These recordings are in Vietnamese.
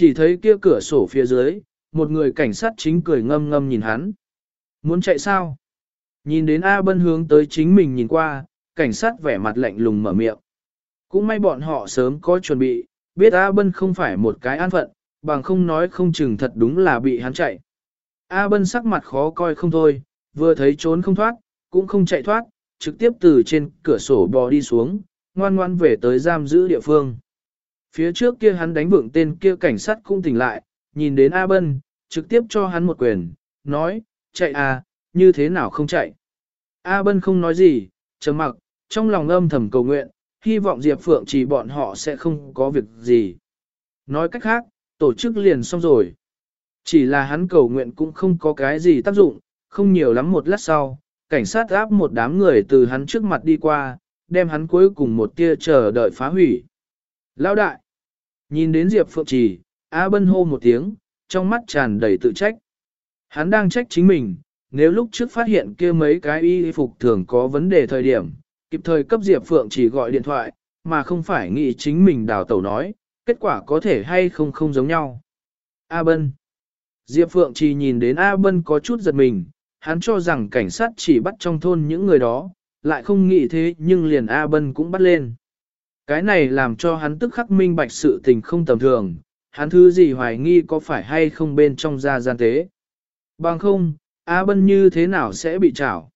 Chỉ thấy kia cửa sổ phía dưới, một người cảnh sát chính cười ngâm ngâm nhìn hắn. Muốn chạy sao? Nhìn đến A Bân hướng tới chính mình nhìn qua, cảnh sát vẻ mặt lạnh lùng mở miệng. Cũng may bọn họ sớm có chuẩn bị, biết A Bân không phải một cái an phận, bằng không nói không chừng thật đúng là bị hắn chạy. A Bân sắc mặt khó coi không thôi, vừa thấy trốn không thoát, cũng không chạy thoát, trực tiếp từ trên cửa sổ bò đi xuống, ngoan ngoan về tới giam giữ địa phương. Phía trước kia hắn đánh vượng tên kia cảnh sát cũng tỉnh lại, nhìn đến A Bân, trực tiếp cho hắn một quyền, nói, chạy à, như thế nào không chạy. A Bân không nói gì, trầm mặc, trong lòng âm thầm cầu nguyện, hy vọng Diệp Phượng chỉ bọn họ sẽ không có việc gì. Nói cách khác, tổ chức liền xong rồi. Chỉ là hắn cầu nguyện cũng không có cái gì tác dụng, không nhiều lắm một lát sau, cảnh sát áp một đám người từ hắn trước mặt đi qua, đem hắn cuối cùng một tia chờ đợi phá hủy. Lão đại! Nhìn đến Diệp Phượng Trì, A Bân hô một tiếng, trong mắt tràn đầy tự trách. Hắn đang trách chính mình, nếu lúc trước phát hiện kia mấy cái y phục thường có vấn đề thời điểm, kịp thời cấp Diệp Phượng chỉ gọi điện thoại, mà không phải nghĩ chính mình đào tẩu nói, kết quả có thể hay không không giống nhau. A Bân Diệp Phượng chỉ nhìn đến A Bân có chút giật mình, hắn cho rằng cảnh sát chỉ bắt trong thôn những người đó, lại không nghĩ thế nhưng liền A Bân cũng bắt lên. Cái này làm cho hắn tức khắc minh bạch sự tình không tầm thường, hắn thứ gì hoài nghi có phải hay không bên trong gia gian tế. Bằng không, A Bân như thế nào sẽ bị trảo?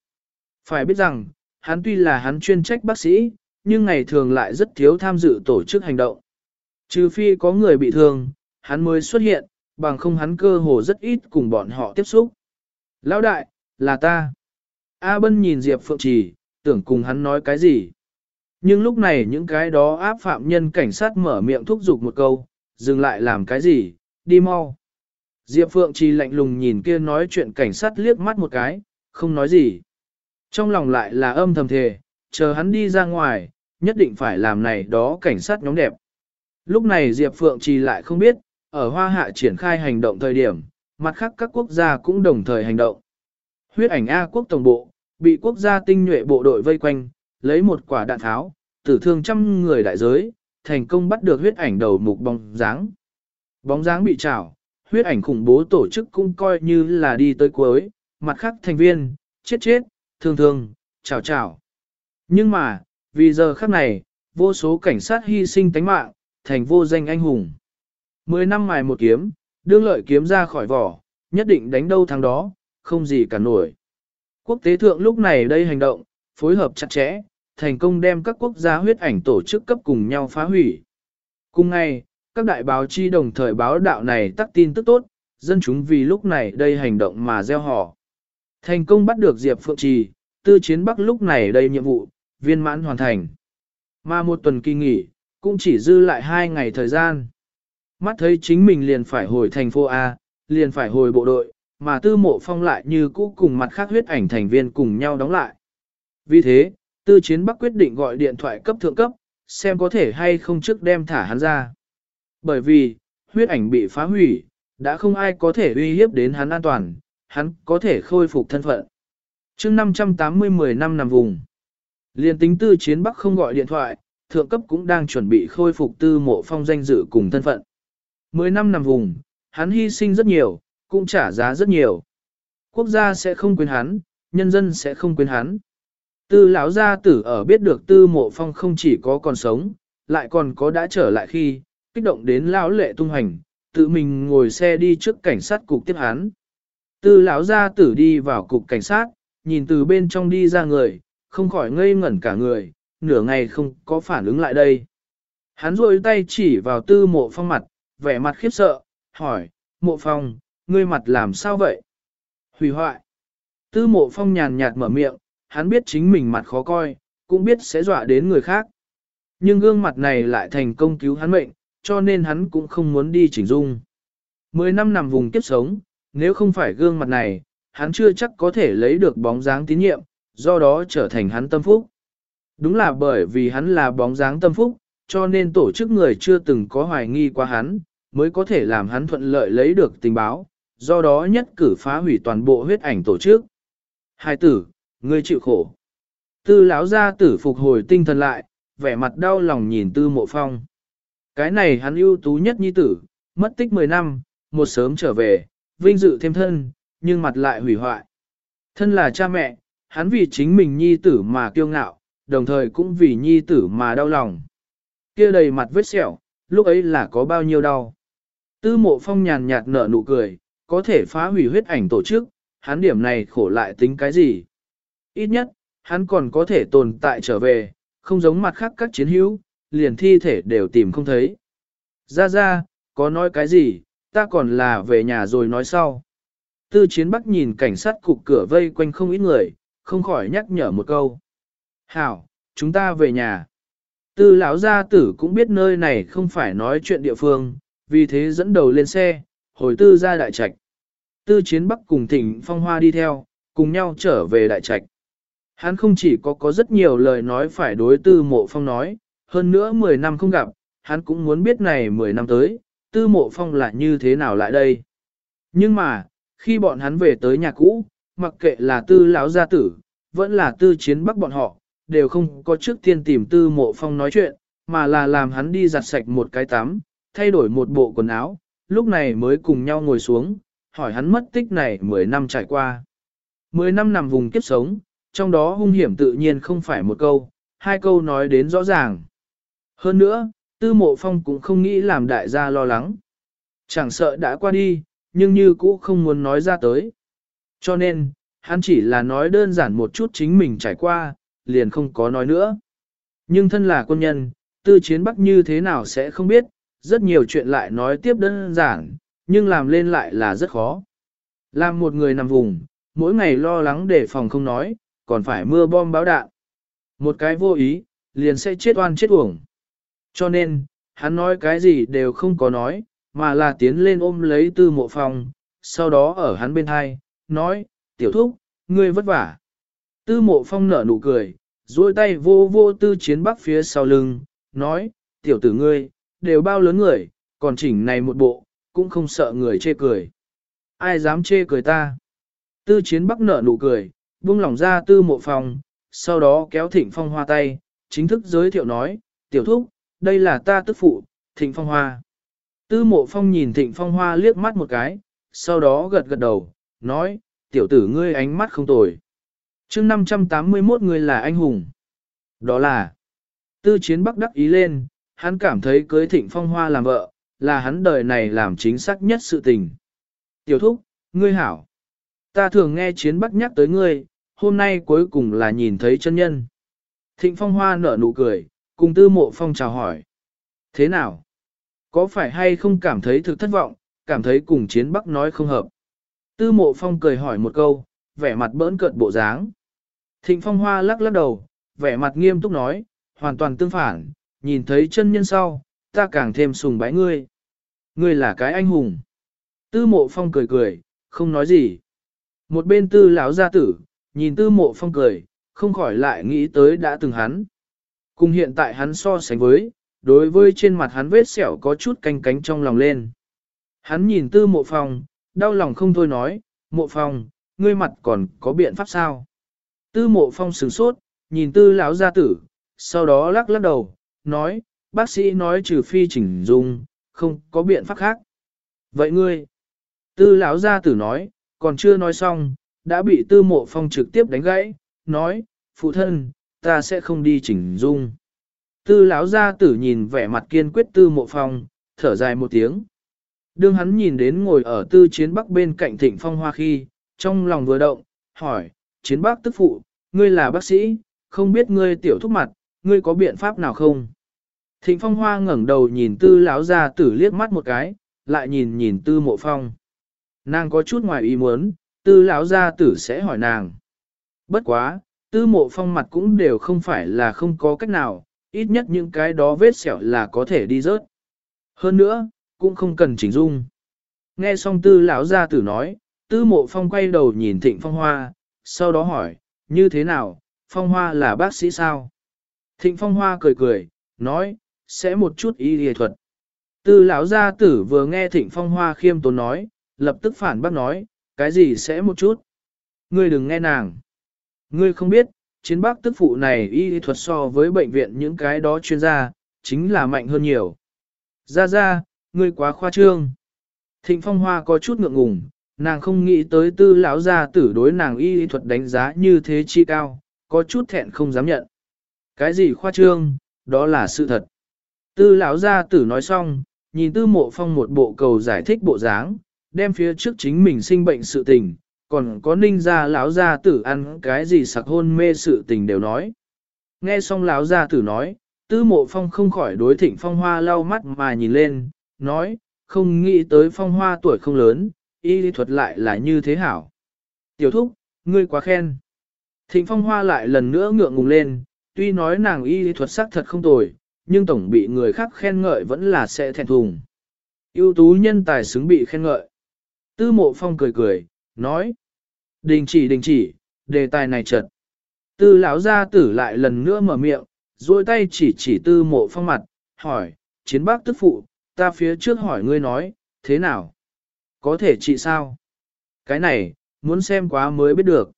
Phải biết rằng, hắn tuy là hắn chuyên trách bác sĩ, nhưng ngày thường lại rất thiếu tham dự tổ chức hành động. Trừ phi có người bị thương, hắn mới xuất hiện, bằng không hắn cơ hồ rất ít cùng bọn họ tiếp xúc. Lão đại, là ta. A Bân nhìn Diệp Phượng Trì, tưởng cùng hắn nói cái gì. Nhưng lúc này những cái đó áp phạm nhân cảnh sát mở miệng thúc giục một câu, dừng lại làm cái gì, đi mau. Diệp Phượng Trì lạnh lùng nhìn kia nói chuyện cảnh sát liếc mắt một cái, không nói gì. Trong lòng lại là âm thầm thề, chờ hắn đi ra ngoài, nhất định phải làm này đó cảnh sát nhóm đẹp. Lúc này Diệp Phượng Trì lại không biết, ở Hoa Hạ triển khai hành động thời điểm, mặt khác các quốc gia cũng đồng thời hành động. Huyết ảnh A quốc tổng bộ, bị quốc gia tinh nhuệ bộ đội vây quanh, lấy một quả đạn tháo, tử thương trăm người đại giới, thành công bắt được huyết ảnh đầu mục bóng dáng. Bóng dáng bị trảo, huyết ảnh khủng bố tổ chức cũng coi như là đi tới cuối, mặt khác thành viên, chết chết, thương thương, chào chào. Nhưng mà, vì giờ khắc này, vô số cảnh sát hy sinh tánh mạng, thành vô danh anh hùng. Mười năm mài một kiếm, đương lợi kiếm ra khỏi vỏ, nhất định đánh đâu thắng đó, không gì cả nổi. Quốc tế thượng lúc này đây hành động, phối hợp chặt chẽ, thành công đem các quốc gia huyết ảnh tổ chức cấp cùng nhau phá hủy. Cùng ngày, các đại báo chi đồng thời báo đạo này tắc tin tức tốt, dân chúng vì lúc này đây hành động mà gieo họ. Thành công bắt được Diệp Phượng Trì, tư chiến Bắc lúc này đây nhiệm vụ, viên mãn hoàn thành. Mà một tuần kỳ nghỉ, cũng chỉ dư lại hai ngày thời gian. Mắt thấy chính mình liền phải hồi thành phố A, liền phải hồi bộ đội, mà tư mộ phong lại như cũ cùng mặt khác huyết ảnh thành viên cùng nhau đóng lại. Vì thế, tư chiến Bắc quyết định gọi điện thoại cấp thượng cấp, xem có thể hay không trước đem thả hắn ra. Bởi vì, huyết ảnh bị phá hủy, đã không ai có thể uy hiếp đến hắn an toàn, hắn có thể khôi phục thân phận. chương 580 10 năm nằm vùng. liền tính tư chiến Bắc không gọi điện thoại, thượng cấp cũng đang chuẩn bị khôi phục tư mộ phong danh dự cùng thân phận. 10 năm nằm vùng, hắn hy sinh rất nhiều, cũng trả giá rất nhiều. Quốc gia sẽ không quên hắn, nhân dân sẽ không quên hắn. Tư lão gia tử ở biết được tư mộ phong không chỉ có còn sống, lại còn có đã trở lại khi, kích động đến lão lệ tung hành, tự mình ngồi xe đi trước cảnh sát cục tiếp hắn. Tư lão gia tử đi vào cục cảnh sát, nhìn từ bên trong đi ra người, không khỏi ngây ngẩn cả người, nửa ngày không có phản ứng lại đây. Hắn rôi tay chỉ vào tư mộ phong mặt, vẻ mặt khiếp sợ, hỏi, mộ phong, ngươi mặt làm sao vậy? Hủy hoại. Tư mộ phong nhàn nhạt mở miệng, hắn biết chính mình mặt khó coi, cũng biết sẽ dọa đến người khác. Nhưng gương mặt này lại thành công cứu hắn mệnh, cho nên hắn cũng không muốn đi chỉnh dung. Mười năm nằm vùng kiếp sống, nếu không phải gương mặt này, hắn chưa chắc có thể lấy được bóng dáng tín nhiệm, do đó trở thành hắn tâm phúc. Đúng là bởi vì hắn là bóng dáng tâm phúc, cho nên tổ chức người chưa từng có hoài nghi qua hắn, mới có thể làm hắn thuận lợi lấy được tình báo, do đó nhất cử phá hủy toàn bộ huyết ảnh tổ chức. Hai tử, ngươi chịu khổ. Tư lão gia tử phục hồi tinh thần lại, vẻ mặt đau lòng nhìn tư mộ phong. Cái này hắn ưu tú nhất nhi tử, mất tích 10 năm, một sớm trở về, vinh dự thêm thân, nhưng mặt lại hủy hoại. Thân là cha mẹ, hắn vì chính mình nhi tử mà kiêu ngạo, đồng thời cũng vì nhi tử mà đau lòng. Kia đầy mặt vết sẹo, lúc ấy là có bao nhiêu đau. Tư mộ phong nhàn nhạt nở nụ cười, có thể phá hủy huyết ảnh tổ chức, hắn điểm này khổ lại tính cái gì. Ít nhất, hắn còn có thể tồn tại trở về, không giống mặt khác các chiến hữu, liền thi thể đều tìm không thấy. Ra ra, có nói cái gì, ta còn là về nhà rồi nói sau. Tư chiến bắc nhìn cảnh sát cục cửa vây quanh không ít người, không khỏi nhắc nhở một câu. Hảo, chúng ta về nhà. Tư lão gia tử cũng biết nơi này không phải nói chuyện địa phương, vì thế dẫn đầu lên xe, hồi tư ra đại trạch. Tư chiến bắc cùng thỉnh phong hoa đi theo, cùng nhau trở về đại trạch. Hắn không chỉ có có rất nhiều lời nói phải đối tư mộ phong nói, hơn nữa 10 năm không gặp, hắn cũng muốn biết này 10 năm tới, tư mộ phong là như thế nào lại đây. Nhưng mà, khi bọn hắn về tới nhà cũ, mặc kệ là tư lão gia tử, vẫn là tư chiến bắc bọn họ, đều không có trước tiên tìm tư mộ phong nói chuyện, mà là làm hắn đi giặt sạch một cái tắm, thay đổi một bộ quần áo, lúc này mới cùng nhau ngồi xuống, hỏi hắn mất tích này 10 năm trải qua. 10 năm nằm vùng kiếp sống, trong đó hung hiểm tự nhiên không phải một câu, hai câu nói đến rõ ràng. Hơn nữa, tư mộ phong cũng không nghĩ làm đại gia lo lắng. Chẳng sợ đã qua đi, nhưng như cũ không muốn nói ra tới. Cho nên, hắn chỉ là nói đơn giản một chút chính mình trải qua, liền không có nói nữa. Nhưng thân là quân nhân, tư chiến bắc như thế nào sẽ không biết, rất nhiều chuyện lại nói tiếp đơn giản, nhưng làm lên lại là rất khó. Làm một người nằm vùng, mỗi ngày lo lắng để phòng không nói, còn phải mưa bom báo đạn. Một cái vô ý, liền sẽ chết oan chết uổng. Cho nên, hắn nói cái gì đều không có nói, mà là tiến lên ôm lấy tư mộ phòng, sau đó ở hắn bên hai, nói, tiểu thúc, ngươi vất vả. Tư mộ phong nở nụ cười, duỗi tay vô vô tư chiến bắc phía sau lưng, nói, tiểu tử ngươi, đều bao lớn người, còn chỉnh này một bộ, cũng không sợ người chê cười. Ai dám chê cười ta? Tư chiến bắc nở nụ cười, buông lỏng ra tư mộ phong, sau đó kéo thịnh phong hoa tay, chính thức giới thiệu nói, tiểu thúc, đây là ta tức phụ, thịnh phong hoa. Tư mộ phong nhìn thịnh phong hoa liếc mắt một cái, sau đó gật gật đầu, nói, tiểu tử ngươi ánh mắt không tồi. chương 581 người là anh hùng. Đó là, tư chiến bắc đắc ý lên, hắn cảm thấy cưới thịnh phong hoa làm vợ, là hắn đời này làm chính xác nhất sự tình. Tiểu thúc, ngươi hảo. Ta thường nghe chiến bắc nhắc tới ngươi, hôm nay cuối cùng là nhìn thấy chân nhân. Thịnh phong hoa nở nụ cười, cùng tư mộ phong chào hỏi. Thế nào? Có phải hay không cảm thấy thực thất vọng, cảm thấy cùng chiến bắc nói không hợp? Tư mộ phong cười hỏi một câu, vẻ mặt bỡn cợt bộ dáng. Thịnh phong hoa lắc lắc đầu, vẻ mặt nghiêm túc nói, hoàn toàn tương phản, nhìn thấy chân nhân sau, ta càng thêm sùng bái ngươi. Ngươi là cái anh hùng. Tư mộ phong cười cười, không nói gì. Một bên tư lão gia tử, nhìn tư mộ phong cười, không khỏi lại nghĩ tới đã từng hắn. Cùng hiện tại hắn so sánh với, đối với trên mặt hắn vết sẹo có chút canh cánh trong lòng lên. Hắn nhìn tư mộ phong, đau lòng không thôi nói, mộ phong, ngươi mặt còn có biện pháp sao? Tư mộ phong sửng sốt, nhìn tư lão gia tử, sau đó lắc lắc đầu, nói, bác sĩ nói trừ phi chỉnh dung, không có biện pháp khác. Vậy ngươi? Tư lão gia tử nói, còn chưa nói xong, đã bị tư mộ phong trực tiếp đánh gãy, nói, phụ thân, ta sẽ không đi chỉnh dung. Tư lão gia tử nhìn vẻ mặt kiên quyết tư mộ phong, thở dài một tiếng. Đương hắn nhìn đến ngồi ở tư chiến bắc bên cạnh thịnh phong hoa khi, trong lòng vừa động, hỏi, chiến bắc tức phụ, ngươi là bác sĩ, không biết ngươi tiểu thúc mặt, ngươi có biện pháp nào không? Thịnh phong hoa ngẩng đầu nhìn tư lão gia tử liếc mắt một cái, lại nhìn nhìn tư mộ phong. Nàng có chút ngoài ý muốn, tư lão gia tử sẽ hỏi nàng. Bất quá, tư mộ phong mặt cũng đều không phải là không có cách nào, ít nhất những cái đó vết sẹo là có thể đi rớt. Hơn nữa, cũng không cần chỉnh dung. Nghe xong tư lão gia tử nói, tư mộ phong quay đầu nhìn thịnh phong hoa, sau đó hỏi, như thế nào, phong hoa là bác sĩ sao? Thịnh phong hoa cười cười, nói, sẽ một chút y y thuật. Tư lão gia tử vừa nghe thịnh phong hoa khiêm tốn nói, lập tức phản bác nói, cái gì sẽ một chút? Ngươi đừng nghe nàng. Ngươi không biết, chiến bác tức phụ này y thuật so với bệnh viện những cái đó chuyên gia, chính là mạnh hơn nhiều. Ra ra, ngươi quá khoa trương. Thịnh phong hoa có chút ngượng ngùng, nàng không nghĩ tới tư lão gia tử đối nàng y thuật đánh giá như thế chi cao, có chút thẹn không dám nhận. Cái gì khoa trương, đó là sự thật. Tư lão gia tử nói xong, nhìn tư mộ phong một bộ cầu giải thích bộ dáng, đem phía trước chính mình sinh bệnh sự tình, còn có ninh gia lão gia tử ăn cái gì sặc hôn mê sự tình đều nói. Nghe xong lão gia tử nói, tư mộ phong không khỏi đối thịnh phong hoa lau mắt mà nhìn lên, nói, không nghĩ tới phong hoa tuổi không lớn, y lý thuật lại là như thế hảo. Tiểu thúc, ngươi quá khen. Thịnh phong hoa lại lần nữa ngượng ngùng lên, tuy nói nàng y lý thuật sắc thật không tồi, nhưng tổng bị người khác khen ngợi vẫn là sẽ thẹn thùng. ưu tú nhân tài xứng bị khen ngợi. Tư mộ phong cười cười, nói. Đình chỉ đình chỉ, đề tài này trật. Tư lão gia tử lại lần nữa mở miệng, duỗi tay chỉ chỉ tư mộ phong mặt, hỏi, chiến bác tức phụ, ta phía trước hỏi ngươi nói, thế nào? Có thể trị sao? Cái này, muốn xem quá mới biết được.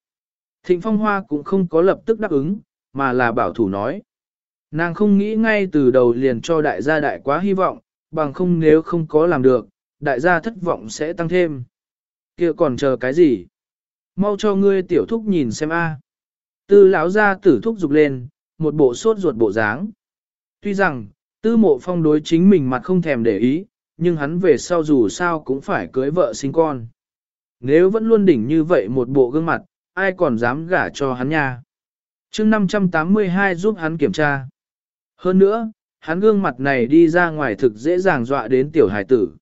Thịnh phong hoa cũng không có lập tức đáp ứng, mà là bảo thủ nói. Nàng không nghĩ ngay từ đầu liền cho đại gia đại quá hy vọng, bằng không nếu không có làm được, đại gia thất vọng sẽ tăng thêm. kia còn chờ cái gì? Mau cho ngươi tiểu thúc nhìn xem a. Tư lão gia tử thúc dục lên, một bộ sốt ruột bộ dáng. Tuy rằng, tư mộ phong đối chính mình mặt không thèm để ý, nhưng hắn về sau dù sao cũng phải cưới vợ sinh con. Nếu vẫn luôn đỉnh như vậy một bộ gương mặt, ai còn dám gả cho hắn nha. chương 582 giúp hắn kiểm tra. Hơn nữa, hắn gương mặt này đi ra ngoài thực dễ dàng dọa đến tiểu hải tử.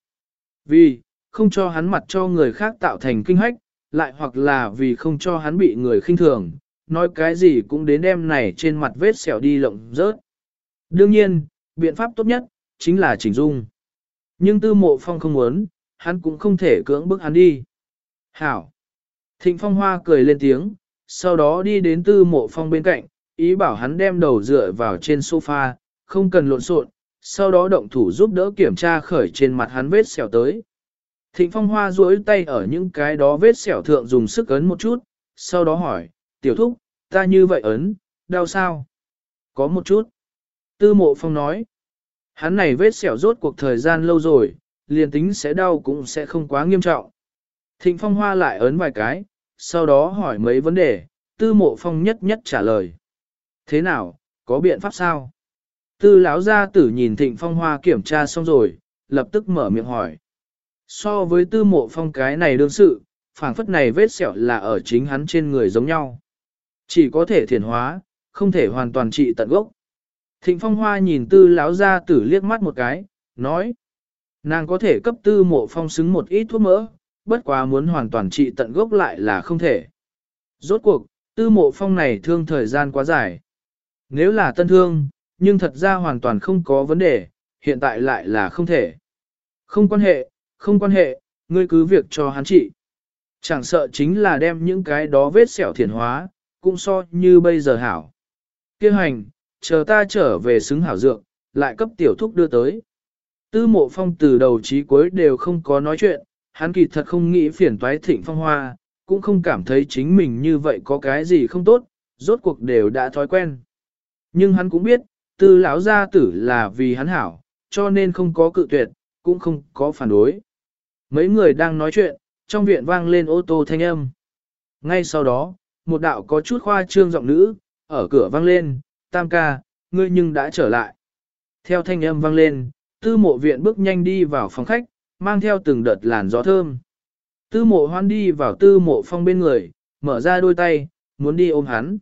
Vì, không cho hắn mặt cho người khác tạo thành kinh hách, lại hoặc là vì không cho hắn bị người khinh thường, nói cái gì cũng đến đem này trên mặt vết sẹo đi lộng rớt. Đương nhiên, biện pháp tốt nhất, chính là chỉnh dung. Nhưng tư mộ phong không muốn, hắn cũng không thể cưỡng bức hắn đi. Hảo! Thịnh phong hoa cười lên tiếng, sau đó đi đến tư mộ phong bên cạnh, ý bảo hắn đem đầu dựa vào trên sofa, không cần lộn xộn, sau đó động thủ giúp đỡ kiểm tra khởi trên mặt hắn vết sẹo tới. Thịnh phong hoa duỗi tay ở những cái đó vết sẹo thượng dùng sức ấn một chút, sau đó hỏi, tiểu thúc, ta như vậy ấn, đau sao? Có một chút. Tư mộ phong nói, hắn này vết sẹo rốt cuộc thời gian lâu rồi, liền tính sẽ đau cũng sẽ không quá nghiêm trọng. Thịnh phong hoa lại ấn vài cái, sau đó hỏi mấy vấn đề, tư mộ phong nhất nhất trả lời. Thế nào, có biện pháp sao? Tư lão gia tử nhìn thịnh phong hoa kiểm tra xong rồi, lập tức mở miệng hỏi. So với tư mộ phong cái này đương sự, phảng phất này vết sẹo là ở chính hắn trên người giống nhau. Chỉ có thể thiền hóa, không thể hoàn toàn trị tận gốc. Thịnh phong hoa nhìn tư lão gia tử liếc mắt một cái, nói. Nàng có thể cấp tư mộ phong xứng một ít thuốc mỡ, bất quá muốn hoàn toàn trị tận gốc lại là không thể. Rốt cuộc, tư mộ phong này thương thời gian quá dài. Nếu là tân thương, nhưng thật ra hoàn toàn không có vấn đề, hiện tại lại là không thể. Không quan hệ, không quan hệ, ngươi cứ việc cho hắn trị. Chẳng sợ chính là đem những cái đó vết sẹo thiền hóa, cũng so như bây giờ hảo. Kêu hành, chờ ta trở về xứng hảo dược, lại cấp tiểu thúc đưa tới. Tư mộ phong từ đầu chí cuối đều không có nói chuyện, hắn kỳ thật không nghĩ phiền toái thịnh phong hoa, cũng không cảm thấy chính mình như vậy có cái gì không tốt, rốt cuộc đều đã thói quen. Nhưng hắn cũng biết, tư lão gia tử là vì hắn hảo, cho nên không có cự tuyệt, cũng không có phản đối. Mấy người đang nói chuyện, trong viện vang lên ô tô thanh âm. Ngay sau đó, một đạo có chút khoa trương giọng nữ, ở cửa vang lên, tam ca, ngươi nhưng đã trở lại. Theo thanh âm vang lên, tư mộ viện bước nhanh đi vào phòng khách, mang theo từng đợt làn gió thơm. Tư mộ hoan đi vào tư mộ phong bên người, mở ra đôi tay, muốn đi ôm hắn.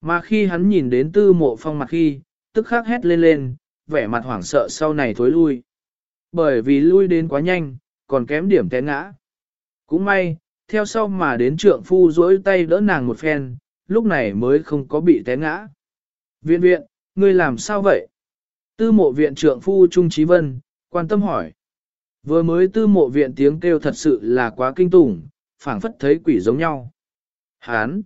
Mà khi hắn nhìn đến tư mộ phong mặt khi, tức khắc hét lên lên, vẻ mặt hoảng sợ sau này thối lui. Bởi vì lui đến quá nhanh, còn kém điểm té ngã. Cũng may, theo sau mà đến trượng phu duỗi tay đỡ nàng một phen, lúc này mới không có bị té ngã. Viện viện, ngươi làm sao vậy? Tư mộ viện trượng phu Trung Trí Vân, quan tâm hỏi. Vừa mới tư mộ viện tiếng kêu thật sự là quá kinh tủng, phảng phất thấy quỷ giống nhau. Hán!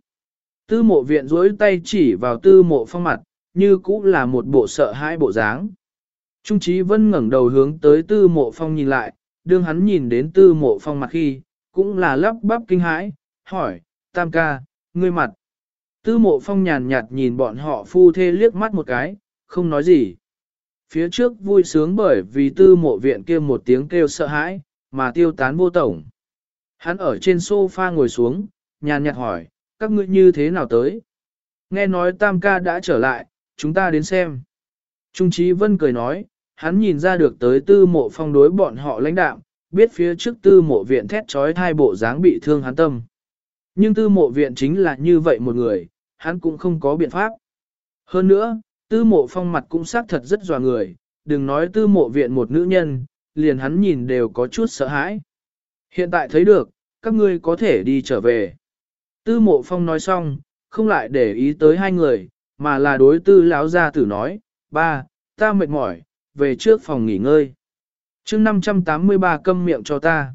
Tư mộ viện duỗi tay chỉ vào tư mộ phong mặt, như cũ là một bộ sợ hãi bộ dáng. Trung Trí Vân ngẩng đầu hướng tới tư mộ phong nhìn lại, đương hắn nhìn đến tư mộ phong mặt khi, cũng là lắp bắp kinh hãi, hỏi, tam ca, ngươi mặt. Tư mộ phong nhàn nhạt nhìn bọn họ phu thê liếc mắt một cái, không nói gì. Phía trước vui sướng bởi vì tư mộ viện kia một tiếng kêu sợ hãi, mà tiêu tán vô tổng. Hắn ở trên sofa ngồi xuống, nhàn nhạt hỏi, các ngươi như thế nào tới? Nghe nói tam ca đã trở lại, chúng ta đến xem. Trung trí vân cười nói, hắn nhìn ra được tới tư mộ phong đối bọn họ lãnh đạo, biết phía trước tư mộ viện thét trói thai bộ dáng bị thương hắn tâm. Nhưng tư mộ viện chính là như vậy một người, hắn cũng không có biện pháp. Hơn nữa, tư mộ phong mặt cũng xác thật rất dò người, đừng nói tư mộ viện một nữ nhân, liền hắn nhìn đều có chút sợ hãi. Hiện tại thấy được, các ngươi có thể đi trở về. Tư mộ phong nói xong, không lại để ý tới hai người, mà là đối tư lão gia tử nói, ba, ta mệt mỏi, về trước phòng nghỉ ngơi. chương 583 câm miệng cho ta.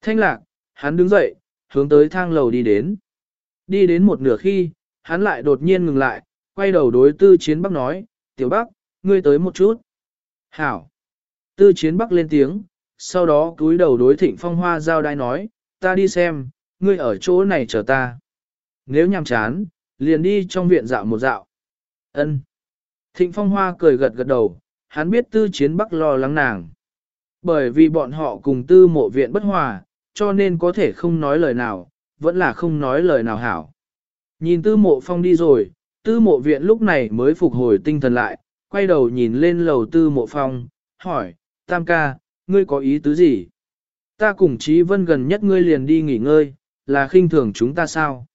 Thanh lạc, hắn đứng dậy, hướng tới thang lầu đi đến. Đi đến một nửa khi, hắn lại đột nhiên ngừng lại, quay đầu đối tư chiến bắc nói, tiểu bắc, ngươi tới một chút. Hảo. Tư chiến bắc lên tiếng, sau đó cúi đầu đối thịnh phong hoa giao đai nói, ta đi xem, ngươi ở chỗ này chờ ta. Nếu nhằm chán, liền đi trong viện dạo một dạo. Ân. Thịnh phong hoa cười gật gật đầu, hắn biết tư chiến bắc lo lắng nàng. Bởi vì bọn họ cùng tư mộ viện bất hòa, cho nên có thể không nói lời nào, vẫn là không nói lời nào hảo. Nhìn tư mộ phong đi rồi, tư mộ viện lúc này mới phục hồi tinh thần lại, quay đầu nhìn lên lầu tư mộ phong, hỏi, tam ca, ngươi có ý tứ gì? Ta cùng Chí Vân gần nhất ngươi liền đi nghỉ ngơi, là khinh thường chúng ta sao?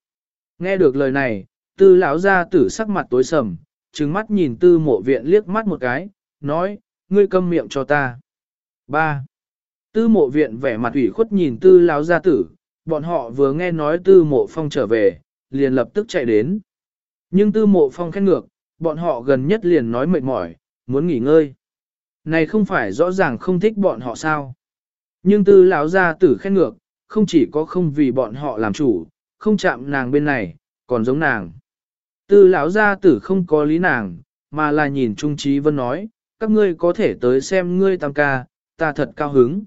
Nghe được lời này, tư lão gia tử sắc mặt tối sầm, trừng mắt nhìn tư mộ viện liếc mắt một cái, nói, ngươi câm miệng cho ta. 3. Tư mộ viện vẻ mặt ủy khuất nhìn tư lão gia tử, bọn họ vừa nghe nói tư mộ phong trở về, liền lập tức chạy đến. Nhưng tư mộ phong khen ngược, bọn họ gần nhất liền nói mệt mỏi, muốn nghỉ ngơi. Này không phải rõ ràng không thích bọn họ sao. Nhưng tư lão gia tử khen ngược, không chỉ có không vì bọn họ làm chủ, không chạm nàng bên này, còn giống nàng. Tư lão gia tử không có lý nàng, mà là nhìn Trung Trí Vân nói, các ngươi có thể tới xem ngươi tam ca, ta thật cao hứng.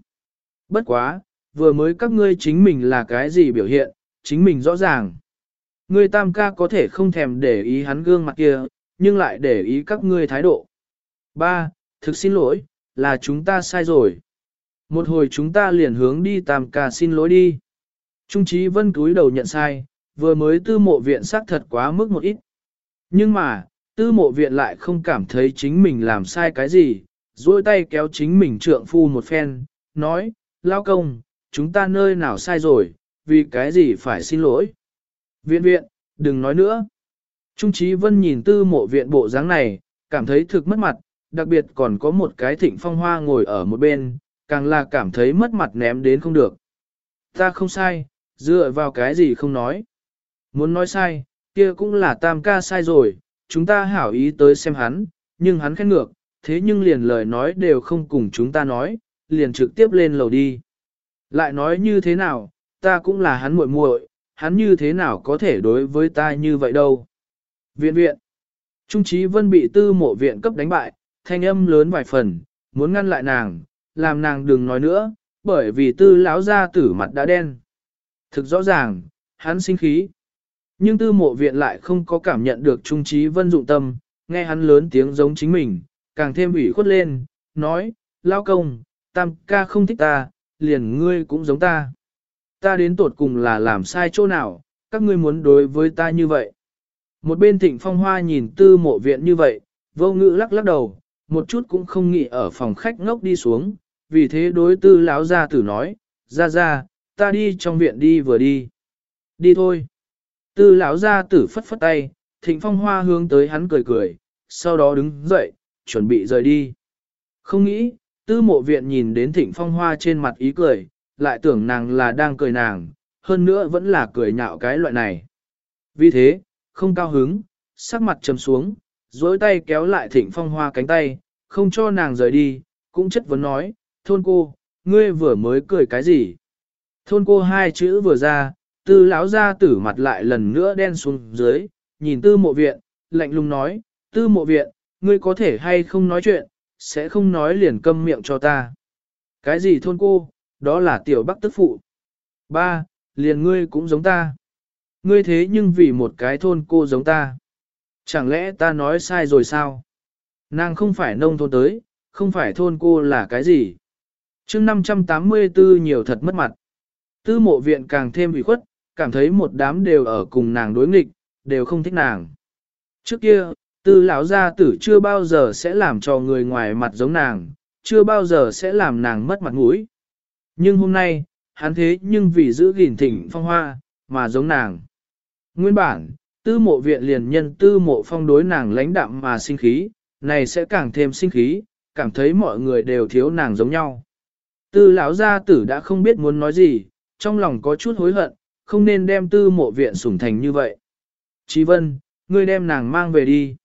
Bất quá, vừa mới các ngươi chính mình là cái gì biểu hiện, chính mình rõ ràng. Ngươi tam ca có thể không thèm để ý hắn gương mặt kia, nhưng lại để ý các ngươi thái độ. Ba, thực xin lỗi, là chúng ta sai rồi. Một hồi chúng ta liền hướng đi tam ca xin lỗi đi. Trung trí vân cúi đầu nhận sai, vừa mới tư mộ viện xác thật quá mức một ít. Nhưng mà, tư mộ viện lại không cảm thấy chính mình làm sai cái gì, duỗi tay kéo chính mình trượng phu một phen, nói, lao công, chúng ta nơi nào sai rồi, vì cái gì phải xin lỗi. Viện viện, đừng nói nữa. Trung trí vân nhìn tư mộ viện bộ dáng này, cảm thấy thực mất mặt, đặc biệt còn có một cái thịnh phong hoa ngồi ở một bên, càng là cảm thấy mất mặt ném đến không được. Ta không sai, dựa vào cái gì không nói. Muốn nói sai, kia cũng là tam ca sai rồi, chúng ta hảo ý tới xem hắn, nhưng hắn khen ngược, thế nhưng liền lời nói đều không cùng chúng ta nói, liền trực tiếp lên lầu đi. Lại nói như thế nào, ta cũng là hắn muội muội, hắn như thế nào có thể đối với ta như vậy đâu. Viện viện. Trung trí vân bị tư mộ viện cấp đánh bại, thanh âm lớn vài phần, muốn ngăn lại nàng, làm nàng đừng nói nữa, bởi vì tư lão ra tử mặt đã đen. Thực rõ ràng, hắn sinh khí. Nhưng tư mộ viện lại không có cảm nhận được trung trí vân dụng tâm, nghe hắn lớn tiếng giống chính mình, càng thêm ủy khuất lên, nói, lao công, tam ca không thích ta, liền ngươi cũng giống ta. Ta đến tột cùng là làm sai chỗ nào, các ngươi muốn đối với ta như vậy. Một bên thịnh phong hoa nhìn tư mộ viện như vậy, vô ngữ lắc lắc đầu, một chút cũng không nghĩ ở phòng khách ngốc đi xuống, vì thế đối tư lão gia tử nói, ra ra, ta đi trong viện đi vừa đi. Đi thôi. Tư lão gia tử phất phất tay, thịnh phong hoa hướng tới hắn cười cười, sau đó đứng dậy, chuẩn bị rời đi. Không nghĩ, tư mộ viện nhìn đến thịnh phong hoa trên mặt ý cười, lại tưởng nàng là đang cười nàng, hơn nữa vẫn là cười nhạo cái loại này. Vì thế, không cao hứng, sắc mặt trầm xuống, dối tay kéo lại thịnh phong hoa cánh tay, không cho nàng rời đi, cũng chất vấn nói, thôn cô, ngươi vừa mới cười cái gì? Thôn cô hai chữ vừa ra, tư lão ra tử mặt lại lần nữa đen xuống dưới, nhìn tư mộ viện, lạnh lùng nói, tư mộ viện, ngươi có thể hay không nói chuyện, sẽ không nói liền câm miệng cho ta. Cái gì thôn cô, đó là tiểu bắc tức phụ. Ba, liền ngươi cũng giống ta. Ngươi thế nhưng vì một cái thôn cô giống ta. Chẳng lẽ ta nói sai rồi sao? Nàng không phải nông thôn tới, không phải thôn cô là cái gì. chương 584 nhiều thật mất mặt. Tư mộ viện càng thêm ủy khuất, cảm thấy một đám đều ở cùng nàng đối nghịch, đều không thích nàng. Trước kia, tư lão gia tử chưa bao giờ sẽ làm cho người ngoài mặt giống nàng, chưa bao giờ sẽ làm nàng mất mặt mũi. Nhưng hôm nay, hắn thế nhưng vì giữ gìn thịnh phong hoa, mà giống nàng. Nguyên bản, tư mộ viện liền nhân tư mộ phong đối nàng lãnh đạm mà sinh khí, này sẽ càng thêm sinh khí, cảm thấy mọi người đều thiếu nàng giống nhau. Tư lão gia tử đã không biết muốn nói gì, trong lòng có chút hối hận, không nên đem tư mộ viện sủng thành như vậy. Chí vân, ngươi đem nàng mang về đi.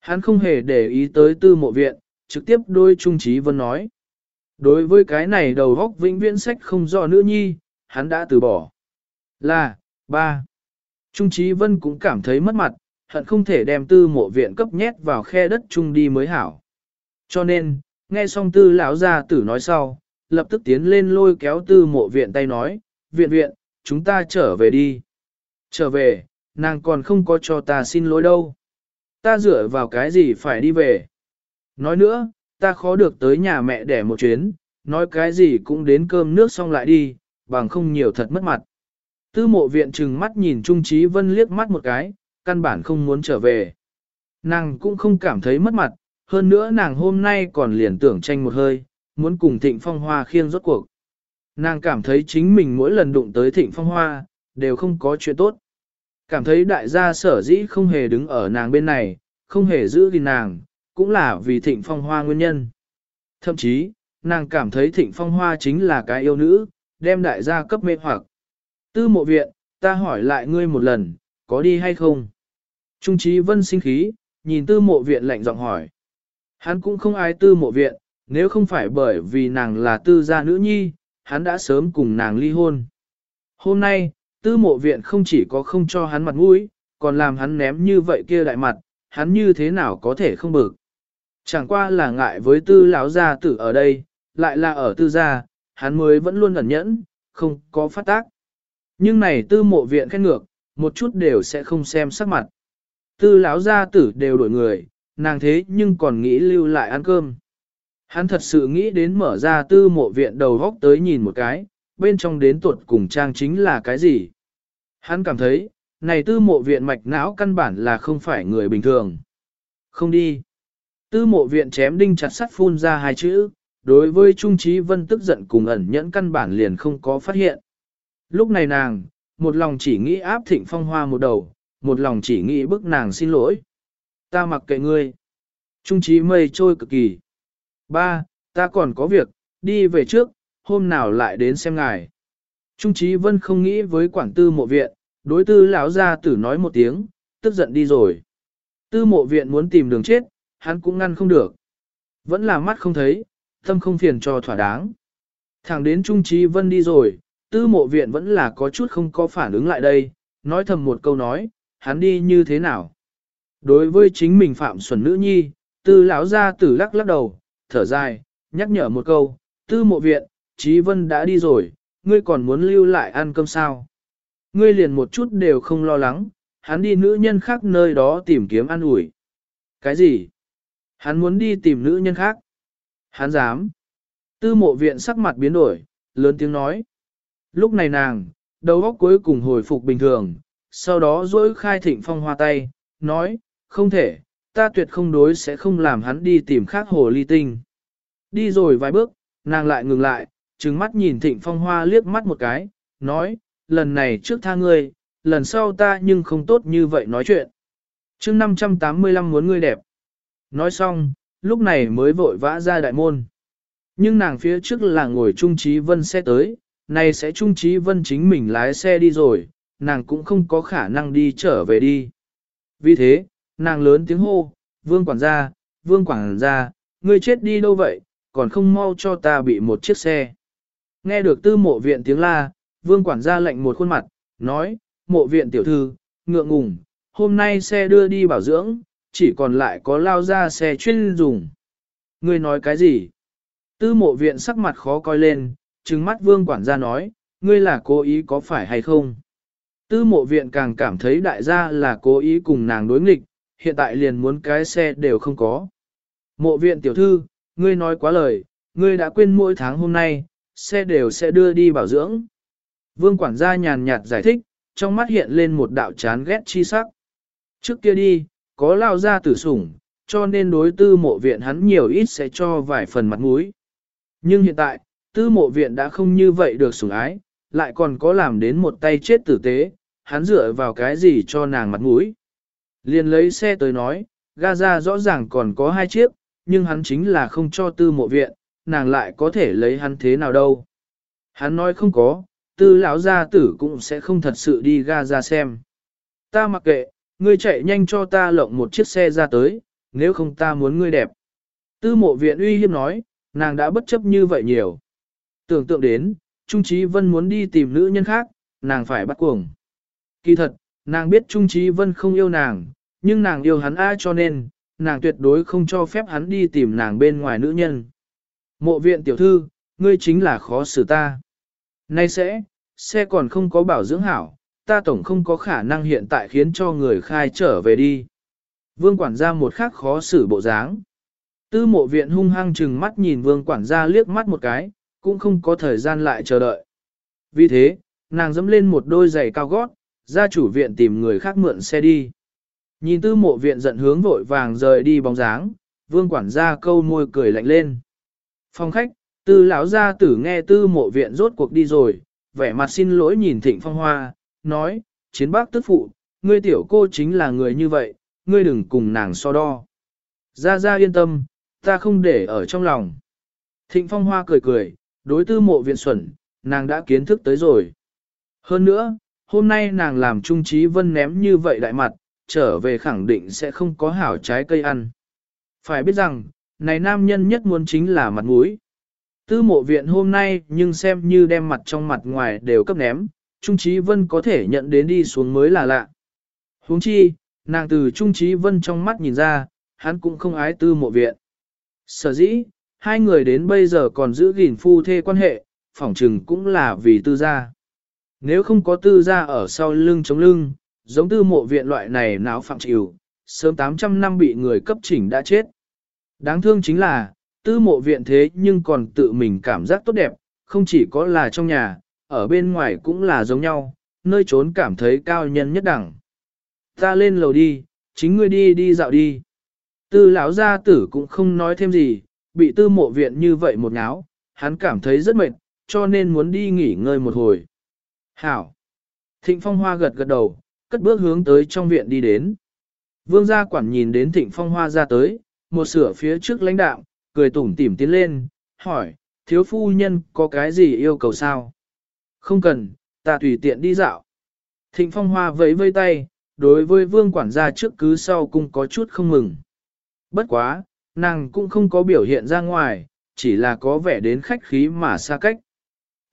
Hắn không hề để ý tới tư mộ viện, trực tiếp đôi Trung Chí Vân nói. Đối với cái này đầu góc vĩnh viễn sách không rõ nữ nhi, hắn đã từ bỏ. Là, ba. Trung Chí Vân cũng cảm thấy mất mặt, hận không thể đem tư mộ viện cấp nhét vào khe đất chung đi mới hảo. Cho nên, nghe xong tư lão gia tử nói sau, lập tức tiến lên lôi kéo tư mộ viện tay nói, viện viện, chúng ta trở về đi. Trở về, nàng còn không có cho ta xin lỗi đâu. Ta dựa vào cái gì phải đi về. Nói nữa, ta khó được tới nhà mẹ để một chuyến, nói cái gì cũng đến cơm nước xong lại đi, bằng không nhiều thật mất mặt. Tư mộ viện trừng mắt nhìn Trung Trí Vân liếc mắt một cái, căn bản không muốn trở về. Nàng cũng không cảm thấy mất mặt, hơn nữa nàng hôm nay còn liền tưởng tranh một hơi, muốn cùng thịnh phong hoa khiêng rốt cuộc. Nàng cảm thấy chính mình mỗi lần đụng tới thịnh phong hoa, đều không có chuyện tốt. Cảm thấy đại gia sở dĩ không hề đứng ở nàng bên này, không hề giữ gìn nàng, cũng là vì thịnh phong hoa nguyên nhân. Thậm chí, nàng cảm thấy thịnh phong hoa chính là cái yêu nữ, đem đại gia cấp mê hoặc. Tư mộ viện, ta hỏi lại ngươi một lần, có đi hay không? Trung trí vân sinh khí, nhìn tư mộ viện lạnh giọng hỏi. Hắn cũng không ai tư mộ viện, nếu không phải bởi vì nàng là tư gia nữ nhi, hắn đã sớm cùng nàng ly hôn. Hôm nay, tư mộ viện không chỉ có không cho hắn mặt mũi, còn làm hắn ném như vậy kia đại mặt, hắn như thế nào có thể không bực. Chẳng qua là ngại với tư lão gia tử ở đây, lại là ở tư gia, hắn mới vẫn luôn ẩn nhẫn, không có phát tác. Nhưng này tư mộ viện khen ngược, một chút đều sẽ không xem sắc mặt. Tư lão gia tử đều đổi người, nàng thế nhưng còn nghĩ lưu lại ăn cơm. Hắn thật sự nghĩ đến mở ra tư mộ viện đầu góc tới nhìn một cái, bên trong đến tuột cùng trang chính là cái gì. Hắn cảm thấy, này tư mộ viện mạch não căn bản là không phải người bình thường. Không đi. Tư mộ viện chém đinh chặt sắt phun ra hai chữ, đối với Trung Trí Vân tức giận cùng ẩn nhẫn căn bản liền không có phát hiện. Lúc này nàng, một lòng chỉ nghĩ áp thịnh phong hoa một đầu, một lòng chỉ nghĩ bức nàng xin lỗi. Ta mặc kệ ngươi. Trung Trí mây trôi cực kỳ. Ba, ta còn có việc, đi về trước, hôm nào lại đến xem ngài. Trung Trí Vân không nghĩ với quản tư mộ viện, đối tư lão gia tử nói một tiếng, tức giận đi rồi. Tư mộ viện muốn tìm đường chết, hắn cũng ngăn không được. Vẫn là mắt không thấy, tâm không phiền cho thỏa đáng. Thẳng đến Trung Trí Vân đi rồi, tư mộ viện vẫn là có chút không có phản ứng lại đây, nói thầm một câu nói, hắn đi như thế nào. Đối với chính mình phạm xuân nữ nhi, tư lão gia tử lắc lắc đầu, thở dài, nhắc nhở một câu, tư mộ viện, Trí Vân đã đi rồi, ngươi còn muốn lưu lại ăn cơm sao? Ngươi liền một chút đều không lo lắng, hắn đi nữ nhân khác nơi đó tìm kiếm ăn ủi. Cái gì? Hắn muốn đi tìm nữ nhân khác. Hắn dám. Tư mộ viện sắc mặt biến đổi, lớn tiếng nói. Lúc này nàng, đầu óc cuối cùng hồi phục bình thường, sau đó dỗi khai thịnh phong hoa tay, nói, không thể, ta tuyệt không đối sẽ không làm hắn đi tìm khác hồ ly tinh. Đi rồi vài bước, nàng lại ngừng lại, trừng mắt nhìn thịnh phong hoa liếc mắt một cái, nói, lần này trước tha ngươi, lần sau ta nhưng không tốt như vậy nói chuyện. chương 585 muốn ngươi đẹp. Nói xong, lúc này mới vội vã ra đại môn. Nhưng nàng phía trước là ngồi Trung Trí Vân xe tới, nay sẽ Trung Trí Vân chính mình lái xe đi rồi, nàng cũng không có khả năng đi trở về đi. Vì thế, nàng lớn tiếng hô, vương quản gia, vương quản gia, ngươi chết đi đâu vậy, còn không mau cho ta bị một chiếc xe. Nghe được tư mộ viện tiếng la, vương quản gia lệnh một khuôn mặt, nói, mộ viện tiểu thư, ngượng ngùng, hôm nay xe đưa đi bảo dưỡng, chỉ còn lại có lao ra xe chuyên dùng. Ngươi nói cái gì? Tư mộ viện sắc mặt khó coi lên, trừng mắt vương quản gia nói, ngươi là cố ý có phải hay không? Tư mộ viện càng cảm thấy đại gia là cố ý cùng nàng đối nghịch, hiện tại liền muốn cái xe đều không có. Mộ viện tiểu thư, ngươi nói quá lời, ngươi đã quên mỗi tháng hôm nay, xe đều sẽ đưa đi bảo dưỡng. Vương quản gia nhàn nhạt giải thích, trong mắt hiện lên một đạo chán ghét chi sắc. Trước kia đi, có lao ra tử sủng, cho nên đối tư mộ viện hắn nhiều ít sẽ cho vài phần mặt mũi. Nhưng hiện tại, tư mộ viện đã không như vậy được sủng ái, lại còn có làm đến một tay chết tử tế, hắn dựa vào cái gì cho nàng mặt mũi. Liền lấy xe tới nói, Gaza rõ ràng còn có hai chiếc, nhưng hắn chính là không cho tư mộ viện, nàng lại có thể lấy hắn thế nào đâu. Hắn nói không có, tư lão gia tử cũng sẽ không thật sự đi Gaza xem. Ta mặc kệ, ngươi chạy nhanh cho ta lộng một chiếc xe ra tới, nếu không ta muốn ngươi đẹp. Tư mộ viện uy hiếp nói, nàng đã bất chấp như vậy nhiều. Tưởng tượng đến, Trung Trí Vân muốn đi tìm nữ nhân khác, nàng phải bắt cuồng. Kỳ thật, nàng biết Trung Trí Vân không yêu nàng, nhưng nàng yêu hắn ai cho nên, nàng tuyệt đối không cho phép hắn đi tìm nàng bên ngoài nữ nhân. Mộ viện tiểu thư, ngươi chính là khó xử ta. Nay sẽ, xe còn không có bảo dưỡng hảo, ta tổng không có khả năng hiện tại khiến cho người khai trở về đi. Vương quản gia một khắc khó xử bộ dáng. Tư mộ viện hung hăng chừng mắt nhìn vương quản gia liếc mắt một cái, cũng không có thời gian lại chờ đợi. Vì thế, nàng dẫm lên một đôi giày cao gót, ra chủ viện tìm người khác mượn xe đi. Nhìn tư mộ viện giận hướng vội vàng rời đi bóng dáng, vương quản gia câu môi cười lạnh lên. Phòng khách, tư lão gia tử nghe tư mộ viện rốt cuộc đi rồi, vẻ mặt xin lỗi nhìn thịnh phong hoa, nói, chiến bác tức phụ, ngươi tiểu cô chính là người như vậy, ngươi đừng cùng nàng so đo. Gia Gia yên tâm, ta không để ở trong lòng. Thịnh phong hoa cười cười, đối tư mộ viện xuẩn, nàng đã kiến thức tới rồi. Hơn nữa, hôm nay nàng làm trung trí vân ném như vậy đại mặt, trở về khẳng định sẽ không có hảo trái cây ăn. Phải biết rằng, này nam nhân nhất muốn chính là mặt mũi. Tư mộ viện hôm nay nhưng xem như đem mặt trong mặt ngoài đều cấp ném, Trung Trí Vân có thể nhận đến đi xuống mới là lạ. huống chi, nàng từ Trung Trí Vân trong mắt nhìn ra, hắn cũng không ái tư mộ viện. Sở dĩ, hai người đến bây giờ còn giữ gìn phu thê quan hệ, phỏng chừng cũng là vì tư gia. Nếu không có tư gia ở sau lưng chống lưng, giống tư mộ viện loại này náo phạm chịu, sớm 800 năm bị người cấp chỉnh đã chết. Đáng thương chính là, tư mộ viện thế nhưng còn tự mình cảm giác tốt đẹp, không chỉ có là trong nhà, ở bên ngoài cũng là giống nhau, nơi trốn cảm thấy cao nhân nhất đẳng. Ta lên lầu đi, chính ngươi đi đi dạo đi. Tư lão gia tử cũng không nói thêm gì, bị tư mộ viện như vậy một ngáo, hắn cảm thấy rất mệt, cho nên muốn đi nghỉ ngơi một hồi. Hảo! Thịnh phong hoa gật gật đầu, cất bước hướng tới trong viện đi đến. Vương gia quản nhìn đến thịnh phong hoa ra tới, một sửa phía trước lãnh đạo, cười tủm tỉm tiến lên, hỏi, thiếu phu nhân có cái gì yêu cầu sao? Không cần, ta tùy tiện đi dạo. Thịnh phong hoa vẫy vây tay, đối với vương quản gia trước cứ sau cũng có chút không mừng. Bất quá, nàng cũng không có biểu hiện ra ngoài, chỉ là có vẻ đến khách khí mà xa cách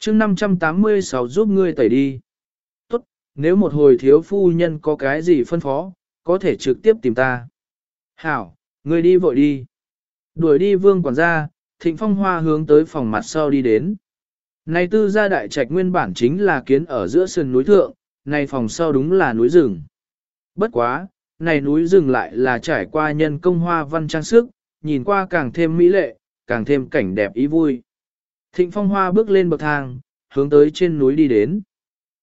chương 586 giúp ngươi tẩy đi. Tốt, nếu một hồi thiếu phu nhân có cái gì phân phó, có thể trực tiếp tìm ta. Hảo, ngươi đi vội đi. Đuổi đi vương quản gia, thịnh phong hoa hướng tới phòng mặt sau đi đến. Này tư gia đại trạch nguyên bản chính là kiến ở giữa sườn núi thượng, này phòng sau đúng là núi rừng. Bất quá, này núi rừng lại là trải qua nhân công hoa văn trang sức, nhìn qua càng thêm mỹ lệ, càng thêm cảnh đẹp ý vui. Thịnh phong hoa bước lên bậc thang, hướng tới trên núi đi đến.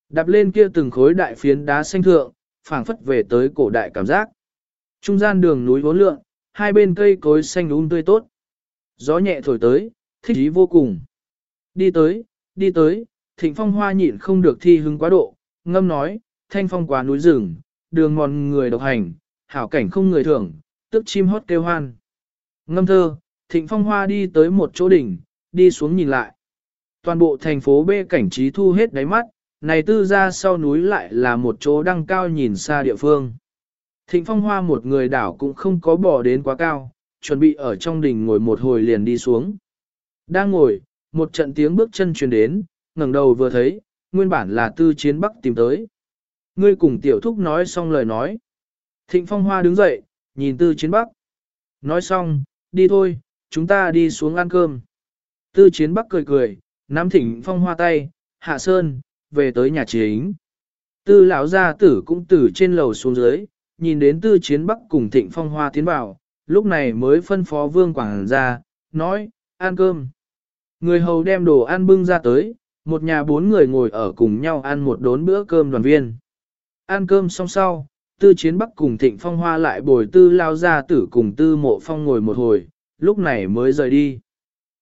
Đạp lên kia từng khối đại phiến đá xanh thượng, phảng phất về tới cổ đại cảm giác. Trung gian đường núi vốn lượng, hai bên cây cối xanh um tươi tốt. Gió nhẹ thổi tới, thích ý vô cùng. Đi tới, đi tới, thịnh phong hoa nhịn không được thi hứng quá độ, ngâm nói, thanh phong quá núi rừng, đường mòn người độc hành, hảo cảnh không người thưởng, tức chim hót kêu hoan. Ngâm thơ, thịnh phong hoa đi tới một chỗ đỉnh, đi xuống nhìn lại. Toàn bộ thành phố B cảnh trí thu hết đáy mắt, này tư ra sau núi lại là một chỗ đăng cao nhìn xa địa phương. Thịnh phong hoa một người đảo cũng không có bỏ đến quá cao, chuẩn bị ở trong đỉnh ngồi một hồi liền đi xuống. Đang ngồi, một trận tiếng bước chân truyền đến, ngẩng đầu vừa thấy, nguyên bản là tư chiến bắc tìm tới. Ngươi cùng tiểu thúc nói xong lời nói. Thịnh phong hoa đứng dậy, nhìn tư chiến bắc. Nói xong, đi thôi, chúng ta đi xuống ăn cơm. Tư chiến bắc cười cười, nắm thịnh phong hoa tay, hạ sơn, về tới nhà chính. Tư lão gia tử cũng từ trên lầu xuống dưới, nhìn đến tư chiến bắc cùng thịnh phong hoa tiến vào, lúc này mới phân phó vương quảng ra, nói, ăn cơm. Người hầu đem đồ ăn bưng ra tới, một nhà bốn người ngồi ở cùng nhau ăn một đốn bữa cơm đoàn viên. Ăn cơm xong sau, tư chiến bắc cùng thịnh phong hoa lại bồi tư lao ra tử cùng tư mộ phong ngồi một hồi, lúc này mới rời đi.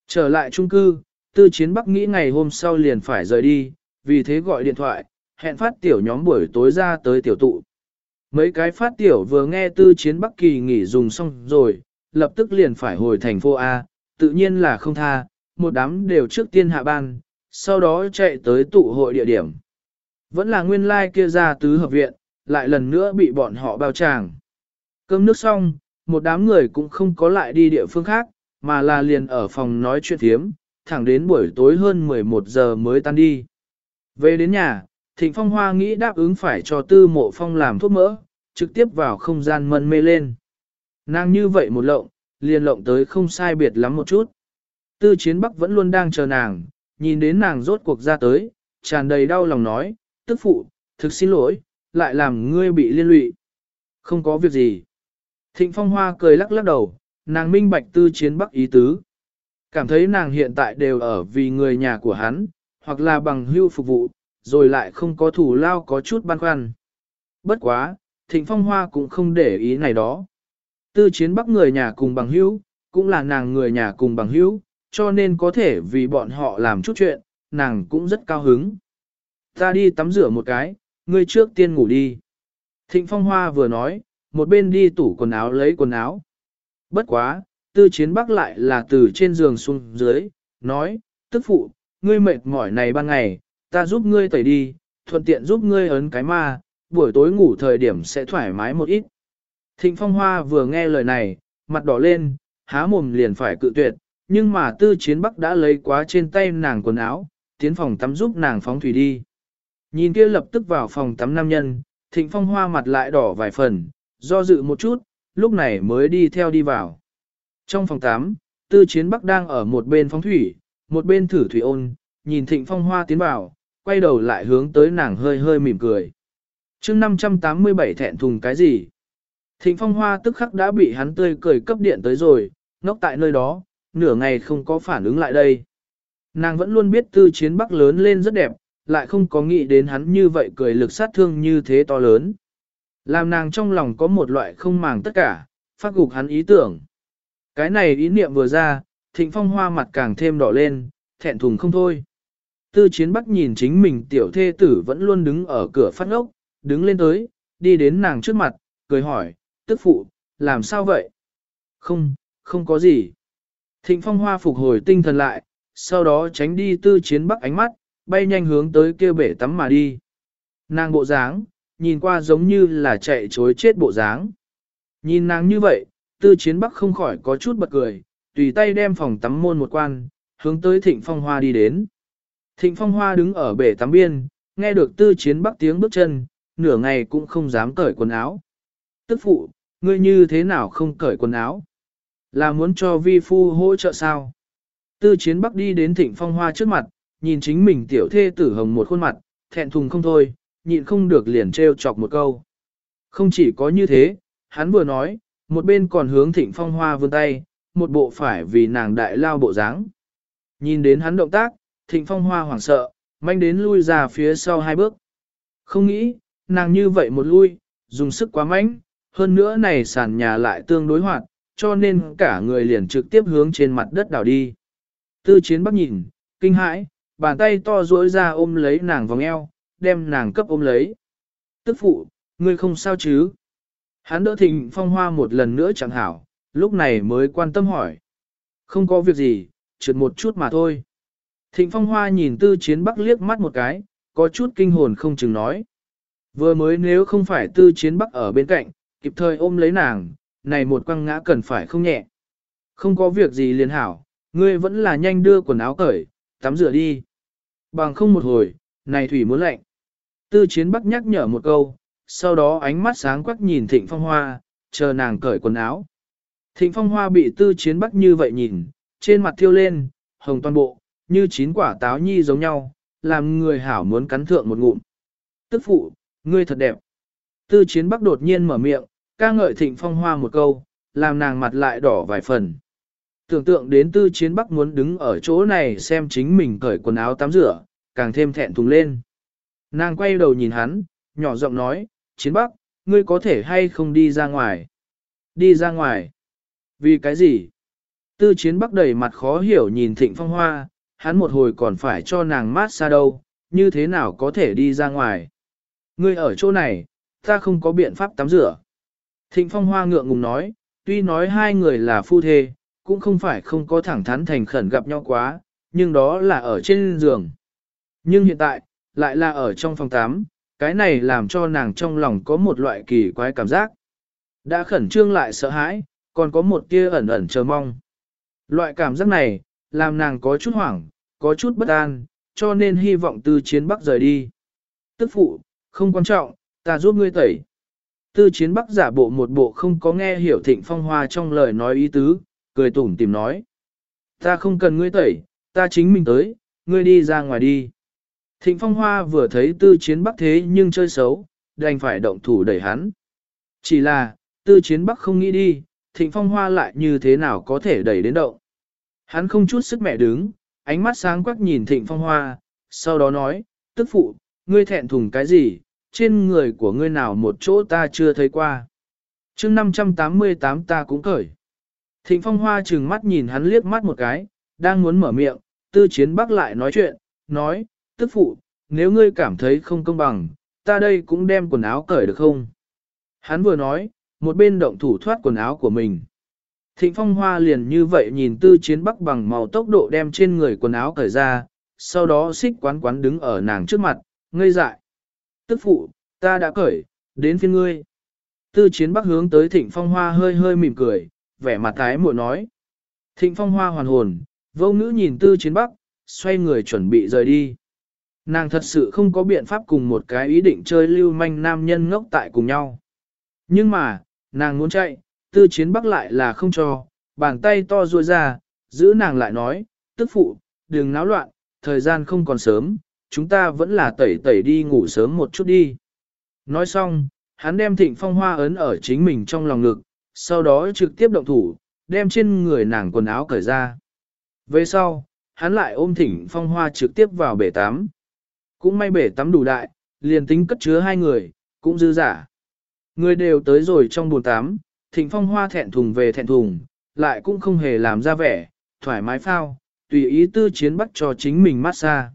Trở lại trung cư, tư chiến bắc nghĩ ngày hôm sau liền phải rời đi, vì thế gọi điện thoại, hẹn phát tiểu nhóm buổi tối ra tới tiểu tụ. Mấy cái phát tiểu vừa nghe tư chiến bắc kỳ nghỉ dùng xong rồi, lập tức liền phải hồi thành phố A, tự nhiên là không tha, một đám đều trước tiên hạ ban, sau đó chạy tới tụ hội địa điểm. Vẫn là nguyên lai like kia ra tứ hợp viện, lại lần nữa bị bọn họ bao tràng. Cơm nước xong, một đám người cũng không có lại đi địa phương khác, mà là liền ở phòng nói chuyện thiếm, thẳng đến buổi tối hơn 11 giờ mới tan đi. Về đến nhà, Thịnh Phong Hoa nghĩ đáp ứng phải cho Tư Mộ Phong làm thuốc mỡ, trực tiếp vào không gian mân mê lên. Nàng như vậy một lộng, liền lộng tới không sai biệt lắm một chút. Tư Chiến Bắc vẫn luôn đang chờ nàng, nhìn đến nàng rốt cuộc ra tới, tràn đầy đau lòng nói, tức phụ, thực xin lỗi, lại làm ngươi bị liên lụy. Không có việc gì. Thịnh Phong Hoa cười lắc lắc đầu, nàng minh bạch tư chiến bắc ý tứ. Cảm thấy nàng hiện tại đều ở vì người nhà của hắn, hoặc là bằng hưu phục vụ, rồi lại không có thủ lao có chút băn khoăn. Bất quá, Thịnh Phong Hoa cũng không để ý này đó. Tư chiến bắc người nhà cùng bằng hữu, cũng là nàng người nhà cùng bằng hữu, cho nên có thể vì bọn họ làm chút chuyện, nàng cũng rất cao hứng. Ta đi tắm rửa một cái, ngươi trước tiên ngủ đi. Thịnh Phong Hoa vừa nói, một bên đi tủ quần áo lấy quần áo. Bất quá, tư chiến bắc lại là từ trên giường xuống dưới, nói, tức phụ, ngươi mệt mỏi này ban ngày, ta giúp ngươi tẩy đi, thuận tiện giúp ngươi ấn cái ma, buổi tối ngủ thời điểm sẽ thoải mái một ít. Thịnh Phong Hoa vừa nghe lời này, mặt đỏ lên, há mồm liền phải cự tuyệt, nhưng mà tư chiến bắc đã lấy quá trên tay nàng quần áo, tiến phòng tắm giúp nàng phóng thủy đi. Nhìn kia lập tức vào phòng tắm nam nhân, thịnh phong hoa mặt lại đỏ vài phần, do dự một chút, lúc này mới đi theo đi vào. Trong phòng tắm, tư chiến bắc đang ở một bên phóng thủy, một bên thử thủy ôn, nhìn thịnh phong hoa tiến vào, quay đầu lại hướng tới nàng hơi hơi mỉm cười. chương 587 thẹn thùng cái gì? Thịnh phong hoa tức khắc đã bị hắn tươi cười cấp điện tới rồi, ngốc tại nơi đó, nửa ngày không có phản ứng lại đây. Nàng vẫn luôn biết tư chiến bắc lớn lên rất đẹp, lại không có nghĩ đến hắn như vậy cười lực sát thương như thế to lớn. Làm nàng trong lòng có một loại không màng tất cả, phát gục hắn ý tưởng. Cái này ý niệm vừa ra, thịnh phong hoa mặt càng thêm đỏ lên, thẹn thùng không thôi. Tư chiến bắc nhìn chính mình tiểu thê tử vẫn luôn đứng ở cửa phát ngốc, đứng lên tới, đi đến nàng trước mặt, cười hỏi, tức phụ, làm sao vậy? Không, không có gì. Thịnh phong hoa phục hồi tinh thần lại, sau đó tránh đi tư chiến bắc ánh mắt, bay nhanh hướng tới kia bể tắm mà đi. Nàng bộ dáng, nhìn qua giống như là chạy chối chết bộ dáng. Nhìn nàng như vậy, tư chiến bắc không khỏi có chút bật cười, tùy tay đem phòng tắm môn một quan, hướng tới thịnh phong hoa đi đến. Thịnh phong hoa đứng ở bể tắm biên, nghe được tư chiến bắc tiếng bước chân, nửa ngày cũng không dám cởi quần áo. Tức phụ, ngươi như thế nào không cởi quần áo? Là muốn cho vi phu hỗ trợ sao? Tư chiến bắc đi đến thịnh phong hoa trước mặt, nhìn chính mình tiểu thê tử hồng một khuôn mặt, thẹn thùng không thôi, nhịn không được liền trêu chọc một câu. Không chỉ có như thế, hắn vừa nói, một bên còn hướng thịnh phong hoa vươn tay, một bộ phải vì nàng đại lao bộ dáng. Nhìn đến hắn động tác, thịnh phong hoa hoảng sợ, manh đến lui ra phía sau hai bước. Không nghĩ, nàng như vậy một lui, dùng sức quá mạnh, hơn nữa này sàn nhà lại tương đối hoạt, cho nên cả người liền trực tiếp hướng trên mặt đất đảo đi. Tư chiến bắc nhìn, kinh hãi, bàn tay to duỗi ra ôm lấy nàng vòng eo, đem nàng cấp ôm lấy. Tức phụ, ngươi không sao chứ? Hắn đỡ thịnh phong hoa một lần nữa chẳng hảo, lúc này mới quan tâm hỏi. Không có việc gì, trượt một chút mà thôi. Thịnh phong hoa nhìn tư chiến bắc liếc mắt một cái, có chút kinh hồn không chừng nói. Vừa mới nếu không phải tư chiến bắc ở bên cạnh, kịp thời ôm lấy nàng, này một quăng ngã cần phải không nhẹ. Không có việc gì liền hảo, ngươi vẫn là nhanh đưa quần áo cởi, tắm rửa đi. Bằng không một hồi, này thủy muốn lạnh. Tư chiến bắc nhắc nhở một câu, sau đó ánh mắt sáng quắc nhìn thịnh phong hoa, chờ nàng cởi quần áo. Thịnh phong hoa bị tư chiến bắc như vậy nhìn, trên mặt thiêu lên, hồng toàn bộ, như chín quả táo nhi giống nhau, làm người hảo muốn cắn thượng một ngụm. Tức phụ, ngươi thật đẹp. Tư chiến bắc đột nhiên mở miệng, ca ngợi thịnh phong hoa một câu, làm nàng mặt lại đỏ vài phần. Tưởng tượng đến tư chiến bắc muốn đứng ở chỗ này xem chính mình cởi quần áo tắm rửa, càng thêm thẹn thùng lên. Nàng quay đầu nhìn hắn, nhỏ giọng nói, chiến bắc, ngươi có thể hay không đi ra ngoài? Đi ra ngoài? Vì cái gì? Tư chiến bắc đầy mặt khó hiểu nhìn thịnh phong hoa, hắn một hồi còn phải cho nàng mát xa đâu, như thế nào có thể đi ra ngoài? Ngươi ở chỗ này, ta không có biện pháp tắm rửa. Thịnh phong hoa ngượng ngùng nói, tuy nói hai người là phu thê, cũng không phải không có thẳng thắn thành khẩn gặp nhau quá, nhưng đó là ở trên giường. Nhưng hiện tại, lại là ở trong phòng tắm, cái này làm cho nàng trong lòng có một loại kỳ quái cảm giác. Đã khẩn trương lại sợ hãi, còn có một tia ẩn ẩn chờ mong. Loại cảm giác này, làm nàng có chút hoảng, có chút bất an, cho nên hy vọng tư chiến bắc rời đi. Tức phụ, không quan trọng, ta giúp ngươi tẩy. Tư chiến bắc giả bộ một bộ không có nghe hiểu thịnh phong hoa trong lời nói ý tứ, cười tủm tìm nói. Ta không cần ngươi tẩy, ta chính mình tới, ngươi đi ra ngoài đi. Thịnh phong hoa vừa thấy tư chiến bắc thế nhưng chơi xấu, đành phải động thủ đẩy hắn. Chỉ là, tư chiến bắc không nghĩ đi, thịnh phong hoa lại như thế nào có thể đẩy đến động. Hắn không chút sức mẹ đứng, ánh mắt sáng quắc nhìn thịnh phong hoa, sau đó nói, tức phụ, ngươi thẹn thùng cái gì, trên người của ngươi nào một chỗ ta chưa thấy qua. chương 588 ta cũng cởi. Thịnh phong hoa trừng mắt nhìn hắn liếc mắt một cái, đang muốn mở miệng, tư chiến bắc lại nói chuyện, nói, tức phụ, nếu ngươi cảm thấy không công bằng, ta đây cũng đem quần áo cởi được không? Hắn vừa nói, một bên động thủ thoát quần áo của mình. Thịnh phong hoa liền như vậy nhìn tư chiến bắc bằng màu tốc độ đem trên người quần áo cởi ra, sau đó xích quán quán đứng ở nàng trước mặt, ngây dại. Tức phụ, ta đã cởi, đến phiên ngươi. Tư chiến bắc hướng tới thịnh phong hoa hơi hơi mỉm cười, vẻ mặt tái muội nói. Thịnh phong hoa hoàn hồn, vô ngữ nhìn tư chiến bắc, xoay người chuẩn bị rời đi. Nàng thật sự không có biện pháp cùng một cái ý định chơi lưu manh nam nhân ngốc tại cùng nhau. Nhưng mà, nàng muốn chạy, tư chiến bắc lại là không cho, bàn tay to ruôi ra, giữ nàng lại nói, tức phụ, đừng náo loạn, thời gian không còn sớm, chúng ta vẫn là tẩy tẩy đi ngủ sớm một chút đi. Nói xong, hắn đem thịnh phong hoa ấn ở chính mình trong lòng ngực, sau đó trực tiếp động thủ, đem trên người nàng quần áo cởi ra. Về sau, hắn lại ôm thịnh phong hoa trực tiếp vào bể tắm. Cũng may bể tắm đủ đại, liền tính cất chứa hai người, cũng dư giả. Người đều tới rồi trong bồn tắm, thịnh phong hoa thẹn thùng về thẹn thùng, lại cũng không hề làm ra vẻ, thoải mái phao, tùy ý tư chiến bắt cho chính mình massage.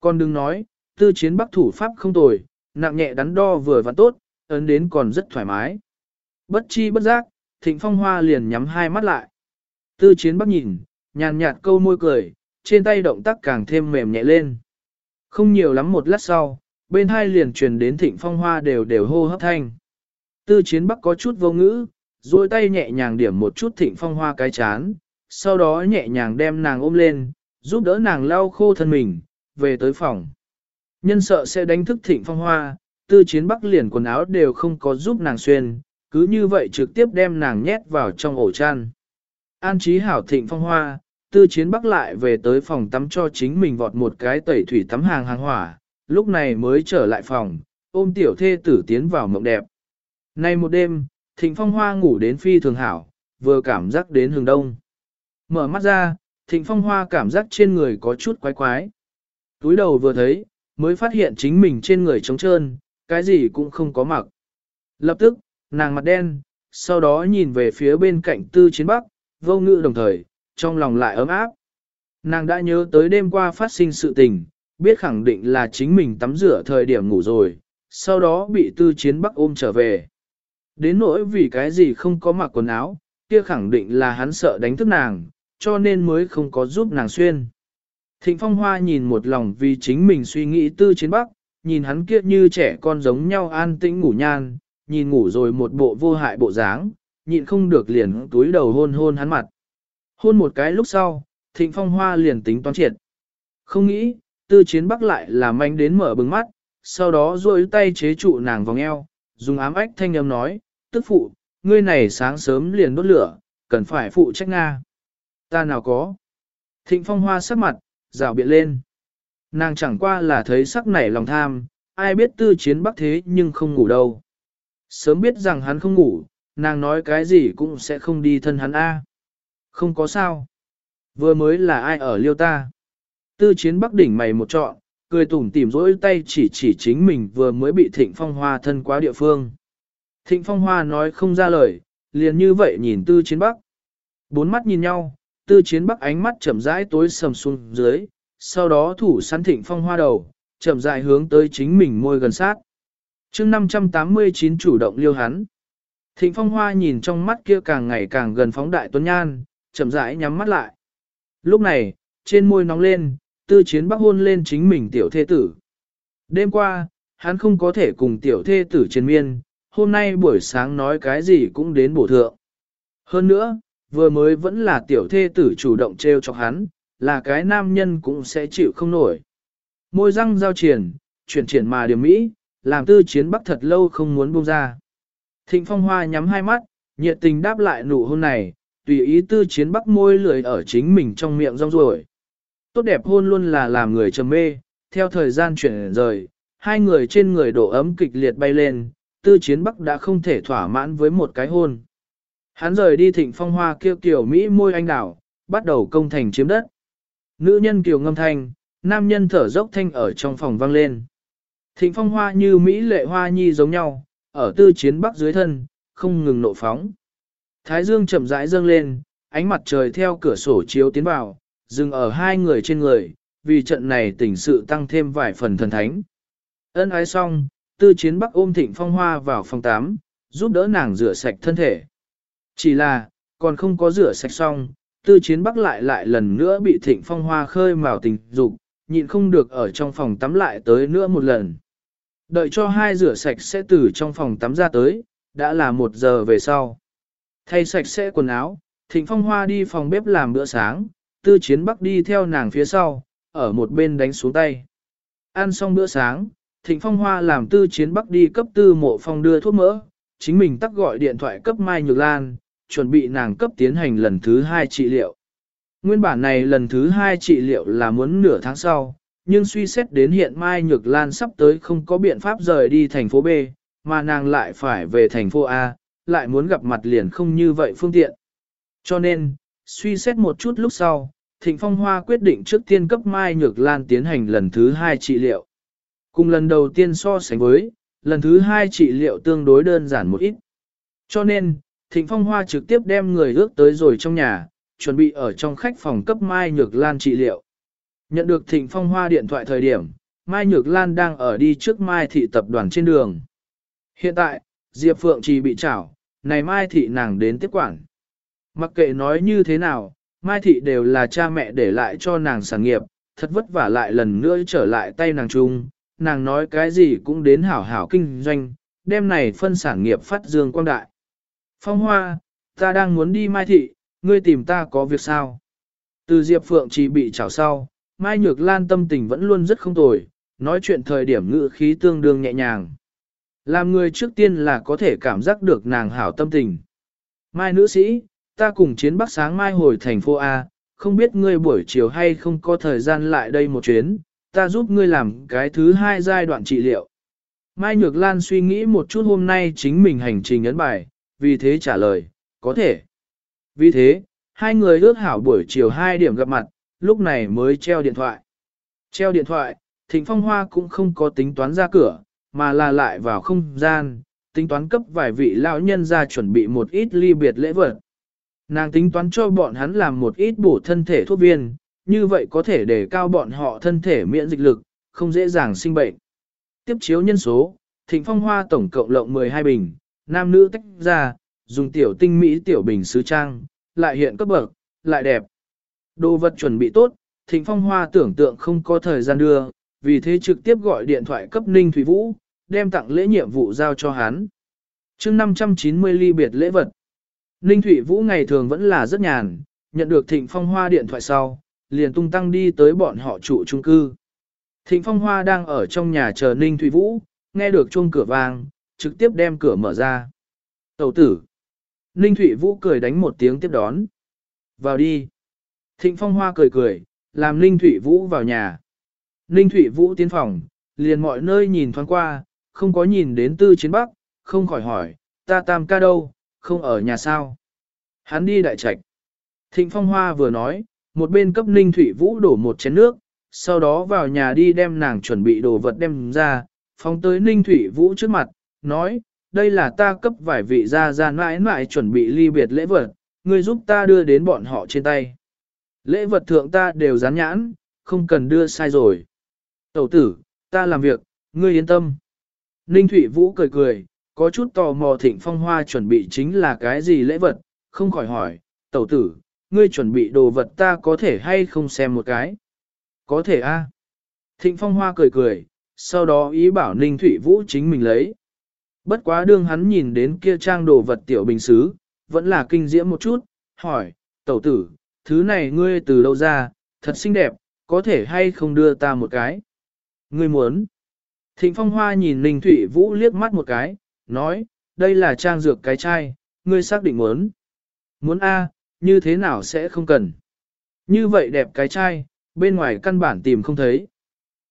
Còn đừng nói, tư chiến bắc thủ pháp không tồi, nặng nhẹ đắn đo vừa và tốt, ấn đến còn rất thoải mái. Bất chi bất giác, thịnh phong hoa liền nhắm hai mắt lại. Tư chiến bắc nhìn, nhàn nhạt câu môi cười, trên tay động tác càng thêm mềm nhẹ lên. Không nhiều lắm một lát sau, bên hai liền truyền đến thịnh phong hoa đều đều hô hấp thanh. Tư chiến bắc có chút vô ngữ, duỗi tay nhẹ nhàng điểm một chút thịnh phong hoa cái chán, sau đó nhẹ nhàng đem nàng ôm lên, giúp đỡ nàng lau khô thân mình, về tới phòng. Nhân sợ sẽ đánh thức thịnh phong hoa, tư chiến bắc liền quần áo đều không có giúp nàng xuyên, cứ như vậy trực tiếp đem nàng nhét vào trong ổ chăn. An trí hảo thịnh phong hoa, tư chiến bắc lại về tới phòng tắm cho chính mình vọt một cái tẩy thủy tắm hàng hàng hỏa, lúc này mới trở lại phòng, ôm tiểu thê tử tiến vào mộng đẹp. Nay một đêm, thịnh phong hoa ngủ đến phi thường hảo, vừa cảm giác đến hừng đông. Mở mắt ra, thịnh phong hoa cảm giác trên người có chút quái quái. Túi đầu vừa thấy, mới phát hiện chính mình trên người trống trơn, cái gì cũng không có mặc. Lập tức, nàng mặt đen, sau đó nhìn về phía bên cạnh tư chiến bắc, vô ngữ đồng thời, trong lòng lại ấm áp. Nàng đã nhớ tới đêm qua phát sinh sự tình, biết khẳng định là chính mình tắm rửa thời điểm ngủ rồi, sau đó bị tư chiến bắc ôm trở về. Đến nỗi vì cái gì không có mặc quần áo, kia khẳng định là hắn sợ đánh thức nàng, cho nên mới không có giúp nàng xuyên. Thịnh Phong Hoa nhìn một lòng vì chính mình suy nghĩ tư chiến bắc, nhìn hắn kia như trẻ con giống nhau an tĩnh ngủ nhan, nhìn ngủ rồi một bộ vô hại bộ dáng, nhịn không được liền túi đầu hôn hôn hắn mặt. Hôn một cái lúc sau, Thịnh Phong Hoa liền tính toán triệt. Không nghĩ, tư chiến bắc lại là manh đến mở bừng mắt, sau đó duỗi tay chế trụ nàng vòng eo, dùng ám ách thanh âm nói, tức phụ, ngươi này sáng sớm liền đốt lửa, cần phải phụ trách Nga. Ta nào có. Thịnh Phong Hoa sắc mặt, rào biện lên. Nàng chẳng qua là thấy sắc nảy lòng tham, ai biết tư chiến bắc thế nhưng không ngủ đâu. Sớm biết rằng hắn không ngủ, nàng nói cái gì cũng sẽ không đi thân hắn A. Không có sao. Vừa mới là ai ở liêu ta. Tư chiến bắc đỉnh mày một trọn, cười tủm tỉm rỗi tay chỉ chỉ chính mình vừa mới bị thịnh phong hoa thân quá địa phương. Thịnh phong hoa nói không ra lời, liền như vậy nhìn tư chiến bắc. Bốn mắt nhìn nhau, tư chiến bắc ánh mắt chậm rãi tối sầm xuống dưới, sau đó thủ sắn thịnh phong hoa đầu, chậm rãi hướng tới chính mình môi gần sát. chương 589 chủ động liêu hắn. Thịnh phong hoa nhìn trong mắt kia càng ngày càng gần phóng đại tuấn nhan, chậm rãi nhắm mắt lại. Lúc này, trên môi nóng lên, tư chiến bắc hôn lên chính mình tiểu thê tử. Đêm qua, hắn không có thể cùng tiểu thê tử trên miên, hôm nay buổi sáng nói cái gì cũng đến bổ thượng. Hơn nữa, vừa mới vẫn là tiểu thê tử chủ động treo chọc hắn, là cái nam nhân cũng sẽ chịu không nổi. Môi răng giao triển, chuyển triển mà điểm mỹ, làm tư chiến bắc thật lâu không muốn buông ra. Thịnh phong hoa nhắm hai mắt, nhiệt tình đáp lại nụ hôn này, tùy ý tư chiến bắc môi lười ở chính mình trong miệng rong ruổi. Tốt đẹp hôn luôn là làm người trầm mê, theo thời gian chuyển rời, hai người trên người độ ấm kịch liệt bay lên, tư chiến bắc đã không thể thỏa mãn với một cái hôn. Hắn rời đi thịnh phong hoa kêu kiểu Mỹ môi anh đảo, bắt đầu công thành chiếm đất. Nữ nhân kiều ngâm thanh, nam nhân thở dốc thanh ở trong phòng vang lên. Thịnh phong hoa như Mỹ lệ hoa nhi giống nhau, ở tư chiến bắc dưới thân, không ngừng nộ phóng. Thái dương chậm rãi dâng lên, ánh mặt trời theo cửa sổ chiếu tiến vào, dừng ở hai người trên người, vì trận này tình sự tăng thêm vài phần thần thánh. Ân ái xong, tư chiến bắc ôm thịnh phong hoa vào phòng 8, giúp đỡ nàng rửa sạch thân thể. Chỉ là, còn không có rửa sạch xong, tư chiến bắc lại lại lần nữa bị thịnh phong hoa khơi mào tình dục, nhịn không được ở trong phòng tắm lại tới nữa một lần. Đợi cho hai rửa sạch sẽ từ trong phòng tắm ra tới, đã là một giờ về sau. Thay sạch sẽ quần áo, thịnh phong hoa đi phòng bếp làm bữa sáng, tư chiến bắc đi theo nàng phía sau, ở một bên đánh xuống tay. Ăn xong bữa sáng, thịnh phong hoa làm tư chiến bắc đi cấp tư mộ phong đưa thuốc mỡ, chính mình tắt gọi điện thoại cấp Mai Nhược Lan, chuẩn bị nàng cấp tiến hành lần thứ hai trị liệu. Nguyên bản này lần thứ hai trị liệu là muốn nửa tháng sau, nhưng suy xét đến hiện Mai Nhược Lan sắp tới không có biện pháp rời đi thành phố B, mà nàng lại phải về thành phố A, lại muốn gặp mặt liền không như vậy phương tiện. Cho nên, suy xét một chút lúc sau, Thịnh Phong Hoa quyết định trước tiên cấp Mai Nhược Lan tiến hành lần thứ hai trị liệu. Cùng lần đầu tiên so sánh với, lần thứ hai trị liệu tương đối đơn giản một ít. Cho nên, Thịnh Phong Hoa trực tiếp đem người ước tới rồi trong nhà, chuẩn bị ở trong khách phòng cấp Mai Nhược Lan trị liệu. Nhận được Thịnh Phong Hoa điện thoại thời điểm, Mai Nhược Lan đang ở đi trước Mai Thị tập đoàn trên đường. Hiện tại, Diệp Phượng trì bị trảo, này Mai Thị nàng đến tiếp quản. Mặc kệ nói như thế nào, Mai Thị đều là cha mẹ để lại cho nàng sản nghiệp, thật vất vả lại lần nữa trở lại tay nàng chung, nàng nói cái gì cũng đến hảo hảo kinh doanh, Đêm này phân sản nghiệp phát dương quang đại. Phong Hoa, ta đang muốn đi Mai Thị, ngươi tìm ta có việc sao? Từ Diệp Phượng chỉ bị chảo sau, Mai Nhược Lan tâm tình vẫn luôn rất không tồi, nói chuyện thời điểm ngữ khí tương đương nhẹ nhàng. Làm người trước tiên là có thể cảm giác được nàng hảo tâm tình. Mai nữ sĩ, ta cùng chiến bắc sáng mai hồi thành phố A, không biết ngươi buổi chiều hay không có thời gian lại đây một chuyến, ta giúp ngươi làm cái thứ hai giai đoạn trị liệu. Mai Nhược Lan suy nghĩ một chút hôm nay chính mình hành trình ấn bài, vì thế trả lời, có thể. Vì thế, hai người ước hảo buổi chiều 2 điểm gặp mặt, lúc này mới treo điện thoại. Treo điện thoại, Thịnh Phong Hoa cũng không có tính toán ra cửa, mà là lại vào không gian, tính toán cấp vài vị lão nhân ra chuẩn bị một ít ly biệt lễ vật. Nàng tính toán cho bọn hắn làm một ít bổ thân thể thuốc viên, như vậy có thể để cao bọn họ thân thể miễn dịch lực, không dễ dàng sinh bệnh. Tiếp chiếu nhân số, Thịnh Phong Hoa tổng cộng lộng 12 bình, nam nữ tách ra, dùng tiểu tinh mỹ tiểu bình sứ trang, lại hiện cấp bậc, lại đẹp. Đồ vật chuẩn bị tốt, Thịnh Phong Hoa tưởng tượng không có thời gian đưa, vì thế trực tiếp gọi điện thoại cấp Ninh Thủy Vũ, đem tặng lễ nhiệm vụ giao cho hắn. chương 590 ly biệt lễ vật. Ninh Thủy Vũ ngày thường vẫn là rất nhàn, nhận được Thịnh Phong Hoa điện thoại sau, liền tung tăng đi tới bọn họ trụ chung cư. Thịnh Phong Hoa đang ở trong nhà chờ Ninh Thủy Vũ, nghe được chuông cửa vang, trực tiếp đem cửa mở ra. Tẩu tử. Ninh Thụy Vũ cười đánh một tiếng tiếp đón. Vào đi. Thịnh Phong Hoa cười cười, làm Ninh Thụy Vũ vào nhà. Ninh Thụy Vũ tiến phòng, liền mọi nơi nhìn thoáng qua, không có nhìn đến tư chiến bắc, không khỏi hỏi, ta tam ca đâu, không ở nhà sao. Hắn đi đại trạch. Thịnh Phong Hoa vừa nói, một bên cấp Ninh Thủy Vũ đổ một chén nước, sau đó vào nhà đi đem nàng chuẩn bị đồ vật đem ra, phóng tới Ninh Thủy Vũ trước mặt, nói, đây là ta cấp vài vị gia gia mãi mãi chuẩn bị ly biệt lễ vật, ngươi giúp ta đưa đến bọn họ trên tay. Lễ vật thượng ta đều dán nhãn, không cần đưa sai rồi. Tẩu tử, ta làm việc, ngươi yên tâm. Ninh Thủy Vũ cười cười, có chút tò mò thịnh phong hoa chuẩn bị chính là cái gì lễ vật, không khỏi hỏi, tẩu tử, ngươi chuẩn bị đồ vật ta có thể hay không xem một cái. Có thể a. Thịnh phong hoa cười cười, sau đó ý bảo Ninh Thủy Vũ chính mình lấy. Bất quá đương hắn nhìn đến kia trang đồ vật tiểu bình xứ, vẫn là kinh diễm một chút, hỏi, tẩu tử, thứ này ngươi từ đâu ra, thật xinh đẹp, có thể hay không đưa ta một cái. Ngươi muốn. Thịnh Phong Hoa nhìn Ninh Thủy Vũ liếc mắt một cái, nói, đây là trang dược cái chai, ngươi xác định muốn. Muốn A, như thế nào sẽ không cần. Như vậy đẹp cái chai, bên ngoài căn bản tìm không thấy.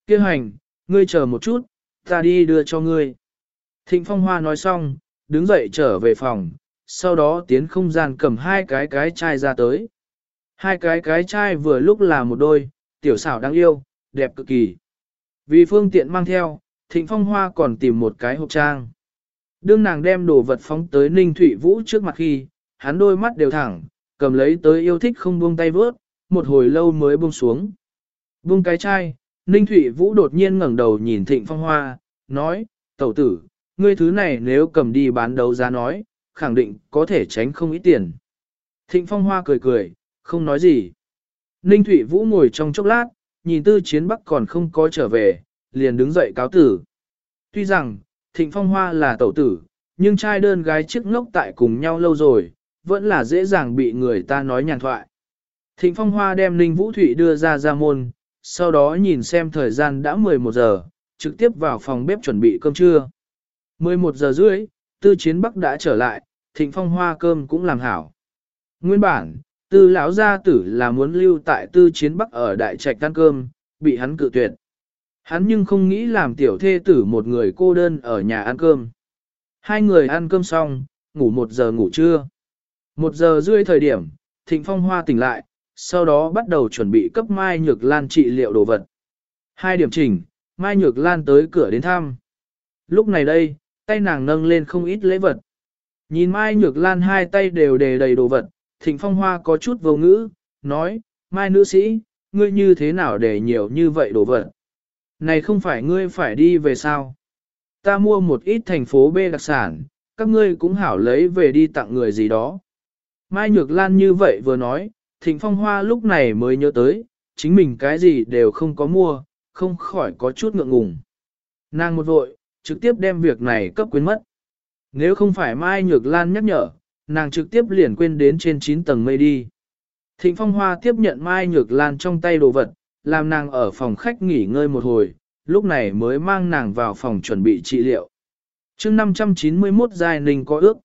Kêu hành, ngươi chờ một chút, ta đi đưa cho ngươi. Thịnh Phong Hoa nói xong, đứng dậy trở về phòng, sau đó tiến không gian cầm hai cái cái chai ra tới. Hai cái cái chai vừa lúc là một đôi, tiểu xảo đáng yêu, đẹp cực kỳ. Vì phương tiện mang theo, Thịnh Phong Hoa còn tìm một cái hộp trang. Đương nàng đem đồ vật phóng tới Ninh Thụy Vũ trước mặt khi, hắn đôi mắt đều thẳng, cầm lấy tới yêu thích không buông tay vớt, một hồi lâu mới buông xuống. Buông cái chai, Ninh Thụy Vũ đột nhiên ngẩng đầu nhìn Thịnh Phong Hoa, nói, tẩu tử, ngươi thứ này nếu cầm đi bán đấu giá nói, khẳng định có thể tránh không ít tiền. Thịnh Phong Hoa cười cười, không nói gì. Ninh Thụy Vũ ngồi trong chốc lát, nhìn tư chiến bắc còn không có trở về, liền đứng dậy cáo tử. Tuy rằng, Thịnh Phong Hoa là tẩu tử, nhưng trai đơn gái chiếc ngốc tại cùng nhau lâu rồi, vẫn là dễ dàng bị người ta nói nhàn thoại. Thịnh Phong Hoa đem Ninh Vũ Thụy đưa ra ra môn, sau đó nhìn xem thời gian đã 11 giờ, trực tiếp vào phòng bếp chuẩn bị cơm trưa. 11 giờ rưỡi, tư chiến bắc đã trở lại, thịnh phong hoa cơm cũng làm hảo. Nguyên bản, tư lão gia tử là muốn lưu tại tư chiến bắc ở đại trạch ăn cơm, bị hắn cự tuyệt. Hắn nhưng không nghĩ làm tiểu thê tử một người cô đơn ở nhà ăn cơm. Hai người ăn cơm xong, ngủ một giờ ngủ trưa. Một giờ rưỡi thời điểm, thịnh phong hoa tỉnh lại, sau đó bắt đầu chuẩn bị cấp Mai Nhược Lan trị liệu đồ vật. Hai điểm chỉnh, Mai Nhược Lan tới cửa đến thăm. Lúc này đây, tay nàng nâng lên không ít lễ vật. Nhìn Mai Nhược Lan hai tay đều đề đầy đồ vật, Thịnh Phong Hoa có chút vô ngữ, nói, Mai nữ sĩ, ngươi như thế nào để nhiều như vậy đồ vật? Này không phải ngươi phải đi về sao? Ta mua một ít thành phố B đặc sản, các ngươi cũng hảo lấy về đi tặng người gì đó. Mai Nhược Lan như vậy vừa nói, Thịnh Phong Hoa lúc này mới nhớ tới, chính mình cái gì đều không có mua, không khỏi có chút ngượng ngùng. Nàng một vội, trực tiếp đem việc này cấp quên mất. Nếu không phải Mai Nhược Lan nhắc nhở, nàng trực tiếp liền quên đến trên 9 tầng mây đi. Thịnh Phong Hoa tiếp nhận Mai Nhược Lan trong tay đồ vật, làm nàng ở phòng khách nghỉ ngơi một hồi, lúc này mới mang nàng vào phòng chuẩn bị trị liệu. chương 591 Giai Ninh có ước.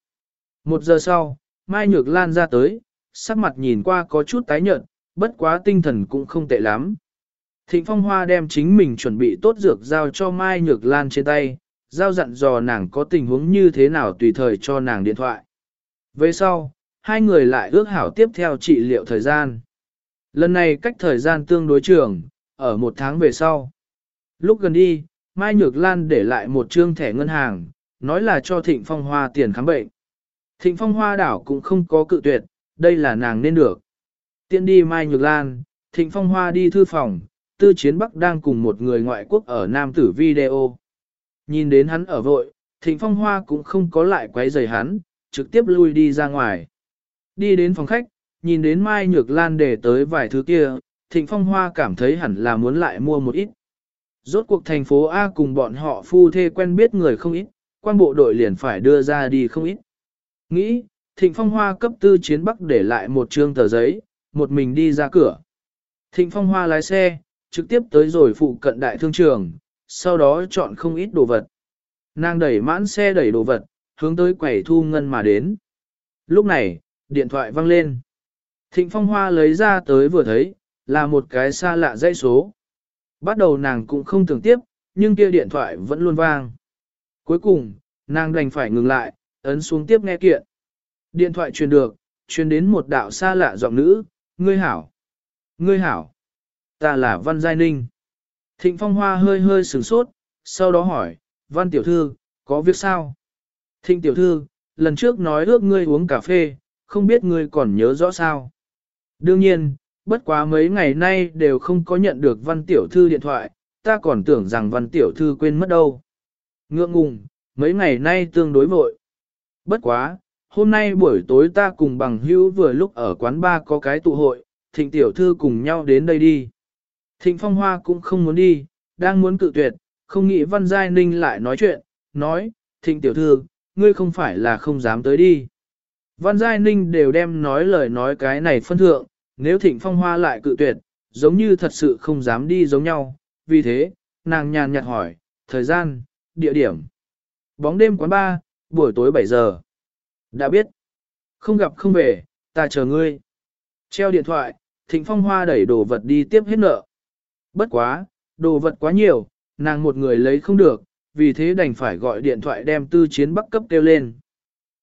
Một giờ sau, Mai Nhược Lan ra tới, sắc mặt nhìn qua có chút tái nhợt, bất quá tinh thần cũng không tệ lắm. Thịnh Phong Hoa đem chính mình chuẩn bị tốt dược giao cho Mai Nhược Lan trên tay, giao dặn dò nàng có tình huống như thế nào tùy thời cho nàng điện thoại. Về sau, hai người lại ước hảo tiếp theo trị liệu thời gian. Lần này cách thời gian tương đối trường, ở một tháng về sau. Lúc gần đi, Mai Nhược Lan để lại một trương thẻ ngân hàng, nói là cho Thịnh Phong Hoa tiền khám bệnh. Thịnh Phong Hoa đảo cũng không có cự tuyệt, đây là nàng nên được. Tiện đi Mai Nhược Lan, Thịnh Phong Hoa đi thư phòng, Tư Chiến Bắc đang cùng một người ngoại quốc ở Nam Tử Video. Nhìn đến hắn ở vội, Thịnh Phong Hoa cũng không có lại quấy rầy hắn, trực tiếp lui đi ra ngoài. Đi đến phòng khách, nhìn đến Mai Nhược Lan để tới vài thứ kia, Thịnh Phong Hoa cảm thấy hẳn là muốn lại mua một ít. Rốt cuộc thành phố A cùng bọn họ phu thê quen biết người không ít, quan bộ đội liền phải đưa ra đi không ít. Nghĩ, Thịnh Phong Hoa cấp tư chiến bắc để lại một trương tờ giấy, một mình đi ra cửa. Thịnh Phong Hoa lái xe, trực tiếp tới rồi phụ cận đại thương trường, sau đó chọn không ít đồ vật. Nàng đẩy mãn xe đẩy đồ vật, hướng tới quầy thu ngân mà đến. Lúc này, điện thoại vang lên. Thịnh Phong Hoa lấy ra tới vừa thấy, là một cái xa lạ dãy số. Bắt đầu nàng cũng không tưởng tiếp, nhưng kia điện thoại vẫn luôn vang. Cuối cùng, nàng đành phải ngừng lại, ấn xuống tiếp nghe kiện. Điện thoại truyền được, truyền đến một đạo xa lạ giọng nữ, ngươi hảo. Ngươi hảo. Ta là Văn Giai Ninh. Thịnh Phong Hoa hơi hơi sửng sốt, sau đó hỏi, Văn Tiểu Thư, có việc sao? Thịnh Tiểu Thư, lần trước nói ước ngươi uống cà phê, không biết ngươi còn nhớ rõ sao? Đương nhiên, bất quá mấy ngày nay đều không có nhận được Văn Tiểu Thư điện thoại, ta còn tưởng rằng Văn Tiểu Thư quên mất đâu. Ngượng ngùng, mấy ngày nay tương đối vội. Bất quá, hôm nay buổi tối ta cùng bằng hữu vừa lúc ở quán ba có cái tụ hội, thịnh tiểu thư cùng nhau đến đây đi. Thịnh phong hoa cũng không muốn đi, đang muốn cự tuyệt, không nghĩ văn giai ninh lại nói chuyện, nói, thịnh tiểu thư, ngươi không phải là không dám tới đi. Văn giai ninh đều đem nói lời nói cái này phân thượng, nếu thịnh phong hoa lại cự tuyệt, giống như thật sự không dám đi giống nhau, vì thế, nàng nhàn nhạt hỏi, thời gian, địa điểm. Bóng đêm quán ba, buổi tối 7 giờ. Đã biết. Không gặp không về, ta chờ ngươi. Treo điện thoại, Thịnh Phong Hoa đẩy đồ vật đi tiếp hết nợ. Bất quá, đồ vật quá nhiều, nàng một người lấy không được, vì thế đành phải gọi điện thoại đem tư chiến bắc cấp kêu lên.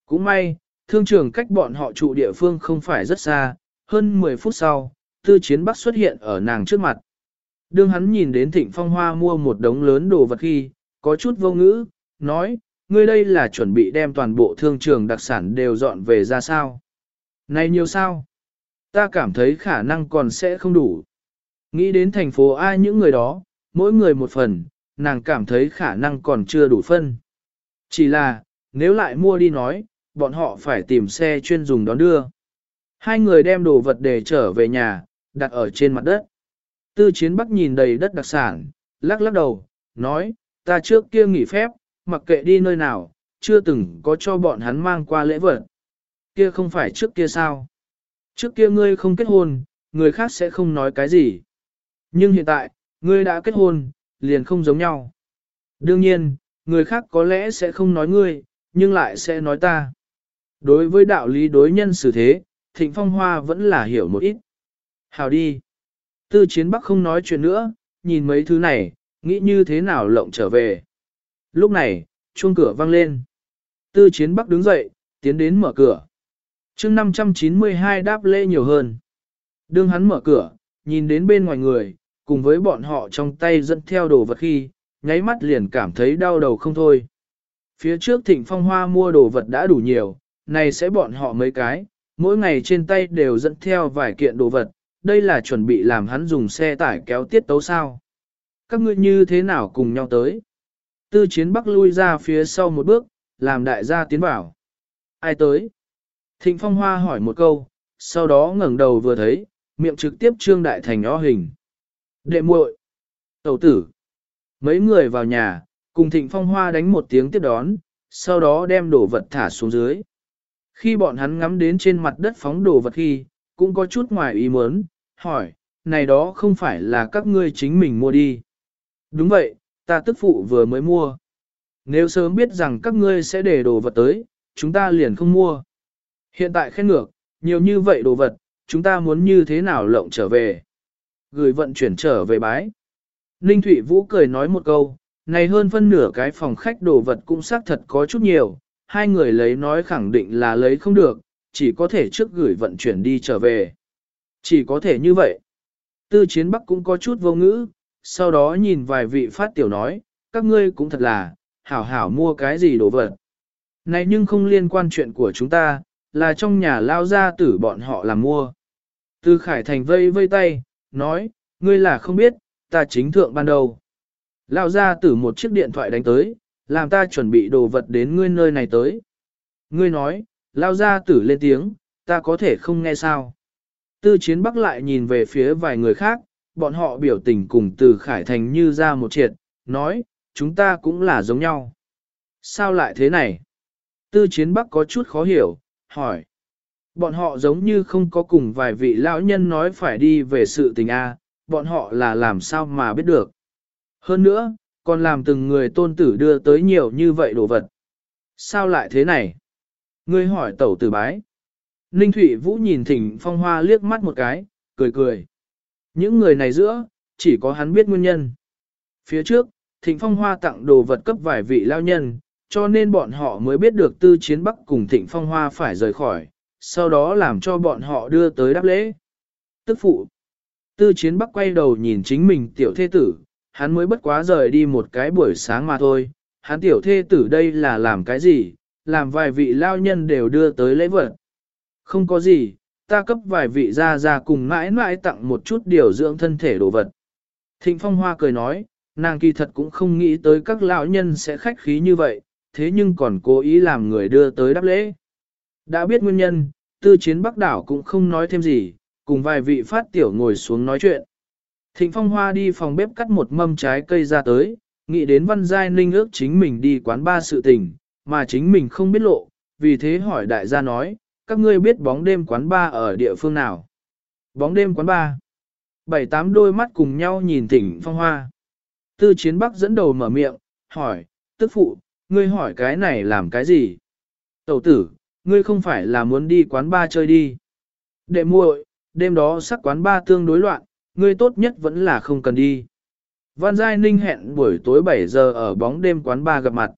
Cũng may, thương trường cách bọn họ trụ địa phương không phải rất xa, hơn 10 phút sau, tư chiến bắc xuất hiện ở nàng trước mặt. Đương hắn nhìn đến thịnh phong hoa mua một đống lớn đồ vật khi, có chút vô ngữ, nói, ngươi đây là chuẩn bị đem toàn bộ thương trường đặc sản đều dọn về ra sao? Này nhiều sao? Ta cảm thấy khả năng còn sẽ không đủ. Nghĩ đến thành phố ai những người đó, mỗi người một phần, nàng cảm thấy khả năng còn chưa đủ phân. Chỉ là, nếu lại mua đi nói, bọn họ phải tìm xe chuyên dùng đón đưa. Hai người đem đồ vật để trở về nhà, đặt ở trên mặt đất. Tư chiến bắc nhìn đầy đất đặc sản, lắc lắc đầu, nói, ta trước kia nghỉ phép, mặc kệ đi nơi nào, chưa từng có cho bọn hắn mang qua lễ vật. Kia không phải trước kia sao? Trước kia ngươi không kết hôn, người khác sẽ không nói cái gì. Nhưng hiện tại, ngươi đã kết hôn, liền không giống nhau. Đương nhiên, người khác có lẽ sẽ không nói ngươi, nhưng lại sẽ nói ta. Đối với đạo lý đối nhân xử thế, Thịnh Phong Hoa vẫn là hiểu một ít. Hào đi. Tư chiến bắc không nói chuyện nữa, nhìn mấy thứ này, nghĩ như thế nào lộng trở về. Lúc này, chuông cửa vang lên. Tư chiến bắc đứng dậy, tiến đến mở cửa. chương 592 đáp lễ nhiều hơn. Đương hắn mở cửa, nhìn đến bên ngoài người, cùng với bọn họ trong tay dẫn theo đồ vật khi, nháy mắt liền cảm thấy đau đầu không thôi. Phía trước thịnh phong hoa mua đồ vật đã đủ nhiều, này sẽ bọn họ mấy cái, mỗi ngày trên tay đều dẫn theo vài kiện đồ vật, đây là chuẩn bị làm hắn dùng xe tải kéo tiết tấu sao. Các ngươi như thế nào cùng nhau tới? Tư chiến bắc lui ra phía sau một bước, làm đại gia tiến vào. Ai tới? Thịnh Phong Hoa hỏi một câu, sau đó ngẩng đầu vừa thấy, miệng trực tiếp trương đại thành o hình. Đệ muội, tẩu tử. Mấy người vào nhà, cùng Thịnh Phong Hoa đánh một tiếng tiếp đón, sau đó đem đồ vật thả xuống dưới. Khi bọn hắn ngắm đến trên mặt đất phóng đồ vật khi, cũng có chút ngoài ý muốn, hỏi, này đó không phải là các ngươi chính mình mua đi. Đúng vậy, ta tức phụ vừa mới mua. Nếu sớm biết rằng các ngươi sẽ để đồ vật tới, chúng ta liền không mua. Hiện tại khen ngược, nhiều như vậy đồ vật, chúng ta muốn như thế nào lộng trở về. Gửi vận chuyển trở về bái. Ninh Thụy Vũ cười nói một câu, này hơn phân nửa cái phòng khách đồ vật cũng xác thật có chút nhiều, hai người lấy nói khẳng định là lấy không được, chỉ có thể trước gửi vận chuyển đi trở về. Chỉ có thể như vậy. Tư chiến bắc cũng có chút vô ngữ, sau đó nhìn vài vị phát tiểu nói, các ngươi cũng thật là, hảo hảo mua cái gì đồ vật. Này nhưng không liên quan chuyện của chúng ta, là trong nhà lao ra tử bọn họ làm mua. Tư Khải Thành vây vây tay, nói, ngươi là không biết, ta chính thượng ban đầu. Lao ra tử một chiếc điện thoại đánh tới, làm ta chuẩn bị đồ vật đến ngươi nơi này tới. Ngươi nói, lao ra tử lên tiếng, ta có thể không nghe sao. Tư chiến bắc lại nhìn về phía vài người khác, bọn họ biểu tình cùng từ Khải Thành như ra một triệt, nói, chúng ta cũng là giống nhau. Sao lại thế này? Tư chiến bắc có chút khó hiểu, hỏi. Bọn họ giống như không có cùng vài vị lão nhân nói phải đi về sự tình A, bọn họ là làm sao mà biết được. Hơn nữa, còn làm từng người tôn tử đưa tới nhiều như vậy đồ vật. Sao lại thế này? Ngươi hỏi tẩu tử bái. Ninh Thụy Vũ nhìn thỉnh phong hoa liếc mắt một cái, cười cười. Những người này giữa, chỉ có hắn biết nguyên nhân. Phía trước, Thịnh Phong Hoa tặng đồ vật cấp vài vị lao nhân, cho nên bọn họ mới biết được tư chiến bắc cùng thịnh phong hoa phải rời khỏi, sau đó làm cho bọn họ đưa tới đáp lễ. Tức phụ, tư chiến bắc quay đầu nhìn chính mình tiểu thế tử, hắn mới bất quá rời đi một cái buổi sáng mà thôi, hắn tiểu thê tử đây là làm cái gì, làm vài vị lao nhân đều đưa tới lễ vật. Không có gì, ta cấp vài vị ra ra cùng mãi mãi tặng một chút điều dưỡng thân thể đồ vật. Thịnh Phong Hoa cười nói, nàng kỳ thật cũng không nghĩ tới các lão nhân sẽ khách khí như vậy, thế nhưng còn cố ý làm người đưa tới đáp lễ. Đã biết nguyên nhân, tư chiến bắc đảo cũng không nói thêm gì, cùng vài vị phát tiểu ngồi xuống nói chuyện. Thịnh Phong Hoa đi phòng bếp cắt một mâm trái cây ra tới, nghĩ đến Văn Giai Ninh ước chính mình đi quán ba sự tình, mà chính mình không biết lộ, vì thế hỏi đại gia nói, các ngươi biết bóng đêm quán ba ở địa phương nào? Bóng đêm quán ba. Bảy tám đôi mắt cùng nhau nhìn Thịnh Phong Hoa. Tư Chiến Bắc dẫn đầu mở miệng, hỏi, tức phụ, ngươi hỏi cái này làm cái gì? Tẩu tử, ngươi không phải là muốn đi quán ba chơi đi. Đệ muội, đêm đó sắc quán ba tương đối loạn, ngươi tốt nhất vẫn là không cần đi. Văn Giai Ninh hẹn buổi tối 7 giờ ở bóng đêm quán ba gặp mặt.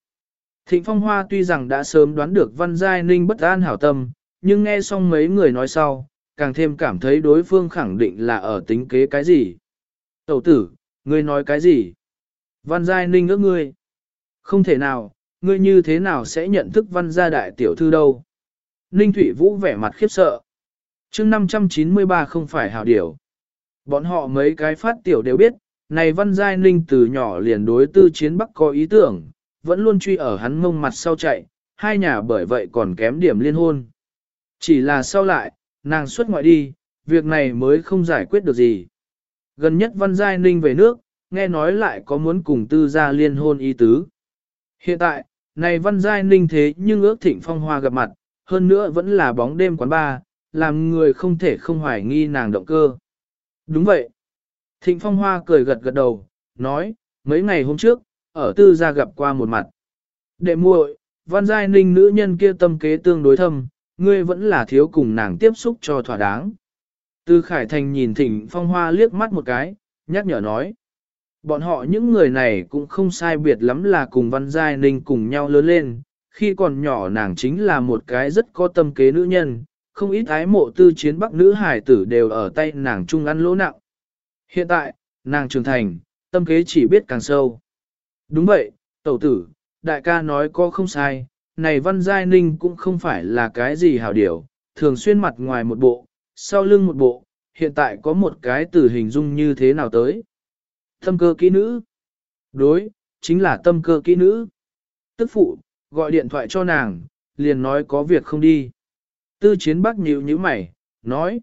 Thịnh Phong Hoa tuy rằng đã sớm đoán được Văn Giai Ninh bất an hảo tâm, nhưng nghe xong mấy người nói sau, càng thêm cảm thấy đối phương khẳng định là ở tính kế cái gì. Tẩu tử, ngươi nói cái gì? Văn Giai Ninh ước ngươi. Không thể nào, ngươi như thế nào sẽ nhận thức văn gia đại tiểu thư đâu? Ninh Thụy Vũ vẻ mặt khiếp sợ. chương 593 không phải hảo điểu. Bọn họ mấy cái phát tiểu đều biết, này Văn Giai Ninh từ nhỏ liền đối tư chiến bắc có ý tưởng, vẫn luôn truy ở hắn mông mặt sau chạy, hai nhà bởi vậy còn kém điểm liên hôn. Chỉ là sau lại, nàng xuất ngoại đi, việc này mới không giải quyết được gì. Gần nhất Văn Giai Ninh về nước, nghe nói lại có muốn cùng tư gia liên hôn ý tứ. Hiện tại, này Văn Giai Ninh thế nhưng ước thịnh phong hoa gặp mặt, hơn nữa vẫn là bóng đêm quán ba, làm người không thể không hoài nghi nàng động cơ. Đúng vậy. Thịnh Phong Hoa cười gật gật đầu, nói, mấy ngày hôm trước, ở tư gia gặp qua một mặt. Đệ muội, văn giai ninh nữ nhân kia tâm kế tương đối thâm, ngươi vẫn là thiếu cùng nàng tiếp xúc cho thỏa đáng. Tư Khải Thành nhìn Thịnh Phong Hoa liếc mắt một cái, nhắc nhở nói. Bọn họ những người này cũng không sai biệt lắm là cùng Văn Giai Ninh cùng nhau lớn lên, khi còn nhỏ nàng chính là một cái rất có tâm kế nữ nhân, không ít ái mộ tư chiến bắc nữ hải tử đều ở tay nàng chung ăn lỗ nặng. Hiện tại, nàng trưởng thành, tâm kế chỉ biết càng sâu. Đúng vậy, tẩu tử, đại ca nói có không sai, này văn giai ninh cũng không phải là cái gì hảo điều, thường xuyên mặt ngoài một bộ, sau lưng một bộ, hiện tại có một cái từ hình dung như thế nào tới. Tâm cơ kỹ nữ. Đối, chính là tâm cơ kỹ nữ. Tức phụ, gọi điện thoại cho nàng, liền nói có việc không đi. Tư chiến bắc nhíu như mày, nói.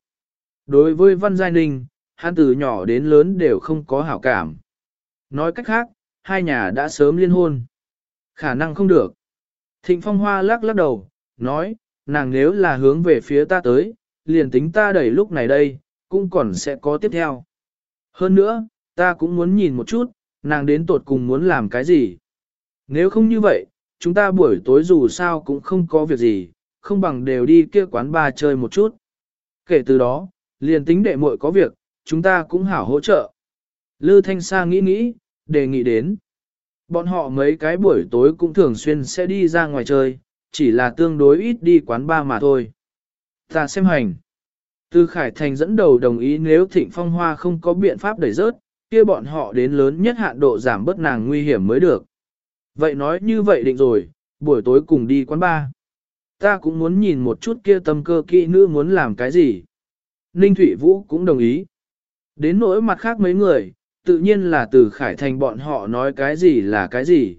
Đối với Văn Giai Ninh, hắn từ nhỏ đến lớn đều không có hảo cảm. Nói cách khác, hai nhà đã sớm liên hôn. Khả năng không được. Thịnh Phong Hoa lắc lắc đầu, nói, nàng nếu là hướng về phía ta tới, liền tính ta đẩy lúc này đây, cũng còn sẽ có tiếp theo. Hơn nữa, ta cũng muốn nhìn một chút, nàng đến tột cùng muốn làm cái gì. Nếu không như vậy, chúng ta buổi tối dù sao cũng không có việc gì, không bằng đều đi kia quán bar chơi một chút. Kể từ đó, liền tính đệ muội có việc, chúng ta cũng hảo hỗ trợ. Lư Thanh Sa nghĩ nghĩ, đề nghị đến. Bọn họ mấy cái buổi tối cũng thường xuyên sẽ đi ra ngoài chơi, chỉ là tương đối ít đi quán bar mà thôi. Ta xem hành. Tư Khải Thành dẫn đầu đồng ý nếu Thịnh Phong Hoa không có biện pháp đẩy rớt, kia bọn họ đến lớn nhất hạn độ giảm bớt nàng nguy hiểm mới được. Vậy nói như vậy định rồi, buổi tối cùng đi quán bar. Ta cũng muốn nhìn một chút kia tâm cơ kỹ nữ muốn làm cái gì. Ninh Thụy Vũ cũng đồng ý. Đến nỗi mặt khác mấy người, tự nhiên là từ Khải Thành bọn họ nói cái gì là cái gì.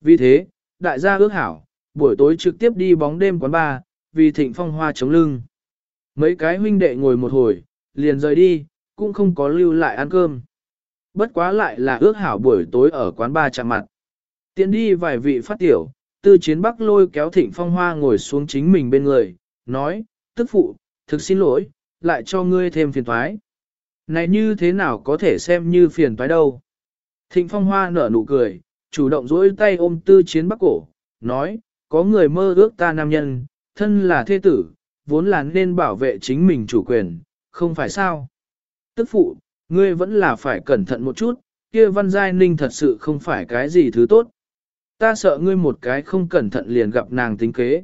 Vì thế, đại gia ước hảo, buổi tối trực tiếp đi bóng đêm quán bar, vì thịnh phong hoa chống lưng. Mấy cái huynh đệ ngồi một hồi, liền rời đi, cũng không có lưu lại ăn cơm. Bất quá lại là ước hảo buổi tối ở quán bar chạm mặt. Tiến đi vài vị phát tiểu, tư chiến bắc lôi kéo thịnh phong hoa ngồi xuống chính mình bên người, nói, tức phụ, thực xin lỗi, lại cho ngươi thêm phiền thoái. Này như thế nào có thể xem như phiền toái đâu. Thịnh phong hoa nở nụ cười, chủ động duỗi tay ôm tư chiến bắc cổ, nói, có người mơ ước ta nam nhân, thân là thế tử, vốn là nên bảo vệ chính mình chủ quyền, không phải sao. Tức phụ, ngươi vẫn là phải cẩn thận một chút, kia văn giai ninh thật sự không phải cái gì thứ tốt. Ta sợ ngươi một cái không cẩn thận liền gặp nàng tính kế.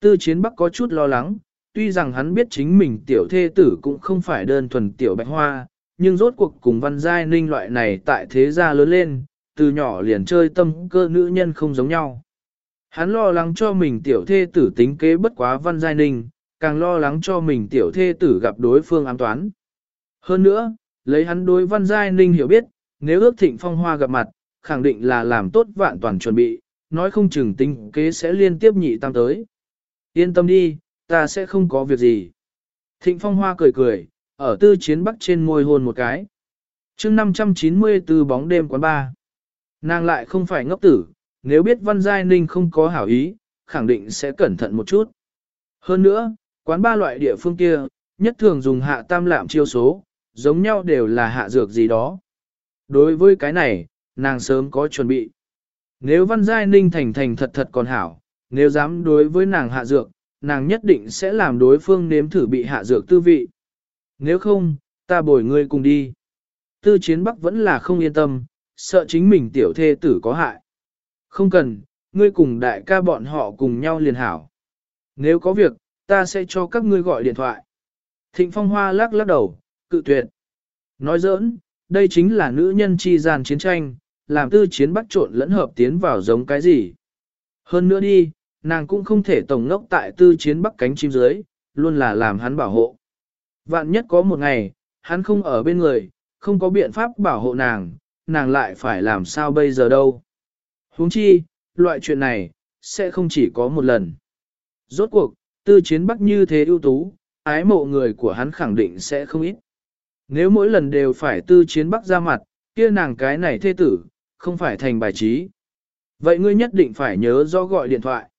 Tư chiến bắc có chút lo lắng, tuy rằng hắn biết chính mình tiểu thê tử cũng không phải đơn thuần tiểu bạch hoa, nhưng rốt cuộc cùng văn giai ninh loại này tại thế gia lớn lên, từ nhỏ liền chơi tâm cơ nữ nhân không giống nhau. Hắn lo lắng cho mình tiểu thê tử tính kế bất quá văn giai ninh, càng lo lắng cho mình tiểu thê tử gặp đối phương ám toán. Hơn nữa, lấy hắn đối văn giai ninh hiểu biết, nếu ước thịnh phong hoa gặp mặt, khẳng định là làm tốt vạn toàn chuẩn bị, nói không chừng tính kế sẽ liên tiếp nhị tam tới. Yên tâm đi, ta sẽ không có việc gì. Thịnh phong hoa cười cười, ở tư chiến bắc trên môi hôn một cái. chương 594 bóng đêm quán ba. Nàng lại không phải ngốc tử, nếu biết văn giai ninh không có hảo ý, khẳng định sẽ cẩn thận một chút. Hơn nữa, quán ba loại địa phương kia, nhất thường dùng hạ tam lạm chiêu số, giống nhau đều là hạ dược gì đó. Đối với cái này, nàng sớm có chuẩn bị. Nếu văn giai ninh thành thành thật thật còn hảo, nếu dám đối với nàng hạ dược, nàng nhất định sẽ làm đối phương nếm thử bị hạ dược tư vị. Nếu không, ta bồi ngươi cùng đi. Tư chiến bắc vẫn là không yên tâm, sợ chính mình tiểu thê tử có hại. Không cần, ngươi cùng đại ca bọn họ cùng nhau liền hảo. Nếu có việc, ta sẽ cho các ngươi gọi điện thoại. Thịnh Phong Hoa lắc lắc đầu, cự tuyệt. Nói giỡn, đây chính là nữ nhân chi gian chiến tranh, làm tư chiến bắt trộn lẫn hợp tiến vào giống cái gì. Hơn nữa đi, nàng cũng không thể tổng ngốc tại tư chiến bắc cánh chim dưới, luôn là làm hắn bảo hộ. Vạn nhất có một ngày, hắn không ở bên người, không có biện pháp bảo hộ nàng, nàng lại phải làm sao bây giờ đâu. huống chi, loại chuyện này, sẽ không chỉ có một lần. Rốt cuộc, tư chiến bắc như thế ưu tú, ái mộ người của hắn khẳng định sẽ không ít. Nếu mỗi lần đều phải tư chiến bắc ra mặt, kia nàng cái này thê tử, không phải thành bài trí. Vậy ngươi nhất định phải nhớ do gọi điện thoại.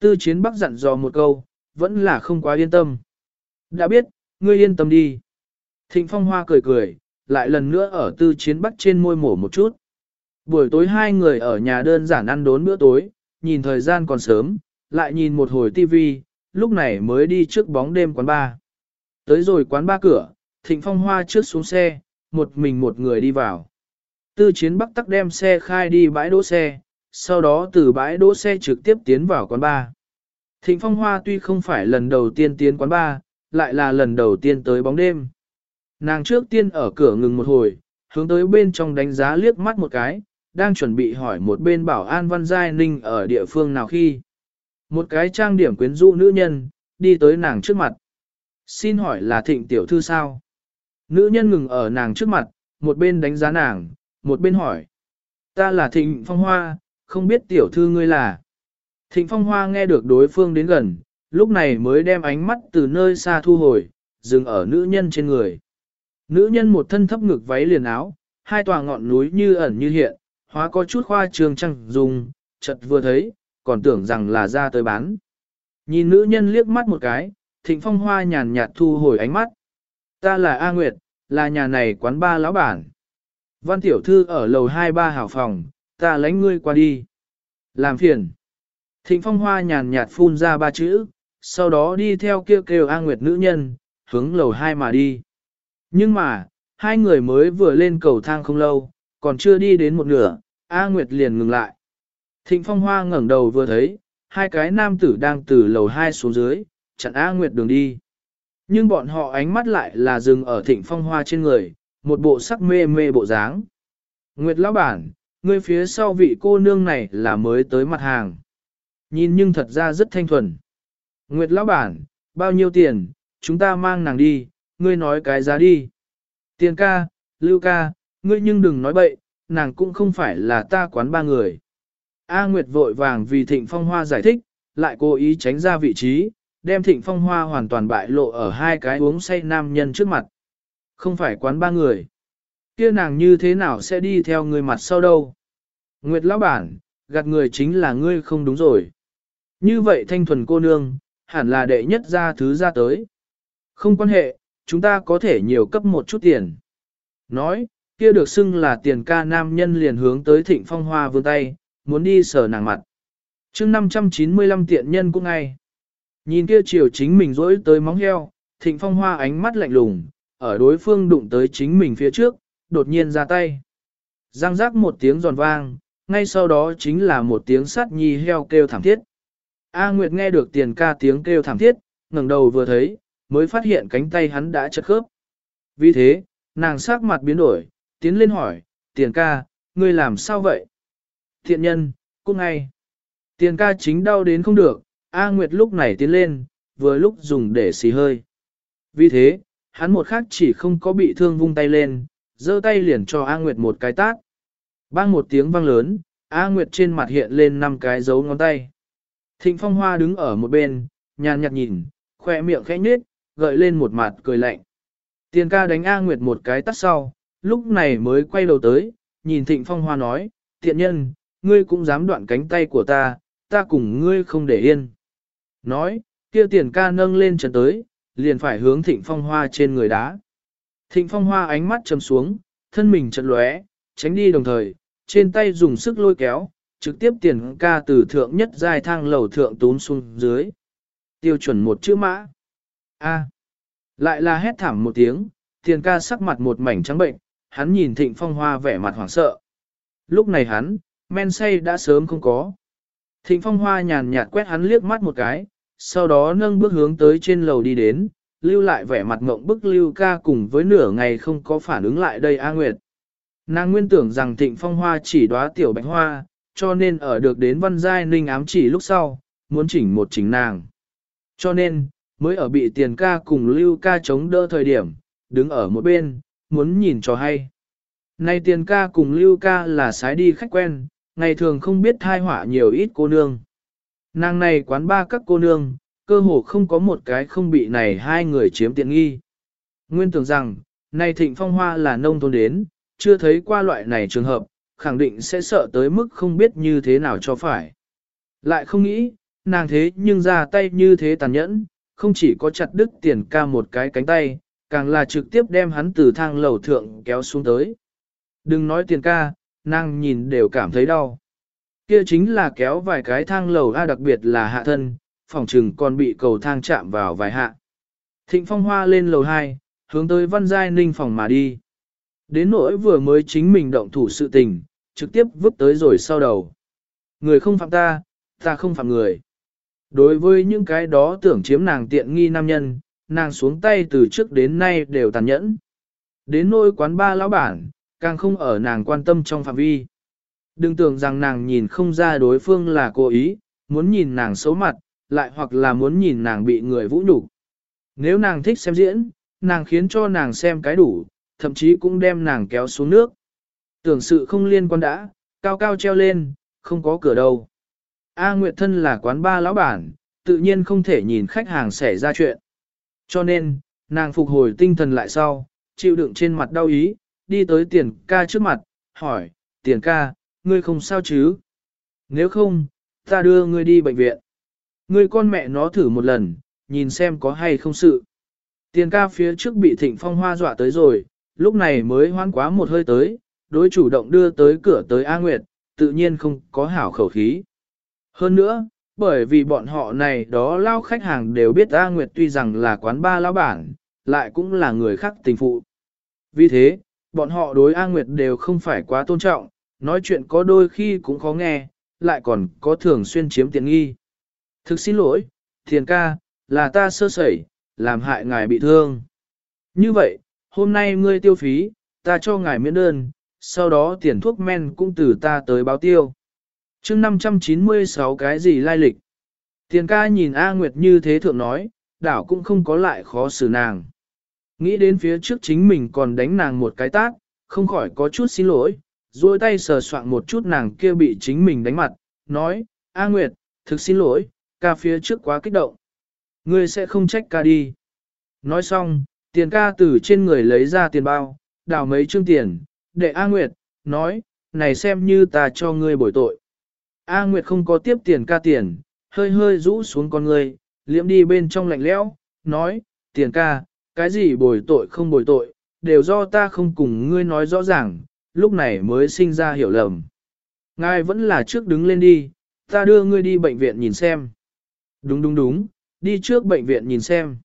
Tư chiến bắc dặn dò một câu, vẫn là không quá yên tâm. Đã biết, ngươi yên tâm đi. Thịnh phong hoa cười cười, lại lần nữa ở tư chiến bắc trên môi mổ một chút. Buổi tối hai người ở nhà đơn giản ăn đốn bữa tối, nhìn thời gian còn sớm, lại nhìn một hồi tivi, lúc này mới đi trước bóng đêm quán ba. Tới rồi quán ba cửa, thịnh phong hoa trước xuống xe, một mình một người đi vào. Tư chiến bắc tắc đem xe khai đi bãi đỗ xe, sau đó từ bãi đỗ xe trực tiếp tiến vào quán ba. Thịnh phong hoa tuy không phải lần đầu tiên tiến quán ba, lại là lần đầu tiên tới bóng đêm. Nàng trước tiên ở cửa ngừng một hồi, hướng tới bên trong đánh giá liếc mắt một cái, đang chuẩn bị hỏi một bên bảo an văn giai ninh ở địa phương nào khi. Một cái trang điểm quyến rũ nữ nhân, đi tới nàng trước mặt. Xin hỏi là thịnh tiểu thư sao? Nữ nhân ngừng ở nàng trước mặt, một bên đánh giá nàng, một bên hỏi. Ta là thịnh phong hoa, không biết tiểu thư ngươi là. Thịnh phong hoa nghe được đối phương đến gần, lúc này mới đem ánh mắt từ nơi xa thu hồi, dừng ở nữ nhân trên người. Nữ nhân một thân thấp ngực váy liền áo, hai tòa ngọn núi như ẩn như hiện, hóa có chút khoa trường trăng dùng, chợt vừa thấy, còn tưởng rằng là ra tới bán. Nhìn nữ nhân liếc mắt một cái, thịnh phong hoa nhàn nhạt thu hồi ánh mắt. Ta là A Nguyệt, là nhà này quán ba lão bản. Văn tiểu thư ở lầu 23 hảo phòng, ta lãnh ngươi qua đi. Làm phiền. Thịnh phong hoa nhàn nhạt phun ra ba chữ, sau đó đi theo kêu kêu A Nguyệt nữ nhân, hướng lầu 2 mà đi. Nhưng mà, hai người mới vừa lên cầu thang không lâu, còn chưa đi đến một nửa, A Nguyệt liền ngừng lại. Thịnh Phong Hoa ngẩng đầu vừa thấy, hai cái nam tử đang từ lầu 2 xuống dưới, chặn A Nguyệt đường đi. Nhưng bọn họ ánh mắt lại là dừng ở Thịnh Phong Hoa trên người, một bộ sắc mê mê bộ dáng. Nguyệt lão bản, người phía sau vị cô nương này là mới tới mặt hàng. Nhìn nhưng thật ra rất thanh thuần. Nguyệt lão bản, bao nhiêu tiền, chúng ta mang nàng đi, ngươi nói cái giá đi. Tiền ca, lưu ca, ngươi nhưng đừng nói bậy, nàng cũng không phải là ta quán ba người. A Nguyệt vội vàng vì Thịnh Phong Hoa giải thích, lại cố ý tránh ra vị trí, đem Thịnh Phong Hoa hoàn toàn bại lộ ở hai cái uống say nam nhân trước mặt. Không phải quán ba người. kia nàng như thế nào sẽ đi theo người mặt sau đâu? Nguyệt lão bản, gạt người chính là ngươi không đúng rồi. Như vậy thanh thuần cô nương, hẳn là đệ nhất ra thứ ra tới. Không quan hệ, chúng ta có thể nhiều cấp một chút tiền. Nói, kia được xưng là tiền ca nam nhân liền hướng tới thịnh phong hoa vươn tay, muốn đi sờ nàng mặt. chương 595 tiện nhân cũng ngay. Nhìn kia chiều chính mình rỗi tới móng heo, thịnh phong hoa ánh mắt lạnh lùng, ở đối phương đụng tới chính mình phía trước, đột nhiên ra tay. Giang giác một tiếng giòn vang, ngay sau đó chính là một tiếng sắt nhi heo kêu thảm thiết. A Nguyệt nghe được tiền ca tiếng kêu thảm thiết, ngẩng đầu vừa thấy, mới phát hiện cánh tay hắn đã chật khớp. Vì thế, nàng sắc mặt biến đổi, tiến lên hỏi, tiền ca, ngươi làm sao vậy? Thiện nhân, cũng ngay. Tiền ca chính đau đến không được, A Nguyệt lúc này tiến lên, vừa lúc dùng để xì hơi. Vì thế, hắn một khắc chỉ không có bị thương vung tay lên, giơ tay liền cho A Nguyệt một cái tát. Bang một tiếng vang lớn, A Nguyệt trên mặt hiện lên năm cái dấu ngón tay. Thịnh Phong Hoa đứng ở một bên, nhàn nhạt nhìn, khoe miệng khẽ nhếch, gợi lên một mặt cười lạnh. Tiền ca đánh A Nguyệt một cái tắt sau, lúc này mới quay đầu tới, nhìn Thịnh Phong Hoa nói, tiện nhân, ngươi cũng dám đoạn cánh tay của ta, ta cùng ngươi không để yên. Nói, kia tiền ca nâng lên trần tới, liền phải hướng Thịnh Phong Hoa trên người đá. Thịnh Phong Hoa ánh mắt trầm xuống, thân mình chật lóe, tránh đi đồng thời, trên tay dùng sức lôi kéo, trực tiếp tiền ca từ thượng nhất dài thang lầu thượng tún xuống dưới. Tiêu chuẩn một chữ mã. A. Lại là hét thảm một tiếng, tiền ca sắc mặt một mảnh trắng bệnh, hắn nhìn thịnh phong hoa vẻ mặt hoảng sợ. Lúc này hắn, men say đã sớm không có. Thịnh phong hoa nhàn nhạt quét hắn liếc mắt một cái, sau đó nâng bước hướng tới trên lầu đi đến, lưu lại vẻ mặt mộng bức lưu ca cùng với nửa ngày không có phản ứng lại đây A Nguyệt. Nàng nguyên tưởng rằng thịnh phong hoa chỉ đóa tiểu bạch hoa, cho nên ở được đến văn giai ninh ám chỉ lúc sau, muốn chỉnh một chỉnh nàng. Cho nên, mới ở bị tiền ca cùng lưu ca chống đỡ thời điểm, đứng ở một bên, muốn nhìn cho hay. Nay tiền ca cùng lưu ca là sái đi khách quen, ngày thường không biết thai họa nhiều ít cô nương. Nàng này quán ba các cô nương, cơ hồ không có một cái không bị này hai người chiếm tiện nghi. Nguyên tưởng rằng, này thịnh phong hoa là nông thôn đến, chưa thấy qua loại này trường hợp, khẳng định sẽ sợ tới mức không biết như thế nào cho phải. Lại không nghĩ, nàng thế nhưng ra tay như thế tàn nhẫn, không chỉ có chặt đứt tiền ca một cái cánh tay, càng là trực tiếp đem hắn từ thang lầu thượng kéo xuống tới. Đừng nói tiền ca, nàng nhìn đều cảm thấy đau. Kia chính là kéo vài cái thang lầu A đặc biệt là hạ thân, phòng trừng còn bị cầu thang chạm vào vài hạ. Thịnh phong hoa lên lầu 2, hướng tới văn giai ninh phòng mà đi. Đến nỗi vừa mới chính mình động thủ sự tình, trực tiếp vứt tới rồi sau đầu. Người không phạm ta, ta không phạm người. Đối với những cái đó tưởng chiếm nàng tiện nghi nam nhân, nàng xuống tay từ trước đến nay đều tàn nhẫn. Đến nỗi quán ba lão bản, càng không ở nàng quan tâm trong phạm vi. Đừng tưởng rằng nàng nhìn không ra đối phương là cố ý, muốn nhìn nàng xấu mặt, lại hoặc là muốn nhìn nàng bị người vũ nhục. Nếu nàng thích xem diễn, nàng khiến cho nàng xem cái đủ, thậm chí cũng đem nàng kéo xuống nước. Tưởng sự không liên quan đã, cao cao treo lên, không có cửa đâu. A Nguyệt thân là quán ba lão bản, tự nhiên không thể nhìn khách hàng xảy ra chuyện. Cho nên, nàng phục hồi tinh thần lại sau, chịu đựng trên mặt đau ý, đi tới tiền ca trước mặt, hỏi, tiền ca, ngươi không sao chứ? Nếu không, ta đưa ngươi đi bệnh viện. Ngươi con mẹ nó thử một lần, nhìn xem có hay không sự. Tiền ca phía trước bị thịnh phong hoa dọa tới rồi, lúc này mới hoan quá một hơi tới, đối chủ động đưa tới cửa tới A Nguyệt, tự nhiên không có hảo khẩu khí. Hơn nữa, bởi vì bọn họ này đó lao khách hàng đều biết A Nguyệt tuy rằng là quán ba lao bản, lại cũng là người khác tình phụ. Vì thế, bọn họ đối A Nguyệt đều không phải quá tôn trọng, nói chuyện có đôi khi cũng khó nghe, lại còn có thường xuyên chiếm tiện nghi. Thực xin lỗi, thiền ca, là ta sơ sẩy, làm hại ngài bị thương. Như vậy, hôm nay ngươi tiêu phí, ta cho ngài miễn đơn, sau đó tiền thuốc men cũng từ ta tới báo tiêu. chương 596 cái gì lai lịch? Tiền ca nhìn A Nguyệt như thế thượng nói, đảo cũng không có lại khó xử nàng. Nghĩ đến phía trước chính mình còn đánh nàng một cái tát, không khỏi có chút xin lỗi, duỗi tay sờ soạn một chút nàng kia bị chính mình đánh mặt, nói, A Nguyệt, thực xin lỗi, ca phía trước quá kích động. Ngươi sẽ không trách ca đi. Nói xong, tiền ca từ trên người lấy ra tiền bao, đào mấy chương tiền, để A Nguyệt, nói, này xem như ta cho ngươi bồi tội. A Nguyệt không có tiếp tiền ca tiền, hơi hơi rũ xuống con ngươi, liễm đi bên trong lạnh lẽo, nói, tiền ca, cái gì bồi tội không bồi tội, đều do ta không cùng ngươi nói rõ ràng, lúc này mới sinh ra hiểu lầm. Ngài vẫn là trước đứng lên đi, ta đưa ngươi đi bệnh viện nhìn xem. Đúng đúng đúng, đi trước bệnh viện nhìn xem.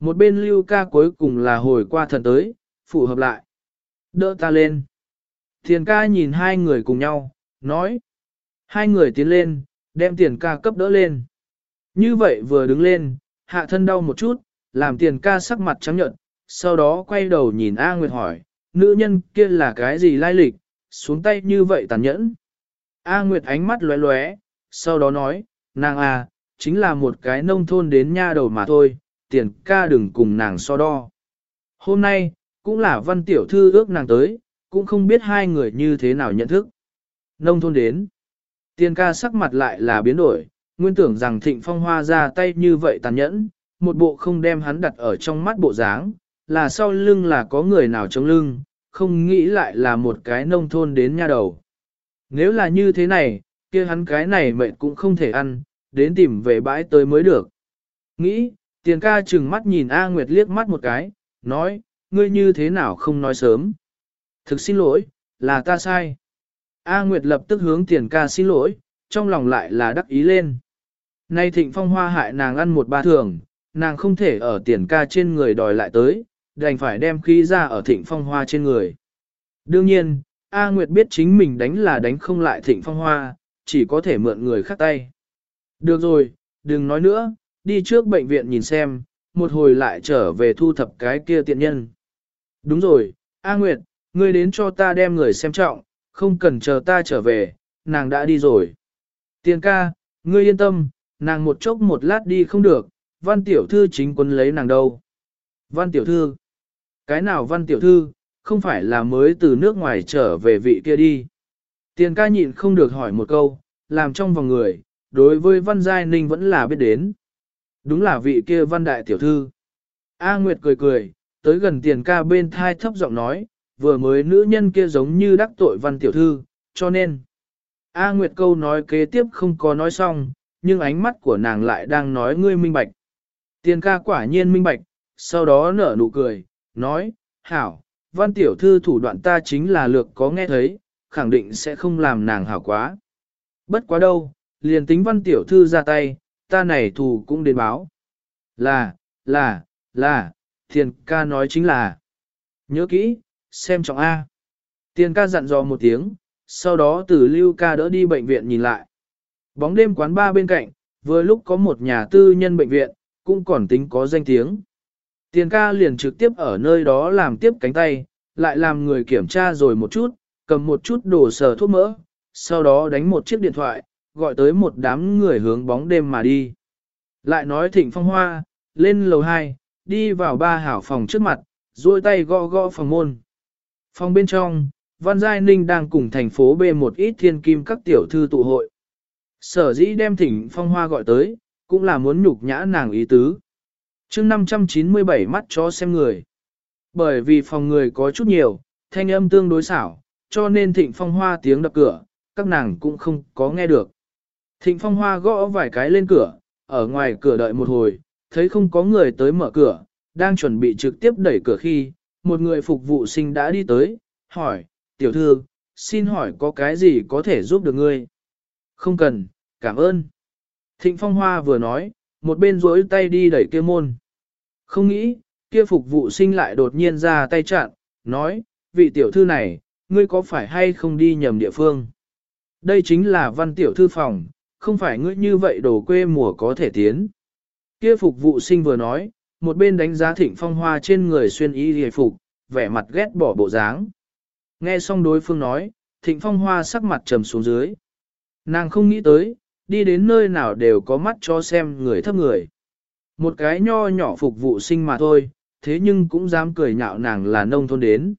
Một bên lưu ca cuối cùng là hồi qua thần tới, phù hợp lại. Đỡ ta lên. Thiền ca nhìn hai người cùng nhau, nói. Hai người tiến lên, đem tiền ca cấp đỡ lên. Như vậy vừa đứng lên, hạ thân đau một chút, làm tiền ca sắc mặt trắng nhợt, sau đó quay đầu nhìn A Nguyệt hỏi, nữ nhân kia là cái gì lai lịch, xuống tay như vậy tàn nhẫn. A Nguyệt ánh mắt lóe lóe, sau đó nói, nàng à, chính là một cái nông thôn đến nha đầu mà thôi, tiền ca đừng cùng nàng so đo. Hôm nay, cũng là văn tiểu thư ước nàng tới, cũng không biết hai người như thế nào nhận thức. Nông thôn đến, tiền ca sắc mặt lại là biến đổi, nguyên tưởng rằng thịnh phong hoa ra tay như vậy tàn nhẫn, một bộ không đem hắn đặt ở trong mắt bộ dáng, là sau lưng là có người nào chống lưng, không nghĩ lại là một cái nông thôn đến nha đầu. Nếu là như thế này, kia hắn cái này mệnh cũng không thể ăn, đến tìm về bãi tới mới được. Nghĩ, tiền ca chừng mắt nhìn A Nguyệt liếc mắt một cái, nói, ngươi như thế nào không nói sớm. Thực xin lỗi, là ta sai. A Nguyệt lập tức hướng tiền ca xin lỗi, trong lòng lại là đắc ý lên. Nay thịnh phong hoa hại nàng ăn một ba thường, nàng không thể ở tiền ca trên người đòi lại tới, đành phải đem khí ra ở thịnh phong hoa trên người. Đương nhiên, A Nguyệt biết chính mình đánh là đánh không lại thịnh phong hoa, chỉ có thể mượn người khác tay. Được rồi, đừng nói nữa, đi trước bệnh viện nhìn xem, một hồi lại trở về thu thập cái kia tiện nhân. Đúng rồi, A Nguyệt, ngươi đến cho ta đem người xem trọng, không cần chờ ta trở về, nàng đã đi rồi. Tiền ca, ngươi yên tâm, nàng một chốc một lát đi không được, văn tiểu thư chính quân lấy nàng đâu. Văn tiểu thư, cái nào văn tiểu thư, không phải là mới từ nước ngoài trở về vị kia đi. Tiền ca nhịn không được hỏi một câu, làm trong vòng người, đối với văn giai ninh vẫn là biết đến. Đúng là vị kia văn đại tiểu thư. A Nguyệt cười cười, tới gần tiền ca bên thai thấp giọng nói, vừa mới nữ nhân kia giống như đắc tội văn tiểu thư, cho nên. A Nguyệt câu nói kế tiếp không có nói xong, nhưng ánh mắt của nàng lại đang nói ngươi minh bạch. Tiền ca quả nhiên minh bạch, sau đó nở nụ cười, nói, hảo, văn tiểu thư thủ đoạn ta chính là lược có nghe thấy, khẳng định sẽ không làm nàng hảo quá. Bất quá đâu, liền tính văn tiểu thư ra tay, ta này thù cũng đến báo. Là, là, là, thiền ca nói chính là. Nhớ kỹ, xem trọng A. Tiền ca dặn dò một tiếng, sau đó từ lưu ca đỡ đi bệnh viện nhìn lại. Bóng đêm quán ba bên cạnh, vừa lúc có một nhà tư nhân bệnh viện, cũng còn tính có danh tiếng. Tiền ca liền trực tiếp ở nơi đó làm tiếp cánh tay, lại làm người kiểm tra rồi một chút, cầm một chút đồ sờ thuốc mỡ, sau đó đánh một chiếc điện thoại, gọi tới một đám người hướng bóng đêm mà đi. Lại nói thịnh phong hoa, lên lầu 2, đi vào ba hảo phòng trước mặt, duỗi tay gõ gõ phòng môn. Phòng bên trong, Văn Giai Ninh đang cùng thành phố B một ít thiên kim các tiểu thư tụ hội. Sở dĩ đem thỉnh phong hoa gọi tới, cũng là muốn nhục nhã nàng ý tứ chương 597 mắt cho xem người. Bởi vì phòng người có chút nhiều, thanh âm tương đối xảo, cho nên thịnh phong hoa tiếng đập cửa, các nàng cũng không có nghe được. Thịnh phong hoa gõ vài cái lên cửa, ở ngoài cửa đợi một hồi, thấy không có người tới mở cửa, đang chuẩn bị trực tiếp đẩy cửa khi, một người phục vụ sinh đã đi tới, hỏi, tiểu thư, xin hỏi có cái gì có thể giúp được ngươi? Không cần, cảm ơn. Thịnh phong hoa vừa nói, một bên rối tay đi đẩy kia môn. Không nghĩ, kia phục vụ sinh lại đột nhiên ra tay chặn, nói, vị tiểu thư này, ngươi có phải hay không đi nhầm địa phương? Đây chính là văn tiểu thư phòng, không phải ngươi như vậy đồ quê mùa có thể tiến. Kia phục vụ sinh vừa nói, một bên đánh giá thịnh phong hoa trên người xuyên y hề phục, vẻ mặt ghét bỏ bộ dáng. Nghe xong đối phương nói, thịnh phong hoa sắc mặt trầm xuống dưới. Nàng không nghĩ tới, đi đến nơi nào đều có mắt cho xem người thấp người. Một cái nho nhỏ phục vụ sinh mà thôi, thế nhưng cũng dám cười nhạo nàng là nông thôn đến.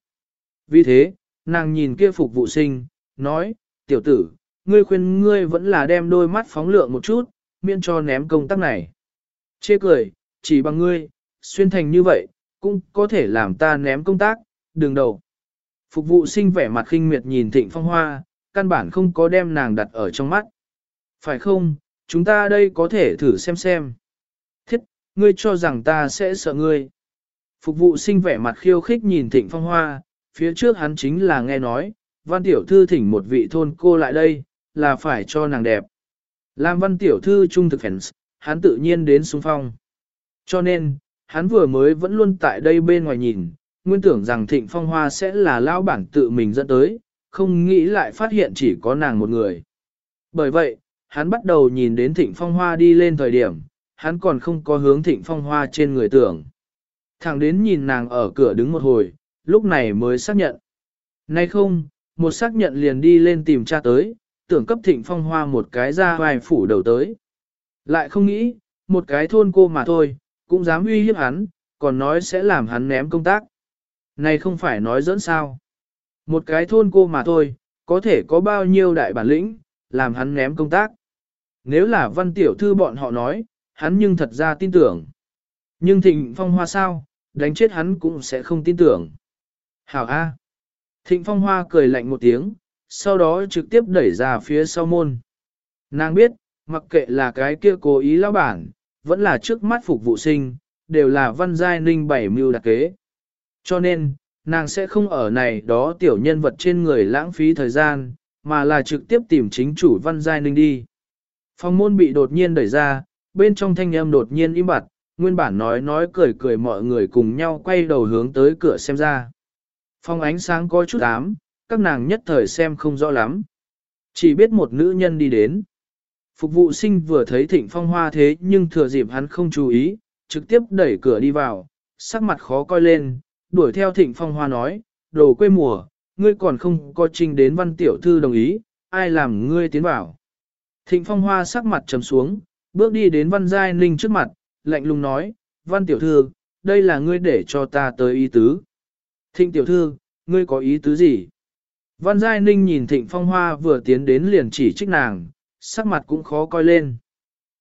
Vì thế, nàng nhìn kia phục vụ sinh, nói, tiểu tử, ngươi khuyên ngươi vẫn là đem đôi mắt phóng lượng một chút, miễn cho ném công tác này. Chê cười, chỉ bằng ngươi, xuyên thành như vậy, cũng có thể làm ta ném công tác, đừng đầu. Phục vụ sinh vẻ mặt khinh miệt nhìn thịnh phong hoa, căn bản không có đem nàng đặt ở trong mắt. Phải không, chúng ta đây có thể thử xem xem. Ngươi cho rằng ta sẽ sợ ngươi. Phục vụ sinh vẻ mặt khiêu khích nhìn thịnh phong hoa, phía trước hắn chính là nghe nói, văn tiểu thư thỉnh một vị thôn cô lại đây, là phải cho nàng đẹp. Làm văn tiểu thư trung thực fans, hắn tự nhiên đến xung phong. Cho nên, hắn vừa mới vẫn luôn tại đây bên ngoài nhìn, nguyên tưởng rằng thịnh phong hoa sẽ là lao bản tự mình dẫn tới, không nghĩ lại phát hiện chỉ có nàng một người. Bởi vậy, hắn bắt đầu nhìn đến thịnh phong hoa đi lên thời điểm, hắn còn không có hướng thịnh phong hoa trên người tưởng. Thẳng đến nhìn nàng ở cửa đứng một hồi, lúc này mới xác nhận. Nay không, một xác nhận liền đi lên tìm cha tới, tưởng cấp thịnh phong hoa một cái ra vài phủ đầu tới. Lại không nghĩ, một cái thôn cô mà thôi, cũng dám uy hiếp hắn, còn nói sẽ làm hắn ném công tác. Này không phải nói dẫn sao. Một cái thôn cô mà thôi, có thể có bao nhiêu đại bản lĩnh, làm hắn ném công tác. Nếu là văn tiểu thư bọn họ nói, hắn nhưng thật ra tin tưởng. Nhưng thịnh phong hoa sao, đánh chết hắn cũng sẽ không tin tưởng. Hảo A. Thịnh phong hoa cười lạnh một tiếng, sau đó trực tiếp đẩy ra phía sau môn. Nàng biết, mặc kệ là cái kia cố ý lão bản, vẫn là trước mắt phục vụ sinh, đều là văn giai ninh bảy mưu đặc kế. Cho nên, nàng sẽ không ở này đó tiểu nhân vật trên người lãng phí thời gian, mà là trực tiếp tìm chính chủ văn giai ninh đi. Phòng môn bị đột nhiên đẩy ra, bên trong thanh âm đột nhiên im bặt, nguyên bản nói nói cười cười mọi người cùng nhau quay đầu hướng tới cửa xem ra. Phong ánh sáng có chút ám, các nàng nhất thời xem không rõ lắm. Chỉ biết một nữ nhân đi đến. Phục vụ sinh vừa thấy thịnh phong hoa thế nhưng thừa dịp hắn không chú ý, trực tiếp đẩy cửa đi vào, sắc mặt khó coi lên, đuổi theo thịnh phong hoa nói, đồ quê mùa, ngươi còn không có trình đến văn tiểu thư đồng ý, ai làm ngươi tiến vào. Thịnh phong hoa sắc mặt trầm xuống, bước đi đến văn giai ninh trước mặt, lạnh lùng nói, văn tiểu thư, đây là ngươi để cho ta tới ý tứ. Thịnh tiểu thư, ngươi có ý tứ gì? Văn giai ninh nhìn thịnh phong hoa vừa tiến đến liền chỉ trích nàng, sắc mặt cũng khó coi lên.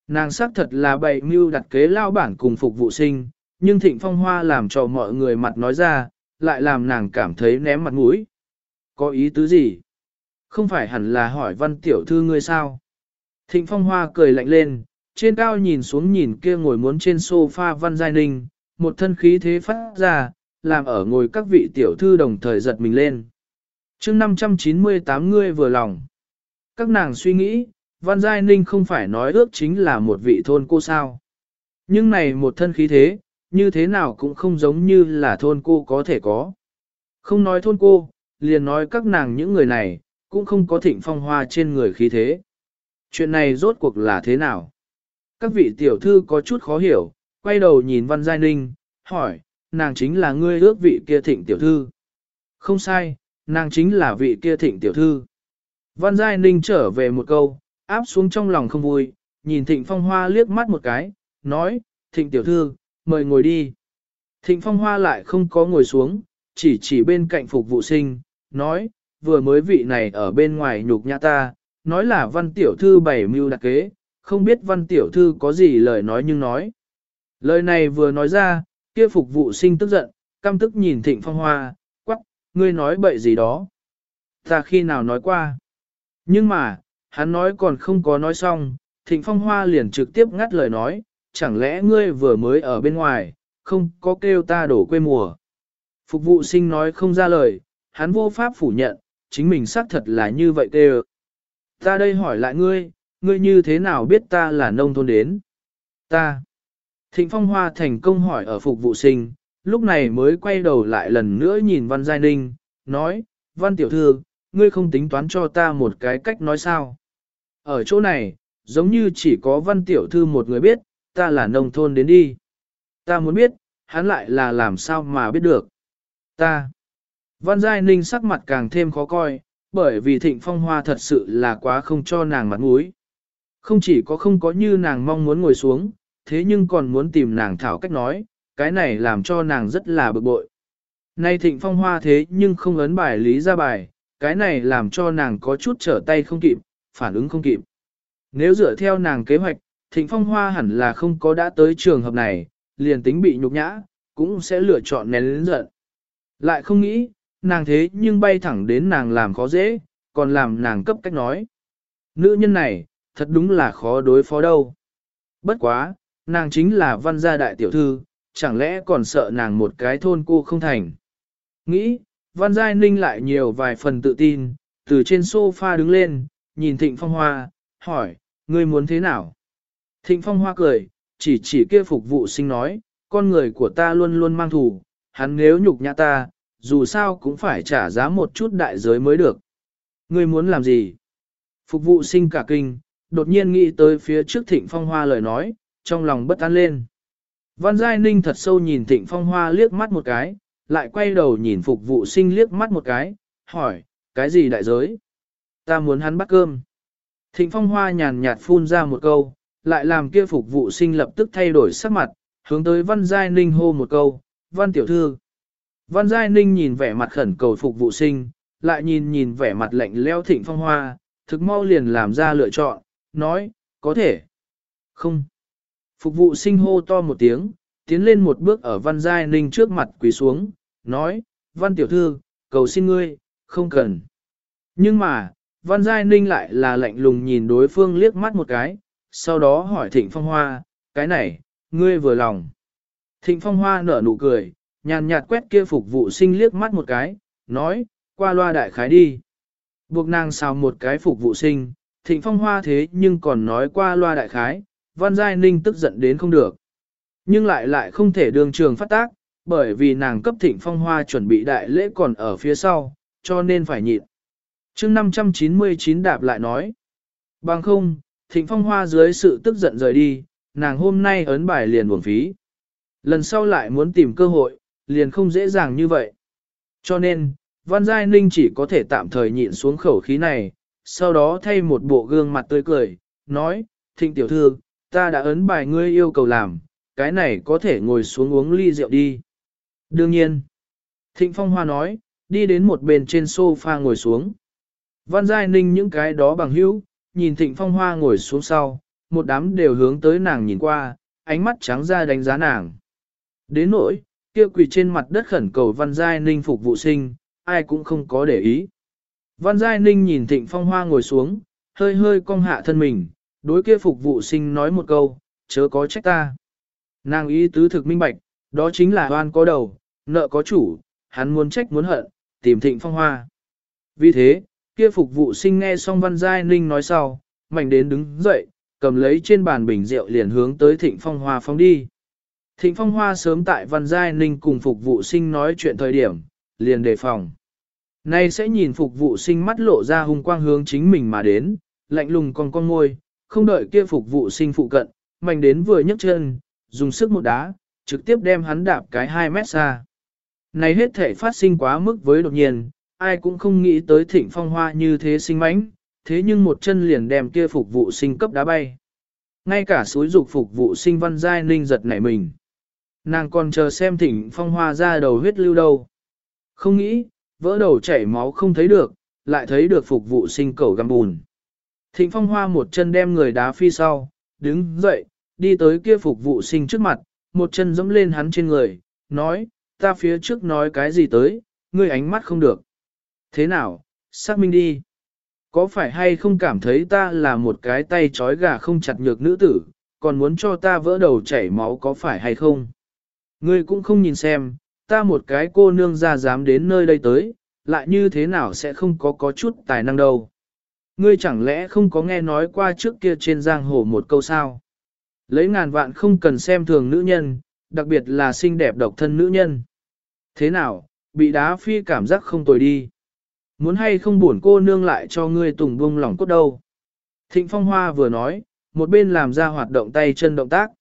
Nàng sắc thật là bậy mưu đặt kế lao bản cùng phục vụ sinh, nhưng thịnh phong hoa làm cho mọi người mặt nói ra, lại làm nàng cảm thấy ném mặt mũi. Có ý tứ gì? Không phải hẳn là hỏi văn tiểu thư ngươi sao? Thịnh phong hoa cười lạnh lên, trên cao nhìn xuống nhìn kia ngồi muốn trên sofa văn giai ninh, một thân khí thế phát ra, làm ở ngồi các vị tiểu thư đồng thời giật mình lên. chương 598 ngươi vừa lòng. Các nàng suy nghĩ, văn giai ninh không phải nói ước chính là một vị thôn cô sao. Nhưng này một thân khí thế, như thế nào cũng không giống như là thôn cô có thể có. Không nói thôn cô, liền nói các nàng những người này, cũng không có thịnh phong hoa trên người khí thế. Chuyện này rốt cuộc là thế nào? Các vị tiểu thư có chút khó hiểu, quay đầu nhìn Văn Giai Ninh, hỏi, nàng chính là ngươi ước vị kia thịnh tiểu thư. Không sai, nàng chính là vị kia thịnh tiểu thư. Văn Giai Ninh trở về một câu, áp xuống trong lòng không vui, nhìn thịnh phong hoa liếc mắt một cái, nói, thịnh tiểu thư, mời ngồi đi. Thịnh phong hoa lại không có ngồi xuống, chỉ chỉ bên cạnh phục vụ sinh, nói, vừa mới vị này ở bên ngoài nhục nhã ta, nói là văn tiểu thư bảy mưu đặc kế, không biết văn tiểu thư có gì lời nói nhưng nói. Lời này vừa nói ra, kia phục vụ sinh tức giận, căm tức nhìn thịnh phong hoa, quắc, ngươi nói bậy gì đó. Ta khi nào nói qua. Nhưng mà, hắn nói còn không có nói xong, thịnh phong hoa liền trực tiếp ngắt lời nói, chẳng lẽ ngươi vừa mới ở bên ngoài, không có kêu ta đổ quê mùa. Phục vụ sinh nói không ra lời, hắn vô pháp phủ nhận, chính mình xác thật là như vậy kêu. Ta đây hỏi lại ngươi, ngươi như thế nào biết ta là nông thôn đến? Ta. Thịnh Phong Hoa thành công hỏi ở phục vụ sinh, lúc này mới quay đầu lại lần nữa nhìn Văn Giai Ninh, nói, Văn Tiểu Thư, ngươi không tính toán cho ta một cái cách nói sao? Ở chỗ này, giống như chỉ có Văn Tiểu Thư một người biết, ta là nông thôn đến đi. Ta muốn biết, hắn lại là làm sao mà biết được. Ta. Văn Giai Ninh sắc mặt càng thêm khó coi, bởi vì Thịnh Phong Hoa thật sự là quá không cho nàng mặt mũi. Không chỉ có không có như nàng mong muốn ngồi xuống, thế nhưng còn muốn tìm nàng thảo cách nói, cái này làm cho nàng rất là bực bội. Nay thịnh phong hoa thế nhưng không ấn bài lý ra bài, cái này làm cho nàng có chút trở tay không kịp, phản ứng không kịp. Nếu dựa theo nàng kế hoạch, thịnh phong hoa hẳn là không có đã tới trường hợp này, liền tính bị nhục nhã, cũng sẽ lựa chọn nén lĩnh giận. Lại không nghĩ, nàng thế nhưng bay thẳng đến nàng làm khó dễ, còn làm nàng cấp cách nói. Nữ nhân này, thật đúng là khó đối phó đâu. Bất quá, nàng chính là văn gia đại tiểu thư, chẳng lẽ còn sợ nàng một cái thôn cô không thành. Nghĩ, văn giai ninh lại nhiều vài phần tự tin, từ trên sofa đứng lên, nhìn thịnh phong hoa, hỏi, ngươi muốn thế nào? Thịnh phong hoa cười, chỉ chỉ kia phục vụ sinh nói, con người của ta luôn luôn mang thù, hắn nếu nhục nhã ta, dù sao cũng phải trả giá một chút đại giới mới được. Ngươi muốn làm gì? Phục vụ sinh cả kinh, đột nhiên nghĩ tới phía trước thịnh phong hoa lời nói, trong lòng bất an lên. Văn Giai Ninh thật sâu nhìn thịnh phong hoa liếc mắt một cái, lại quay đầu nhìn phục vụ sinh liếc mắt một cái, hỏi, cái gì đại giới? Ta muốn hắn bắt cơm. Thịnh phong hoa nhàn nhạt phun ra một câu, lại làm kia phục vụ sinh lập tức thay đổi sắc mặt, hướng tới Văn Giai Ninh hô một câu, Văn Tiểu Thư. Văn Giai Ninh nhìn vẻ mặt khẩn cầu phục vụ sinh, lại nhìn nhìn vẻ mặt lạnh leo thịnh phong hoa, thực mau liền làm ra lựa chọn, nói, có thể. Không. Phục vụ sinh hô to một tiếng, tiến lên một bước ở Văn Giai Ninh trước mặt quỳ xuống, nói, Văn Tiểu Thư, cầu xin ngươi, không cần. Nhưng mà, Văn Giai Ninh lại là lạnh lùng nhìn đối phương liếc mắt một cái, sau đó hỏi Thịnh Phong Hoa, cái này, ngươi vừa lòng. Thịnh Phong Hoa nở nụ cười, nhàn nhạt quét kia phục vụ sinh liếc mắt một cái, nói, qua loa đại khái đi. Buộc nàng xào một cái phục vụ sinh, Thịnh Phong Hoa thế nhưng còn nói qua loa đại khái, Văn Giai Ninh tức giận đến không được. Nhưng lại lại không thể đường trường phát tác, bởi vì nàng cấp Thịnh Phong Hoa chuẩn bị đại lễ còn ở phía sau, cho nên phải nhịn. chương 599 đạp lại nói. Bằng không, Thịnh Phong Hoa dưới sự tức giận rời đi, nàng hôm nay ấn bài liền buồn phí. Lần sau lại muốn tìm cơ hội, liền không dễ dàng như vậy. Cho nên, Văn Giai Ninh chỉ có thể tạm thời nhịn xuống khẩu khí này, sau đó thay một bộ gương mặt tươi cười, nói, Thịnh tiểu thư, ta đã ấn bài ngươi yêu cầu làm, cái này có thể ngồi xuống uống ly rượu đi. Đương nhiên, Thịnh Phong Hoa nói, đi đến một bên trên sofa ngồi xuống. Văn Giai Ninh những cái đó bằng hữu, nhìn Thịnh Phong Hoa ngồi xuống sau, một đám đều hướng tới nàng nhìn qua, ánh mắt trắng ra đánh giá nàng. Đến nỗi, kia quỳ trên mặt đất khẩn cầu Văn Giai Ninh phục vụ sinh, ai cũng không có để ý. Văn Giai Ninh nhìn Thịnh Phong Hoa ngồi xuống, hơi hơi cong hạ thân mình, đối kia phục vụ sinh nói một câu, chớ có trách ta. Nàng ý tứ thực minh bạch, đó chính là oan có đầu, nợ có chủ, hắn muốn trách muốn hận, tìm Thịnh Phong Hoa. Vì thế, kia phục vụ sinh nghe xong Văn Giai Ninh nói sau, mạnh đến đứng dậy, cầm lấy trên bàn bình rượu liền hướng tới Thịnh Phong Hoa phóng đi. Thịnh Phong Hoa sớm tại Văn Giai Ninh cùng phục vụ sinh nói chuyện thời điểm, liền đề phòng. Nay sẽ nhìn phục vụ sinh mắt lộ ra hung quang hướng chính mình mà đến, lạnh lùng con con môi, không đợi kia phục vụ sinh phụ cận, mạnh đến vừa nhấc chân, dùng sức một đá, trực tiếp đem hắn đạp cái 2 mét xa. Này hết thể phát sinh quá mức với đột nhiên, ai cũng không nghĩ tới thịnh phong hoa như thế sinh mãnh, thế nhưng một chân liền đem kia phục vụ sinh cấp đá bay. Ngay cả suối dục phục vụ sinh văn giai ninh giật nảy mình. Nàng còn chờ xem thịnh phong hoa ra đầu huyết lưu đâu. Không nghĩ, vỡ đầu chảy máu không thấy được, lại thấy được phục vụ sinh cầu găm bùn. Thịnh phong hoa một chân đem người đá phi sau, đứng dậy, đi tới kia phục vụ sinh trước mặt, một chân dẫm lên hắn trên người, nói, ta phía trước nói cái gì tới, ngươi ánh mắt không được. Thế nào, xác minh đi. Có phải hay không cảm thấy ta là một cái tay trói gà không chặt nhược nữ tử, còn muốn cho ta vỡ đầu chảy máu có phải hay không? Ngươi cũng không nhìn xem, ta một cái cô nương ra dám đến nơi đây tới, lại như thế nào sẽ không có có chút tài năng đâu. Ngươi chẳng lẽ không có nghe nói qua trước kia trên giang hồ một câu sao? Lấy ngàn vạn không cần xem thường nữ nhân, đặc biệt là xinh đẹp độc thân nữ nhân. Thế nào, bị đá phi cảm giác không tồi đi. Muốn hay không buồn cô nương lại cho ngươi tùng buông lòng cốt đâu. Thịnh Phong Hoa vừa nói, một bên làm ra hoạt động tay chân động tác.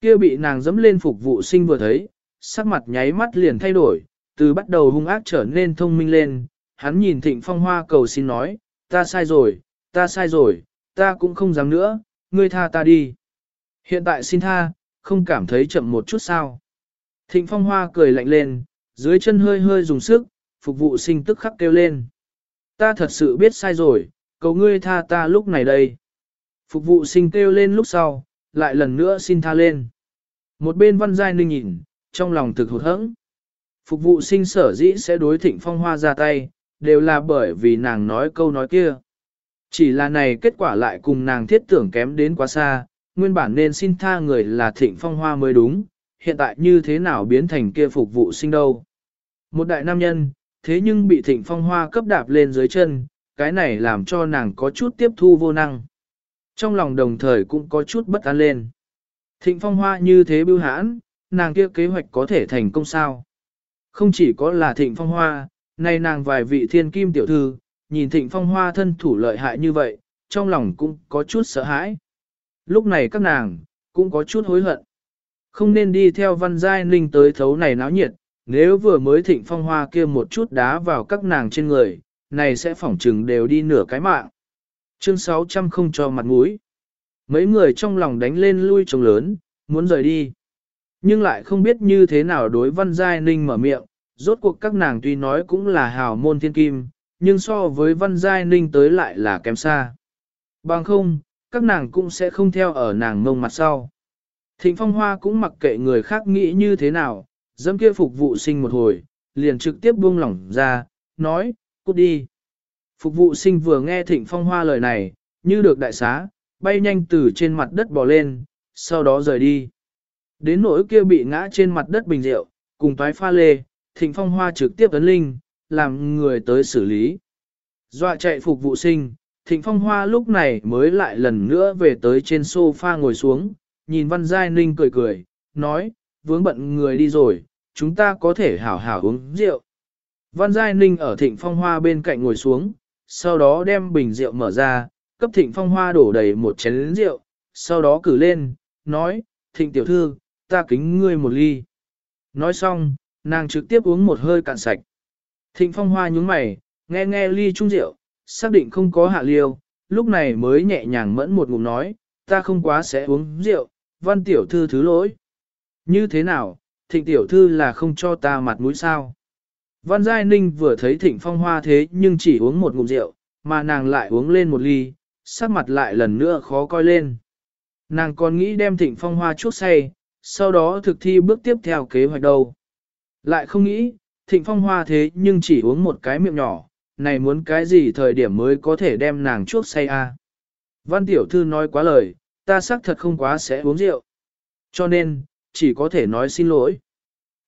Kia bị nàng dẫm lên phục vụ sinh vừa thấy, sắc mặt nháy mắt liền thay đổi, từ bắt đầu hung ác trở nên thông minh lên. Hắn nhìn Thịnh Phong Hoa cầu xin nói, ta sai rồi, ta sai rồi, ta cũng không dám nữa, ngươi tha ta đi. Hiện tại xin tha, không cảm thấy chậm một chút sao. Thịnh Phong Hoa cười lạnh lên, dưới chân hơi hơi dùng sức, phục vụ sinh tức khắc kêu lên. Ta thật sự biết sai rồi, cầu ngươi tha ta lúc này đây. Phục vụ sinh kêu lên lúc sau, lại lần nữa xin tha lên. Một bên văn giai ninh nhìn, trong lòng thực hụt hẫng. Phục vụ sinh sở dĩ sẽ đối thịnh phong hoa ra tay, đều là bởi vì nàng nói câu nói kia. Chỉ là này kết quả lại cùng nàng thiết tưởng kém đến quá xa, nguyên bản nên xin tha người là thịnh phong hoa mới đúng, hiện tại như thế nào biến thành kia phục vụ sinh đâu. Một đại nam nhân, thế nhưng bị thịnh phong hoa cấp đạp lên dưới chân, cái này làm cho nàng có chút tiếp thu vô năng. Trong lòng đồng thời cũng có chút bất an lên. Thịnh phong hoa như thế bưu hãn, nàng kia kế hoạch có thể thành công sao. Không chỉ có là thịnh phong hoa, nay nàng vài vị thiên kim tiểu thư, nhìn thịnh phong hoa thân thủ lợi hại như vậy, trong lòng cũng có chút sợ hãi. Lúc này các nàng, cũng có chút hối hận. Không nên đi theo văn giai ninh tới thấu này náo nhiệt, nếu vừa mới thịnh phong hoa kia một chút đá vào các nàng trên người, này sẽ phỏng trừng đều đi nửa cái mạng. Chương 600 không cho mặt mũi. Mấy người trong lòng đánh lên lui trông lớn, muốn rời đi. Nhưng lại không biết như thế nào đối văn giai ninh mở miệng, rốt cuộc các nàng tuy nói cũng là hào môn thiên kim, nhưng so với văn giai ninh tới lại là kém xa. Bằng không, các nàng cũng sẽ không theo ở nàng mông mặt sau. Thịnh phong hoa cũng mặc kệ người khác nghĩ như thế nào, dâm kia phục vụ sinh một hồi, liền trực tiếp buông lỏng ra, nói, cút đi. Phục vụ sinh vừa nghe thịnh phong hoa lời này, như được đại xá, bay nhanh từ trên mặt đất bò lên, sau đó rời đi. Đến nỗi kia bị ngã trên mặt đất bình rượu, cùng toái pha lê, thịnh phong hoa trực tiếp ấn linh, làm người tới xử lý. Dọa chạy phục vụ sinh, thịnh phong hoa lúc này mới lại lần nữa về tới trên sofa ngồi xuống, nhìn văn giai ninh cười cười, nói, vướng bận người đi rồi, chúng ta có thể hảo hảo uống rượu. Văn giai ninh ở thịnh phong hoa bên cạnh ngồi xuống, sau đó đem bình rượu mở ra, cấp thịnh phong hoa đổ đầy một chén rượu, sau đó cử lên, nói, thịnh tiểu thư, ta kính ngươi một ly. Nói xong, nàng trực tiếp uống một hơi cạn sạch. Thịnh phong hoa nhúng mày, nghe nghe ly trung rượu, xác định không có hạ liêu, lúc này mới nhẹ nhàng mẫn một ngụm nói, ta không quá sẽ uống rượu, văn tiểu thư thứ lỗi. Như thế nào, thịnh tiểu thư là không cho ta mặt mũi sao? Văn Giai Ninh vừa thấy thịnh phong hoa thế nhưng chỉ uống một ngụm rượu, mà nàng lại uống lên một ly, sắc mặt lại lần nữa khó coi lên. Nàng còn nghĩ đem thịnh phong hoa chuốc say, sau đó thực thi bước tiếp theo kế hoạch đâu. Lại không nghĩ, thịnh phong hoa thế nhưng chỉ uống một cái miệng nhỏ, này muốn cái gì thời điểm mới có thể đem nàng chuốc say a? À? Văn tiểu thư nói quá lời, ta xác thật không quá sẽ uống rượu. Cho nên, chỉ có thể nói xin lỗi.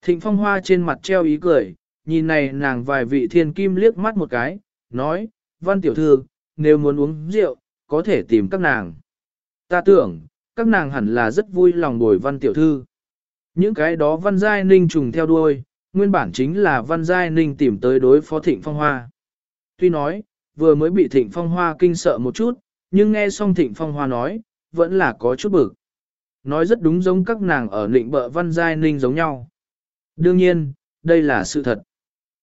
Thịnh phong hoa trên mặt treo ý cười, nhìn này nàng vài vị thiên kim liếc mắt một cái, nói, văn tiểu thư, nếu muốn uống rượu, có thể tìm các nàng. Ta tưởng, các nàng hẳn là rất vui lòng bồi văn tiểu thư. Những cái đó văn giai ninh trùng theo đuôi, nguyên bản chính là văn giai ninh tìm tới đối phó thịnh phong hoa. Tuy nói, vừa mới bị thịnh phong hoa kinh sợ một chút, nhưng nghe xong thịnh phong hoa nói, vẫn là có chút bực. Nói rất đúng giống các nàng ở lịnh bợ văn giai ninh giống nhau. Đương nhiên, đây là sự thật.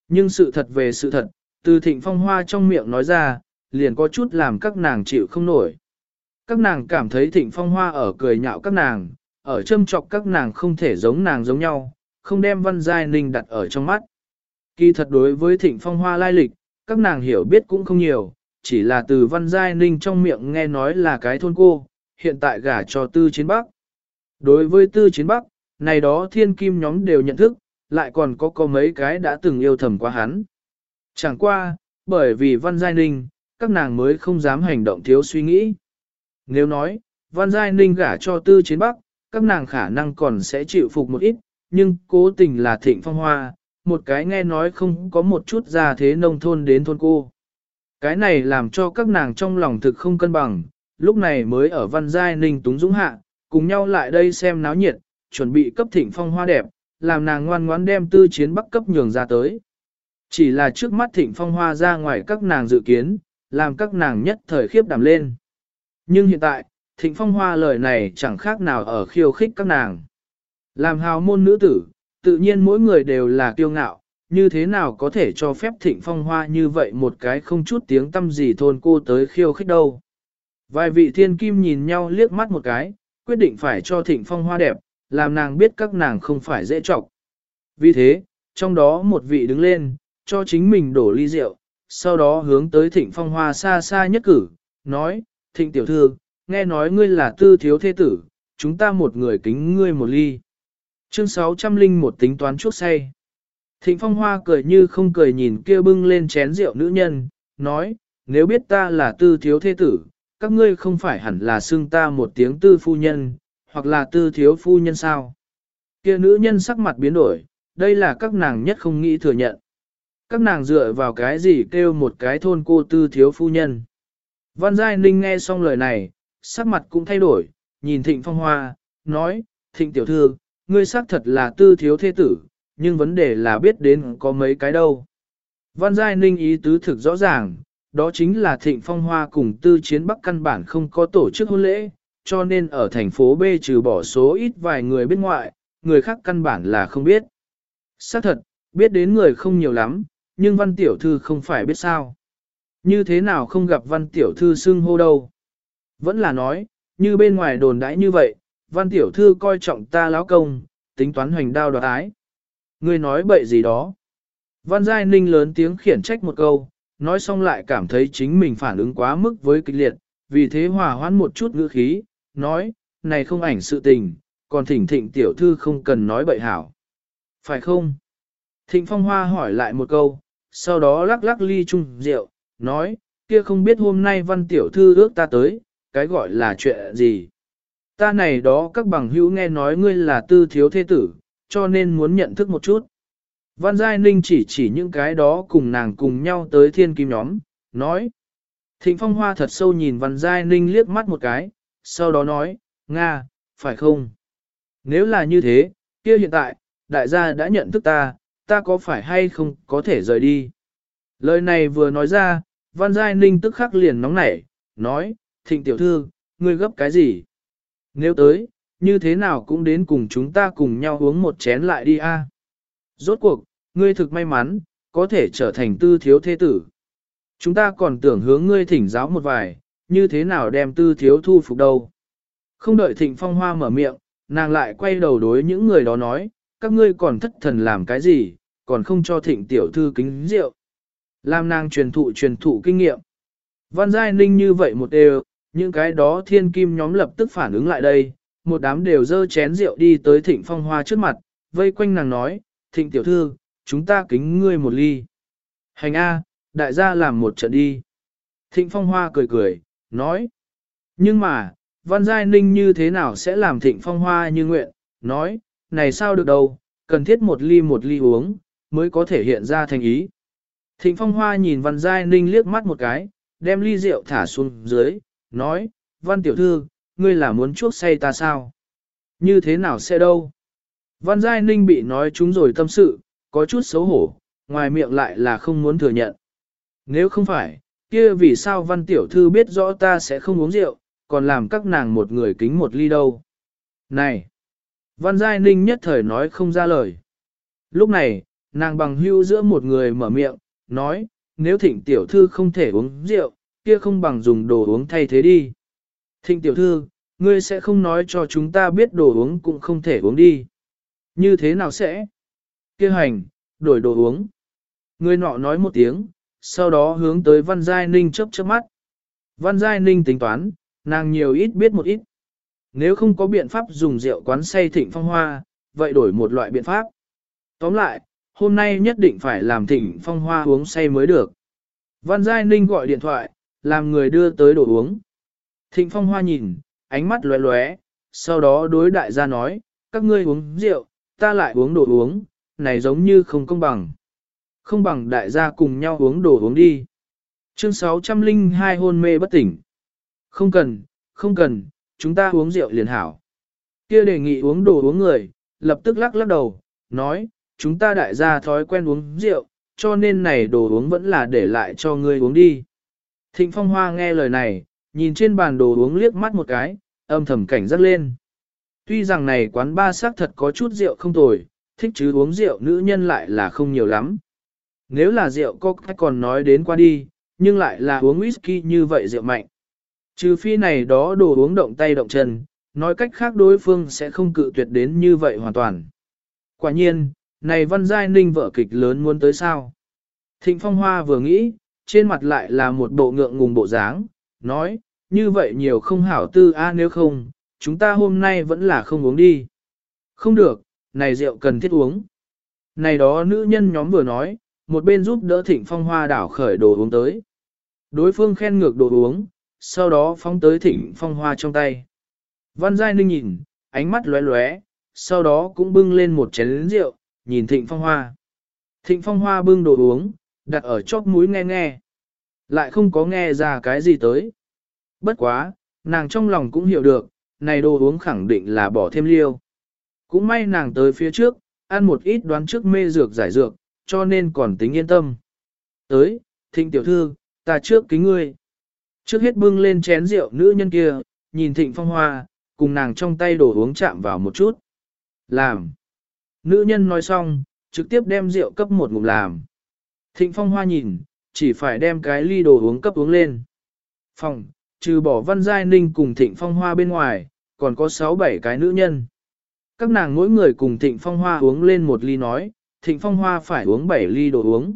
Nhưng sự thật về sự thật, từ thịnh phong hoa trong miệng nói ra, liền có chút làm các nàng chịu không nổi. Các nàng cảm thấy thịnh phong hoa ở cười nhạo các nàng, ở châm chọc các nàng không thể giống nàng giống nhau, không đem văn giai ninh đặt ở trong mắt. Kỳ thật đối với thịnh phong hoa lai lịch, các nàng hiểu biết cũng không nhiều, chỉ là từ văn giai ninh trong miệng nghe nói là cái thôn cô, hiện tại gả cho tư chiến bắc. Đối với tư chiến bắc, này đó thiên kim nhóm đều nhận thức, lại còn có có mấy cái đã từng yêu thầm qua hắn. Chẳng qua, bởi vì văn giai ninh, các nàng mới không dám hành động thiếu suy nghĩ. Nếu nói, văn giai ninh gả cho tư chiến bắc, các nàng khả năng còn sẽ chịu phục một ít, nhưng cố tình là thịnh phong hoa, một cái nghe nói không có một chút ra thế nông thôn đến thôn cô. Cái này làm cho các nàng trong lòng thực không cân bằng, lúc này mới ở văn giai ninh túng dũng hạ, cùng nhau lại đây xem náo nhiệt, chuẩn bị cấp thịnh phong hoa đẹp, làm nàng ngoan ngoãn đem tư chiến bắc cấp nhường ra tới. Chỉ là trước mắt thịnh phong hoa ra ngoài các nàng dự kiến, làm các nàng nhất thời khiếp đảm lên. Nhưng hiện tại, thịnh phong hoa lời này chẳng khác nào ở khiêu khích các nàng. Làm hào môn nữ tử, tự nhiên mỗi người đều là kiêu ngạo, như thế nào có thể cho phép thịnh phong hoa như vậy một cái không chút tiếng tâm gì thôn cô tới khiêu khích đâu. Vài vị thiên kim nhìn nhau liếc mắt một cái, quyết định phải cho thịnh phong hoa đẹp, làm nàng biết các nàng không phải dễ trọc. Vì thế, trong đó một vị đứng lên, cho chính mình đổ ly rượu, sau đó hướng tới thịnh phong hoa xa xa nhất cử, nói, thịnh tiểu thư, nghe nói ngươi là tư thiếu thế tử, chúng ta một người kính ngươi một ly. Chương 601 tính toán chuốc say. Thịnh phong hoa cười như không cười nhìn kia bưng lên chén rượu nữ nhân, nói, nếu biết ta là tư thiếu thế tử, các ngươi không phải hẳn là xưng ta một tiếng tư phu nhân, hoặc là tư thiếu phu nhân sao. Kia nữ nhân sắc mặt biến đổi, đây là các nàng nhất không nghĩ thừa nhận. Các nàng dựa vào cái gì kêu một cái thôn cô tư thiếu phu nhân. Văn Giai Ninh nghe xong lời này, sắc mặt cũng thay đổi, nhìn Thịnh Phong Hoa, nói, Thịnh Tiểu Thư, ngươi xác thật là tư thiếu thế tử, nhưng vấn đề là biết đến có mấy cái đâu. Văn Giai Ninh ý tứ thực rõ ràng, đó chính là thịnh phong hoa cùng tư chiến bắc căn bản không có tổ chức hôn lễ, cho nên ở thành phố B trừ bỏ số ít vài người bên ngoại, người khác căn bản là không biết. Xác thật, biết đến người không nhiều lắm, nhưng văn tiểu thư không phải biết sao. Như thế nào không gặp văn tiểu thư xưng hô đâu. Vẫn là nói, như bên ngoài đồn đãi như vậy, văn tiểu thư coi trọng ta lão công, tính toán hoành đao đoạt ái. Ngươi nói bậy gì đó. Văn Giai Ninh lớn tiếng khiển trách một câu, nói xong lại cảm thấy chính mình phản ứng quá mức với kịch liệt, vì thế hòa hoãn một chút ngữ khí, nói, này không ảnh sự tình, còn thỉnh thịnh tiểu thư không cần nói bậy hảo. Phải không? Thịnh Phong Hoa hỏi lại một câu, sau đó lắc lắc ly chung rượu, nói, kia không biết hôm nay văn tiểu thư ước ta tới, cái gọi là chuyện gì. Ta này đó các bằng hữu nghe nói ngươi là tư thiếu thế tử, cho nên muốn nhận thức một chút. Văn Giai Ninh chỉ chỉ những cái đó cùng nàng cùng nhau tới thiên kim nhóm, nói. Thịnh Phong Hoa thật sâu nhìn Văn Giai Ninh liếc mắt một cái, sau đó nói, Nga, phải không? Nếu là như thế, kia hiện tại, đại gia đã nhận thức ta, ta có phải hay không có thể rời đi? Lời này vừa nói ra, Văn Giai Ninh tức khắc liền nóng nảy, nói, Thịnh tiểu thư, ngươi gấp cái gì? Nếu tới, như thế nào cũng đến cùng chúng ta cùng nhau uống một chén lại đi a. Rốt cuộc, ngươi thực may mắn, có thể trở thành tư thiếu thế tử. Chúng ta còn tưởng hướng ngươi thỉnh giáo một vài, như thế nào đem tư thiếu thu phục đâu. Không đợi thịnh phong hoa mở miệng, nàng lại quay đầu đối những người đó nói, các ngươi còn thất thần làm cái gì, còn không cho thịnh tiểu thư kính rượu. Làm nàng truyền thụ truyền thụ kinh nghiệm. Văn Giai Ninh như vậy một đều, những cái đó thiên kim nhóm lập tức phản ứng lại đây, một đám đều dơ chén rượu đi tới thịnh phong hoa trước mặt, vây quanh nàng nói, thịnh tiểu thư, chúng ta kính ngươi một ly. Hành A, đại gia làm một trận đi. Thịnh phong hoa cười cười, nói. Nhưng mà, văn giai ninh như thế nào sẽ làm thịnh phong hoa như nguyện, nói, này sao được đâu, cần thiết một ly một ly uống, mới có thể hiện ra thành ý. Thịnh phong hoa nhìn văn giai ninh liếc mắt một cái, đem ly rượu thả xuống dưới, nói, văn tiểu thư, ngươi là muốn chuốc say ta sao? Như thế nào sẽ đâu? Văn Giai Ninh bị nói chúng rồi tâm sự, có chút xấu hổ, ngoài miệng lại là không muốn thừa nhận. Nếu không phải, kia vì sao văn tiểu thư biết rõ ta sẽ không uống rượu, còn làm các nàng một người kính một ly đâu? Này! Văn Giai Ninh nhất thời nói không ra lời. Lúc này, nàng bằng hưu giữa một người mở miệng, nói, nếu thịnh tiểu thư không thể uống rượu, kia không bằng dùng đồ uống thay thế đi. Thịnh tiểu thư, ngươi sẽ không nói cho chúng ta biết đồ uống cũng không thể uống đi. Như thế nào sẽ? Kia hành, đổi đồ uống. Người nọ nói một tiếng, sau đó hướng tới Văn Giai Ninh chớp chớp mắt. Văn Giai Ninh tính toán, nàng nhiều ít biết một ít. Nếu không có biện pháp dùng rượu quán say thịnh phong hoa, vậy đổi một loại biện pháp. Tóm lại, hôm nay nhất định phải làm thịnh phong hoa uống say mới được. Văn Giai Ninh gọi điện thoại, làm người đưa tới đồ uống. Thịnh phong hoa nhìn, ánh mắt lóe lóe, sau đó đối đại gia nói, các ngươi uống rượu, ta lại uống đồ uống, này giống như không công bằng. Không bằng đại gia cùng nhau uống đồ uống đi. Chương 602 hôn mê bất tỉnh. Không cần, không cần, chúng ta uống rượu liền hảo. Kia đề nghị uống đồ uống người, lập tức lắc lắc đầu, nói, chúng ta đại gia thói quen uống rượu, cho nên này đồ uống vẫn là để lại cho ngươi uống đi. Thịnh Phong Hoa nghe lời này, nhìn trên bàn đồ uống liếc mắt một cái, âm thầm cảnh giác lên. Tuy rằng này quán ba xác thật có chút rượu không tồi, thích chứ uống rượu nữ nhân lại là không nhiều lắm. Nếu là rượu có còn nói đến qua đi, nhưng lại là uống whisky như vậy rượu mạnh. Trừ phi này đó đồ uống động tay động chân, nói cách khác đối phương sẽ không cự tuyệt đến như vậy hoàn toàn. Quả nhiên, này văn giai ninh vợ kịch lớn muốn tới sao. Thịnh Phong Hoa vừa nghĩ, trên mặt lại là một bộ ngượng ngùng bộ dáng, nói, như vậy nhiều không hảo tư a nếu không, chúng ta hôm nay vẫn là không uống đi. Không được, này rượu cần thiết uống. Này đó nữ nhân nhóm vừa nói, một bên giúp đỡ thịnh phong hoa đảo khởi đồ uống tới. Đối phương khen ngược đồ uống, sau đó phóng tới thịnh phong hoa trong tay. Văn Giai Ninh nhìn, ánh mắt lóe lóe, sau đó cũng bưng lên một chén rượu, nhìn thịnh phong hoa. Thịnh phong hoa bưng đồ uống, đặt ở chóp mũi nghe nghe. Lại không có nghe ra cái gì tới. Bất quá, nàng trong lòng cũng hiểu được, này đồ uống khẳng định là bỏ thêm liêu. Cũng may nàng tới phía trước, ăn một ít đoán trước mê dược giải dược, cho nên còn tính yên tâm. Tới, thịnh tiểu thư, ta trước kính ngươi. Trước hết bưng lên chén rượu nữ nhân kia, nhìn thịnh phong hoa, cùng nàng trong tay đổ uống chạm vào một chút. Làm. Nữ nhân nói xong, trực tiếp đem rượu cấp một ngụm làm. Thịnh phong hoa nhìn, chỉ phải đem cái ly đồ uống cấp uống lên. Phòng, trừ bỏ văn giai ninh cùng thịnh phong hoa bên ngoài, còn có 6-7 cái nữ nhân. Các nàng mỗi người cùng thịnh phong hoa uống lên một ly nói, thịnh phong hoa phải uống 7 ly đồ uống.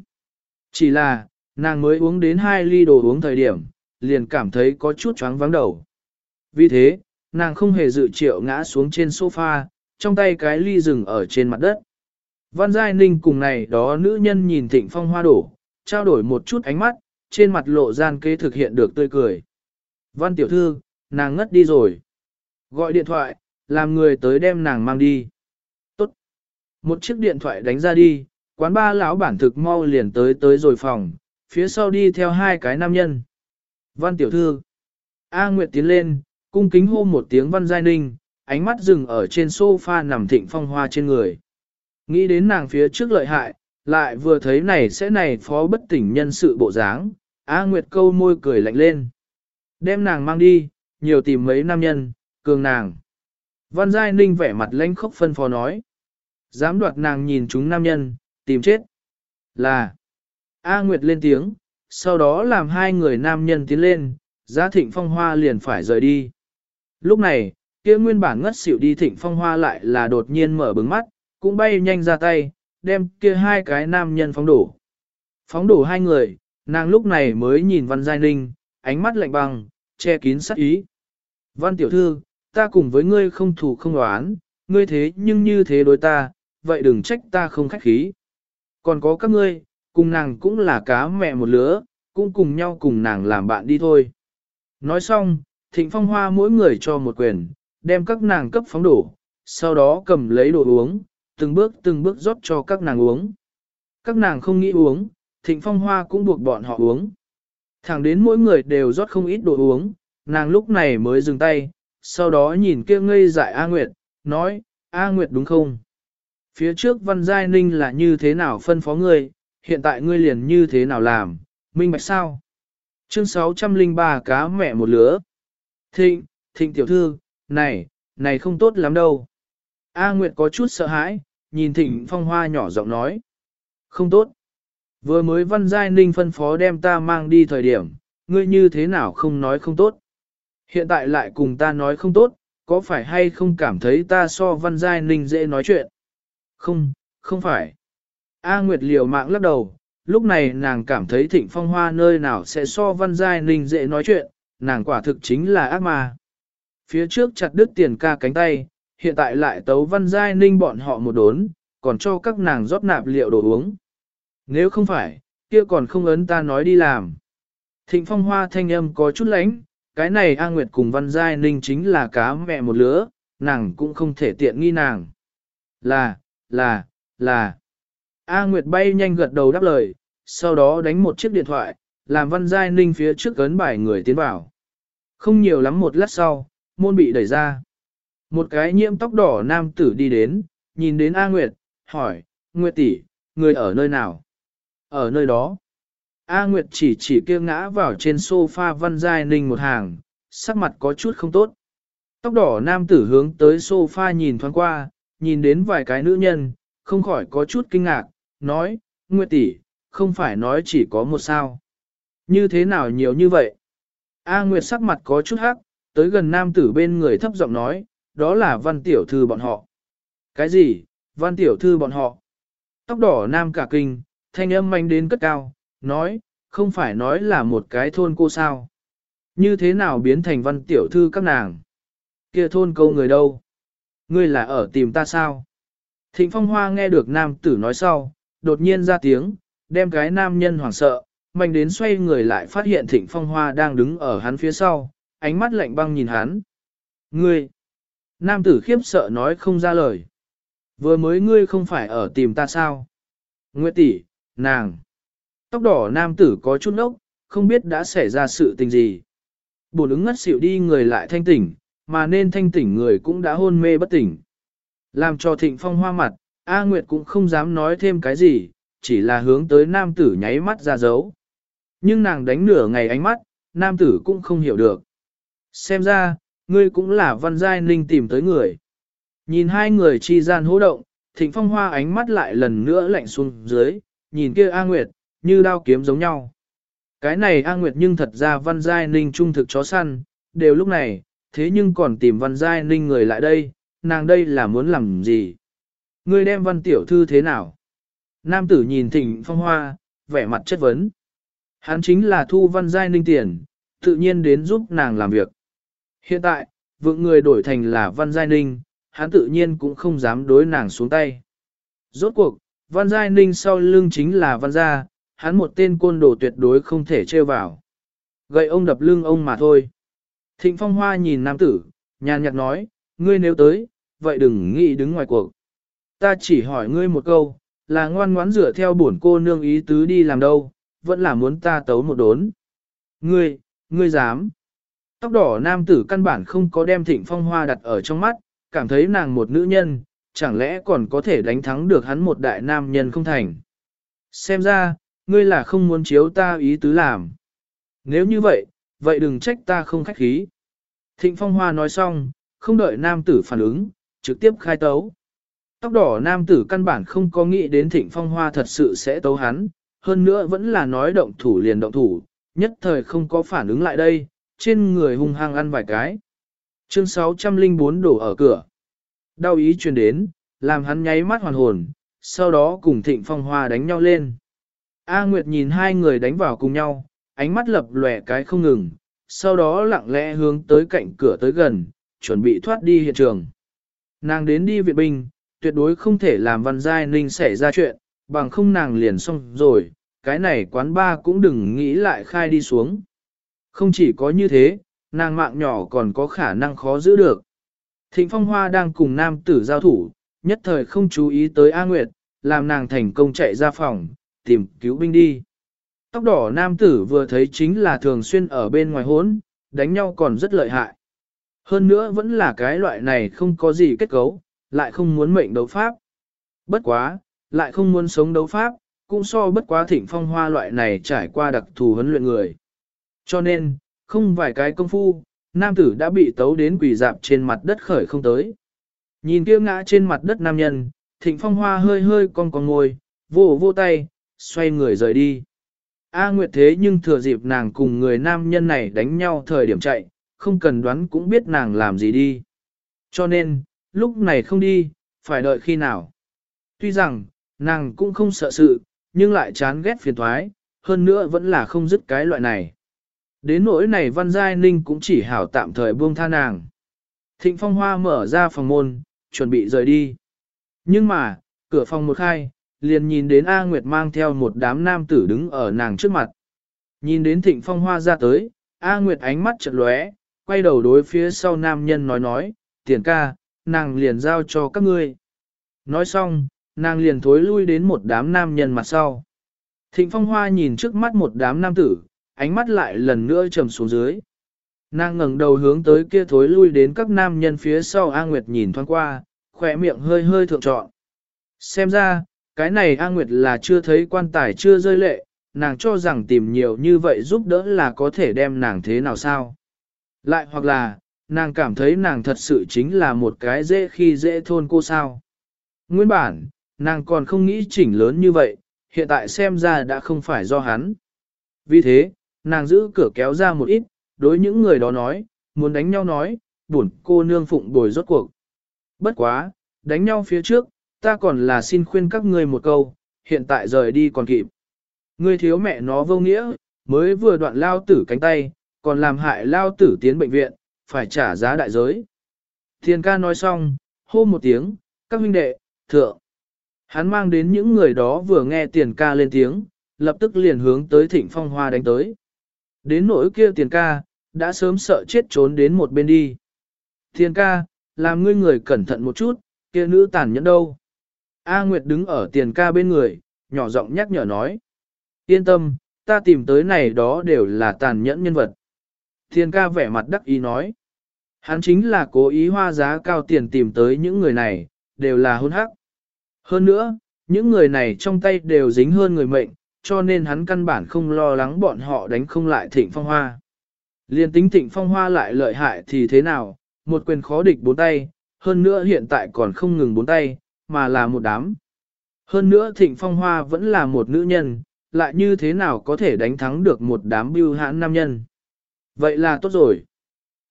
Chỉ là, nàng mới uống đến 2 ly đồ uống thời điểm, liền cảm thấy có chút chóng vắng đầu. Vì thế, nàng không hề dự triệu ngã xuống trên sofa, trong tay cái ly rừng ở trên mặt đất. Văn Giai Ninh cùng này đó nữ nhân nhìn thịnh phong hoa đổ, trao đổi một chút ánh mắt, trên mặt lộ gian kế thực hiện được tươi cười. Văn tiểu thư, nàng ngất đi rồi. Gọi điện thoại, làm người tới đem nàng mang đi. Tốt. Một chiếc điện thoại đánh ra đi, quán ba lão bản thực mau liền tới tới rồi phòng, phía sau đi theo hai cái nam nhân. Văn tiểu thư. A Nguyệt tiến lên, cung kính hô một tiếng văn giai ninh, ánh mắt dừng ở trên sofa nằm thịnh phong hoa trên người. Nghĩ đến nàng phía trước lợi hại, lại vừa thấy này sẽ này phó bất tỉnh nhân sự bộ dáng, A Nguyệt câu môi cười lạnh lên. Đem nàng mang đi, nhiều tìm mấy nam nhân, cường nàng. Văn Giai Ninh vẻ mặt lãnh khốc phân phó nói. Dám đoạt nàng nhìn chúng nam nhân, tìm chết. Là. A Nguyệt lên tiếng, sau đó làm hai người nam nhân tiến lên, giá thịnh phong hoa liền phải rời đi. Lúc này, kia nguyên bản ngất xỉu đi thịnh phong hoa lại là đột nhiên mở bừng mắt, cũng bay nhanh ra tay, đem kia hai cái nam nhân phóng đổ. Phóng đổ hai người, nàng lúc này mới nhìn Văn Giai Ninh, ánh mắt lạnh băng, che kín sắc ý. Văn tiểu thư, ta cùng với ngươi không thủ không đoán, ngươi thế nhưng như thế đối ta, vậy đừng trách ta không khách khí. Còn có các ngươi, cùng nàng cũng là cá mẹ một lứa, cũng cùng nhau cùng nàng làm bạn đi thôi. Nói xong, thịnh phong hoa mỗi người cho một quyền, đem các nàng cấp phóng đổ, sau đó cầm lấy đồ uống, từng bước từng bước rót cho các nàng uống. Các nàng không nghĩ uống, thịnh phong hoa cũng buộc bọn họ uống. Thẳng đến mỗi người đều rót không ít đồ uống, nàng lúc này mới dừng tay, sau đó nhìn kia ngây dại A Nguyệt, nói, A Nguyệt đúng không? Phía trước Văn Giai Ninh là như thế nào phân phó ngươi, hiện tại ngươi liền như thế nào làm, minh bạch sao? Chương 603 cá mẹ một lứa. Thịnh, thịnh tiểu thư, này, này không tốt lắm đâu. A Nguyệt có chút sợ hãi, nhìn thịnh phong hoa nhỏ giọng nói. Không tốt. Vừa mới văn giai ninh phân phó đem ta mang đi thời điểm, ngươi như thế nào không nói không tốt. Hiện tại lại cùng ta nói không tốt, có phải hay không cảm thấy ta so văn giai ninh dễ nói chuyện? Không, không phải. A Nguyệt liều mạng lắc đầu, lúc này nàng cảm thấy thịnh phong hoa nơi nào sẽ so văn giai ninh dễ nói chuyện, nàng quả thực chính là ác ma. Phía trước chặt đứt tiền ca cánh tay, hiện tại lại tấu văn giai ninh bọn họ một đốn, còn cho các nàng rót nạp liệu đồ uống. Nếu không phải, kia còn không ấn ta nói đi làm. Thịnh phong hoa thanh âm có chút lánh, cái này A Nguyệt cùng văn giai ninh chính là cá mẹ một lứa, nàng cũng không thể tiện nghi nàng. Là, là, là. A Nguyệt bay nhanh gật đầu đáp lời, sau đó đánh một chiếc điện thoại, làm văn giai ninh phía trước ấn bài người tiến vào. Không nhiều lắm một lát sau, môn bị đẩy ra. Một cái nhiễm tóc đỏ nam tử đi đến, nhìn đến A Nguyệt, hỏi, Nguyệt tỷ, người ở nơi nào? Ở nơi đó. A Nguyệt chỉ chỉ kia ngã vào trên sofa văn giai ninh một hàng, sắc mặt có chút không tốt. Tóc đỏ nam tử hướng tới sofa nhìn thoáng qua, nhìn đến vài cái nữ nhân, không khỏi có chút kinh ngạc, nói, Nguyệt tỷ, không phải nói chỉ có một sao. Như thế nào nhiều như vậy? A Nguyệt sắc mặt có chút hắc, tới gần nam tử bên người thấp giọng nói, đó là văn tiểu thư bọn họ. Cái gì, văn tiểu thư bọn họ? Tóc đỏ nam cả kinh, thanh âm manh đến cất cao, nói, không phải nói là một cái thôn cô sao. Như thế nào biến thành văn tiểu thư các nàng? Kia thôn câu người đâu? Ngươi là ở tìm ta sao? Thịnh phong hoa nghe được nam tử nói sau, đột nhiên ra tiếng, đem cái nam nhân hoảng sợ, mạnh đến xoay người lại phát hiện thịnh phong hoa đang đứng ở hắn phía sau, ánh mắt lạnh băng nhìn hắn. Ngươi! Nam tử khiếp sợ nói không ra lời. Vừa mới ngươi không phải ở tìm ta sao? Nguyệt tỷ, nàng! Tóc đỏ nam tử có chút ốc, không biết đã xảy ra sự tình gì. Bồn ứng ngất xỉu đi người lại thanh tỉnh, mà nên thanh tỉnh người cũng đã hôn mê bất tỉnh. Làm cho thịnh phong hoa mặt, A Nguyệt cũng không dám nói thêm cái gì, chỉ là hướng tới nam tử nháy mắt ra dấu. Nhưng nàng đánh nửa ngày ánh mắt, nam tử cũng không hiểu được. Xem ra, ngươi cũng là văn giai ninh tìm tới người. Nhìn hai người chi gian hỗ động, thịnh phong hoa ánh mắt lại lần nữa lạnh xuống dưới, nhìn kia A Nguyệt, như đao kiếm giống nhau. Cái này A Nguyệt nhưng thật ra văn giai ninh trung thực chó săn, đều lúc này, thế nhưng còn tìm văn giai ninh người lại đây, nàng đây là muốn làm gì? Ngươi đem văn tiểu thư thế nào? Nam tử nhìn thịnh phong hoa, vẻ mặt chất vấn. Hắn chính là thu văn giai ninh tiền, tự nhiên đến giúp nàng làm việc. Hiện tại, vượng người đổi thành là văn giai ninh, hắn tự nhiên cũng không dám đối nàng xuống tay. Rốt cuộc, văn giai ninh sau lưng chính là văn gia, hắn một tên côn đồ tuyệt đối không thể trêu vào. Gậy ông đập lưng ông mà thôi. Thịnh phong hoa nhìn nam tử, nhàn nhạt nói, ngươi nếu tới, vậy đừng nghĩ đứng ngoài cuộc. Ta chỉ hỏi ngươi một câu, là ngoan ngoãn rửa theo bổn cô nương ý tứ đi làm đâu, vẫn là muốn ta tấu một đốn. Ngươi, ngươi dám. Tóc đỏ nam tử căn bản không có đem thịnh phong hoa đặt ở trong mắt, cảm thấy nàng một nữ nhân, chẳng lẽ còn có thể đánh thắng được hắn một đại nam nhân không thành. Xem ra, ngươi là không muốn chiếu ta ý tứ làm. Nếu như vậy, vậy đừng trách ta không khách khí. Thịnh phong hoa nói xong, không đợi nam tử phản ứng, trực tiếp khai tấu. Tóc đỏ nam tử căn bản không có nghĩ đến thịnh phong hoa thật sự sẽ tấu hắn, hơn nữa vẫn là nói động thủ liền động thủ, nhất thời không có phản ứng lại đây, trên người hung hăng ăn vài cái. Chương 604 đổ ở cửa. Đau ý truyền đến, làm hắn nháy mắt hoàn hồn, sau đó cùng thịnh phong hoa đánh nhau lên. A Nguyệt nhìn hai người đánh vào cùng nhau, ánh mắt lập lòe cái không ngừng, sau đó lặng lẽ hướng tới cạnh cửa tới gần, chuẩn bị thoát đi hiện trường. Nàng đến đi viện binh, tuyệt đối không thể làm văn giai ninh xảy ra chuyện, bằng không nàng liền xong rồi, cái này quán ba cũng đừng nghĩ lại khai đi xuống. Không chỉ có như thế, nàng mạng nhỏ còn có khả năng khó giữ được. Thịnh Phong Hoa đang cùng nam tử giao thủ, nhất thời không chú ý tới A Nguyệt, làm nàng thành công chạy ra phòng, tìm cứu binh đi. Tóc đỏ nam tử vừa thấy chính là thường xuyên ở bên ngoài hốn, đánh nhau còn rất lợi hại. Hơn nữa vẫn là cái loại này không có gì kết cấu, lại không muốn mệnh đấu pháp. Bất quá, lại không muốn sống đấu pháp, cũng so bất quá thịnh phong hoa loại này trải qua đặc thù huấn luyện người. Cho nên, không vài cái công phu, nam tử đã bị tấu đến quỳ dạp trên mặt đất khởi không tới. Nhìn kia ngã trên mặt đất nam nhân, thịnh phong hoa hơi hơi cong cong ngồi, vô vô tay, xoay người rời đi. A Nguyệt thế nhưng thừa dịp nàng cùng người nam nhân này đánh nhau thời điểm chạy, không cần đoán cũng biết nàng làm gì đi. Cho nên, lúc này không đi, phải đợi khi nào. Tuy rằng, nàng cũng không sợ sự, nhưng lại chán ghét phiền thoái, hơn nữa vẫn là không dứt cái loại này. Đến nỗi này Văn Giai Ninh cũng chỉ hảo tạm thời buông tha nàng. Thịnh Phong Hoa mở ra phòng môn, chuẩn bị rời đi. Nhưng mà, cửa phòng một khai, liền nhìn đến A Nguyệt mang theo một đám nam tử đứng ở nàng trước mặt. Nhìn đến Thịnh Phong Hoa ra tới, A Nguyệt ánh mắt chợt lóe, quay đầu đối phía sau nam nhân nói nói, tiền ca, nàng liền giao cho các ngươi. Nói xong, nàng liền thối lui đến một đám nam nhân mặt sau. Thịnh Phong Hoa nhìn trước mắt một đám nam tử, ánh mắt lại lần nữa trầm xuống dưới. Nàng ngẩng đầu hướng tới kia thối lui đến các nam nhân phía sau A Nguyệt nhìn thoáng qua, khỏe miệng hơi hơi thượng trọn. Xem ra, cái này A Nguyệt là chưa thấy quan tài chưa rơi lệ, nàng cho rằng tìm nhiều như vậy giúp đỡ là có thể đem nàng thế nào sao. Lại hoặc là, nàng cảm thấy nàng thật sự chính là một cái dễ khi dễ thôn cô sao. Nguyên bản, nàng còn không nghĩ chỉnh lớn như vậy, hiện tại xem ra đã không phải do hắn. Vì thế, nàng giữ cửa kéo ra một ít, đối những người đó nói, muốn đánh nhau nói, buồn cô nương phụng bồi rốt cuộc. Bất quá, đánh nhau phía trước, ta còn là xin khuyên các ngươi một câu, hiện tại rời đi còn kịp. Ngươi thiếu mẹ nó vô nghĩa, mới vừa đoạn lao tử cánh tay, còn làm hại lao tử tiến bệnh viện, phải trả giá đại giới. Thiên ca nói xong, hô một tiếng, các huynh đệ, thượng. Hắn mang đến những người đó vừa nghe tiền ca lên tiếng, lập tức liền hướng tới thịnh phong hoa đánh tới. Đến nỗi kia tiền ca, đã sớm sợ chết trốn đến một bên đi. Tiền ca, làm ngươi người cẩn thận một chút, kia nữ tàn nhẫn đâu. A Nguyệt đứng ở tiền ca bên người, nhỏ giọng nhắc nhở nói. Yên tâm, ta tìm tới này đó đều là tàn nhẫn nhân vật. Tiền ca vẻ mặt đắc ý nói. Hắn chính là cố ý hoa giá cao tiền tìm tới những người này, đều là hôn hắc. Hơn nữa, những người này trong tay đều dính hơn người mệnh, cho nên hắn căn bản không lo lắng bọn họ đánh không lại thịnh phong hoa. Liên tính thịnh phong hoa lại lợi hại thì thế nào, một quyền khó địch bốn tay, hơn nữa hiện tại còn không ngừng bốn tay, mà là một đám. Hơn nữa thịnh phong hoa vẫn là một nữ nhân, lại như thế nào có thể đánh thắng được một đám bưu hãn nam nhân. Vậy là tốt rồi.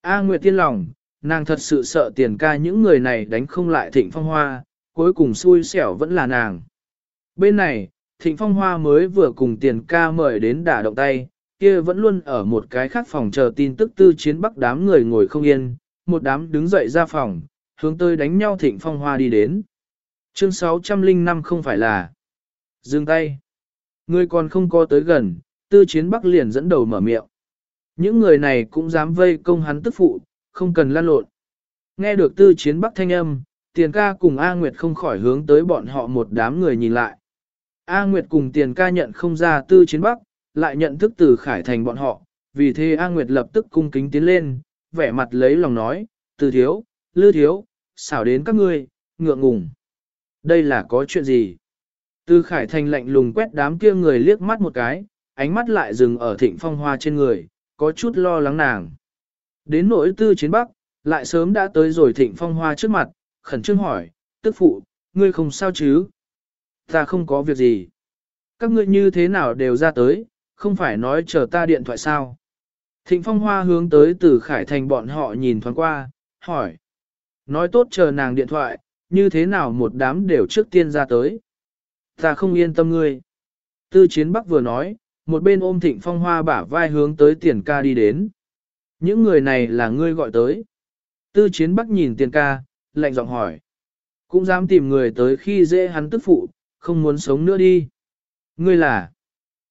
A Nguyệt tiên lòng, nàng thật sự sợ tiền ca những người này đánh không lại thịnh phong hoa, cuối cùng xui xẻo vẫn là nàng. Bên này, thịnh phong hoa mới vừa cùng tiền ca mời đến đả động tay, kia vẫn luôn ở một cái khác phòng chờ tin tức tư chiến bắc đám người ngồi không yên, một đám đứng dậy ra phòng, hướng tới đánh nhau thịnh phong hoa đi đến. Chương 605 không phải là dừng tay. Người còn không có tới gần, tư chiến bắc liền dẫn đầu mở miệng. Những người này cũng dám vây công hắn tức phụ, không cần lan lộn. Nghe được tư chiến bắc thanh âm, tiền ca cùng A Nguyệt không khỏi hướng tới bọn họ một đám người nhìn lại. A Nguyệt cùng tiền ca nhận không ra tư chiến bắc, lại nhận thức từ khải thành bọn họ, vì thế A Nguyệt lập tức cung kính tiến lên, vẻ mặt lấy lòng nói, từ thiếu, lư thiếu, xảo đến các ngươi, ngượng ngùng. Đây là có chuyện gì? Từ khải thành lạnh lùng quét đám kia người liếc mắt một cái, ánh mắt lại dừng ở thịnh phong hoa trên người, có chút lo lắng nàng. Đến nỗi tư chiến bắc, lại sớm đã tới rồi thịnh phong hoa trước mặt, khẩn trương hỏi, tức phụ, ngươi không sao chứ? Ta không có việc gì. Các ngươi như thế nào đều ra tới, không phải nói chờ ta điện thoại sao? Thịnh phong hoa hướng tới từ khải thành bọn họ nhìn thoáng qua, hỏi. Nói tốt chờ nàng điện thoại, như thế nào một đám đều trước tiên ra tới. Ta không yên tâm ngươi. Tư chiến bắc vừa nói, một bên ôm thịnh phong hoa bả vai hướng tới tiền ca đi đến. Những người này là ngươi gọi tới. Tư chiến bắc nhìn tiền ca, lạnh giọng hỏi. Cũng dám tìm người tới khi dễ hắn tức phụ, không muốn sống nữa đi. Ngươi là.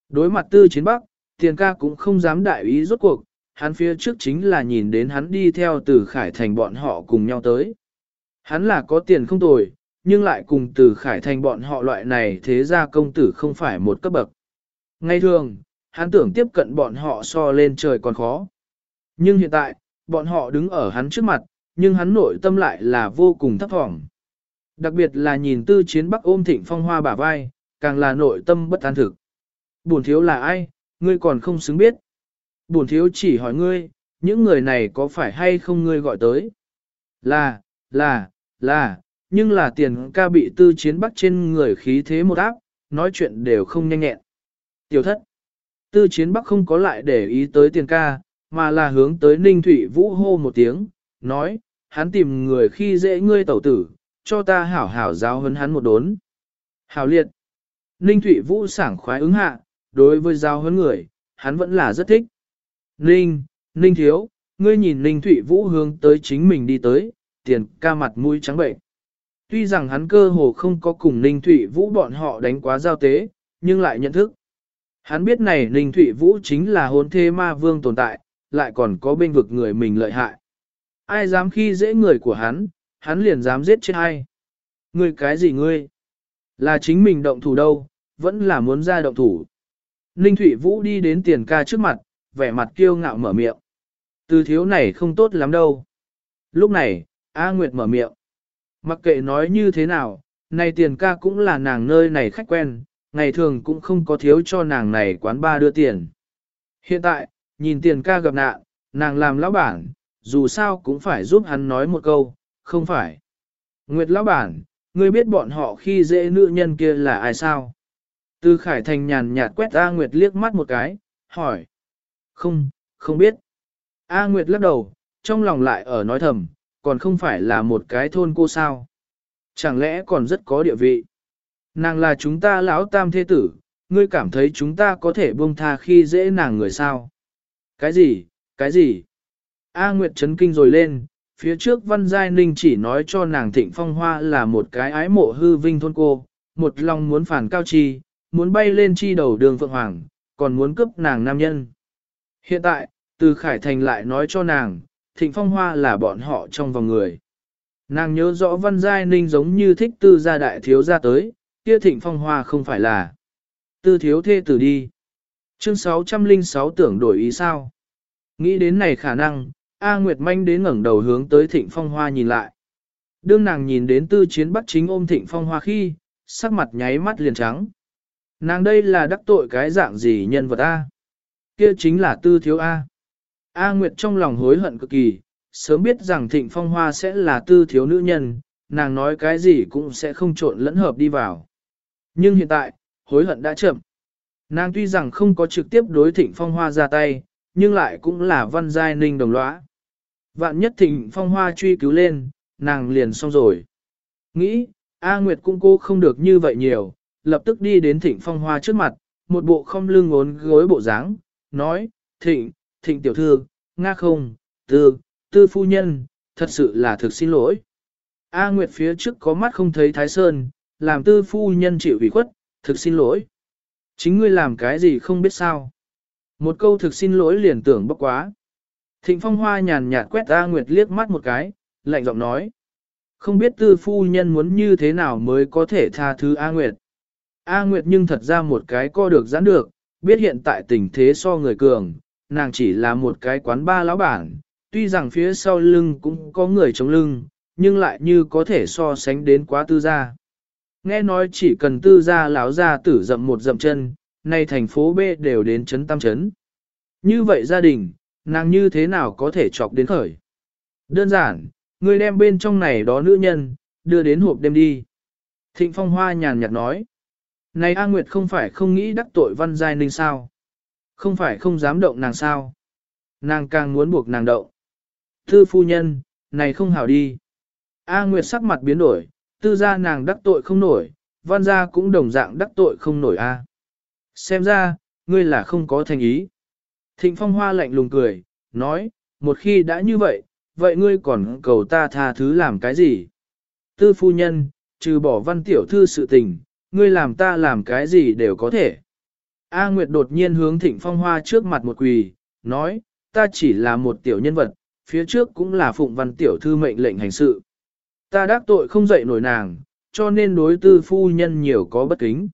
Đối mặt tư chiến bắc, tiền ca cũng không dám đại ý rốt cuộc, hắn phía trước chính là nhìn đến hắn đi theo từ khải thành bọn họ cùng nhau tới. Hắn là có tiền không tồi, nhưng lại cùng từ khải thành bọn họ loại này thế ra công tử không phải một cấp bậc. Ngay thường, hắn tưởng tiếp cận bọn họ so lên trời còn khó. Nhưng hiện tại, bọn họ đứng ở hắn trước mặt, nhưng hắn nội tâm lại là vô cùng thấp thỏm. Đặc biệt là nhìn tư chiến bắc ôm thịnh phong hoa bả vai, càng là nội tâm bất an thực. Bổn thiếu là ai, ngươi còn không xứng biết. Bổn thiếu chỉ hỏi ngươi, những người này có phải hay không ngươi gọi tới? Là, là, là, nhưng là tiền ca bị tư chiến bắc trên người khí thế một áp, nói chuyện đều không nhanh nhẹn. Tiểu thất, tư chiến bắc không có lại để ý tới tiền ca, mà là hướng tới ninh thủy vũ hô một tiếng, nói, hắn tìm người khi dễ ngươi tẩu tử, cho ta hảo hảo giáo huấn hắn một đốn. Hảo liệt, ninh Thụy vũ sảng khoái ứng hạ, đối với giáo huấn người, hắn vẫn là rất thích. Ninh, Ninh thiếu, ngươi nhìn Ninh Thụy Vũ hướng tới chính mình đi tới, tiền ca mặt mũi trắng bệnh. Tuy rằng hắn cơ hồ không có cùng Ninh Thụy Vũ bọn họ đánh quá giao tế, nhưng lại nhận thức. Hắn biết này Ninh Thụy Vũ chính là hôn thê ma vương tồn tại, lại còn có bên vực người mình lợi hại. Ai dám khi dễ người của hắn, hắn liền dám giết chết ai. Ngươi cái gì ngươi? Là chính mình động thủ đâu, vẫn là muốn ra động thủ. Ninh Thụy Vũ đi đến tiền ca trước mặt, vẻ mặt kiêu ngạo mở miệng. Từ thiếu này không tốt lắm đâu. Lúc này, A Nguyệt mở miệng. Mặc kệ nói như thế nào, này tiền ca cũng là nàng nơi này khách quen, ngày thường cũng không có thiếu cho nàng này quán ba đưa tiền. Hiện tại, nhìn tiền ca gặp nạn, nàng làm lão bản, dù sao cũng phải giúp hắn nói một câu, không phải. Nguyệt lão bản, ngươi biết bọn họ khi dễ nữ nhân kia là ai sao? Tư Khải Thành nhàn nhạt quét A Nguyệt liếc mắt một cái, hỏi. Không, không biết. A Nguyệt lắc đầu, trong lòng lại ở nói thầm, còn không phải là một cái thôn cô sao. Chẳng lẽ còn rất có địa vị. Nàng là chúng ta lão tam thế tử, ngươi cảm thấy chúng ta có thể buông tha khi dễ nàng người sao. Cái gì, cái gì? A Nguyệt chấn kinh rồi lên, phía trước Văn Giai Ninh chỉ nói cho nàng Thịnh Phong Hoa là một cái ái mộ hư vinh thôn cô, một lòng muốn phản cao chi, muốn bay lên chi đầu đường Phượng Hoàng, còn muốn cướp nàng nam nhân. Hiện tại, từ Khải Thành lại nói cho nàng, Thịnh Phong Hoa là bọn họ trong vòng người. Nàng nhớ rõ Văn Giai Ninh giống như thích tư gia đại thiếu gia tới, kia Thịnh Phong Hoa không phải là tư thiếu thê tử đi. Chương 606 tưởng đổi ý sao? Nghĩ đến này khả năng, A Nguyệt Manh đến ngẩng đầu hướng tới Thịnh Phong Hoa nhìn lại. Đương nàng nhìn đến tư chiến bắt chính ôm Thịnh Phong Hoa khi, sắc mặt nháy mắt liền trắng. Nàng đây là đắc tội cái dạng gì nhân vật A? Kia chính là tư thiếu A. A Nguyệt trong lòng hối hận cực kỳ, sớm biết rằng thịnh phong hoa sẽ là tư thiếu nữ nhân, nàng nói cái gì cũng sẽ không trộn lẫn hợp đi vào. Nhưng hiện tại, hối hận đã chậm. Nàng tuy rằng không có trực tiếp đối thịnh phong hoa ra tay, nhưng lại cũng là văn giai ninh đồng lõa. Vạn nhất thịnh phong hoa truy cứu lên, nàng liền xong rồi. Nghĩ, A Nguyệt cũng cô không được như vậy nhiều, lập tức đi đến thịnh phong hoa trước mặt, một bộ không lưng ngốn gối bộ dáng, nói, thịnh, thịnh tiểu thư, nga không, tư, tư phu nhân, thật sự là thực xin lỗi. A Nguyệt phía trước có mắt không thấy Thái Sơn, làm tư phu nhân chịu ủy khuất, thực xin lỗi. Chính ngươi làm cái gì không biết sao. Một câu thực xin lỗi liền tưởng bốc quá. Thịnh phong hoa nhàn nhạt quét A Nguyệt liếc mắt một cái, lạnh giọng nói. Không biết tư phu nhân muốn như thế nào mới có thể tha thứ A Nguyệt. A Nguyệt nhưng thật ra một cái co được giãn được, biết hiện tại tình thế so người cường, nàng chỉ là một cái quán ba lão bản, tuy rằng phía sau lưng cũng có người chống lưng, nhưng lại như có thể so sánh đến quá tư gia. Nghe nói chỉ cần tư gia lão gia tử dậm một dậm chân, nay thành phố B đều đến chấn tam chấn. Như vậy gia đình, nàng như thế nào có thể chọc đến khởi? Đơn giản, người đem bên trong này đó nữ nhân, đưa đến hộp đêm đi. Thịnh Phong Hoa nhàn nhạt nói. Này A Nguyệt không phải không nghĩ đắc tội văn giai ninh sao? Không phải không dám động nàng sao? Nàng càng muốn buộc nàng động. Thư phu nhân, này không hảo đi. A Nguyệt sắc mặt biến đổi, tư gia nàng đắc tội không nổi, văn gia cũng đồng dạng đắc tội không nổi A. Xem ra, ngươi là không có thành ý. Thịnh phong hoa lạnh lùng cười, nói, một khi đã như vậy, vậy ngươi còn cầu ta tha thứ làm cái gì? Tư phu nhân, trừ bỏ văn tiểu thư sự tình, ngươi làm ta làm cái gì đều có thể. A Nguyệt đột nhiên hướng thịnh phong hoa trước mặt một quỳ, nói, ta chỉ là một tiểu nhân vật, phía trước cũng là phụng văn tiểu thư mệnh lệnh hành sự. Ta đắc tội không dậy nổi nàng, cho nên đối tư phu nhân nhiều có bất kính.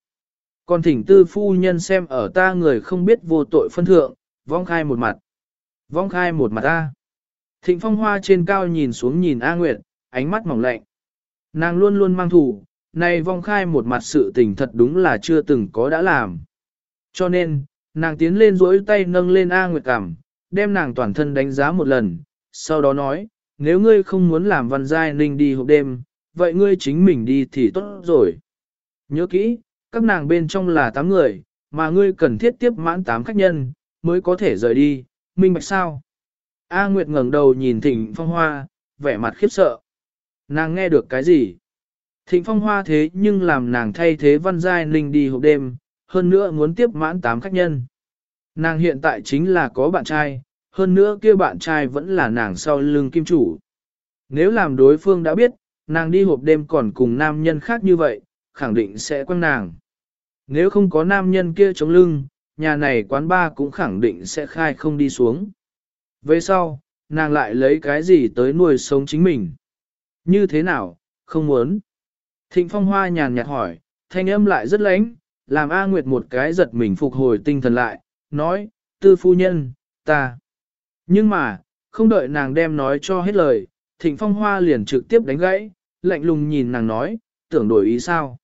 Còn thỉnh tư phu nhân xem ở ta người không biết vô tội phân thượng, vong khai một mặt. Vong khai một mặt ta. Thịnh phong hoa trên cao nhìn xuống nhìn A Nguyệt, ánh mắt mỏng lạnh. Nàng luôn luôn mang thủ, này vong khai một mặt sự tình thật đúng là chưa từng có đã làm. Cho nên, nàng tiến lên duỗi tay nâng lên A Nguyệt cảm, đem nàng toàn thân đánh giá một lần, sau đó nói, nếu ngươi không muốn làm văn giai ninh đi hộp đêm, vậy ngươi chính mình đi thì tốt rồi. Nhớ kỹ, các nàng bên trong là 8 người, mà ngươi cần thiết tiếp mãn 8 khách nhân, mới có thể rời đi, minh bạch sao? A Nguyệt ngẩng đầu nhìn Thịnh Phong Hoa, vẻ mặt khiếp sợ. Nàng nghe được cái gì? Thịnh Phong Hoa thế nhưng làm nàng thay thế Văn Giai Ninh đi hộp đêm, hơn nữa muốn tiếp mãn 8 khách nhân. Nàng hiện tại chính là có bạn trai, hơn nữa kia bạn trai vẫn là nàng sau lưng kim chủ. Nếu làm đối phương đã biết, nàng đi hộp đêm còn cùng nam nhân khác như vậy, khẳng định sẽ quăng nàng. Nếu không có nam nhân kia chống lưng, nhà này quán ba cũng khẳng định sẽ khai không đi xuống. Về sau, nàng lại lấy cái gì tới nuôi sống chính mình? Như thế nào, không muốn? Thịnh Phong Hoa nhàn nhạt hỏi, thanh âm lại rất lãnh, làm A Nguyệt một cái giật mình phục hồi tinh thần lại, nói, tư phu nhân, ta. Nhưng mà, không đợi nàng đem nói cho hết lời, Thịnh Phong Hoa liền trực tiếp đánh gãy, lạnh lùng nhìn nàng nói, tưởng đổi ý sao.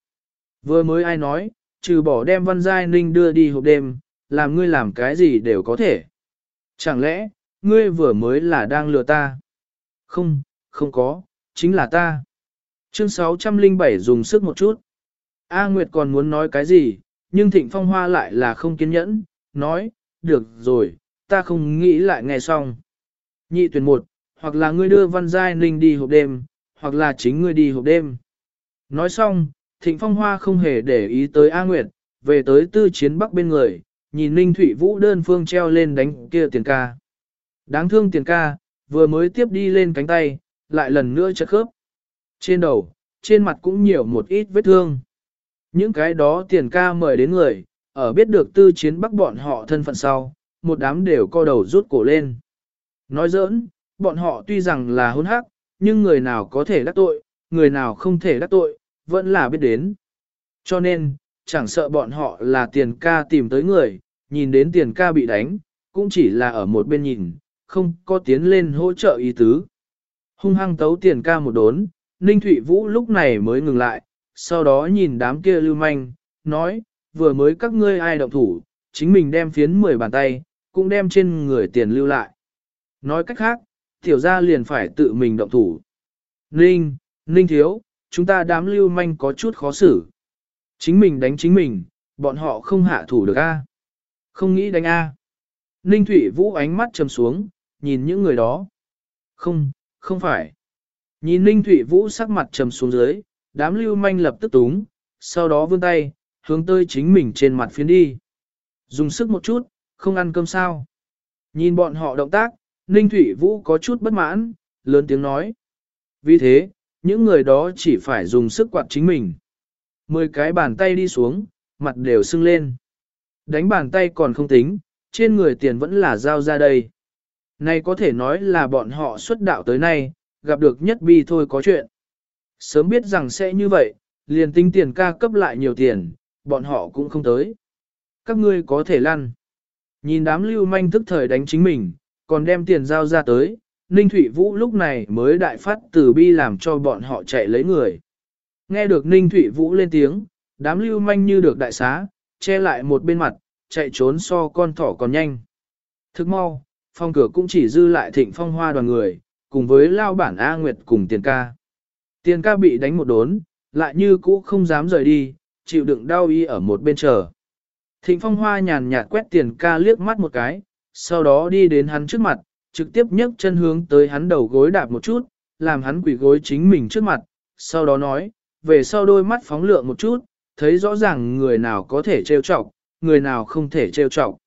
Vừa mới ai nói, trừ bỏ đem Văn Giai Ninh đưa đi hộp đêm, làm ngươi làm cái gì đều có thể. Chẳng lẽ, ngươi vừa mới là đang lừa ta? Không, không có, chính là ta. Chương 607 dùng sức một chút. A Nguyệt còn muốn nói cái gì, nhưng Thịnh Phong Hoa lại là không kiên nhẫn, nói, được rồi, ta không nghĩ lại nghe xong. Nhị tuyển một, hoặc là ngươi đưa Văn Giai Ninh đi hộp đêm, hoặc là chính ngươi đi hộp đêm. Nói xong, Thịnh Phong Hoa không hề để ý tới A Nguyệt, về tới tư chiến bắc bên người, nhìn Ninh Thụy Vũ đơn phương treo lên đánh kia tiền ca. Đáng thương tiền ca, vừa mới tiếp đi lên cánh tay, lại lần nữa chật khớp. Trên đầu, trên mặt cũng nhiều một ít vết thương. Những cái đó tiền ca mời đến người, ở biết được tư chiến bắc bọn họ thân phận sau, một đám đều co đầu rút cổ lên. Nói giỡn, bọn họ tuy rằng là hôn hắc, nhưng người nào có thể đắc tội, người nào không thể đắc tội, vẫn là biết đến. Cho nên, chẳng sợ bọn họ là tiền ca tìm tới người, nhìn đến tiền ca bị đánh, cũng chỉ là ở một bên nhìn, không có tiến lên hỗ trợ ý tứ. Hung hăng tấu tiền ca một đốn, Ninh Thụy Vũ lúc này mới ngừng lại, sau đó nhìn đám kia lưu manh, nói, vừa mới các ngươi ai động thủ, chính mình đem phiến 10 bàn tay, cũng đem trên người tiền lưu lại. Nói cách khác, tiểu gia liền phải tự mình động thủ. Ninh, Ninh thiếu, chúng ta đám lưu manh có chút khó xử. Chính mình đánh chính mình, bọn họ không hạ thủ được a. Không nghĩ đánh a. Ninh thủy Vũ ánh mắt trầm xuống, nhìn những người đó. Không, không phải. Nhìn Ninh thủy Vũ sắc mặt trầm xuống dưới, đám lưu manh lập tức túng, sau đó vươn tay, hướng tới chính mình trên mặt phiến đi. Dùng sức một chút, không ăn cơm sao. Nhìn bọn họ động tác, Ninh thủy Vũ có chút bất mãn, lớn tiếng nói. Vì thế, những người đó chỉ phải dùng sức quạt chính mình. Mười cái bàn tay đi xuống, mặt đều sưng lên. Đánh bàn tay còn không tính, trên người tiền vẫn là giao ra đây. Này có thể nói là bọn họ xuất đạo tới nay, gặp được nhất bi thôi có chuyện. Sớm biết rằng sẽ như vậy, liền tính tiền ca cấp lại nhiều tiền, bọn họ cũng không tới. Các ngươi có thể lăn. Nhìn đám lưu manh thức thời đánh chính mình, còn đem tiền giao ra tới, Ninh Thụy Vũ lúc này mới đại phát từ bi làm cho bọn họ chạy lấy người. Nghe được Ninh Thụy Vũ lên tiếng, đám lưu manh như được đại xá, che lại một bên mặt, chạy trốn so con thỏ còn nhanh. Thức mau, phong cửa cũng chỉ dư lại thịnh phong hoa đoàn người, cùng với lao bản A Nguyệt cùng tiền ca. Tiền ca bị đánh một đốn, lại như cũ không dám rời đi, chịu đựng đau y ở một bên chờ. Thịnh phong hoa nhàn nhạt quét tiền ca liếc mắt một cái, sau đó đi đến hắn trước mặt, trực tiếp nhấc chân hướng tới hắn đầu gối đạp một chút, làm hắn quỷ gối chính mình trước mặt, sau đó nói, về sau đôi mắt phóng lượng một chút, thấy rõ ràng người nào có thể trêu chọc, người nào không thể trêu chọc.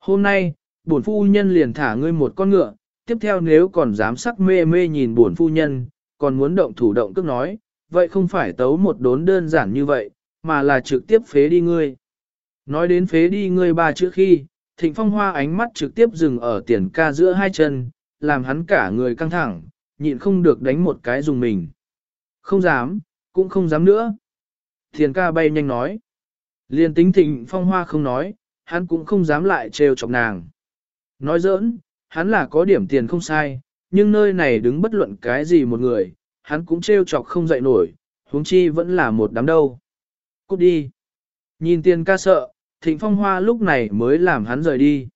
Hôm nay, bổn phu nhân liền thả ngươi một con ngựa, tiếp theo nếu còn dám sắc mê mê nhìn bổn phu nhân, còn muốn động thủ động cước nói, vậy không phải tấu một đốn đơn giản như vậy, mà là trực tiếp phế đi ngươi. Nói đến phế đi ngươi ba chữ khi, thịnh phong hoa ánh mắt trực tiếp dừng ở tiền ca giữa hai chân, làm hắn cả người căng thẳng, nhịn không được đánh một cái dùng mình. Không dám, cũng không dám nữa. Thiền ca bay nhanh nói. Liên tính thịnh phong hoa không nói, hắn cũng không dám lại trêu chọc nàng. Nói giỡn, hắn là có điểm tiền không sai, nhưng nơi này đứng bất luận cái gì một người, hắn cũng trêu chọc không dậy nổi, huống chi vẫn là một đám đâu. Cút đi. Nhìn tiền ca sợ, thịnh phong hoa lúc này mới làm hắn rời đi.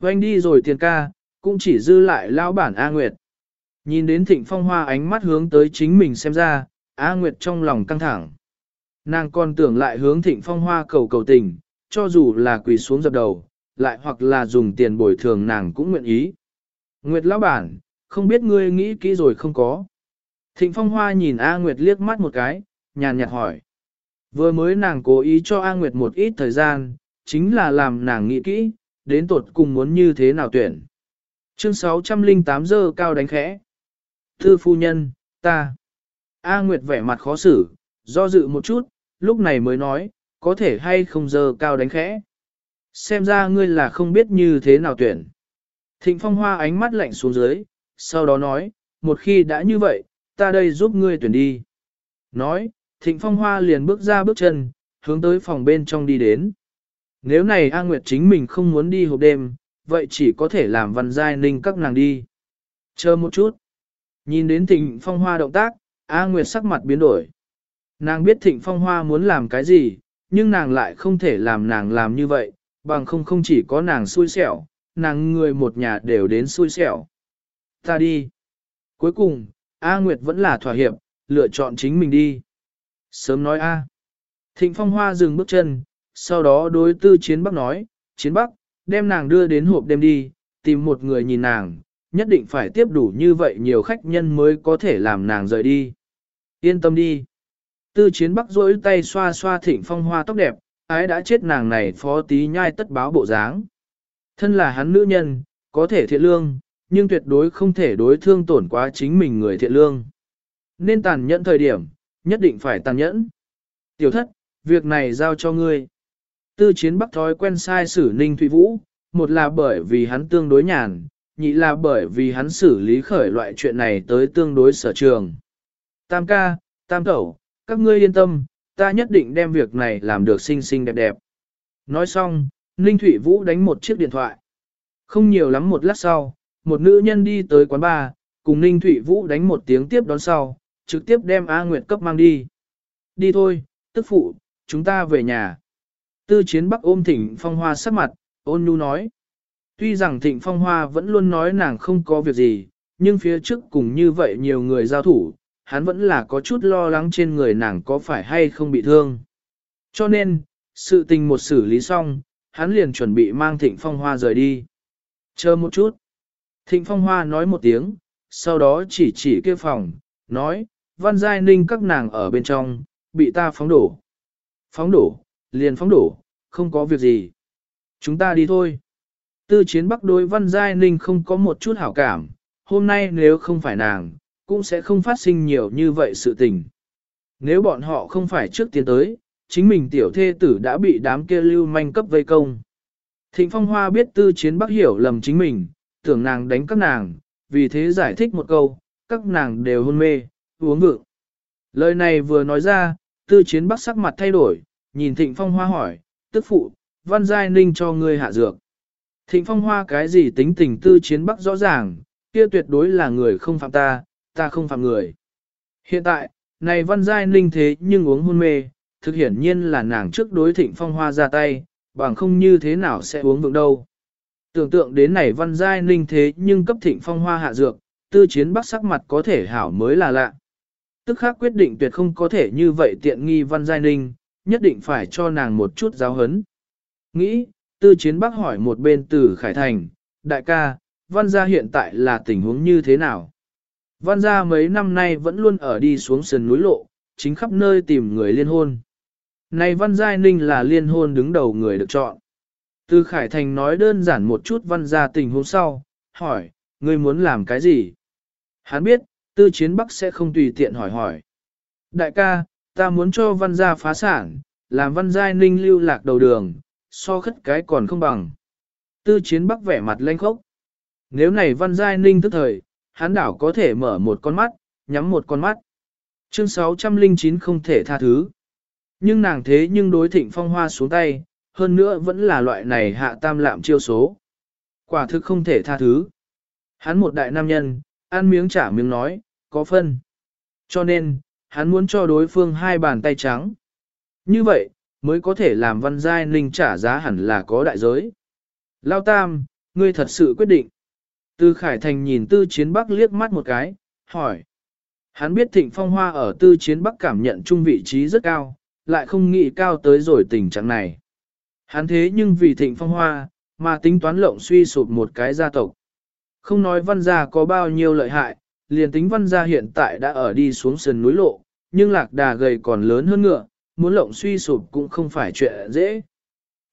Quanh đi rồi tiền ca, cũng chỉ dư lại lao bản A Nguyệt. Nhìn đến thịnh phong hoa ánh mắt hướng tới chính mình xem ra, A Nguyệt trong lòng căng thẳng. Nàng còn tưởng lại hướng thịnh phong hoa cầu cầu tình, cho dù là quỳ xuống dập đầu, lại hoặc là dùng tiền bồi thường nàng cũng nguyện ý. Nguyệt lão bản, không biết ngươi nghĩ kỹ rồi không có. Thịnh phong hoa nhìn A Nguyệt liếc mắt một cái, nhàn nhạt hỏi. Vừa mới nàng cố ý cho A Nguyệt một ít thời gian, chính là làm nàng nghĩ kỹ, đến tột cùng muốn như thế nào tuyển. Chương 608 giờ cao đánh khẽ. Thư phu nhân, ta. A Nguyệt vẻ mặt khó xử, do dự một chút, lúc này mới nói, có thể hay không giờ cao đánh khẽ. Xem ra ngươi là không biết như thế nào tuyển. Thịnh phong hoa ánh mắt lạnh xuống dưới, sau đó nói, một khi đã như vậy, ta đây giúp ngươi tuyển đi. Nói, thịnh phong hoa liền bước ra bước chân, hướng tới phòng bên trong đi đến. Nếu này A Nguyệt chính mình không muốn đi hộp đêm, vậy chỉ có thể làm văn giai ninh các nàng đi. Chờ một chút. Nhìn đến thịnh phong hoa động tác, A Nguyệt sắc mặt biến đổi. Nàng biết thịnh phong hoa muốn làm cái gì, nhưng nàng lại không thể làm nàng làm như vậy, bằng không không chỉ có nàng xui xẻo, nàng người một nhà đều đến xui xẻo. Ta đi. Cuối cùng, A Nguyệt vẫn là thỏa hiệp, lựa chọn chính mình đi. Sớm nói A. Thịnh Phong Hoa dừng bước chân, sau đó đối tư chiến bắc nói, chiến bắc, đem nàng đưa đến hộp đêm đi, tìm một người nhìn nàng, nhất định phải tiếp đủ như vậy nhiều khách nhân mới có thể làm nàng rời đi. Yên tâm đi. Tư chiến bắc rỗi tay xoa xoa thịnh phong hoa tóc đẹp, ái đã chết nàng này phó tí nhai tất báo bộ dáng. Thân là hắn nữ nhân, có thể thiện lương, nhưng tuyệt đối không thể đối thương tổn quá chính mình người thiện lương. Nên tàn nhẫn thời điểm, nhất định phải tàn nhẫn. Tiểu thất, việc này giao cho ngươi. Tư chiến bắc thói quen sai xử ninh thụy vũ, một là bởi vì hắn tương đối nhàn, nhị là bởi vì hắn xử lý khởi loại chuyện này tới tương đối sở trường. Tam ca, tam tẩu, các ngươi yên tâm, ta nhất định đem việc này làm được xinh xinh đẹp đẹp. Nói xong, Ninh Thụy Vũ đánh một chiếc điện thoại. Không nhiều lắm một lát sau, một nữ nhân đi tới quán bar, cùng Ninh Thụy Vũ đánh một tiếng tiếp đón sau, trực tiếp đem A Nguyệt cấp mang đi. Đi thôi, tức phụ, chúng ta về nhà. Tư chiến bắc ôm thịnh phong hoa sắc mặt, ôn nhu nói. Tuy rằng thịnh phong hoa vẫn luôn nói nàng không có việc gì, nhưng phía trước cùng như vậy nhiều người giao thủ, hắn vẫn là có chút lo lắng trên người nàng có phải hay không bị thương. Cho nên, sự tình một xử lý xong, hắn liền chuẩn bị mang thịnh phong hoa rời đi. Chờ một chút. Thịnh phong hoa nói một tiếng, sau đó chỉ chỉ kia phòng, nói, văn giai ninh các nàng ở bên trong, bị ta phóng đổ. Phóng đổ, liền phóng đổ, không có việc gì. Chúng ta đi thôi. Tư chiến bắc đối văn giai ninh không có một chút hảo cảm, hôm nay nếu không phải nàng, cũng sẽ không phát sinh nhiều như vậy sự tình. Nếu bọn họ không phải trước tiến tới, chính mình tiểu thê tử đã bị đám kia lưu manh cấp vây công. Thịnh Phong Hoa biết tư chiến bắc hiểu lầm chính mình, tưởng nàng đánh các nàng, vì thế giải thích một câu, các nàng đều hôn mê, uống vượng. Lời này vừa nói ra, tư chiến bắc sắc mặt thay đổi, nhìn Thịnh Phong Hoa hỏi, tức phụ, văn giai ninh cho ngươi hạ dược. Thịnh Phong Hoa cái gì tính tình tư chiến bắc rõ ràng, kia tuyệt đối là người không phạm ta, ta không phạm người. Hiện tại, này văn giai ninh thế nhưng uống hôn mê, thực hiển nhiên là nàng trước đối thịnh phong hoa ra tay, bằng không như thế nào sẽ uống vượng đâu. Tưởng tượng đến này văn giai ninh thế nhưng cấp thịnh phong hoa hạ dược, tư chiến bắc sắc mặt có thể hảo mới là lạ. Tức khác quyết định tuyệt không có thể như vậy tiện nghi văn giai ninh, nhất định phải cho nàng một chút giáo hấn. Nghĩ, tư chiến bắc hỏi một bên từ Khải Thành, đại ca, văn gia hiện tại là tình huống như thế nào? Văn gia mấy năm nay vẫn luôn ở đi xuống sườn núi lộ, chính khắp nơi tìm người liên hôn. Này Văn Giai Ninh là liên hôn đứng đầu người được chọn. Từ Khải Thành nói đơn giản một chút văn gia tình huống sau, hỏi, ngươi muốn làm cái gì? Hắn biết, tư chiến bắc sẽ không tùy tiện hỏi hỏi. Đại ca, ta muốn cho văn gia phá sản, làm văn giai ninh lưu lạc đầu đường, so khất cái còn không bằng. Tư chiến bắc vẻ mặt lanh khốc. Nếu này văn giai ninh thức thời, hắn đảo có thể mở một con mắt, nhắm một con mắt. Chương 609 không thể tha thứ. Nhưng nàng thế nhưng đối thịnh phong hoa xuống tay, hơn nữa vẫn là loại này hạ tam lạm chiêu số. Quả thực không thể tha thứ. Hắn một đại nam nhân, ăn miếng trả miếng nói, có phân. Cho nên, hắn muốn cho đối phương hai bàn tay trắng. Như vậy, mới có thể làm văn giai ninh trả giá hẳn là có đại giới. Lao tam, ngươi thật sự quyết định. Tư Khải Thành nhìn Tư Chiến Bắc liếc mắt một cái, hỏi. Hắn biết Thịnh Phong Hoa ở Tư Chiến Bắc cảm nhận chung vị trí rất cao, lại không nghĩ cao tới rồi tình trạng này. Hắn thế nhưng vì Thịnh Phong Hoa, mà tính toán lộng suy sụp một cái gia tộc. Không nói văn gia có bao nhiêu lợi hại, liền tính văn gia hiện tại đã ở đi xuống sườn núi lộ, nhưng lạc đà gầy còn lớn hơn ngựa, muốn lộng suy sụp cũng không phải chuyện dễ.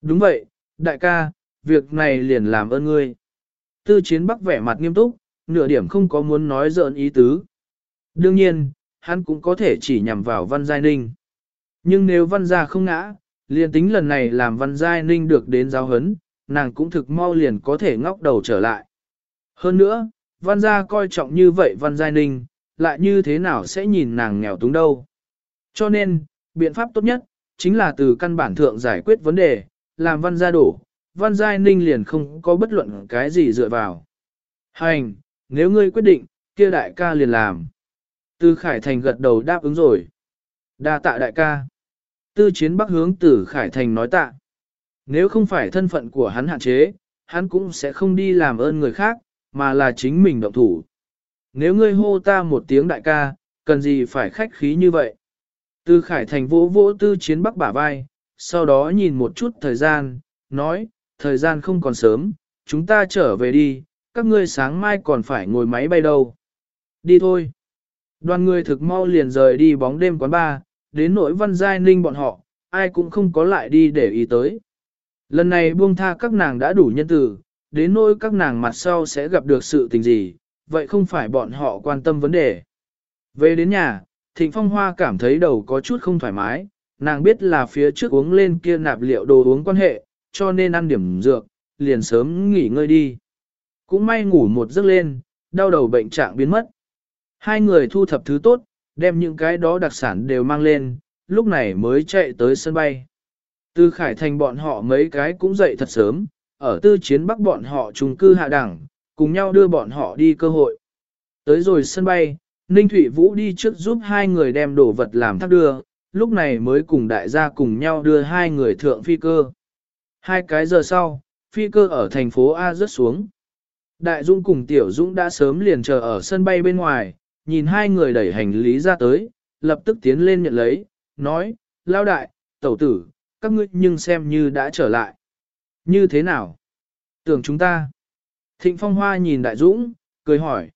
Đúng vậy, đại ca, việc này liền làm ơn ngươi. Tư chiến bắc vẻ mặt nghiêm túc, nửa điểm không có muốn nói dợn ý tứ. Đương nhiên, hắn cũng có thể chỉ nhằm vào Văn Giai Ninh. Nhưng nếu Văn Gia không ngã, liền tính lần này làm Văn Giai Ninh được đến giáo hấn, nàng cũng thực mau liền có thể ngóc đầu trở lại. Hơn nữa, Văn Gia coi trọng như vậy Văn Giai Ninh, lại như thế nào sẽ nhìn nàng nghèo túng đâu. Cho nên, biện pháp tốt nhất, chính là từ căn bản thượng giải quyết vấn đề, làm Văn Gia đổ, Văn Giai Ninh liền không có bất luận cái gì dựa vào. Hành, nếu ngươi quyết định, kia đại ca liền làm. Tư Khải Thành gật đầu đáp ứng rồi. Đa tạ đại ca. Tư chiến bắc hướng Tử Khải Thành nói tạ. Nếu không phải thân phận của hắn hạn chế, hắn cũng sẽ không đi làm ơn người khác, mà là chính mình động thủ. Nếu ngươi hô ta một tiếng đại ca, cần gì phải khách khí như vậy? Tư Khải Thành vỗ vỗ tư chiến bắc bả vai, sau đó nhìn một chút thời gian, nói, thời gian không còn sớm, chúng ta trở về đi, các ngươi sáng mai còn phải ngồi máy bay đâu. Đi thôi. Đoàn người thực mau liền rời đi bóng đêm quán bar, đến nỗi văn giai ninh bọn họ, ai cũng không có lại đi để ý tới. Lần này buông tha các nàng đã đủ nhân từ, đến nỗi các nàng mặt sau sẽ gặp được sự tình gì, vậy không phải bọn họ quan tâm vấn đề. Về đến nhà, Thịnh Phong Hoa cảm thấy đầu có chút không thoải mái, nàng biết là phía trước uống lên kia nạp liệu đồ uống quan hệ, cho nên ăn điểm dược, liền sớm nghỉ ngơi đi. Cũng may ngủ một giấc lên, đau đầu bệnh trạng biến mất. Hai người thu thập thứ tốt, đem những cái đó đặc sản đều mang lên, lúc này mới chạy tới sân bay. tư Khải Thành bọn họ mấy cái cũng dậy thật sớm, ở tư chiến bắc bọn họ trùng cư hạ đẳng, cùng nhau đưa bọn họ đi cơ hội. Tới rồi sân bay, Ninh Thụy Vũ đi trước giúp hai người đem đồ vật làm thác đưa, lúc này mới cùng đại gia cùng nhau đưa hai người thượng phi cơ. Hai cái giờ sau, phi cơ ở thành phố A rớt xuống. Đại Dung cùng Tiểu Dung đã sớm liền chờ ở sân bay bên ngoài, nhìn hai người đẩy hành lý ra tới, lập tức tiến lên nhận lấy, nói, lao đại, tẩu tử, các ngươi nhưng xem như đã trở lại. Như thế nào? Tưởng chúng ta. Thịnh Phong Hoa nhìn Đại Dũng, cười hỏi.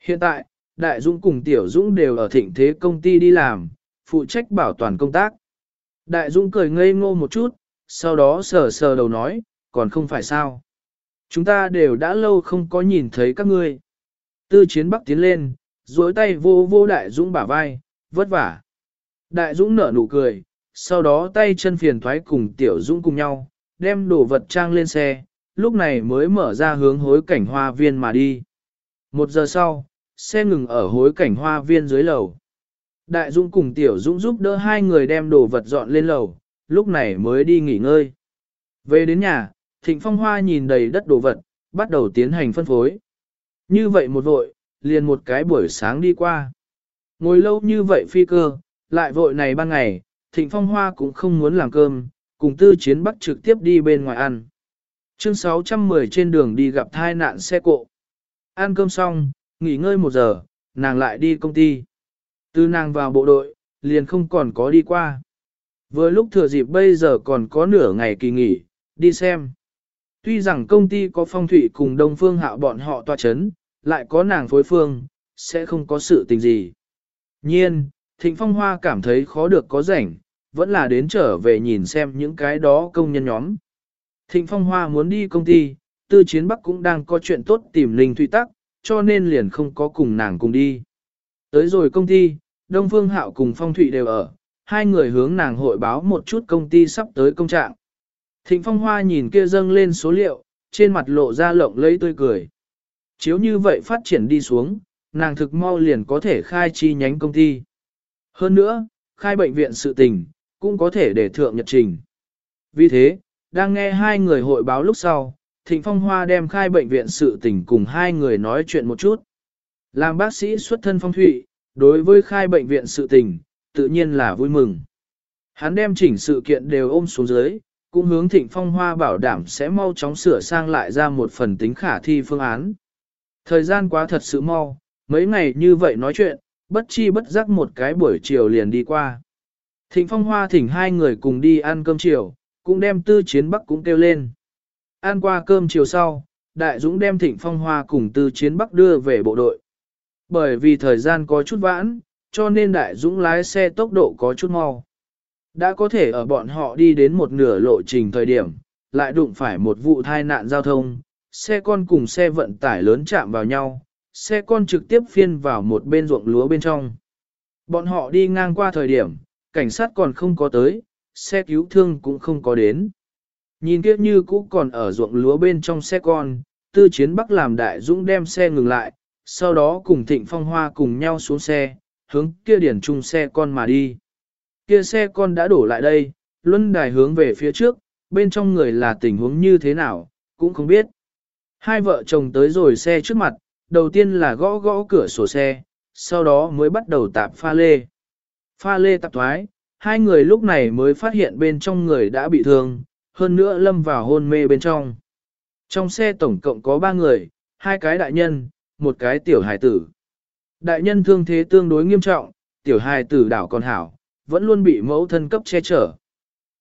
Hiện tại, Đại Dũng cùng Tiểu Dũng đều ở thịnh thế công ty đi làm, phụ trách bảo toàn công tác. Đại Dũng cười ngây ngô một chút, sau đó sờ sờ đầu nói, còn không phải sao. Chúng ta đều đã lâu không có nhìn thấy các ngươi. Tư chiến bắc tiến lên, duỗi tay vô vô Đại Dũng bả vai, vất vả. Đại Dũng nở nụ cười, sau đó tay chân phiền thoái cùng Tiểu Dũng cùng nhau, đem đồ vật trang lên xe, lúc này mới mở ra hướng hối cảnh hoa viên mà đi. Một giờ sau, xe ngừng ở hối cảnh hoa viên dưới lầu. Đại Dũng cùng Tiểu Dũng giúp đỡ hai người đem đồ vật dọn lên lầu, lúc này mới đi nghỉ ngơi. Về đến nhà, Thịnh Phong Hoa nhìn đầy đất đồ vật, bắt đầu tiến hành phân phối. Như vậy một vội, liền một cái buổi sáng đi qua. Ngồi lâu như vậy phi cơ, lại vội này ban ngày, Thịnh Phong Hoa cũng không muốn làm cơm, cùng tư chiến bắc trực tiếp đi bên ngoài ăn. Chương 610 trên đường đi gặp thai nạn xe cộ. Ăn cơm xong, nghỉ ngơi một giờ, nàng lại đi công ty. Từ nàng vào bộ đội, liền không còn có đi qua. Vừa lúc thừa dịp bây giờ còn có nửa ngày kỳ nghỉ, đi xem. Tuy rằng công ty có phong thủy cùng đông phương hạo bọn họ tòa chấn, lại có nàng phối phương, sẽ không có sự tình gì. Nhiên, Thịnh Phong Hoa cảm thấy khó được có rảnh, vẫn là đến trở về nhìn xem những cái đó công nhân nhóm. Thịnh Phong Hoa muốn đi công ty, Tư Chiến Bắc cũng đang có chuyện tốt tìm Linh Thụy Tắc, cho nên liền không có cùng nàng cùng đi. Tới rồi công ty, Đông Phương Hạo cùng Phong Thụy đều ở, hai người hướng nàng hội báo một chút công ty sắp tới công trạng. Thịnh Phong Hoa nhìn kia dâng lên số liệu, trên mặt lộ ra lộng lấy tươi cười. Chiếu như vậy phát triển đi xuống, nàng thực mau liền có thể khai chi nhánh công ty. Hơn nữa, khai bệnh viện sự tình, cũng có thể để thượng nhật trình. Vì thế, đang nghe hai người hội báo lúc sau, Thịnh Phong Hoa đem khai bệnh viện sự tình cùng hai người nói chuyện một chút. Làm bác sĩ xuất thân phong thủy, đối với khai bệnh viện sự tình, tự nhiên là vui mừng. Hắn đem chỉnh sự kiện đều ôm xuống dưới, cũng hướng Thịnh Phong Hoa bảo đảm sẽ mau chóng sửa sang lại ra một phần tính khả thi phương án. Thời gian quá thật sự mau, mấy ngày như vậy nói chuyện, bất chi bất giác một cái buổi chiều liền đi qua. Thịnh Phong Hoa thỉnh hai người cùng đi ăn cơm chiều, cũng đem tư chiến bắc cũng kêu lên. Ăn qua cơm chiều sau, Đại Dũng đem Thịnh Phong Hoa cùng tư chiến bắc đưa về bộ đội. Bởi vì thời gian có chút vãn, cho nên Đại Dũng lái xe tốc độ có chút mau. Đã có thể ở bọn họ đi đến một nửa lộ trình thời điểm, lại đụng phải một vụ tai nạn giao thông, xe con cùng xe vận tải lớn chạm vào nhau, xe con trực tiếp phiên vào một bên ruộng lúa bên trong. Bọn họ đi ngang qua thời điểm, cảnh sát còn không có tới, xe cứu thương cũng không có đến. Nhìn kiếp như cũ còn ở ruộng lúa bên trong xe con, tư chiến bắc làm đại dũng đem xe ngừng lại, sau đó cùng thịnh phong hoa cùng nhau xuống xe, hướng kia điển chung xe con mà đi. Kia xe con đã đổ lại đây, luân đài hướng về phía trước, bên trong người là tình huống như thế nào, cũng không biết. Hai vợ chồng tới rồi xe trước mặt, đầu tiên là gõ gõ cửa sổ xe, sau đó mới bắt đầu tạp pha lê. Pha lê tạp thoái, hai người lúc này mới phát hiện bên trong người đã bị thương, hơn nữa lâm vào hôn mê bên trong. Trong xe tổng cộng có ba người, hai cái đại nhân, một cái tiểu hải tử. Đại nhân thương thế tương đối nghiêm trọng, tiểu hài tử đảo còn hảo, vẫn luôn bị mẫu thân cấp che chở.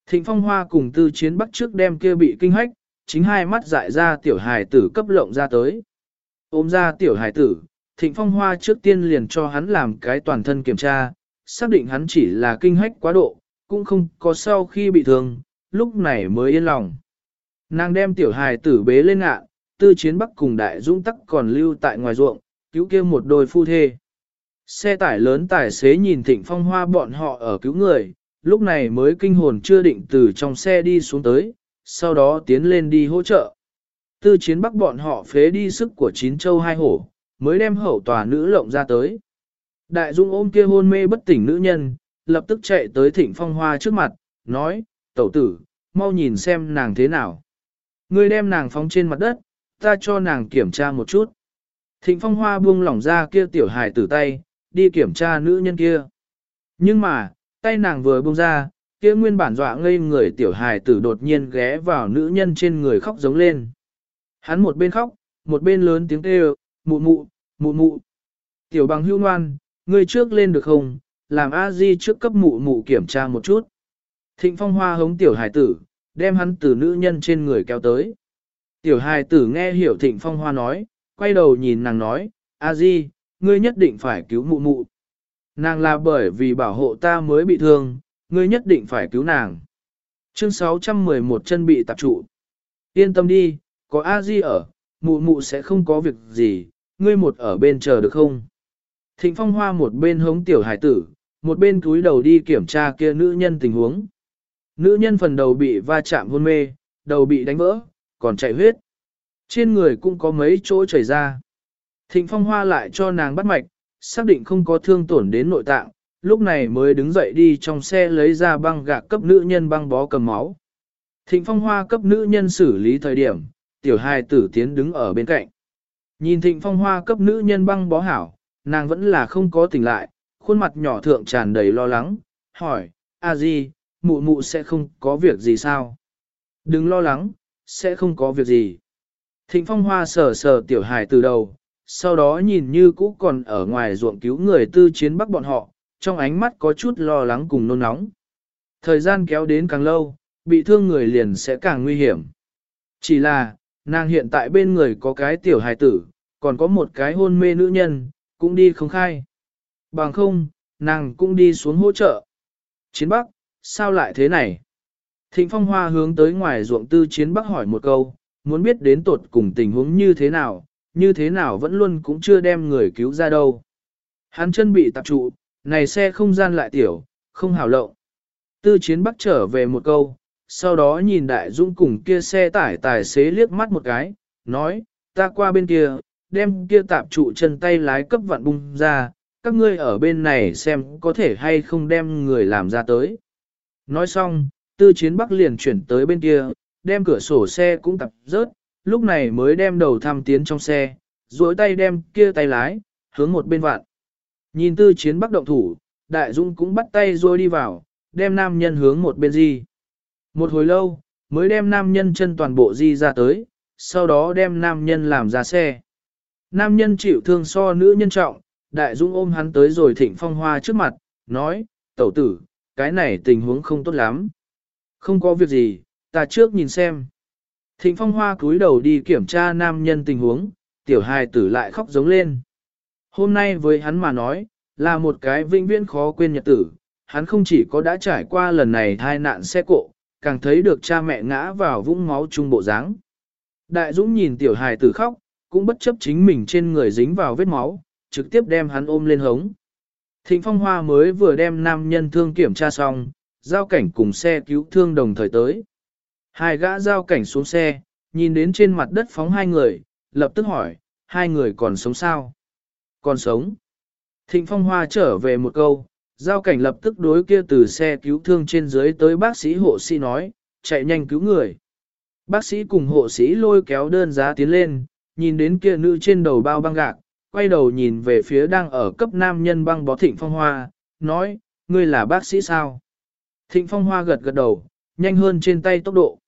Thịnh phong hoa cùng tư chiến bắc trước đem kia bị kinh hách, chính hai mắt dại ra tiểu hài tử cấp lộng ra tới. Ôm ra tiểu hài tử, thịnh phong hoa trước tiên liền cho hắn làm cái toàn thân kiểm tra, xác định hắn chỉ là kinh hách quá độ, cũng không có sau khi bị thương, lúc này mới yên lòng. Nàng đem tiểu hài tử bế lên ạ, tư chiến bắc cùng đại dũng tắc còn lưu tại ngoài ruộng, cứu kia một đôi phu thê. Xe tải lớn tài xế nhìn thịnh phong hoa bọn họ ở cứu người, lúc này mới kinh hồn chưa định từ trong xe đi xuống tới, sau đó tiến lên đi hỗ trợ. Tư chiến bắc bọn họ phế đi sức của chín châu hai hổ, mới đem hậu tòa nữ lộng ra tới. Đại dung ôm kia hôn mê bất tỉnh nữ nhân, lập tức chạy tới thịnh phong hoa trước mặt, nói, tẩu tử, mau nhìn xem nàng thế nào. Ngươi đem nàng phóng trên mặt đất, ta cho nàng kiểm tra một chút. Thịnh phong hoa buông lỏng ra kia tiểu hài tử tay, đi kiểm tra nữ nhân kia. Nhưng mà, Tay nàng vừa buông ra, kia nguyên bản dọa ngây người tiểu hài tử đột nhiên ghé vào nữ nhân trên người khóc giống lên. Hắn một bên khóc, một bên lớn tiếng kêu, mụ mụ, mụ mụ. Tiểu bằng hưu ngoan, ngươi trước lên được không, làm a di trước cấp mụ mụ kiểm tra một chút. Thịnh phong hoa hống tiểu hài tử, đem hắn từ nữ nhân trên người kéo tới. Tiểu hài tử nghe hiểu thịnh phong hoa nói, quay đầu nhìn nàng nói, a di, ngươi nhất định phải cứu mụ mụ. Nàng là bởi vì bảo hộ ta mới bị thương, ngươi nhất định phải cứu nàng. Chương 611 chân bị tạp trụ. Yên tâm đi, có a di ở, mụ mụ sẽ không có việc gì, ngươi một ở bên chờ được không? Thịnh phong hoa một bên hống tiểu hải tử, một bên túi đầu đi kiểm tra kia nữ nhân tình huống. Nữ nhân phần đầu bị va chạm hôn mê, đầu bị đánh vỡ, còn chạy huyết. Trên người cũng có mấy chỗ chảy ra. Thịnh phong hoa lại cho nàng bắt mạch, xác định không có thương tổn đến nội tạng, lúc này mới đứng dậy đi trong xe lấy ra băng gạc cấp nữ nhân băng bó cầm máu. Thịnh phong hoa cấp nữ nhân xử lý thời điểm, tiểu hài tử tiến đứng ở bên cạnh. Nhìn thịnh phong hoa cấp nữ nhân băng bó hảo, nàng vẫn là không có tỉnh lại, khuôn mặt nhỏ thượng tràn đầy lo lắng, hỏi, a di, mụ mụ sẽ không có việc gì sao? Đừng lo lắng, sẽ không có việc gì. Thịnh phong hoa sờ sờ tiểu hài từ đầu, sau đó nhìn như cũ còn ở ngoài ruộng cứu người tư chiến bắc bọn họ, trong ánh mắt có chút lo lắng cùng nôn nóng. Thời gian kéo đến càng lâu, bị thương người liền sẽ càng nguy hiểm. Chỉ là, nàng hiện tại bên người có cái tiểu hài tử, còn có một cái hôn mê nữ nhân, cũng đi không khai. Bằng không, nàng cũng đi xuống hỗ trợ. Chiến Bắc, sao lại thế này? Thịnh Phong Hoa hướng tới ngoài ruộng tư Chiến Bắc hỏi một câu, muốn biết đến tột cùng tình huống như thế nào, như thế nào vẫn luôn cũng chưa đem người cứu ra đâu. Hắn chân bị tạp trụ, này xe không gian lại tiểu, không hào lộng. Tư Chiến Bắc trở về một câu, sau đó nhìn Đại Dũng cùng kia xe tải tài xế liếc mắt một cái, nói, ta qua bên kia, đem kia tạp trụ chân tay lái cấp vặn bung ra, các ngươi ở bên này xem có thể hay không đem người làm ra tới. Nói xong, tư chiến bắc liền chuyển tới bên kia, đem cửa sổ xe cũng tập rớt, lúc này mới đem đầu thăm tiến trong xe, duỗi tay đem kia tay lái, hướng một bên vạn, Nhìn tư chiến bắc động thủ, đại dung cũng bắt tay rồi đi vào, đem nam nhân hướng một bên di. Một hồi lâu, mới đem nam nhân chân toàn bộ di ra tới, sau đó đem nam nhân làm ra xe. Nam nhân chịu thương so nữ nhân trọng, đại dung ôm hắn tới rồi thịnh phong hoa trước mặt, nói, tẩu tử, cái này tình huống không tốt lắm. Không có việc gì, ta trước nhìn xem. Thịnh phong hoa cúi đầu đi kiểm tra nam nhân tình huống, tiểu hài tử lại khóc giống lên. Hôm nay với hắn mà nói, là một cái vinh viễn khó quên nhật tử, hắn không chỉ có đã trải qua lần này thai nạn xe cộ, càng thấy được cha mẹ ngã vào vũng máu chung bộ dáng. Đại Dũng nhìn tiểu hài tử khóc, cũng bất chấp chính mình trên người dính vào vết máu, trực tiếp đem hắn ôm lên hống. Thịnh Phong Hoa mới vừa đem nam nhân thương kiểm tra xong, giao cảnh cùng xe cứu thương đồng thời tới. Hai gã giao cảnh xuống xe, nhìn đến trên mặt đất phóng hai người, lập tức hỏi, hai người còn sống sao? Còn sống. Thịnh Phong Hoa trở về một câu, giao cảnh lập tức đối kia từ xe cứu thương trên dưới tới bác sĩ hộ sĩ nói, chạy nhanh cứu người. Bác sĩ cùng hộ sĩ lôi kéo đơn giá tiến lên, nhìn đến kia nữ trên đầu bao băng gạc, quay đầu nhìn về phía đang ở cấp nam nhân băng bó thịnh phong hoa, nói, ngươi là bác sĩ sao? Thịnh phong hoa gật gật đầu, nhanh hơn trên tay tốc độ.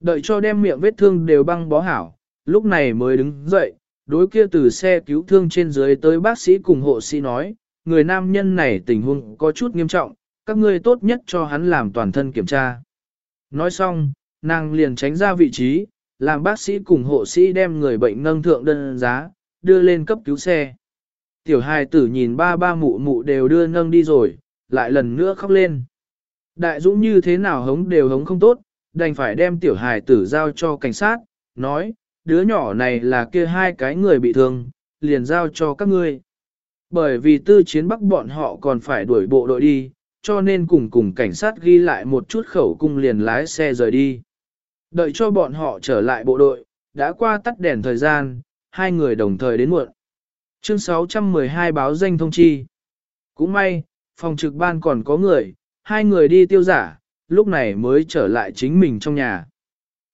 Đợi cho đem miệng vết thương đều băng bó hảo, lúc này mới đứng dậy, đối kia từ xe cứu thương trên dưới tới bác sĩ cùng hộ sĩ nói, người nam nhân này tình huống có chút nghiêm trọng, các ngươi tốt nhất cho hắn làm toàn thân kiểm tra. Nói xong, nàng liền tránh ra vị trí, làm bác sĩ cùng hộ sĩ đem người bệnh nâng thượng đơn giá, đưa lên cấp cứu xe. Tiểu hài tử nhìn ba ba mụ mụ đều đưa nâng đi rồi, lại lần nữa khóc lên. Đại dũng như thế nào hống đều hống không tốt, đành phải đem tiểu hài tử giao cho cảnh sát, nói, đứa nhỏ này là kia hai cái người bị thương, liền giao cho các ngươi. Bởi vì tư chiến bắc bọn họ còn phải đuổi bộ đội đi, cho nên cùng cùng cảnh sát ghi lại một chút khẩu cung liền lái xe rời đi. Đợi cho bọn họ trở lại bộ đội, đã qua tắt đèn thời gian, hai người đồng thời đến muộn. Chương 612 báo danh thông chi. Cũng may, phòng trực ban còn có người, hai người đi tiêu giả, lúc này mới trở lại chính mình trong nhà.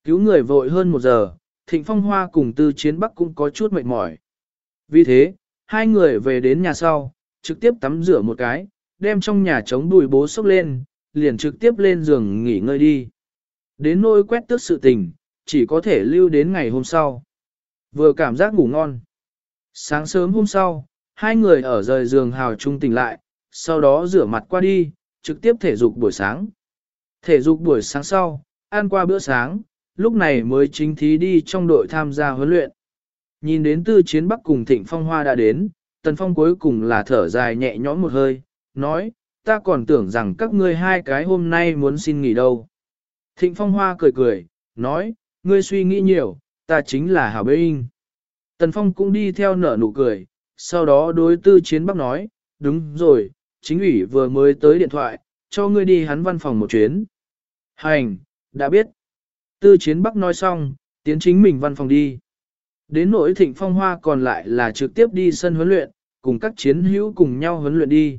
Cứu người vội hơn một giờ, Thịnh Phong Hoa cùng Tư Chiến Bắc cũng có chút mệt mỏi. Vì thế, hai người về đến nhà sau, trực tiếp tắm rửa một cái, đem trong nhà chống đùi bố sốc lên, liền trực tiếp lên giường nghỉ ngơi đi. Đến nôi quét tước sự tình, chỉ có thể lưu đến ngày hôm sau. Vừa cảm giác ngủ ngon. Sáng sớm hôm sau, hai người ở rời giường hào trung tỉnh lại, sau đó rửa mặt qua đi, trực tiếp thể dục buổi sáng. Thể dục buổi sáng sau, ăn qua bữa sáng, lúc này mới chính thí đi trong đội tham gia huấn luyện. Nhìn đến tư chiến bắc cùng thịnh phong hoa đã đến, tần phong cuối cùng là thở dài nhẹ nhõm một hơi, nói, ta còn tưởng rằng các ngươi hai cái hôm nay muốn xin nghỉ đâu. Thịnh phong hoa cười cười, nói, ngươi suy nghĩ nhiều, ta chính là hảo bê in. Tần phong cũng đi theo nở nụ cười, sau đó đối tư chiến bắc nói, đúng rồi, chính ủy vừa mới tới điện thoại, cho ngươi đi hắn văn phòng một chuyến. Hành, đã biết. Tư chiến bắc nói xong, tiến chính mình văn phòng đi. Đến nỗi thịnh phong hoa còn lại là trực tiếp đi sân huấn luyện, cùng các chiến hữu cùng nhau huấn luyện đi.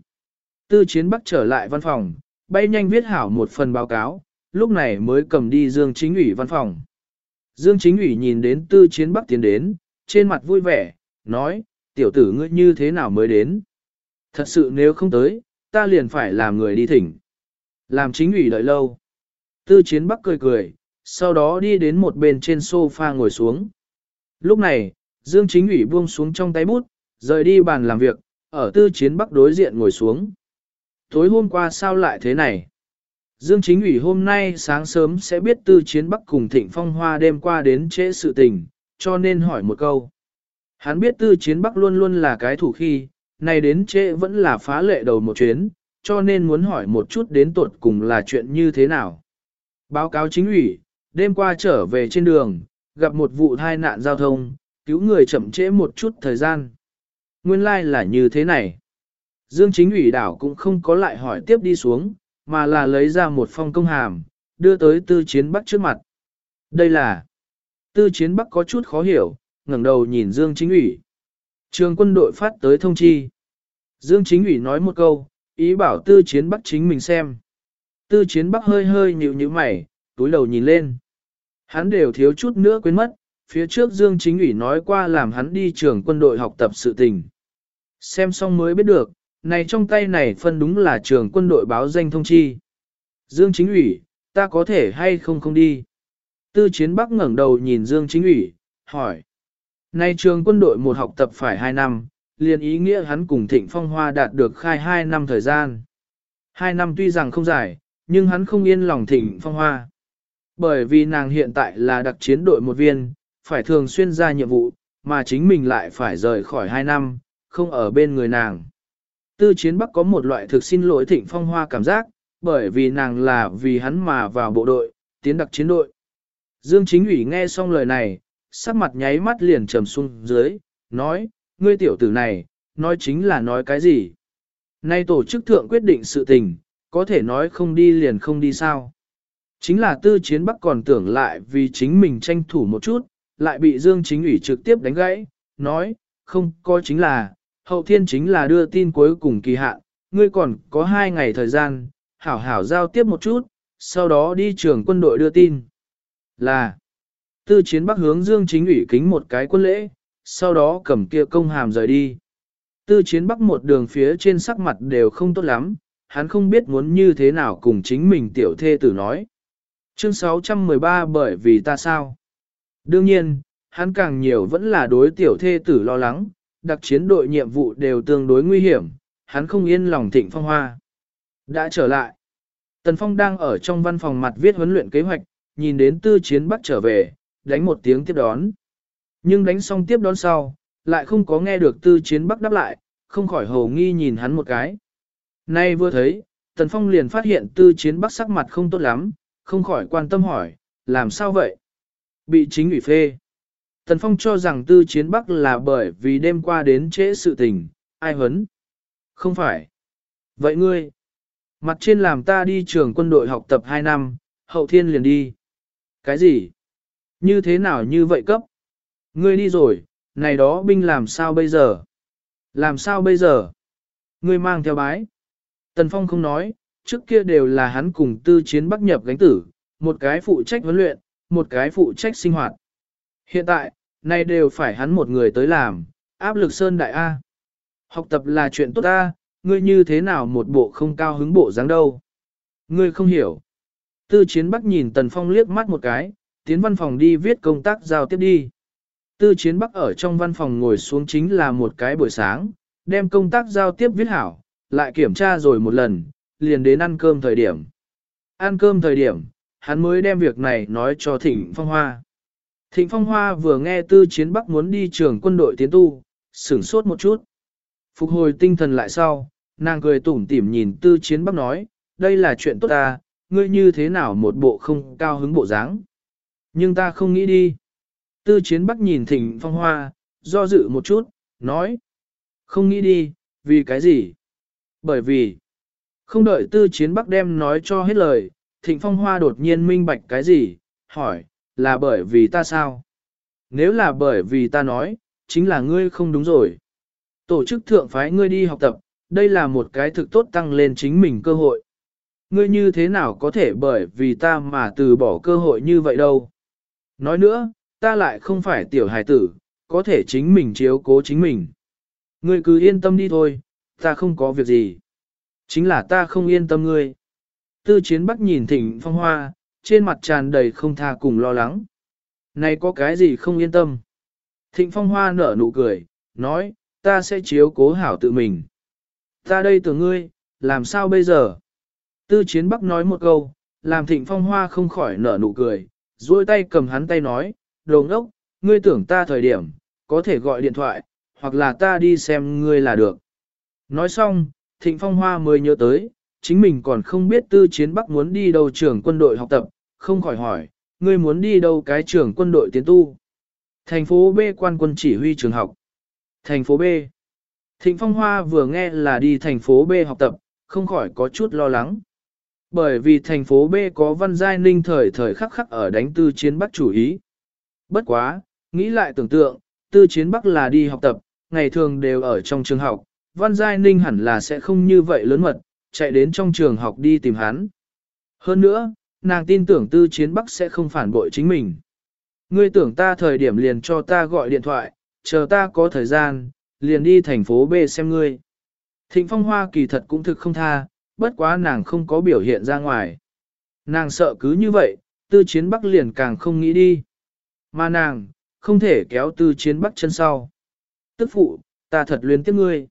Tư chiến bắc trở lại văn phòng, bay nhanh viết hảo một phần báo cáo, lúc này mới cầm đi Dương Chính ủy văn phòng. Dương Chính ủy nhìn đến tư chiến bắc tiến đến, trên mặt vui vẻ, nói, tiểu tử ngươi như thế nào mới đến. Thật sự nếu không tới, ta liền phải làm người đi thỉnh. Làm chính ủy đợi lâu. Tư chiến bắc cười cười, sau đó đi đến một bên trên sofa ngồi xuống. Lúc này, Dương chính ủy buông xuống trong tay bút, rời đi bàn làm việc, ở tư chiến bắc đối diện ngồi xuống. Tối hôm qua sao lại thế này? Dương chính ủy hôm nay sáng sớm sẽ biết tư chiến bắc cùng thịnh phong hoa đêm qua đến trễ sự tình, cho nên hỏi một câu. Hắn biết tư chiến bắc luôn luôn là cái thủ khi, này đến trễ vẫn là phá lệ đầu một chuyến, cho nên muốn hỏi một chút đến tuột cùng là chuyện như thế nào. Báo cáo chính ủy, đêm qua trở về trên đường, gặp một vụ tai nạn giao thông, cứu người chậm trễ một chút thời gian. Nguyên lai like là như thế này. Dương chính ủy đảo cũng không có lại hỏi tiếp đi xuống, mà là lấy ra một phong công hàm, đưa tới tư chiến bắc trước mặt. Đây là... Tư chiến bắc có chút khó hiểu, ngẩng đầu nhìn Dương chính ủy. Trường quân đội phát tới thông chi. Dương chính ủy nói một câu, ý bảo tư chiến bắc chính mình xem. Tư chiến bắc hơi hơi nhịu như mày, túi đầu nhìn lên. Hắn đều thiếu chút nữa quên mất, phía trước Dương chính ủy nói qua làm hắn đi trường quân đội học tập sự tình. Xem xong mới biết được, này trong tay này phân đúng là trường quân đội báo danh thông chi. Dương chính ủy, ta có thể hay không không đi. Tư chiến bắc ngẩng đầu nhìn Dương chính ủy, hỏi. Này trường quân đội một học tập phải 2 năm, liền ý nghĩa hắn cùng Thịnh Phong Hoa đạt được khai 2 năm thời gian. 2 năm tuy rằng không dài, nhưng hắn không yên lòng Thịnh Phong Hoa. Bởi vì nàng hiện tại là đặc chiến đội một viên, phải thường xuyên ra nhiệm vụ, mà chính mình lại phải rời khỏi hai năm, không ở bên người nàng. Tư chiến bắc có một loại thực xin lỗi Thịnh Phong Hoa cảm giác, bởi vì nàng là vì hắn mà vào bộ đội, tiến đặc chiến đội. Dương Chính ủy nghe xong lời này, sắc mặt nháy mắt liền trầm xuống dưới, nói, ngươi tiểu tử này, nói chính là nói cái gì? Nay tổ chức thượng quyết định sự tình, có thể nói không đi liền không đi sao? Chính là tư chiến bắc còn tưởng lại vì chính mình tranh thủ một chút, lại bị Dương Chính ủy trực tiếp đánh gãy, nói, không có chính là, hậu thiên chính là đưa tin cuối cùng kỳ hạn, ngươi còn có hai ngày thời gian, hảo hảo giao tiếp một chút, sau đó đi trường quân đội đưa tin. Là, tư chiến bắc hướng Dương Chính ủy kính một cái quân lễ, sau đó cầm kia công hàm rời đi. Tư chiến bắc một đường phía trên sắc mặt đều không tốt lắm, hắn không biết muốn như thế nào cùng chính mình tiểu thê tử nói. Chương 613 bởi vì ta sao? Đương nhiên, hắn càng nhiều vẫn là đối tiểu thê tử lo lắng, đặc chiến đội nhiệm vụ đều tương đối nguy hiểm, hắn không yên lòng thịnh phong hoa. Đã trở lại. Tần Phong đang ở trong văn phòng mặt viết huấn luyện kế hoạch, nhìn đến tư chiến bắc trở về, đánh một tiếng tiếp đón. Nhưng đánh xong tiếp đón sau, lại không có nghe được tư chiến bắc đáp lại, không khỏi hồ nghi nhìn hắn một cái. Nay vừa thấy, Tần Phong liền phát hiện tư chiến bắc sắc mặt không tốt lắm, không khỏi quan tâm hỏi, làm sao vậy? Bị chính ủy phê. Tần Phong cho rằng tư chiến bắc là bởi vì đêm qua đến trễ sự tình, ai hấn? Không phải. Vậy ngươi? Mặt trên làm ta đi trường quân đội học tập 2 năm, hậu thiên liền đi. Cái gì? Như thế nào như vậy cấp? Ngươi đi rồi, này đó binh làm sao bây giờ? Làm sao bây giờ? Ngươi mang theo bái. Tần Phong không nói, trước kia đều là hắn cùng tư chiến bắc nhập gánh tử, một cái phụ trách huấn luyện, một cái phụ trách sinh hoạt. Hiện tại, này đều phải hắn một người tới làm, áp lực sơn đại A. Học tập là chuyện tốt A, ngươi như thế nào một bộ không cao hứng bộ dáng đâu. Ngươi không hiểu. Tư chiến bắc nhìn Tần Phong liếc mắt một cái, tiến văn phòng đi viết công tác giao tiếp đi. Tư chiến bắc ở trong văn phòng ngồi xuống chính là một cái buổi sáng, đem công tác giao tiếp viết hảo, lại kiểm tra rồi một lần, liền đến ăn cơm thời điểm. Ăn cơm thời điểm, hắn mới đem việc này nói cho Thịnh Phong Hoa. Thịnh Phong Hoa vừa nghe tư chiến bắc muốn đi trường quân đội tiến tu, sửng sốt một chút. Phục hồi tinh thần lại sau, nàng cười tủm tỉm nhìn tư chiến bắc nói, đây là chuyện tốt ta, ngươi như thế nào một bộ không cao hứng bộ dáng. Nhưng ta không nghĩ đi. Tư chiến bắc nhìn thịnh phong hoa, do dự một chút, nói. Không nghĩ đi, vì cái gì? Bởi vì, không đợi tư chiến bắc đem nói cho hết lời, thịnh phong hoa đột nhiên minh bạch cái gì, hỏi, là bởi vì ta sao? Nếu là bởi vì ta nói, chính là ngươi không đúng rồi. Tổ chức thượng phái ngươi đi học tập, đây là một cái thực tốt tăng lên chính mình cơ hội. Ngươi như thế nào có thể bởi vì ta mà từ bỏ cơ hội như vậy đâu. Nói nữa, ta lại không phải tiểu hài tử, có thể chính mình chiếu cố chính mình. Ngươi cứ yên tâm đi thôi, ta không có việc gì. Chính là ta không yên tâm ngươi. Tư chiến bắc nhìn thỉnh phong hoa, trên mặt tràn đầy không tha cùng lo lắng. Này có cái gì không yên tâm? Thịnh phong hoa nở nụ cười, nói, ta sẽ chiếu cố hảo tự mình. Ta đây tưởng ngươi, làm sao bây giờ? Tư chiến bắc nói một câu, làm thịnh phong hoa không khỏi nở nụ cười, duỗi tay cầm hắn tay nói, đồ ngốc, ngươi tưởng ta thời điểm, có thể gọi điện thoại, hoặc là ta đi xem ngươi là được. Nói xong, thịnh phong hoa mới nhớ tới, chính mình còn không biết tư chiến bắc muốn đi đâu trường quân đội học tập, không khỏi hỏi, ngươi muốn đi đâu cái trường quân đội tiến tu. Thành phố B quan quân chỉ huy trường học. Thành phố B. Thịnh phong hoa vừa nghe là đi thành phố B học tập, không khỏi có chút lo lắng. Bởi vì thành phố B có văn giai ninh thời thời khắc khắc ở đánh tư chiến bắc chủ ý. Bất quá, nghĩ lại tưởng tượng, tư chiến bắc là đi học tập, ngày thường đều ở trong trường học, văn giai ninh hẳn là sẽ không như vậy lớn mật, chạy đến trong trường học đi tìm hắn. Hơn nữa, nàng tin tưởng tư chiến bắc sẽ không phản bội chính mình. Ngươi tưởng ta thời điểm liền cho ta gọi điện thoại, chờ ta có thời gian, liền đi thành phố B xem ngươi. Thịnh phong hoa kỳ thật cũng thực không tha, bất quá nàng không có biểu hiện ra ngoài. Nàng sợ cứ như vậy, tư chiến bắc liền càng không nghĩ đi. Mà nàng, không thể kéo tư chiến bắc chân sau. Tức phụ, ta thật luyến tiếc ngươi.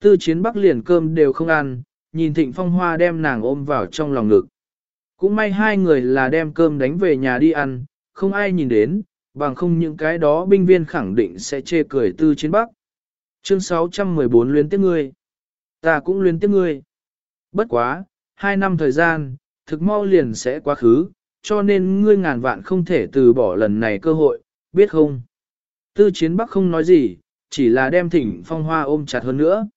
Tư chiến bắc liền cơm đều không ăn, nhìn thịnh phong hoa đem nàng ôm vào trong lòng ngực. Cũng may hai người là đem cơm đánh về nhà đi ăn, không ai nhìn đến, bằng không những cái đó binh viên khẳng định sẽ chê cười tư chiến bắc. Chương 614 luyến tiếc ngươi. Ta cũng luyến tiếc ngươi. Bất quá, hai năm thời gian, thực mau liền sẽ quá khứ, cho nên ngươi ngàn vạn không thể từ bỏ lần này cơ hội, biết không? Tư chiến bắc không nói gì, chỉ là đem thỉnh phong hoa ôm chặt hơn nữa.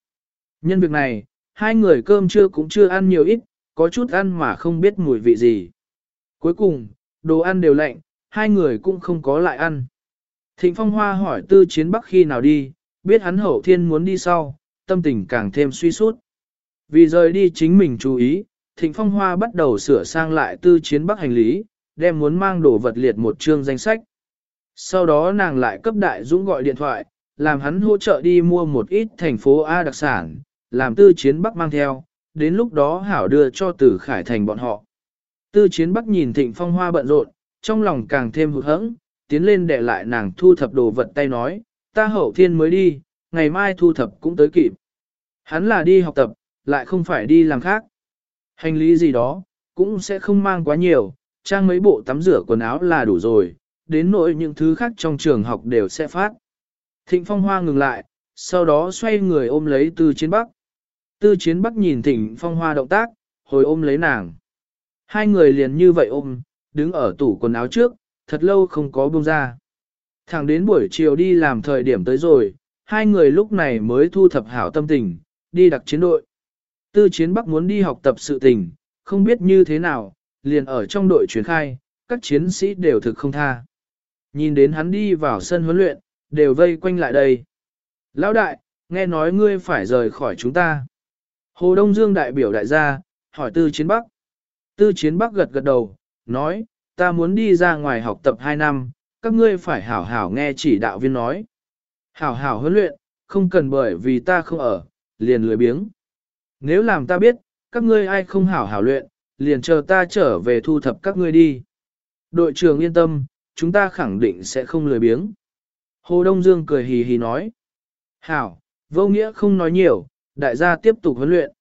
Nhân việc này, hai người cơm trưa cũng chưa ăn nhiều ít, có chút ăn mà không biết mùi vị gì. Cuối cùng, đồ ăn đều lạnh, hai người cũng không có lại ăn. Thịnh phong hoa hỏi tư chiến bắc khi nào đi, biết hắn hậu thiên muốn đi sau, tâm tình càng thêm suy sút. Vì rời đi chính mình chú ý, Thịnh Phong Hoa bắt đầu sửa sang lại tư chiến bắc hành lý, đem muốn mang đồ vật liệt một chương danh sách. Sau đó nàng lại cấp đại dũng gọi điện thoại, làm hắn hỗ trợ đi mua một ít thành phố A đặc sản, làm tư chiến bắc mang theo, đến lúc đó hảo đưa cho tử khải thành bọn họ. Tư chiến bắc nhìn thịnh phong hoa bận rộn, trong lòng càng thêm hụt hẫng, tiến lên để lại nàng thu thập đồ vật tay nói, ta hậu thiên mới đi, ngày mai thu thập cũng tới kịp. Hắn là đi học tập, lại không phải đi làm khác. Hành lý gì đó, cũng sẽ không mang quá nhiều, trang mấy bộ tắm rửa quần áo là đủ rồi, đến nỗi những thứ khác trong trường học đều sẽ phát. Thịnh Phong Hoa ngừng lại, sau đó xoay người ôm lấy Tư Chiến Bắc. Tư Chiến Bắc nhìn Thịnh Phong Hoa động tác, hồi ôm lấy nàng. Hai người liền như vậy ôm, đứng ở tủ quần áo trước, thật lâu không có buông ra. Thẳng đến buổi chiều đi làm thời điểm tới rồi, hai người lúc này mới thu thập hảo tâm tình, đi đặc chiến đội. Tư chiến bắc muốn đi học tập sự tình, không biết như thế nào, liền ở trong đội truyền khai, các chiến sĩ đều thực không tha. Nhìn đến hắn đi vào sân huấn luyện, đều vây quanh lại đây. Lão đại, nghe nói ngươi phải rời khỏi chúng ta. Hồ Đông Dương đại biểu đại gia, hỏi tư chiến bắc. Tư chiến bắc gật gật đầu, nói, ta muốn đi ra ngoài học tập 2 năm, các ngươi phải hảo hảo nghe chỉ đạo viên nói. Hảo hảo huấn luyện, không cần bởi vì ta không ở, liền lười biếng. Nếu làm ta biết, các ngươi ai không hảo hảo luyện, liền chờ ta trở về thu thập các ngươi đi. Đội trưởng yên tâm, chúng ta khẳng định sẽ không lười biếng. Hồ Đông Dương cười hì hì nói. Hảo, vô nghĩa không nói nhiều, đại gia tiếp tục huấn luyện.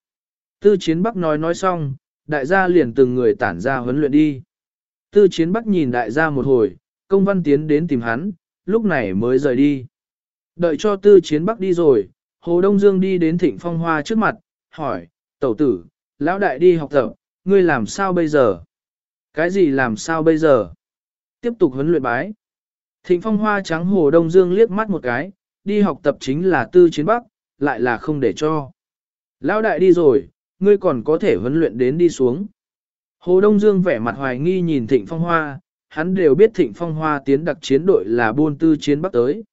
Tư chiến bắc nói nói xong, đại gia liền từng người tản ra huấn luyện đi. Tư chiến bắc nhìn đại gia một hồi, công văn tiến đến tìm hắn, lúc này mới rời đi. Đợi cho tư chiến bắc đi rồi, Hồ Đông Dương đi đến thịnh phong hoa trước mặt, hỏi, tẩu tử, lão đại đi học tập, ngươi làm sao bây giờ? Cái gì làm sao bây giờ? Tiếp tục huấn luyện bái. Thịnh phong hoa trắng Hồ Đông Dương liếc mắt một cái, đi học tập chính là tư chiến bắc, lại là không để cho. Lão đại đi rồi, ngươi còn có thể huấn luyện đến đi xuống. Hồ Đông Dương vẻ mặt hoài nghi nhìn Thịnh Phong Hoa, hắn đều biết Thịnh Phong Hoa tiến đặc chiến đội là buôn tư chiến bắc tới.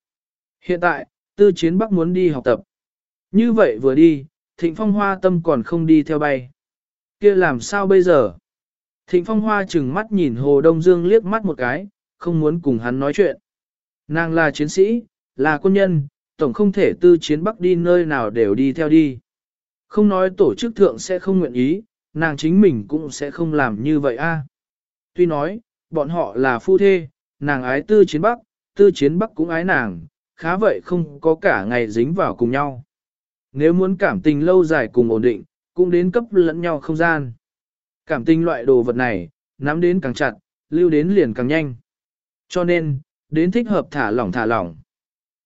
Hiện tại, tư chiến bắc muốn đi học tập. Như vậy vừa đi, Thịnh Phong Hoa tâm còn không đi theo bay. kia làm sao bây giờ? Thịnh Phong Hoa chừng mắt nhìn Hồ Đông Dương liếc mắt một cái, không muốn cùng hắn nói chuyện. Nàng là chiến sĩ, là quân nhân, tổng không thể tư chiến bắc đi nơi nào đều đi theo đi. Không nói tổ chức thượng sẽ không nguyện ý, nàng chính mình cũng sẽ không làm như vậy a. Tuy nói, bọn họ là phu thê, nàng ái tư chiến bắc, tư chiến bắc cũng ái nàng, khá vậy không có cả ngày dính vào cùng nhau. Nếu muốn cảm tình lâu dài cùng ổn định, cũng đến cấp lẫn nhau không gian. Cảm tình loại đồ vật này, nắm đến càng chặt, lưu đến liền càng nhanh. Cho nên, đến thích hợp thả lỏng thả lỏng.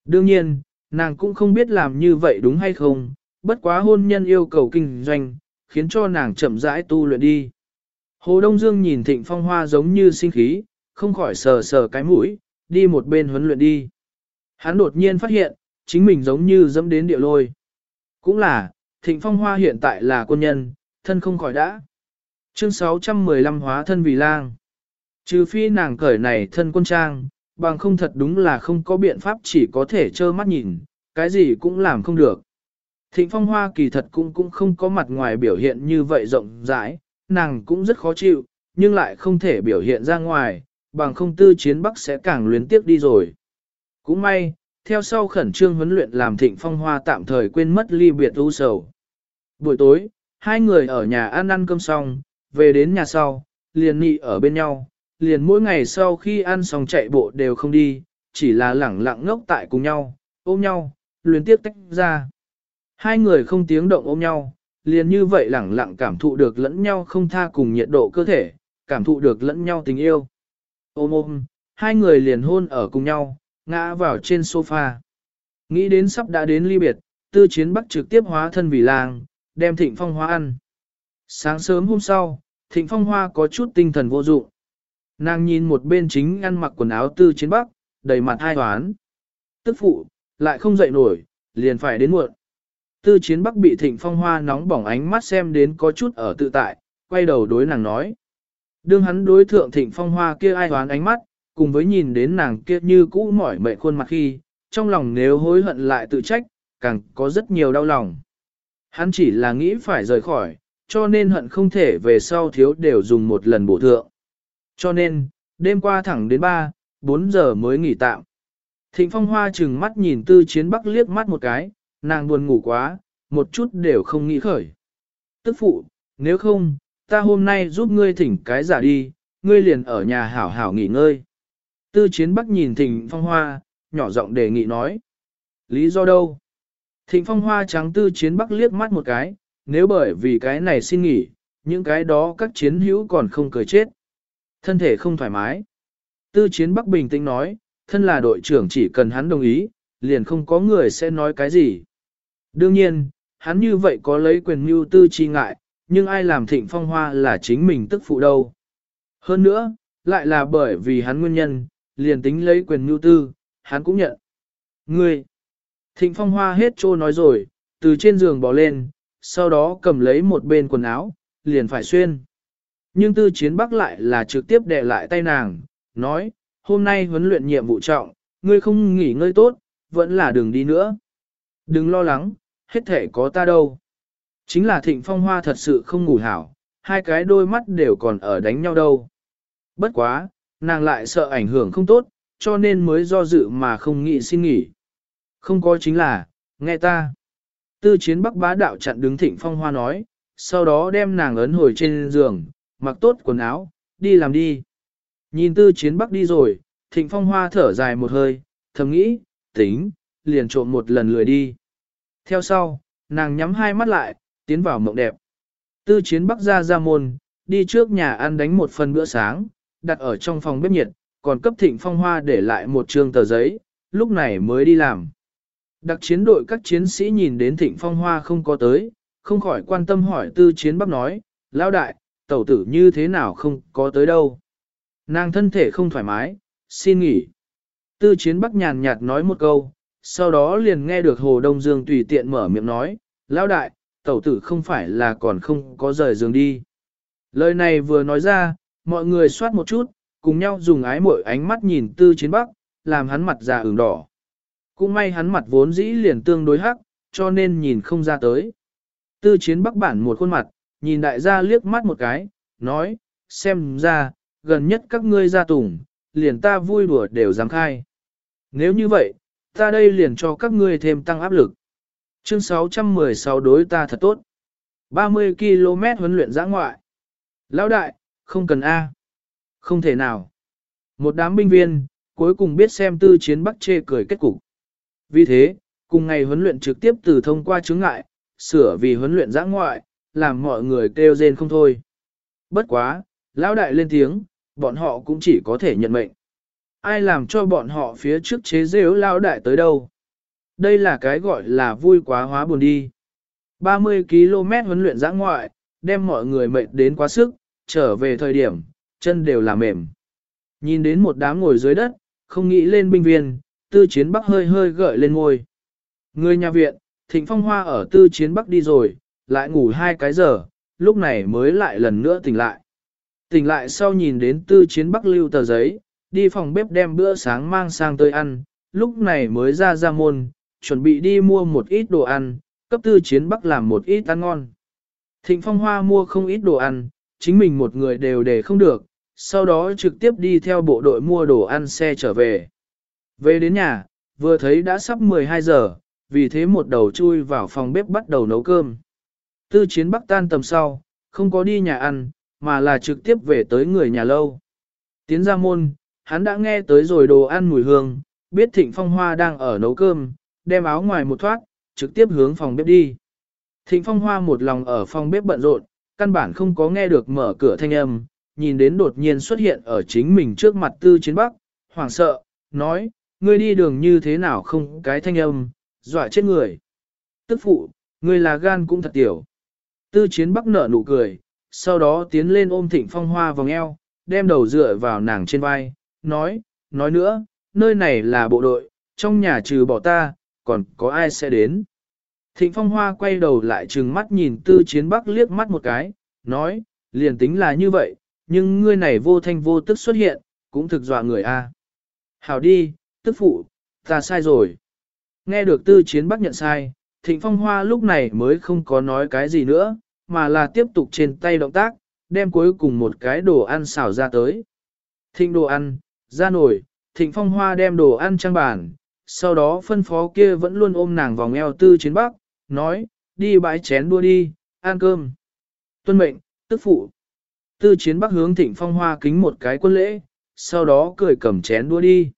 Đương nhiên, nàng cũng không biết làm như vậy đúng hay không, bất quá hôn nhân yêu cầu kinh doanh, khiến cho nàng chậm rãi tu luyện đi. Hồ Đông Dương nhìn Thịnh Phong Hoa giống như sinh khí, không khỏi sờ sờ cái mũi, đi một bên huấn luyện đi. Hắn đột nhiên phát hiện, chính mình giống như dẫm đến địa lôi. Cũng là, Thịnh Phong Hoa hiện tại là quân nhân, thân không khỏi đã. Chương 615 hóa thân vì lang. Trừ phi nàng cởi này thân quân trang, bằng không thật đúng là không có biện pháp chỉ có thể trơ mắt nhìn, cái gì cũng làm không được. Thịnh phong hoa kỳ thật cũng cũng không có mặt ngoài biểu hiện như vậy rộng rãi, nàng cũng rất khó chịu, nhưng lại không thể biểu hiện ra ngoài, bằng không tư chiến bắc sẽ càng luyến tiếc đi rồi. Cũng may, theo sau khẩn trương huấn luyện làm thịnh phong hoa tạm thời quên mất ly biệt u sầu. Buổi tối, hai người ở nhà ăn ăn cơm xong, về đến nhà sau, liền nị ở bên nhau, liền mỗi ngày sau khi ăn xong chạy bộ đều không đi, chỉ là lẳng lặng ngốc tại cùng nhau, ôm nhau, luyến tiếp tách ra. Hai người không tiếng động ôm nhau, liền như vậy lẳng lặng cảm thụ được lẫn nhau không tha cùng nhiệt độ cơ thể, cảm thụ được lẫn nhau tình yêu. Ôm ôm, hai người liền hôn ở cùng nhau, ngã vào trên sofa. Nghĩ đến sắp đã đến ly biệt, tư chiến bắc trực tiếp hóa thân vì làng, đem thịnh phong hoa ăn. Sáng sớm hôm sau, thịnh phong hoa có chút tinh thần vô dụng. Nàng nhìn một bên chính ăn mặc quần áo tư chiến bắc, đầy mặt hai toán. Tức phụ, lại không dậy nổi, liền phải đến muộn. Tư chiến bắc bị thịnh phong hoa nóng bỏng ánh mắt xem đến có chút ở tự tại, quay đầu đối nàng nói. Đương hắn đối thượng thịnh phong hoa kia ai hoán ánh mắt, cùng với nhìn đến nàng kia như cũ mỏi mệt khuôn mặt khi, trong lòng nếu hối hận lại tự trách, càng có rất nhiều đau lòng. Hắn chỉ là nghĩ phải rời khỏi, cho nên hận không thể về sau thiếu đều dùng một lần bổ thượng. Cho nên, đêm qua thẳng đến 3, 4 giờ mới nghỉ tạm. Thịnh phong hoa chừng mắt nhìn tư chiến bắc liếc mắt một cái, nàng buồn ngủ quá, một chút đều không nghĩ khởi. Tức phụ, nếu không, ta hôm nay giúp ngươi thỉnh cái giả đi, ngươi liền ở nhà hảo hảo nghỉ ngơi. Tư chiến bắc nhìn thịnh phong hoa, nhỏ giọng đề nghị nói. Lý do đâu? Thịnh phong hoa trắng tư chiến bắc liếc mắt một cái, nếu bởi vì cái này xin nghỉ, những cái đó các chiến hữu còn không cười chết. Thân thể không thoải mái. Tư chiến bắc bình tĩnh nói, thân là đội trưởng chỉ cần hắn đồng ý, liền không có người sẽ nói cái gì. Đương nhiên, hắn như vậy có lấy quyền mưu tư chi ngại, nhưng ai làm thịnh phong hoa là chính mình tức phụ đâu. Hơn nữa, lại là bởi vì hắn nguyên nhân, liền tính lấy quyền mưu tư, hắn cũng nhận. Ngươi! Thịnh phong hoa hết trô nói rồi, từ trên giường bỏ lên, sau đó cầm lấy một bên quần áo, liền phải xuyên. Nhưng tư chiến bắc lại là trực tiếp đè lại tay nàng, nói, hôm nay huấn luyện nhiệm vụ trọng, ngươi không nghỉ ngơi tốt, vẫn là đừng đi nữa. Đừng lo lắng, hết thể có ta đâu. Chính là thịnh phong hoa thật sự không ngủ hảo, hai cái đôi mắt đều còn ở đánh nhau đâu. Bất quá, nàng lại sợ ảnh hưởng không tốt, cho nên mới do dự mà không nghĩ xin nghỉ. Không có chính là, nghe ta. Tư chiến bắc bá đạo chặn đứng thịnh phong hoa nói, sau đó đem nàng ấn hồi trên giường, mặc tốt quần áo, đi làm đi. Nhìn tư chiến bắc đi rồi, thịnh phong hoa thở dài một hơi, thầm nghĩ, tính, liền trộm một lần lười đi. Theo sau, nàng nhắm hai mắt lại, tiến vào mộng đẹp. Tư chiến bắc ra ra môn, đi trước nhà ăn đánh một phần bữa sáng, đặt ở trong phòng bếp nhiệt, còn cấp thịnh phong hoa để lại một trương tờ giấy, lúc này mới đi làm. Đặc chiến đội các chiến sĩ nhìn đến thịnh phong hoa không có tới, không khỏi quan tâm hỏi tư chiến bắc nói, lão đại, tẩu tử như thế nào không có tới đâu. Nàng thân thể không thoải mái, xin nghỉ. Tư chiến bắc nhàn nhạt nói một câu, sau đó liền nghe được Hồ Đông Dương tùy tiện mở miệng nói, lão đại, tẩu tử không phải là còn không có rời giường đi. Lời này vừa nói ra, mọi người soát một chút, cùng nhau dùng ái mội ánh mắt nhìn tư chiến bắc, làm hắn mặt già ửng đỏ. Cũng may hắn mặt vốn dĩ liền tương đối hắc, cho nên nhìn không ra tới. Tư chiến bắc bản một khuôn mặt, nhìn đại gia liếc mắt một cái, nói, xem ra, gần nhất các ngươi ra tùng, liền ta vui đùa đều dám khai. Nếu như vậy, ta đây liền cho các ngươi thêm tăng áp lực. Chương 616 đối ta thật tốt. 30 km huấn luyện giã ngoại. Lão đại, không cần A. Không thể nào. Một đám binh viên, cuối cùng biết xem tư chiến bắc chê cười kết cục. Vì thế, cùng ngày huấn luyện trực tiếp từ thông qua chứng ngại, sửa vì huấn luyện giã ngoại, làm mọi người kêu rên không thôi. Bất quá, lão đại lên tiếng, bọn họ cũng chỉ có thể nhận mệnh. Ai làm cho bọn họ phía trước chế rêu lão đại tới đâu? Đây là cái gọi là vui quá hóa buồn đi. 30 km huấn luyện giã ngoại, đem mọi người mệt đến quá sức, trở về thời điểm, chân đều là mềm. Nhìn đến một đám ngồi dưới đất, không nghĩ lên binh viên, tư chiến bắc hơi hơi gợi lên ngôi. Người nhà viện, thịnh phong hoa ở tư chiến bắc đi rồi, lại ngủ hai cái giờ, lúc này mới lại lần nữa tỉnh lại. Tỉnh lại sau nhìn đến tư chiến bắc lưu tờ giấy, đi phòng bếp đem bữa sáng mang sang tới ăn, lúc này mới ra ra môn, chuẩn bị đi mua một ít đồ ăn, cấp tư chiến bắc làm một ít ăn ngon. Thịnh phong hoa mua không ít đồ ăn, chính mình một người đều để không được, sau đó trực tiếp đi theo bộ đội mua đồ ăn xe trở về. Về đến nhà, vừa thấy đã sắp 12 giờ, vì thế một đầu chui vào phòng bếp bắt đầu nấu cơm. Tư chiến bắc tan tầm sau, không có đi nhà ăn, mà là trực tiếp về tới người nhà lâu. Tiến ra môn, hắn đã nghe tới rồi đồ ăn mùi hương, biết thịnh phong hoa đang ở nấu cơm, đem áo ngoài một thoát, trực tiếp hướng phòng bếp đi. Thịnh phong hoa một lòng ở phòng bếp bận rộn, căn bản không có nghe được mở cửa thanh âm, nhìn đến đột nhiên xuất hiện ở chính mình trước mặt tư chiến bắc, hoảng sợ, nói, ngươi đi đường như thế nào không cái thanh âm, dọa chết người. Tức phụ, ngươi là gan cũng thật tiểu. Tư chiến bắc nở nụ cười, sau đó tiến lên ôm thịnh phong hoa vòng eo, đem đầu dựa vào nàng trên vai, nói, nói nữa, nơi này là bộ đội, trong nhà trừ bỏ ta, còn có ai sẽ đến. Thịnh phong hoa quay đầu lại trừng mắt nhìn tư chiến bắc liếc mắt một cái, nói, liền tính là như vậy, nhưng ngươi này vô thanh vô tức xuất hiện, cũng thực dọa người a. Hảo đi, tức phụ, ta sai rồi. Nghe được tư chiến bắc nhận sai, thịnh phong hoa lúc này mới không có nói cái gì nữa, mà là tiếp tục trên tay động tác, đem cuối cùng một cái đồ ăn xào ra tới. Thịnh đồ ăn, ra nổi, thịnh phong hoa đem đồ ăn trang bàn, sau đó phân phó kia vẫn luôn ôm nàng vòng eo tư chiến bắc, nói, đi bãi chén đua đi, ăn cơm. Tuân mệnh, tức phụ. Tư chiến bắc hướng thịnh phong hoa kính một cái quân lễ, sau đó cười cầm chén đua đi.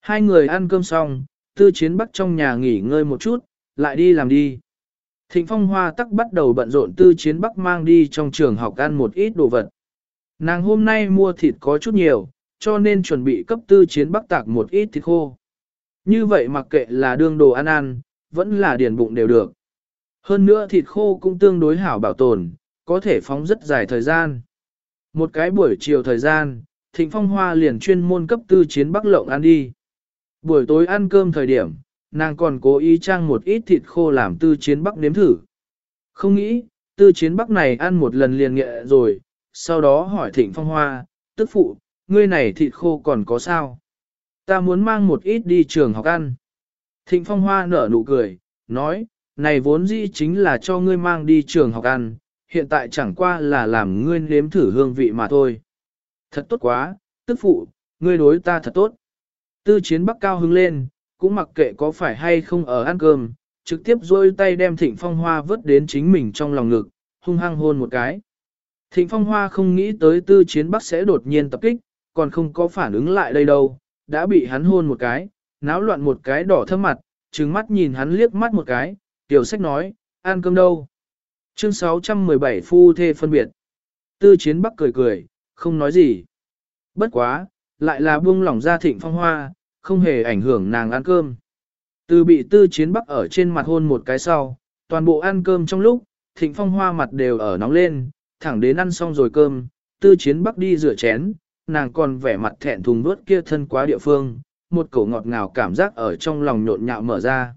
Hai người ăn cơm xong, tư chiến bắc trong nhà nghỉ ngơi một chút, lại đi làm đi. Thịnh phong hoa tắc bắt đầu bận rộn tư chiến bắc mang đi trong trường học ăn một ít đồ vật. Nàng hôm nay mua thịt có chút nhiều, cho nên chuẩn bị cấp tư chiến bắc tạc một ít thịt khô. Như vậy mặc kệ là đương đồ ăn ăn, vẫn là điền bụng đều được. Hơn nữa thịt khô cũng tương đối hảo bảo tồn, có thể phóng rất dài thời gian. Một cái buổi chiều thời gian, Thịnh Phong Hoa liền chuyên môn cấp tư chiến Bắc Lộng ăn đi. Buổi tối ăn cơm thời điểm, nàng còn cố ý trang một ít thịt khô làm tư chiến Bắc nếm thử. Không nghĩ, tư chiến Bắc này ăn một lần liền nghệ rồi, sau đó hỏi Thịnh Phong Hoa, tức phụ, ngươi này thịt khô còn có sao? Ta muốn mang một ít đi trường học ăn. Thịnh Phong Hoa nở nụ cười, nói, này vốn dĩ chính là cho ngươi mang đi trường học ăn, hiện tại chẳng qua là làm ngươi nếm thử hương vị mà thôi. Thật tốt quá, tức phụ, ngươi đối ta thật tốt. Tư chiến bắc cao hứng lên, cũng mặc kệ có phải hay không ở ăn cơm, trực tiếp rôi tay đem Thịnh Phong Hoa vứt đến chính mình trong lòng ngực, hung hăng hôn một cái. Thịnh Phong Hoa không nghĩ tới tư chiến bắc sẽ đột nhiên tập kích, còn không có phản ứng lại đây đâu, đã bị hắn hôn một cái, náo loạn một cái đỏ thơm mặt, trừng mắt nhìn hắn liếc mắt một cái, tiểu sách nói, ăn cơm đâu. Chương 617 Phu Thê Phân Biệt Tư chiến bắc cười cười, không nói gì. Bất quá, lại là buông lỏng ra thịnh phong hoa, không hề ảnh hưởng nàng ăn cơm. Từ bị tư chiến bắc ở trên mặt hôn một cái sau, toàn bộ ăn cơm trong lúc, thịnh phong hoa mặt đều ở nóng lên, thẳng đến ăn xong rồi cơm, tư chiến bắc đi rửa chén, nàng còn vẻ mặt thẹn thùng vớt kia thân quá địa phương, một cổ ngọt ngào cảm giác ở trong lòng nhộn nhạo mở ra.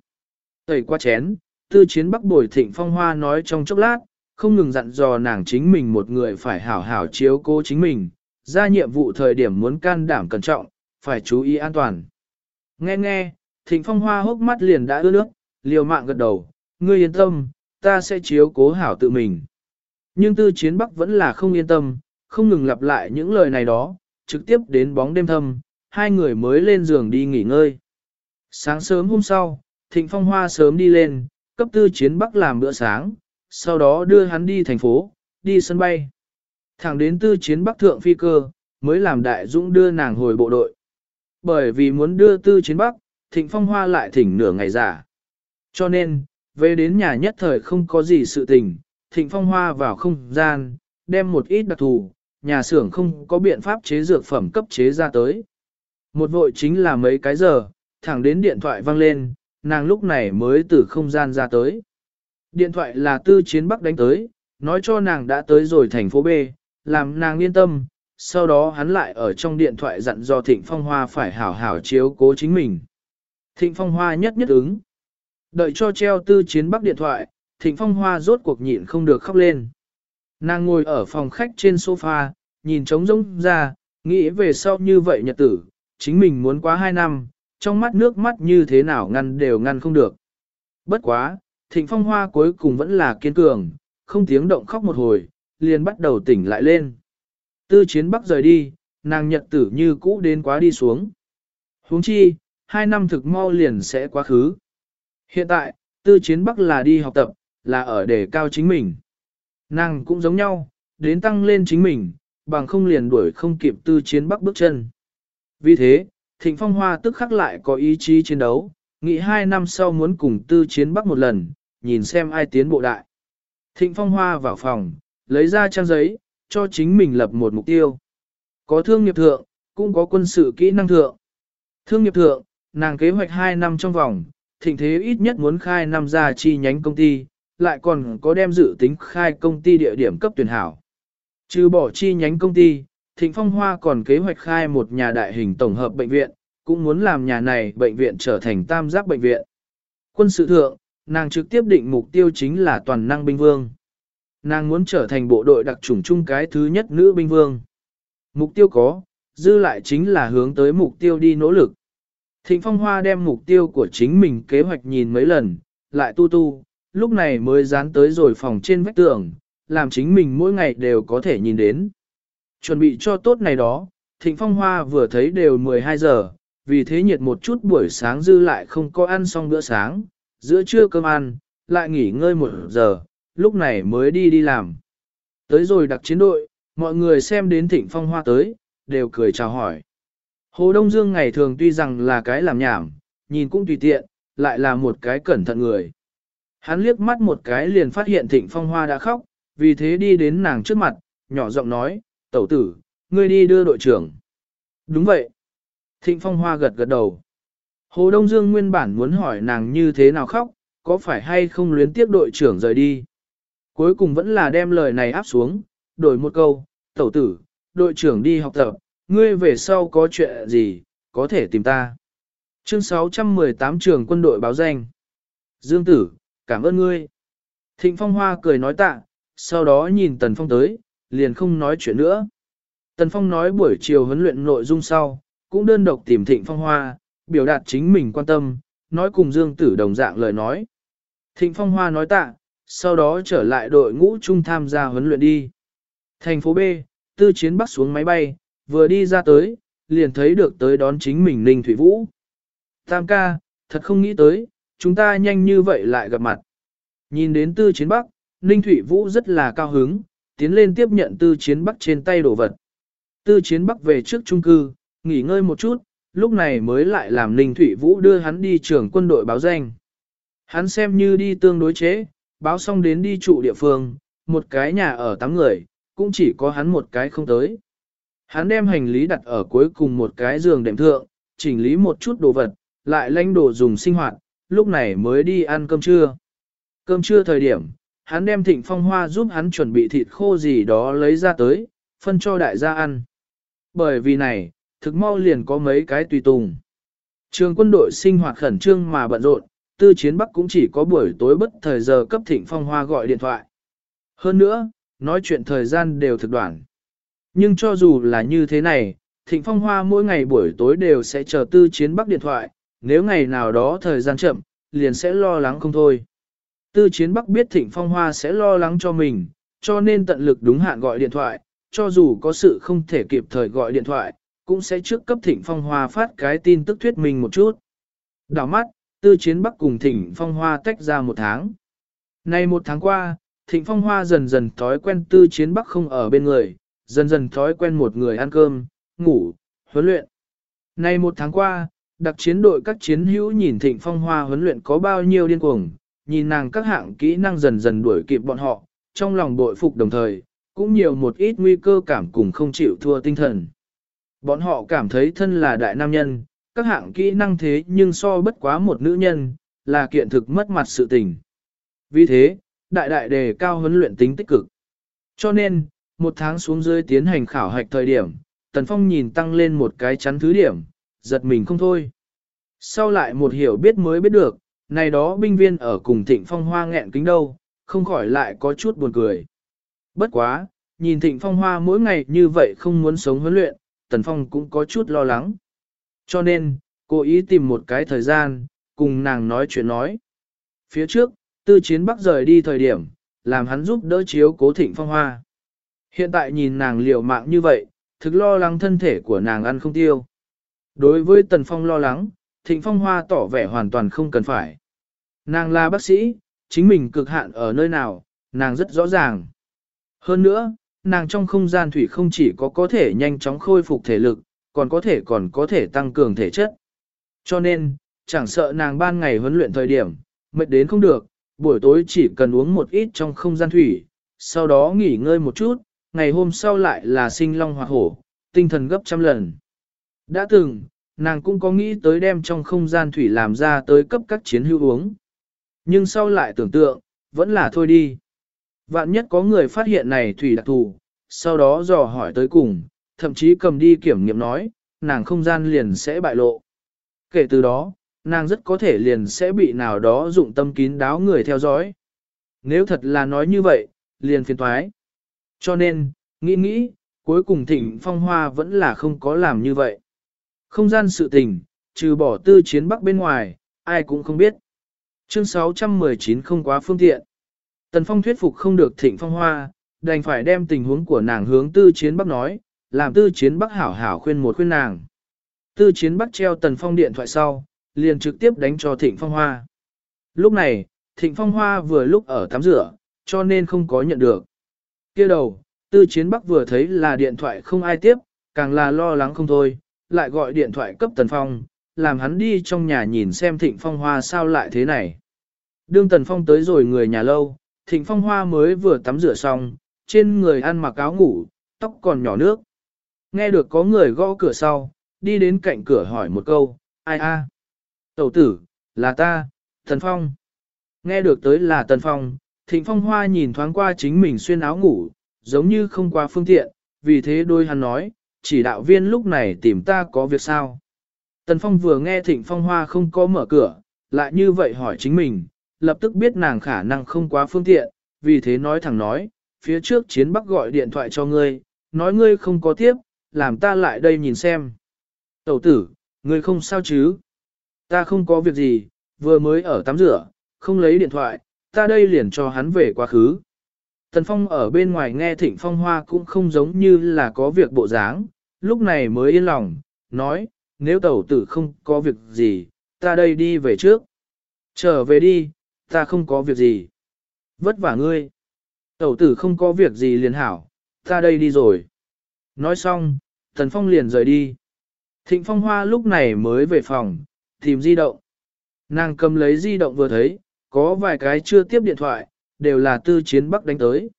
Tẩy qua chén, tư chiến bắc bồi thịnh phong hoa nói trong chốc lát, không ngừng dặn dò nàng chính mình một người phải hảo hảo chiếu cố chính mình, ra nhiệm vụ thời điểm muốn can đảm cẩn trọng, phải chú ý an toàn. Nghe nghe, thịnh phong hoa hốc mắt liền đã ướt nước, liều mạng gật đầu, ngươi yên tâm, ta sẽ chiếu cố hảo tự mình. Nhưng tư chiến bắc vẫn là không yên tâm, không ngừng lặp lại những lời này đó, trực tiếp đến bóng đêm thâm, hai người mới lên giường đi nghỉ ngơi. Sáng sớm hôm sau, thịnh phong hoa sớm đi lên, cấp tư chiến bắc làm bữa sáng, sau đó đưa hắn đi thành phố, đi sân bay. Thẳng đến tư chiến bắc thượng phi cơ, mới làm đại dũng đưa nàng hồi bộ đội. Bởi vì muốn đưa tư chiến bắc, thịnh phong hoa lại thỉnh nửa ngày giả. Cho nên, về đến nhà nhất thời không có gì sự tình, thịnh phong hoa vào không gian, đem một ít đặc thù, nhà xưởng không có biện pháp chế dược phẩm cấp chế ra tới. Một vội chính là mấy cái giờ, thẳng đến điện thoại vang lên, nàng lúc này mới từ không gian ra tới. Điện thoại là tư chiến bắc đánh tới, nói cho nàng đã tới rồi thành phố B, làm nàng yên tâm, sau đó hắn lại ở trong điện thoại dặn do Thịnh Phong Hoa phải hảo hảo chiếu cố chính mình. Thịnh Phong Hoa nhất nhất ứng. Đợi cho treo tư chiến bắc điện thoại, Thịnh Phong Hoa rốt cuộc nhịn không được khóc lên. Nàng ngồi ở phòng khách trên sofa, nhìn trống rỗng ra, nghĩ về sau như vậy nhật tử, chính mình muốn quá hai năm, trong mắt nước mắt như thế nào ngăn đều ngăn không được. Bất quá, Thịnh Phong Hoa cuối cùng vẫn là kiên cường, không tiếng động khóc một hồi, liền bắt đầu tỉnh lại lên. Tư chiến bắc rời đi, nàng nhật tử như cũ đến quá đi xuống. huống chi, hai năm thực mau liền sẽ quá khứ. Hiện tại, tư chiến bắc là đi học tập, là ở để cao chính mình. Nàng cũng giống nhau, đến tăng lên chính mình, bằng không liền đuổi không kịp tư chiến bắc bước chân. Vì thế, Thịnh Phong Hoa tức khắc lại có ý chí chiến đấu, nghĩ hai năm sau muốn cùng tư chiến bắc một lần, nhìn xem ai tiến bộ đại. Thịnh Phong Hoa vào phòng, lấy ra trang giấy, cho chính mình lập một mục tiêu. Có thương nghiệp thượng, cũng có quân sự kỹ năng thượng. Thương nghiệp thượng, nàng kế hoạch 2 năm trong vòng, thịnh thế ít nhất muốn khai năm ra chi nhánh công ty, lại còn có đem dự tính khai công ty địa điểm cấp tuyển hảo. Trừ bỏ chi nhánh công ty, Thịnh Phong Hoa còn kế hoạch khai một nhà đại hình tổng hợp bệnh viện, cũng muốn làm nhà này bệnh viện trở thành tam giác bệnh viện. Quân sự thượng, nàng trực tiếp định mục tiêu chính là toàn năng binh vương. Nàng muốn trở thành bộ đội đặc chủng chung cái thứ nhất nữ binh vương. Mục tiêu có, dư lại chính là hướng tới mục tiêu đi nỗ lực. Thịnh Phong Hoa đem mục tiêu của chính mình kế hoạch nhìn mấy lần, lại tu tu, lúc này mới dán tới rồi phòng trên vách tường, làm chính mình mỗi ngày đều có thể nhìn đến. Chuẩn bị cho tốt này đó, Thịnh Phong Hoa vừa thấy đều 12 giờ, vì thế nhiệt một chút buổi sáng dư lại không có ăn xong bữa sáng, giữa trưa cơm ăn, lại nghỉ ngơi một giờ, lúc này mới đi đi làm. Tới rồi đặc chiến đội, mọi người xem đến Thịnh Phong Hoa tới, đều cười chào hỏi. Hồ Đông Dương ngày thường tuy rằng là cái làm nhảm, nhìn cũng tùy tiện, lại là một cái cẩn thận người. Hắn liếc mắt một cái liền phát hiện Thịnh Phong Hoa đã khóc, vì thế đi đến nàng trước mặt, nhỏ giọng nói, tẩu tử, ngươi đi đưa đội trưởng. Đúng vậy. Thịnh Phong Hoa gật gật đầu. Hồ Đông Dương nguyên bản muốn hỏi nàng như thế nào khóc, có phải hay không luyến tiếc đội trưởng rời đi. Cuối cùng vẫn là đem lời này áp xuống, đổi một câu, tẩu tử, đội trưởng đi học tập, ngươi về sau có chuyện gì, có thể tìm ta. Chương 618 trường quân đội báo danh. Dương tử, cảm ơn ngươi. Thịnh Phong Hoa cười nói tạ, sau đó nhìn Tần Phong tới, liền không nói chuyện nữa. Tần Phong nói buổi chiều huấn luyện nội dung sau, cũng đơn độc tìm Thịnh Phong Hoa, biểu đạt chính mình quan tâm, nói cùng Dương Tử đồng dạng lời nói. Thịnh Phong Hoa nói tạ, sau đó trở lại đội ngũ chung tham gia huấn luyện đi. Thành phố B, tư chiến bắc xuống máy bay, vừa đi ra tới, liền thấy được tới đón chính mình Ninh Thủy Vũ. Tam ca, thật không nghĩ tới, chúng ta nhanh như vậy lại gặp mặt. Nhìn đến tư chiến bắc, Ninh thủy Vũ rất là cao hứng, tiến lên tiếp nhận tư chiến bắc trên tay đồ vật. Tư chiến bắc về trước trung cư, nghỉ ngơi một chút, lúc này mới lại làm Ninh thủy Vũ đưa hắn đi trưởng quân đội báo danh. Hắn xem như đi tương đối chế, báo xong đến đi trụ địa phương, một cái nhà ở tám người, cũng chỉ có hắn một cái không tới. Hắn đem hành lý đặt ở cuối cùng một cái giường đệm thượng, chỉnh lý một chút đồ vật, lại lãnh đồ dùng sinh hoạt, lúc này mới đi ăn cơm trưa. Cơm trưa thời điểm, hắn đem thịnh phong hoa giúp hắn chuẩn bị thịt khô gì đó lấy ra tới, phân cho đại gia ăn. Bởi vì này, thực mau liền có mấy cái tùy tùng. Trường quân đội sinh hoạt khẩn trương mà bận rộn, tư chiến bắc cũng chỉ có buổi tối bất thời giờ cấp thịnh phong hoa gọi điện thoại. Hơn nữa, nói chuyện thời gian đều thực đoạn. Nhưng cho dù là như thế này, thịnh phong hoa mỗi ngày buổi tối đều sẽ chờ tư chiến bắc điện thoại, nếu ngày nào đó thời gian chậm, liền sẽ lo lắng không thôi. Tư chiến bắc biết thịnh phong hoa sẽ lo lắng cho mình, cho nên tận lực đúng hạn gọi điện thoại, cho dù có sự không thể kịp thời gọi điện thoại, cũng sẽ trước cấp thịnh phong hoa phát cái tin tức thuyết mình một chút. Đảo mắt, tư chiến bắc cùng thịnh phong hoa tách ra một tháng. Nay một tháng qua, thịnh phong hoa dần dần thói quen tư chiến bắc không ở bên người, dần dần thói quen một người ăn cơm, ngủ, huấn luyện. Nay một tháng qua, đặc chiến đội các chiến hữu nhìn thịnh phong hoa huấn luyện có bao nhiêu điên cuồng, nhìn nàng các hạng kỹ năng dần dần đuổi kịp bọn họ, trong lòng bội phục đồng thời, cũng nhiều một ít nguy cơ cảm cùng không chịu thua tinh thần. Bọn họ cảm thấy thân là đại nam nhân, các hạng kỹ năng thế nhưng so bất quá một nữ nhân, là kiện thực mất mặt sự tình. Vì thế, đại đại đề cao huấn luyện tính tích cực. Cho nên, một tháng xuống dưới tiến hành khảo hạch thời điểm, Tần Phong nhìn tăng lên một cái chắn thứ điểm, giật mình không thôi. Sau lại một hiểu biết mới biết được, này đó binh viên ở cùng thịnh phong hoa nghẹn kính đâu, không khỏi lại có chút buồn cười. Bất quá, nhìn thịnh phong hoa mỗi ngày như vậy không muốn sống huấn luyện, Tần Phong cũng có chút lo lắng. Cho nên, cô ý tìm một cái thời gian, cùng nàng nói chuyện nói. Phía trước, tư chiến bắc rời đi thời điểm, làm hắn giúp đỡ chiếu cố thịnh phong hoa. Hiện tại nhìn nàng liều mạng như vậy, thực lo lắng thân thể của nàng ăn không tiêu. Đối với Tần Phong lo lắng, Thịnh Phong Hoa tỏ vẻ hoàn toàn không cần phải. Nàng là bác sĩ, chính mình cực hạn ở nơi nào, nàng rất rõ ràng. Hơn nữa, nàng trong không gian thủy không chỉ có có thể nhanh chóng khôi phục thể lực, còn có thể còn có thể tăng cường thể chất. Cho nên, chẳng sợ nàng ban ngày huấn luyện thời điểm, mệt đến không được, buổi tối chỉ cần uống một ít trong không gian thủy, sau đó nghỉ ngơi một chút, ngày hôm sau lại là sinh long hoa hổ, tinh thần gấp trăm lần. Đã từng, nàng cũng có nghĩ tới đem trong không gian thủy làm ra tới cấp các chiến hữu uống. Nhưng sau lại tưởng tượng, vẫn là thôi đi. Vạn nhất có người phát hiện này thủy đặc thù, sau đó dò hỏi tới cùng, thậm chí cầm đi kiểm nghiệm nói, nàng không gian liền sẽ bại lộ. Kể từ đó, nàng rất có thể liền sẽ bị nào đó dụng tâm kín đáo người theo dõi. Nếu thật là nói như vậy, liền phiền thoái. Cho nên, nghĩ nghĩ, cuối cùng thịnh phong hoa vẫn là không có làm như vậy. Không gian sự tình, trừ bỏ tư chiến bắc bên ngoài, ai cũng không biết. Chương 619 không quá phương tiện. Tần Phong thuyết phục không được thịnh phong hoa, đành phải đem tình huống của nàng hướng tư chiến bắc nói, làm tư chiến bắc hảo hảo khuyên một khuyên nàng. Tư chiến bắc treo Tần Phong điện thoại sau, liền trực tiếp đánh cho thịnh phong hoa. Lúc này, thịnh phong hoa vừa lúc ở tắm rửa, cho nên không có nhận được. kia đầu, tư chiến bắc vừa thấy là điện thoại không ai tiếp, càng là lo lắng không thôi, lại gọi điện thoại cấp Tần Phong, làm hắn đi trong nhà nhìn xem Thịnh Phong Hoa sao lại thế này. Đương Tần Phong tới rồi người nhà lâu, Thịnh Phong Hoa mới vừa tắm rửa xong, trên người ăn mặc áo ngủ, tóc còn nhỏ nước. Nghe được có người gõ cửa sau, đi đến cạnh cửa hỏi một câu, ai a? Tẩu tử, là ta, Tần Phong. Nghe được tới là Tần Phong, Thịnh Phong Hoa nhìn thoáng qua chính mình xuyên áo ngủ, giống như không qua phương tiện, vì thế đôi hắn nói, chỉ đạo viên lúc này tìm ta có việc sao. Tần Phong vừa nghe Thịnh Phong Hoa không có mở cửa, lại như vậy hỏi chính mình, lập tức biết nàng khả năng không quá phương tiện, vì thế nói thẳng nói, phía trước chiến bắc gọi điện thoại cho ngươi, nói ngươi không có tiếp, làm ta lại đây nhìn xem. Tẩu tử, ngươi không sao chứ? Ta không có việc gì, vừa mới ở tắm rửa, không lấy điện thoại, ta đây liền cho hắn về quá khứ. Tần Phong ở bên ngoài nghe Thịnh Phong Hoa cũng không giống như là có việc bộ dáng, lúc này mới yên lòng, nói, nếu tẩu tử không có việc gì, ta đây đi về trước. Trở về đi, ta không có việc gì. Vất vả ngươi. Tẩu tử không có việc gì liền hảo, ta đây đi rồi. Nói xong, Tần Phong liền rời đi. Thịnh Phong Hoa lúc này mới về phòng, tìm di động. Nàng cầm lấy di động vừa thấy, có vài cái chưa tiếp điện thoại, đều là tư chiến bắc đánh tới.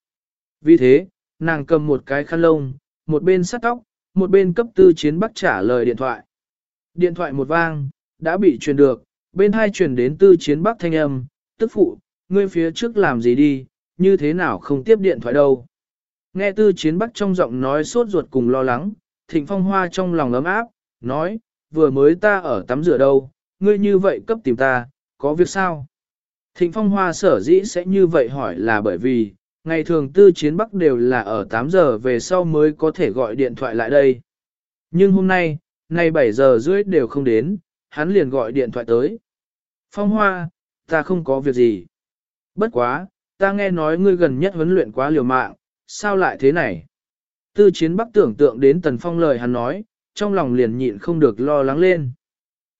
Vì thế, nàng cầm một cái khăn lông, một bên sắt tóc, một bên cấp tư chiến bắc trả lời điện thoại. Điện thoại một vang, đã bị truyền được, bên hai truyền đến tư chiến bắc thanh âm, tức phụ, ngươi phía trước làm gì đi, như thế nào không tiếp điện thoại đâu. Nghe tư chiến bắc trong giọng nói sốt ruột cùng lo lắng, thịnh phong hoa trong lòng ấm áp, nói, vừa mới ta ở tắm rửa đâu, ngươi như vậy cấp tìm ta, có việc sao? Thịnh phong hoa sở dĩ sẽ như vậy hỏi là bởi vì, ngày thường tư chiến bắc đều là ở 8 giờ về sau mới có thể gọi điện thoại lại đây. Nhưng hôm nay, nay 7 giờ rưỡi đều không đến, hắn liền gọi điện thoại tới. Phong hoa, ta không có việc gì. Bất quá, ta nghe nói ngươi gần nhất huấn luyện quá liều mạng, sao lại thế này? Tư chiến bắc tưởng tượng đến tần phong lời hắn nói, trong lòng liền nhịn không được lo lắng lên.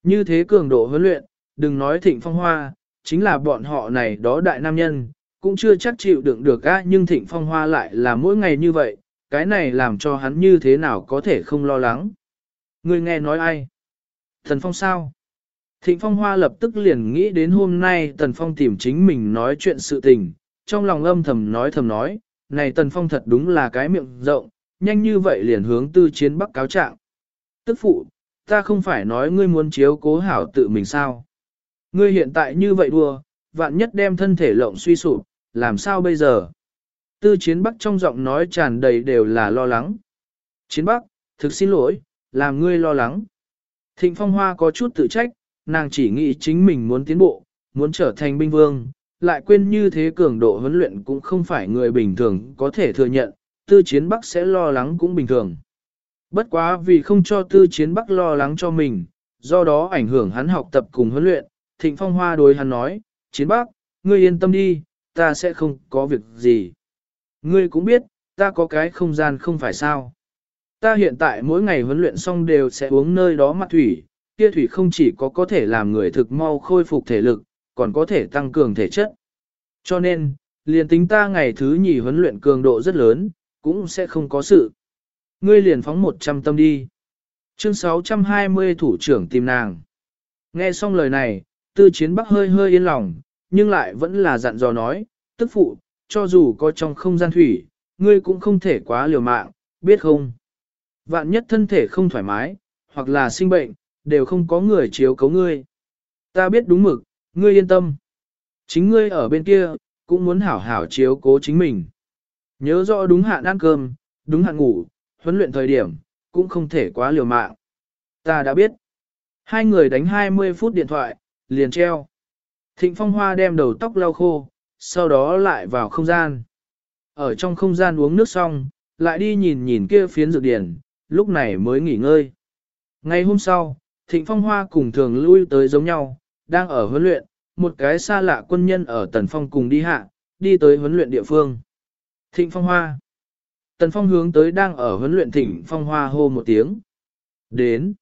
Như thế cường độ huấn luyện, đừng nói thịnh phong hoa, chính là bọn họ này đó đại nam nhân, cũng chưa chắc chịu đựng được á nhưng thịnh phong hoa lại là mỗi ngày như vậy, cái này làm cho hắn như thế nào có thể không lo lắng. Người nghe nói ai? Thần phong sao? Thịnh phong hoa lập tức liền nghĩ đến hôm nay tần phong tìm chính mình nói chuyện sự tình, trong lòng âm thầm nói thầm nói, này tần phong thật đúng là cái miệng rộng, nhanh như vậy liền hướng tư chiến bắc cáo trạng. Tức phụ, ta không phải nói ngươi muốn chiếu cố hảo tự mình sao. Ngươi hiện tại như vậy đùa, vạn nhất đem thân thể lộng suy sụp, làm sao bây giờ? Tư chiến bắc trong giọng nói tràn đầy đều là lo lắng. Chiến bắc, thực xin lỗi, làm ngươi lo lắng. Thịnh phong hoa có chút tự trách, nàng chỉ nghĩ chính mình muốn tiến bộ, muốn trở thành binh vương, lại quên như thế cường độ huấn luyện cũng không phải người bình thường có thể thừa nhận, tư chiến bắc sẽ lo lắng cũng bình thường. Bất quá vì không cho tư chiến bắc lo lắng cho mình, do đó ảnh hưởng hắn học tập cùng huấn luyện, thịnh phong hoa đối hắn nói, chiến bắc, ngươi yên tâm đi, ta sẽ không có việc gì. Ngươi cũng biết, ta có cái không gian không phải sao. Ta hiện tại mỗi ngày huấn luyện xong đều sẽ uống nơi đó mặt thủy, kia thủy không chỉ có có thể làm người thực mau khôi phục thể lực, còn có thể tăng cường thể chất. Cho nên, liền tính ta ngày thứ nhì huấn luyện cường độ rất lớn, cũng sẽ không có sự. Ngươi liền phóng 100 tâm đi. Chương 620 thủ trưởng tìm nàng. Nghe xong lời này, tư chiến bắc hơi hơi yên lòng, nhưng lại vẫn là dặn dò nói, tức phụ, cho dù có trong không gian thủy, ngươi cũng không thể quá liều mạng, biết không? Vạn nhất thân thể không thoải mái, hoặc là sinh bệnh, đều không có người chiếu cấu ngươi. Ta biết đúng mực, ngươi yên tâm. Chính ngươi ở bên kia, cũng muốn hảo hảo chiếu cố chính mình. Nhớ rõ đúng hạn ăn cơm, đúng hạn ngủ, huấn luyện thời điểm, cũng không thể quá liều mạng. Ta đã biết. Hai người đánh 20 phút điện thoại, liền treo. Thịnh Phong Hoa đem đầu tóc lau khô, sau đó lại vào không gian. Ở trong không gian uống nước xong, lại đi nhìn nhìn kia phiến dược điển, lúc này mới nghỉ ngơi. Ngày hôm sau, Thịnh Phong Hoa cùng thường lui tới giống nhau, đang ở huấn luyện, một cái xa lạ quân nhân ở Tần Phong cùng đi hạ, đi tới huấn luyện địa phương. Thịnh Phong Hoa. Tần Phong hướng tới đang ở huấn luyện Thịnh Phong Hoa hô một tiếng. Đến.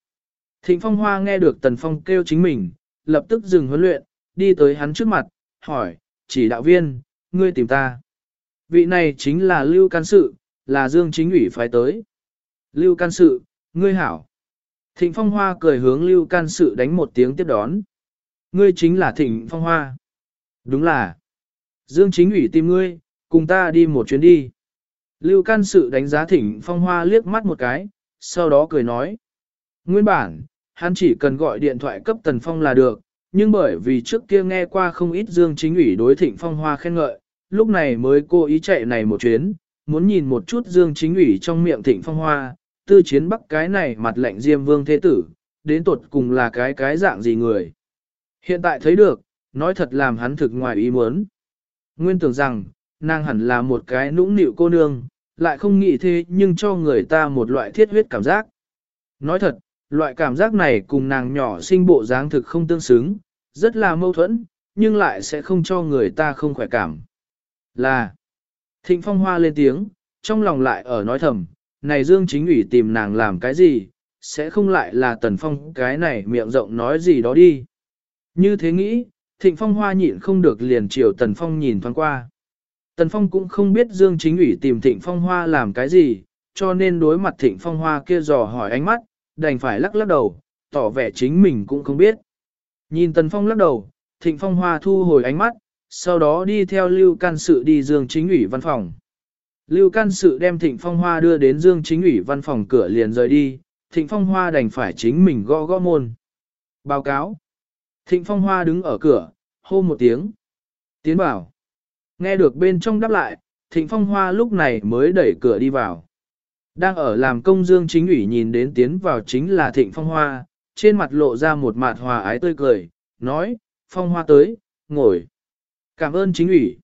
Thịnh Phong Hoa nghe được Tần Phong kêu chính mình, lập tức dừng huấn luyện, đi tới hắn trước mặt, hỏi, chỉ đạo viên, ngươi tìm ta. Vị này chính là Lưu Can Sự, là Dương Chính ủy phái tới. Lưu Can Sự, ngươi hảo. Thịnh Phong Hoa cười hướng Lưu Can Sự đánh một tiếng tiếp đón. Ngươi chính là Thịnh Phong Hoa. Đúng là. Dương Chính ủy tìm ngươi, cùng ta đi một chuyến đi. Lưu Can Sự đánh giá Thịnh Phong Hoa liếc mắt một cái, sau đó cười nói. Nguyên bản, hắn chỉ cần gọi điện thoại cấp Tần Phong là được, nhưng bởi vì trước kia nghe qua không ít Dương Chính ủy đối Thịnh Phong Hoa khen ngợi, lúc này mới cố ý chạy này một chuyến, muốn nhìn một chút Dương Chính ủy trong miệng Thịnh Phong Hoa, tư chiến bắc cái này mặt lạnh diêm vương thế tử, đến tột cùng là cái cái dạng gì người. Hiện tại thấy được, nói thật làm hắn thực ngoài ý muốn. Nguyên tưởng rằng, nàng hẳn là một cái nũng nịu cô nương, lại không nghĩ thế nhưng cho người ta một loại thiết huyết cảm giác. Nói thật, loại cảm giác này cùng nàng nhỏ sinh bộ dáng thực không tương xứng, rất là mâu thuẫn, nhưng lại sẽ không cho người ta không khỏe cảm. Là, thịnh phong hoa lên tiếng, trong lòng lại ở nói thầm, này Dương Chính ủy tìm nàng làm cái gì, sẽ không lại là tần phong cái này miệng rộng nói gì đó đi. Như thế nghĩ, Thịnh Phong hoa nhịn không được liền chiều Tần Phong nhìn thoáng qua. Tần Phong cũng không biết Dương Chính ủy tìm Thịnh Phong hoa làm cái gì, cho nên đối mặt Thịnh Phong hoa kia dò hỏi ánh mắt, đành phải lắc lắc đầu, tỏ vẻ chính mình cũng không biết. Nhìn Tần Phong lắc đầu, Thịnh Phong hoa thu hồi ánh mắt, sau đó đi theo Lưu Can Sự đi Dương Chính ủy văn phòng. Lưu Can Sự đem Thịnh Phong hoa đưa đến Dương Chính ủy văn phòng cửa liền rời đi, Thịnh Phong hoa đành phải chính mình gõ gõ môn. Báo cáo. Thịnh Phong Hoa đứng ở cửa, hô một tiếng. Tiến bảo. Nghe được bên trong đáp lại, Thịnh Phong Hoa lúc này mới đẩy cửa đi vào. Đang ở làm công dương chính ủy nhìn đến tiến vào chính là Thịnh Phong Hoa, trên mặt lộ ra một mặt hòa ái tươi cười, nói, Phong Hoa tới, ngồi. Cảm ơn chính ủy.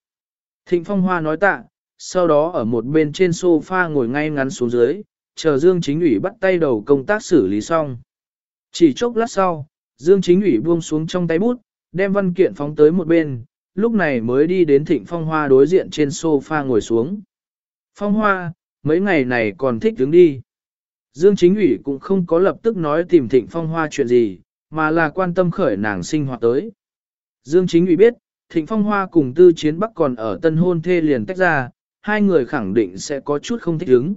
Thịnh Phong Hoa nói tạ, sau đó ở một bên trên sofa ngồi ngay ngắn xuống dưới, chờ Dương chính ủy bắt tay đầu công tác xử lý xong. Chỉ chốc lát sau, Dương Chính ủy buông xuống trong tay bút, đem văn kiện phóng tới một bên, lúc này mới đi đến Thịnh Phong Hoa đối diện trên sofa ngồi xuống. Phong Hoa, mấy ngày này còn thích đứng đi. Dương Chính ủy cũng không có lập tức nói tìm Thịnh Phong Hoa chuyện gì, mà là quan tâm khởi nàng sinh hoạt tới. Dương Chính ủy biết, Thịnh Phong Hoa cùng Tư Chiến Bắc còn ở tân hôn thê liền tách ra, hai người khẳng định sẽ có chút không thích ứng.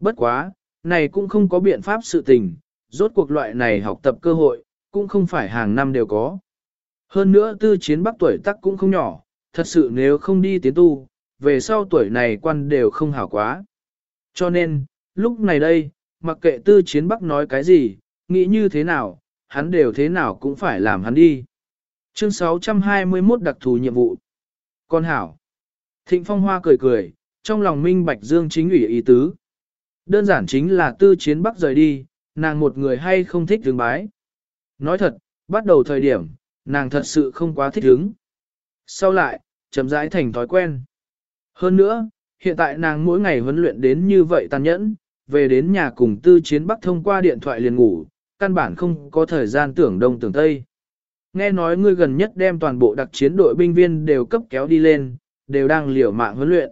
Bất quá, này cũng không có biện pháp sự tình, rốt cuộc loại này học tập cơ hội, cũng không phải hàng năm đều có. Hơn nữa tư chiến bắc tuổi tác cũng không nhỏ, thật sự nếu không đi tiến tu, về sau tuổi này quan đều không hảo quá. Cho nên, lúc này đây, mặc kệ tư chiến bắc nói cái gì, nghĩ như thế nào, hắn đều thế nào cũng phải làm hắn đi. Chương 621 đặc thù nhiệm vụ. Con hảo. Thịnh Phong Hoa cười cười, trong lòng minh bạch dương chính ủy ý tứ. Đơn giản chính là tư chiến bắc rời đi, nàng một người hay không thích đường bái. Nói thật, bắt đầu thời điểm, nàng thật sự không quá thích ứng. Sau lại, chậm rãi thành thói quen. Hơn nữa, hiện tại nàng mỗi ngày huấn luyện đến như vậy tàn nhẫn, về đến nhà cùng tư chiến bắc thông qua điện thoại liền ngủ, căn bản không có thời gian tưởng đông tưởng tây. Nghe nói ngươi gần nhất đem toàn bộ đặc chiến đội binh viên đều cấp kéo đi lên, đều đang liều mạng huấn luyện.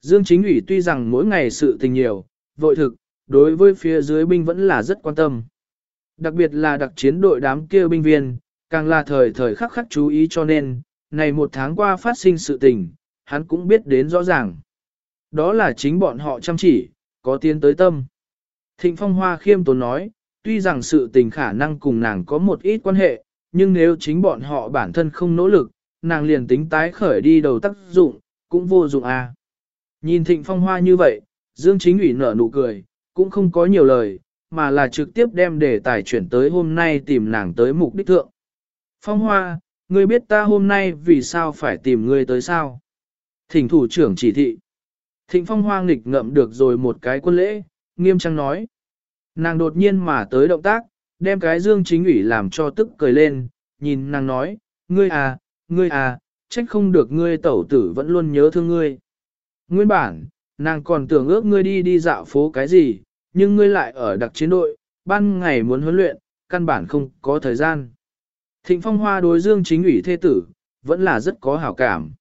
Dương Chính ủy tuy rằng mỗi ngày sự tình nhiều, vội thực, đối với phía dưới binh vẫn là rất quan tâm. Đặc biệt là đặc chiến đội đám kia binh viên, càng là thời thời khắc khắc chú ý cho nên, này một tháng qua phát sinh sự tình, hắn cũng biết đến rõ ràng. Đó là chính bọn họ chăm chỉ, có tiến tới tâm. Thịnh Phong Hoa khiêm tốn nói, tuy rằng sự tình khả năng cùng nàng có một ít quan hệ, nhưng nếu chính bọn họ bản thân không nỗ lực, nàng liền tính tái khởi đi đầu tác dụng, cũng vô dụng à. Nhìn Thịnh Phong Hoa như vậy, Dương Chính ủy nở nụ cười, cũng không có nhiều lời, mà là trực tiếp đem đề tài chuyển tới hôm nay tìm nàng tới mục đích thượng. Phong Hoa, ngươi biết ta hôm nay vì sao phải tìm ngươi tới sao? Thỉnh thủ trưởng chỉ thị. Thịnh Phong Hoa nghịch ngậm được rồi một cái quân lễ, nghiêm trang nói. Nàng đột nhiên mà tới động tác, đem cái dương chính ủy làm cho tức cười lên, nhìn nàng nói, ngươi à, ngươi à, trách không được ngươi tẩu tử vẫn luôn nhớ thương ngươi. Nguyên bản, nàng còn tưởng ước ngươi đi đi dạo phố cái gì, nhưng ngươi lại ở đặc chiến đội, ban ngày muốn huấn luyện, căn bản không có thời gian. Thịnh Phong Hoa đối Dương chính ủy thê tử, vẫn là rất có hảo cảm.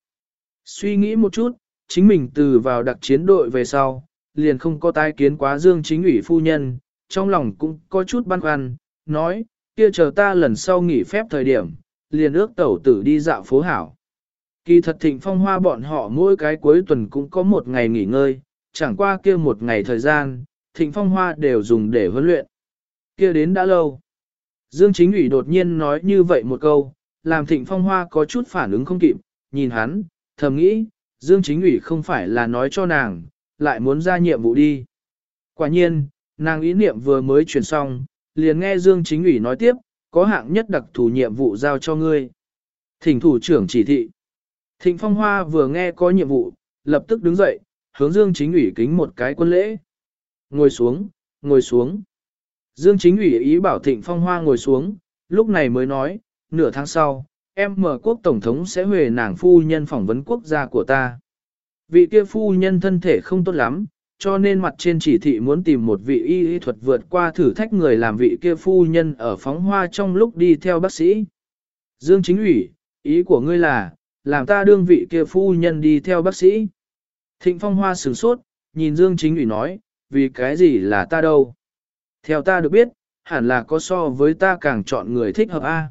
Suy nghĩ một chút, chính mình từ vào đặc chiến đội về sau, liền không có tai kiến quá Dương chính ủy phu nhân, trong lòng cũng có chút băn khoăn, nói, kia chờ ta lần sau nghỉ phép thời điểm, liền ước tẩu tử đi dạo phố hảo. Kỳ thật thịnh phong hoa bọn họ mỗi cái cuối tuần cũng có một ngày nghỉ ngơi, chẳng qua kia một ngày thời gian, thịnh phong hoa đều dùng để huấn luyện. kia đến đã lâu. Dương chính ủy đột nhiên nói như vậy một câu, làm thịnh phong hoa có chút phản ứng không kịp, nhìn hắn, thầm nghĩ, Dương chính ủy không phải là nói cho nàng, lại muốn ra nhiệm vụ đi. Quả nhiên, nàng ý niệm vừa mới chuyển xong, liền nghe Dương chính ủy nói tiếp, có hạng nhất đặc thù nhiệm vụ giao cho ngươi. Thỉnh thủ trưởng chỉ thị. Thịnh phong hoa vừa nghe có nhiệm vụ, lập tức đứng dậy, hướng Dương chính ủy kính một cái quân lễ. Ngồi xuống, ngồi xuống. Dương chính ủy ý bảo thịnh phong hoa ngồi xuống, lúc này mới nói, nửa tháng sau, em mở quốc tổng thống sẽ huề nàng phu nhân phỏng vấn quốc gia của ta. Vị kia phu nhân thân thể không tốt lắm, cho nên mặt trên chỉ thị muốn tìm một vị y y thuật vượt qua thử thách người làm vị kia phu nhân ở phóng hoa trong lúc đi theo bác sĩ. Dương chính ủy, ý của ngươi là, làm ta đương vị kia phu nhân đi theo bác sĩ. Thịnh phong hoa sửng sốt, nhìn Dương chính ủy nói, vì cái gì là ta đâu. Theo ta được biết, hẳn là có so với ta càng chọn người thích hợp A.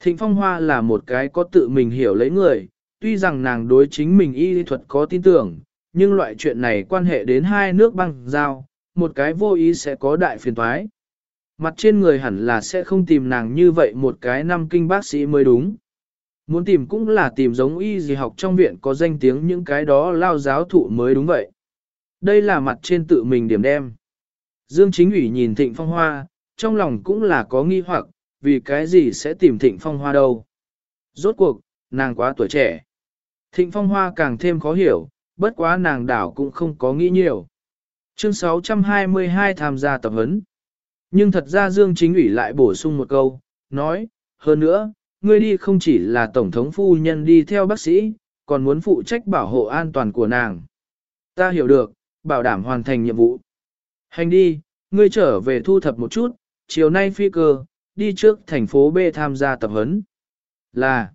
Thịnh Phong Hoa là một cái có tự mình hiểu lấy người, tuy rằng nàng đối chính mình y lý thuật có tin tưởng, nhưng loại chuyện này quan hệ đến hai nước băng giao, một cái vô ý sẽ có đại phiền toái. Mặt trên người hẳn là sẽ không tìm nàng như vậy một cái năm kinh bác sĩ mới đúng. Muốn tìm cũng là tìm giống y gì học trong viện có danh tiếng những cái đó lao giáo thụ mới đúng vậy. Đây là mặt trên tự mình điểm đem. Dương chính ủy nhìn thịnh phong hoa, trong lòng cũng là có nghi hoặc, vì cái gì sẽ tìm thịnh phong hoa đâu. Rốt cuộc, nàng quá tuổi trẻ. Thịnh phong hoa càng thêm khó hiểu, bất quá nàng đảo cũng không có nghĩ nhiều. Chương 622 tham gia tập huấn. Nhưng thật ra Dương Chính ủy lại bổ sung một câu, nói, hơn nữa, ngươi đi không chỉ là Tổng thống phu nhân đi theo bác sĩ, còn muốn phụ trách bảo hộ an toàn của nàng. Ta hiểu được, bảo đảm hoàn thành nhiệm vụ. Hành đi, ngươi trở về thu thập một chút, chiều nay phi cơ, đi trước thành phố B tham gia tập huấn. Là,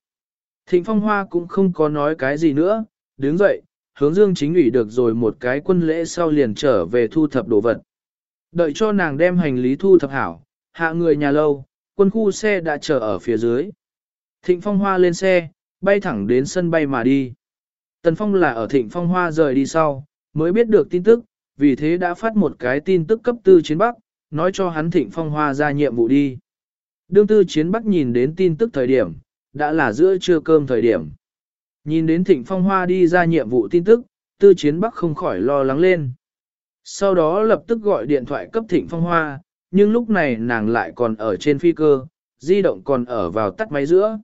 Thịnh Phong Hoa cũng không có nói cái gì nữa, đứng dậy, hướng Dương Chính ủy được rồi một cái quân lễ sau liền trở về thu thập đồ vật. Đợi cho nàng đem hành lý thu thập hảo, hạ người nhà lâu, quân khu xe đã chờ ở phía dưới. Thịnh Phong Hoa lên xe, bay thẳng đến sân bay mà đi. Tần Phong là ở Thịnh Phong Hoa rời đi sau, mới biết được tin tức, vì thế đã phát một cái tin tức cấp tư chiến Bắc, nói cho hắn Thịnh Phong Hoa ra nhiệm vụ đi. Đương tư chiến Bắc nhìn đến tin tức thời điểm, đã là giữa trưa cơm thời điểm. Nhìn đến Thịnh Phong Hoa đi ra nhiệm vụ tin tức, tư chiến Bắc không khỏi lo lắng lên. Sau đó lập tức gọi điện thoại cấp Thịnh Phong Hoa, nhưng lúc này nàng lại còn ở trên phi cơ, di động còn ở vào tắt máy giữa.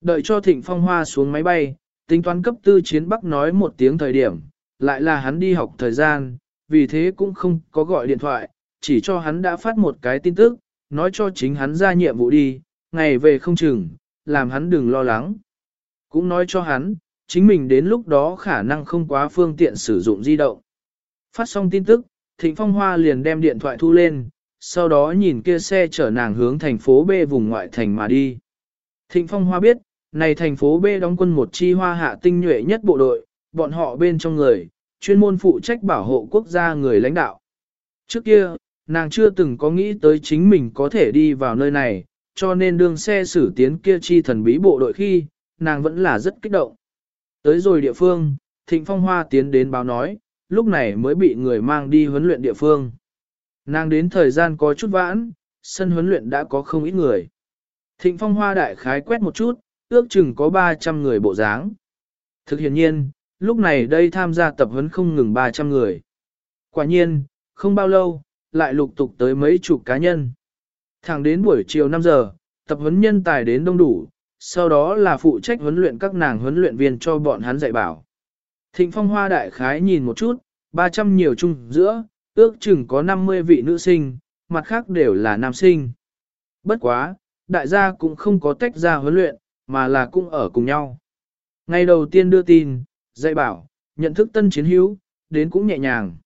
Đợi cho Thịnh Phong Hoa xuống máy bay, tính toán cấp tư chiến Bắc nói một tiếng thời điểm, lại là hắn đi học thời gian, vì thế cũng không có gọi điện thoại, chỉ cho hắn đã phát một cái tin tức, nói cho chính hắn ra nhiệm vụ đi, ngày về không chừng, làm hắn đừng lo lắng. Cũng nói cho hắn, chính mình đến lúc đó khả năng không quá phương tiện sử dụng di động. Phát xong tin tức, Thịnh Phong Hoa liền đem điện thoại thu lên, sau đó nhìn kia xe chở nàng hướng thành phố B vùng ngoại thành mà đi. Thịnh Phong Hoa biết, này thành phố B đóng quân một chi hoa hạ tinh nhuệ nhất bộ đội, bọn họ bên trong người, chuyên môn phụ trách bảo hộ quốc gia người lãnh đạo. Trước kia, nàng chưa từng có nghĩ tới chính mình có thể đi vào nơi này, cho nên đường xe xử tiến kia chi thần bí bộ đội khi, nàng vẫn là rất kích động. Tới rồi địa phương, Thịnh Phong Hoa tiến đến báo nói, lúc này mới bị người mang đi huấn luyện địa phương. Nàng đến thời gian có chút vãn, sân huấn luyện đã có không ít người. Thịnh Phong Hoa đại khái quét một chút, ước chừng có 300 người bộ dáng. Thực hiện nhiên, lúc này đây tham gia tập huấn không ngừng 300 người. Quả nhiên, không bao lâu, lại lục tục tới mấy chục cá nhân. Thẳng đến buổi chiều 5 giờ, tập huấn nhân tài đến đông đủ, sau đó là phụ trách huấn luyện các nàng huấn luyện viên cho bọn hắn dạy bảo. Thịnh phong hoa đại khái nhìn một chút, 300 nhiều chung giữa, ước chừng có 50 vị nữ sinh, mặt khác đều là nam sinh. Bất quá, đại gia cũng không có tách ra huấn luyện, mà là cũng ở cùng nhau. Ngày đầu tiên đưa tin, dạy bảo, nhận thức tân chiến hữu, đến cũng nhẹ nhàng.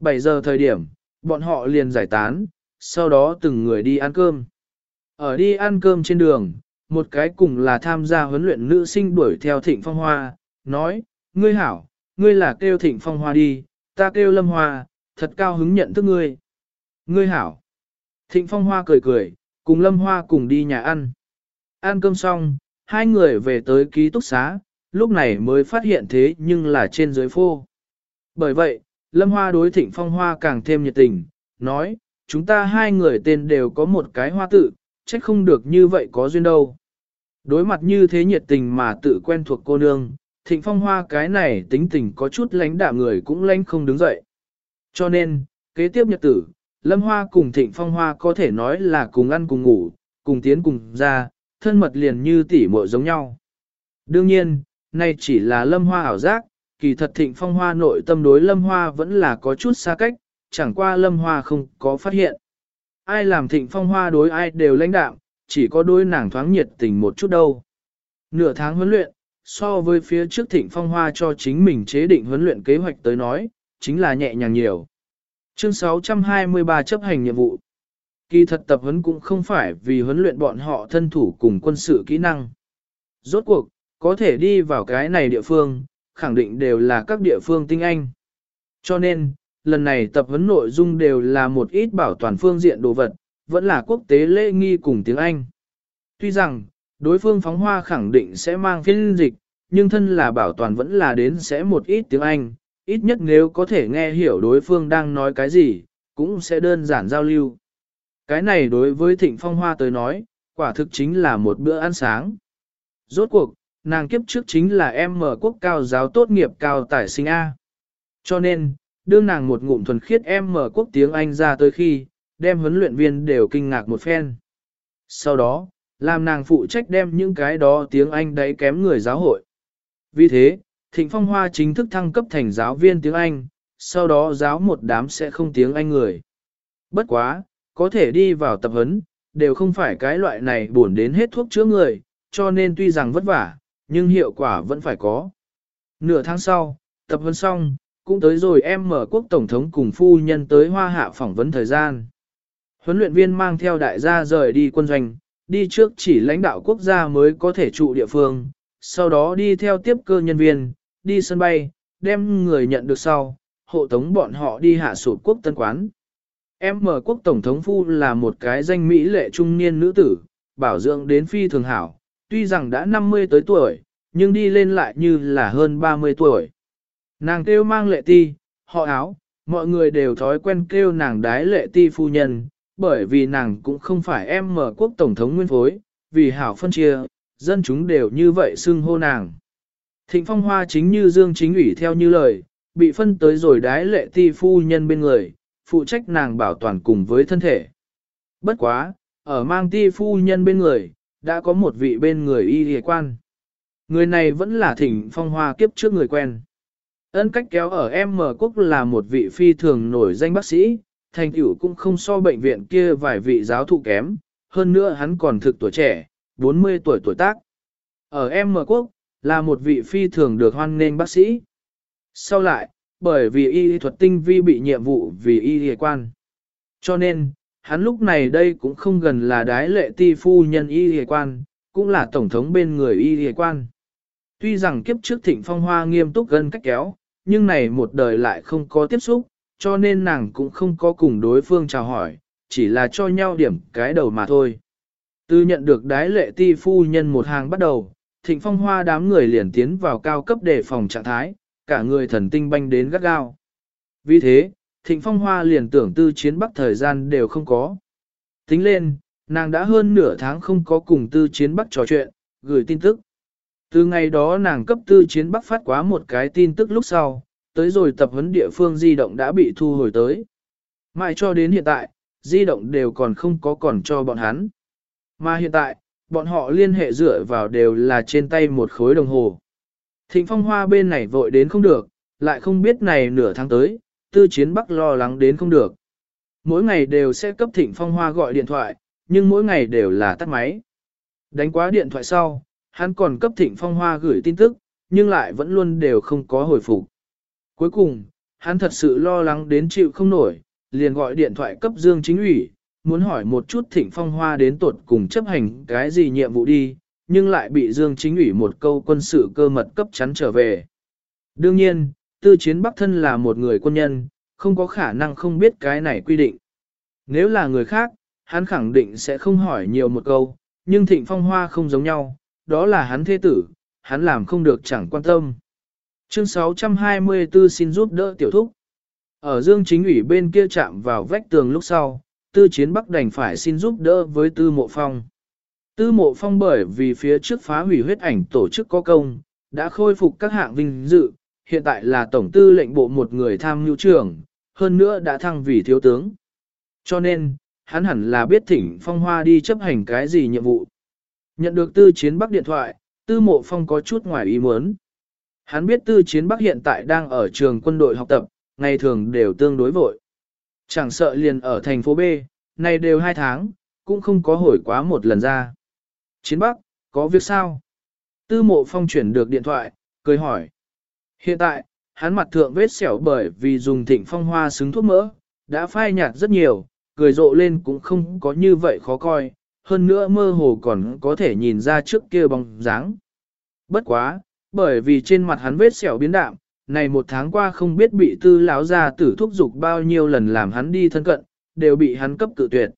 7 giờ thời điểm, bọn họ liền giải tán, sau đó từng người đi ăn cơm. Ở đi ăn cơm trên đường, một cái cùng là tham gia huấn luyện nữ sinh đuổi theo thịnh phong hoa, nói, ngươi hảo, ngươi là kêu thịnh phong hoa đi, ta kêu lâm hoa, thật cao hứng nhận thức ngươi. Ngươi hảo. Thịnh phong hoa cười cười, cùng lâm hoa cùng đi nhà ăn. Ăn cơm xong, hai người về tới ký túc xá, lúc này mới phát hiện thế nhưng là trên dưới phô. Bởi vậy, lâm hoa đối thịnh phong hoa càng thêm nhiệt tình, nói, chúng ta hai người tên đều có một cái hoa tự, trách không được như vậy có duyên đâu. Đối mặt như thế nhiệt tình mà tự quen thuộc cô nương, thịnh phong hoa cái này tính tình có chút lánh đạm người cũng lánh không đứng dậy. Cho nên, kế tiếp nhật tử, lâm hoa cùng thịnh phong hoa có thể nói là cùng ăn cùng ngủ, cùng tiến cùng ra, thân mật liền như tỉ muội giống nhau. Đương nhiên, nay chỉ là lâm hoa ảo giác, kỳ thật thịnh phong hoa nội tâm đối lâm hoa vẫn là có chút xa cách, chẳng qua lâm hoa không có phát hiện. Ai làm thịnh phong hoa đối ai đều lãnh đạo chỉ có đôi nàng thoáng nhiệt tình một chút đâu. Nửa tháng huấn luyện, so với phía trước thịnh phong hoa cho chính mình chế định huấn luyện kế hoạch tới nói, chính là nhẹ nhàng nhiều. Chương 623 chấp hành nhiệm vụ. Kỳ thật tập huấn cũng không phải vì huấn luyện bọn họ thân thủ cùng quân sự kỹ năng. Rốt cuộc, có thể đi vào cái này địa phương, khẳng định đều là các địa phương tinh anh. Cho nên, lần này tập huấn nội dung đều là một ít bảo toàn phương diện đồ vật, vẫn là quốc tế lễ nghi cùng tiếng Anh. Tuy rằng, Đối phương phóng hoa khẳng định sẽ mang phiên dịch, nhưng thân là bảo toàn vẫn là đến sẽ một ít tiếng Anh, ít nhất nếu có thể nghe hiểu đối phương đang nói cái gì, cũng sẽ đơn giản giao lưu. Cái này đối với thịnh phong hoa tới nói, quả thực chính là một bữa ăn sáng. Rốt cuộc, nàng kiếp trước chính là em mở quốc cao giáo tốt nghiệp cao tài sinh A. Cho nên, đương nàng một ngụm thuần khiết em mở quốc tiếng Anh ra tới khi, đem huấn luyện viên đều kinh ngạc một phen. Sau đó, làm nàng phụ trách đem những cái đó tiếng Anh đấy kém người giáo hội. Vì thế, Thịnh Phong Hoa chính thức thăng cấp thành giáo viên tiếng Anh, sau đó giáo một đám sẽ không tiếng Anh người. Bất quá, có thể đi vào tập huấn, đều không phải cái loại này buồn đến hết thuốc chữa người, cho nên tuy rằng vất vả, nhưng hiệu quả vẫn phải có. Nửa tháng sau, tập huấn xong, cũng tới rồi em mở quốc tổng thống cùng phu nhân tới hoa hạ phỏng vấn thời gian. Huấn luyện viên mang theo đại gia rời đi quân doanh, đi trước chỉ lãnh đạo quốc gia mới có thể trụ địa phương, sau đó đi theo tiếp cơ nhân viên, đi sân bay, đem người nhận được sau, hộ tống bọn họ đi hạ sụt quốc tân quán. Em mở quốc tổng thống phu là một cái danh mỹ lệ trung niên nữ tử, bảo dưỡng đến phi thường hảo, tuy rằng đã 50 tới tuổi, nhưng đi lên lại như là hơn 30 tuổi. Nàng kêu mang lệ ti, họ áo, mọi người đều thói quen kêu nàng đái lệ ti phu nhân, bởi vì nàng cũng không phải em mở quốc tổng thống nguyên phối, vì hảo phân chia, dân chúng đều như vậy xưng hô nàng. Thịnh phong hoa chính như Dương Chính ủy theo như lời, bị phân tới rồi đái lệ ti phu nhân bên người, phụ trách nàng bảo toàn cùng với thân thể. Bất quá, ở mang ti phu nhân bên người, đã có một vị bên người y hề quan. Người này vẫn là thỉnh phong hoa kiếp trước người quen. Ân cách kéo ở M quốc là một vị phi thường nổi danh bác sĩ, thành tựu cũng không so bệnh viện kia vài vị giáo thụ kém, hơn nữa hắn còn thực tuổi trẻ, 40 tuổi tuổi tác. Ở M quốc, là một vị phi thường được hoan nghênh bác sĩ. Sau lại, bởi vì y thuật tinh vi bị nhiệm vụ vì y hề quan. Cho nên, hắn lúc này đây cũng không gần là đái lệ ti phu nhân y hề quan, cũng là tổng thống bên người y hề quan. Tuy rằng kiếp trước thịnh phong hoa nghiêm túc gần cách kéo, nhưng này một đời lại không có tiếp xúc, cho nên nàng cũng không có cùng đối phương chào hỏi, chỉ là cho nhau điểm cái đầu mà thôi. Từ nhận được đái lệ ti phu nhân một hàng bắt đầu, thịnh phong hoa đám người liền tiến vào cao cấp đề phòng trạng thái, cả người thần tinh banh đến gắt gao. Vì thế, thịnh phong hoa liền tưởng tư chiến bắc thời gian đều không có. Tính lên, nàng đã hơn nửa tháng không có cùng tư chiến bắc trò chuyện, gửi tin tức. Từ ngày đó nàng cấp tư chiến bắc phát quá một cái tin tức lúc sau, tới rồi tập huấn địa phương di động đã bị thu hồi tới. Mãi cho đến hiện tại, di động đều còn không có còn cho bọn hắn. Mà hiện tại, bọn họ liên hệ dựa vào đều là trên tay một khối đồng hồ. Thịnh phong hoa bên này vội đến không được, lại không biết này nửa tháng tới, tư chiến bắc lo lắng đến không được. Mỗi ngày đều sẽ cấp thịnh phong hoa gọi điện thoại, nhưng mỗi ngày đều là tắt máy. Đánh quá điện thoại sau, hắn còn cấp thịnh phong hoa gửi tin tức, nhưng lại vẫn luôn đều không có hồi phục. Cuối cùng, hắn thật sự lo lắng đến chịu không nổi, liền gọi điện thoại cấp Dương Chính ủy, muốn hỏi một chút thịnh phong hoa đến tuột cùng chấp hành cái gì nhiệm vụ đi, nhưng lại bị Dương Chính ủy một câu quân sự cơ mật cấp chắn trở về. Đương nhiên, tư chiến bắc thân là một người quân nhân, không có khả năng không biết cái này quy định. Nếu là người khác, hắn khẳng định sẽ không hỏi nhiều một câu, nhưng thịnh phong hoa không giống nhau, đó là hắn thế tử, hắn làm không được chẳng quan tâm. Chương 624 xin giúp đỡ tiểu thúc. Ở dương chính ủy bên kia chạm vào vách tường lúc sau, tư chiến bắc đành phải xin giúp đỡ với tư mộ phong. Tư mộ phong bởi vì phía trước phá hủy huyết ảnh tổ chức có công, đã khôi phục các hạng vinh dự, hiện tại là tổng tư lệnh bộ một người tham mưu trưởng, hơn nữa đã thăng vì thiếu tướng. Cho nên, hắn hẳn là biết thỉnh phong hoa đi chấp hành cái gì nhiệm vụ. Nhận được tư chiến bắc điện thoại, tư mộ phong có chút ngoài ý muốn. Hắn biết tư chiến bắc hiện tại đang ở trường quân đội học tập, ngày thường đều tương đối vội. Chẳng sợ liền ở thành phố B, này đều hai tháng, cũng không có hồi quá một lần ra. Chiến bắc, có việc sao? Tư mộ phong chuyển được điện thoại, cười hỏi. Hiện tại, hắn mặt thượng vết sẹo bởi vì dùng thịnh phong hoa xứng thuốc mỡ, đã phai nhạt rất nhiều, cười rộ lên cũng không có như vậy khó coi, hơn nữa mơ hồ còn có thể nhìn ra trước kia bóng dáng. Bất quá, bởi vì trên mặt hắn vết sẹo biến đạm, này một tháng qua không biết bị tư lão gia tử thúc dục bao nhiêu lần làm hắn đi thân cận, đều bị hắn cấp cự tuyệt.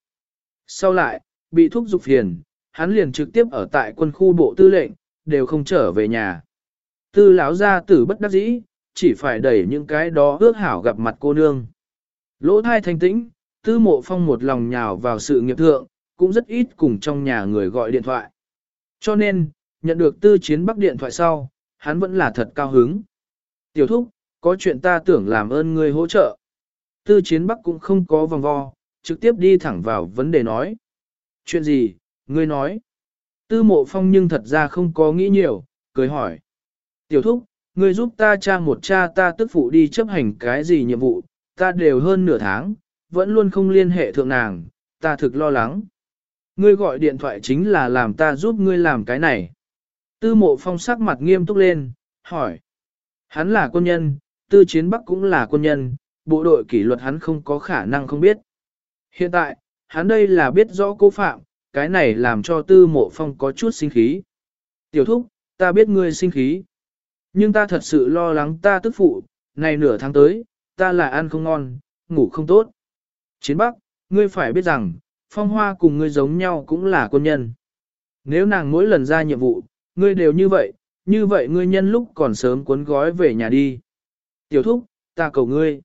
Sau lại, bị thúc dục phiền, hắn liền trực tiếp ở tại quân khu bộ tư lệnh, đều không trở về nhà. Tư lão gia tử bất đắc dĩ, chỉ phải đẩy những cái đó ước hảo gặp mặt cô nương. Lỗ thai thanh tĩnh, tư mộ phong một lòng nhào vào sự nghiệp thượng, cũng rất ít cùng trong nhà người gọi điện thoại. Cho nên, nhận được tư chiến bắc điện thoại sau, hắn vẫn là thật cao hứng. Tiểu thúc, có chuyện ta tưởng làm ơn ngươi hỗ trợ. Tư chiến bắc cũng không có vòng vo, trực tiếp đi thẳng vào vấn đề nói. Chuyện gì, ngươi nói. Tư mộ phong nhưng thật ra không có nghĩ nhiều, cười hỏi. Tiểu thúc, ngươi giúp ta cha một cha ta tức phụ đi chấp hành cái gì nhiệm vụ, ta đều hơn nửa tháng, vẫn luôn không liên hệ thượng nàng, ta thực lo lắng. Ngươi gọi điện thoại chính là làm ta giúp ngươi làm cái này. Tư mộ phong sắc mặt nghiêm túc lên, hỏi. Hắn là quân nhân, tư chiến bắc cũng là quân nhân, bộ đội kỷ luật hắn không có khả năng không biết. Hiện tại, hắn đây là biết rõ cố phạm, cái này làm cho tư mộ phong có chút sinh khí. Tiểu thúc, ta biết ngươi sinh khí. Nhưng ta thật sự lo lắng ta tức phụ, này nửa tháng tới, ta là ăn không ngon, ngủ không tốt. Chiến Bắc, ngươi phải biết rằng, phong hoa cùng ngươi giống nhau cũng là quân nhân. Nếu nàng mỗi lần ra nhiệm vụ, ngươi đều như vậy, như vậy ngươi nhân lúc còn sớm cuốn gói về nhà đi. Tiểu thúc, ta cầu ngươi.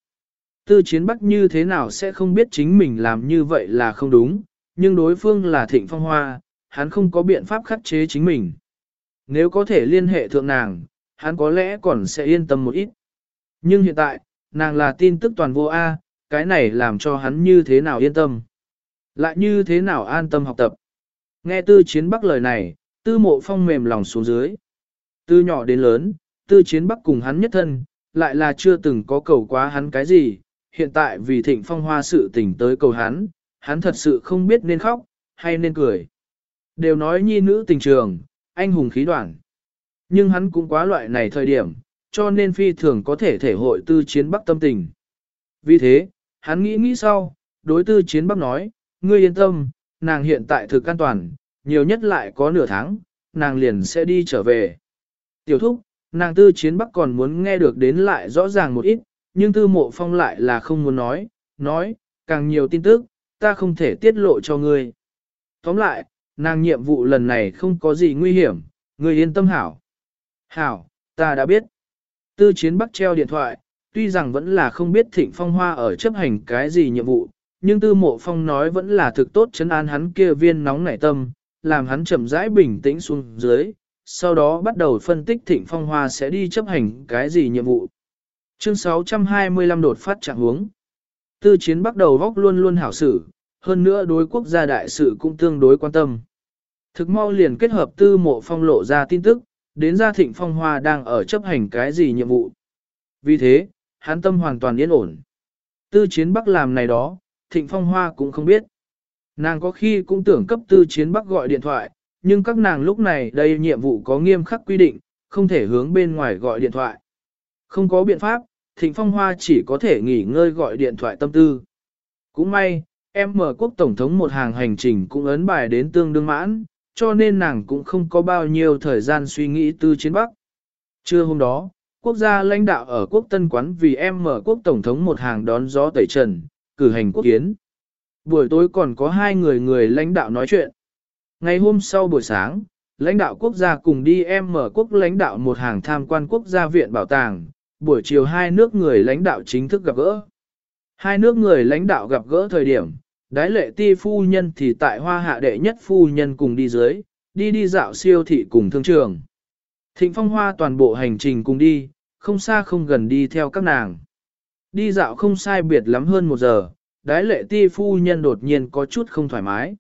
Tư chiến bắc như thế nào sẽ không biết chính mình làm như vậy là không đúng, nhưng đối phương là thịnh phong hoa, hắn không có biện pháp khắc chế chính mình. Nếu có thể liên hệ thượng nàng, hắn có lẽ còn sẽ yên tâm một ít. Nhưng hiện tại, nàng là tin tức toàn vô A, cái này làm cho hắn như thế nào yên tâm. Lại như thế nào an tâm học tập. Nghe tư chiến bắc lời này, tư mộ phong mềm lòng xuống dưới. Từ nhỏ đến lớn, tư chiến bắc cùng hắn nhất thân, lại là chưa từng có cầu quá hắn cái gì, hiện tại vì thịnh phong hoa sự tình tới cầu hắn, hắn thật sự không biết nên khóc, hay nên cười. Đều nói nhi nữ tình trường, anh hùng khí đoạn. Nhưng hắn cũng quá loại này thời điểm, cho nên phi thường có thể thể hội tư chiến bắc tâm tình. Vì thế, hắn nghĩ nghĩ sau, đối tư chiến bắc nói, ngươi yên tâm, nàng hiện tại thực an toàn, nhiều nhất lại có nửa tháng, nàng liền sẽ đi trở về. Tiểu thúc, nàng tư chiến bắc còn muốn nghe được đến lại rõ ràng một ít, nhưng tư mộ phong lại là không muốn nói, nói, càng nhiều tin tức, ta không thể tiết lộ cho ngươi. Tóm lại, nàng nhiệm vụ lần này không có gì nguy hiểm, ngươi yên tâm hảo. Hảo, ta đã biết. Tư chiến bắc treo điện thoại, tuy rằng vẫn là không biết thịnh phong hoa ở chấp hành cái gì nhiệm vụ, nhưng tư mộ phong nói vẫn là thực tốt chấn an hắn kia viên nóng nảy tâm, làm hắn chậm rãi bình tĩnh xuống dưới, sau đó bắt đầu phân tích thịnh phong hoa sẽ đi chấp hành cái gì nhiệm vụ. Chương 625 đột phát trạng huống. Tư chiến bắt đầu vóc luôn luôn hảo xử, hơn nữa đối quốc gia đại sự cũng tương đối quan tâm. Thực mau liền kết hợp tư mộ phong lộ ra tin tức, đến ra thịnh phong hoa đang ở chấp hành cái gì nhiệm vụ. Vì thế, hắn tâm hoàn toàn yên ổn. Tư chiến bắc làm này đó, thịnh phong hoa cũng không biết. Nàng có khi cũng tưởng cấp tư chiến bắc gọi điện thoại, nhưng các nàng lúc này đây nhiệm vụ có nghiêm khắc quy định, không thể hướng bên ngoài gọi điện thoại. Không có biện pháp, thịnh phong hoa chỉ có thể nghỉ ngơi gọi điện thoại tâm tư. Cũng may, em mở quốc tổng thống một hàng hành trình cũng ấn bài đến tương đương mãn, cho nên nàng cũng không có bao nhiêu thời gian suy nghĩ tư chiến bắc. Trưa hôm đó, quốc gia lãnh đạo ở quốc tân quán vì em mở quốc tổng thống một hàng đón gió tẩy trần, cử hành quốc kiến. Buổi tối còn có hai người người lãnh đạo nói chuyện. Ngày hôm sau buổi sáng, lãnh đạo quốc gia cùng đi em mở quốc lãnh đạo một hàng tham quan quốc gia viện bảo tàng, buổi chiều hai nước người lãnh đạo chính thức gặp gỡ. Hai nước người lãnh đạo gặp gỡ thời điểm, đái lệ ti phu nhân thì tại hoa hạ đệ nhất phu nhân cùng đi dưới, đi đi dạo siêu thị cùng thương trường. Thịnh phong hoa toàn bộ hành trình cùng đi, không xa không gần đi theo các nàng. Đi dạo không sai biệt lắm hơn một giờ, đái lệ ti phu nhân đột nhiên có chút không thoải mái.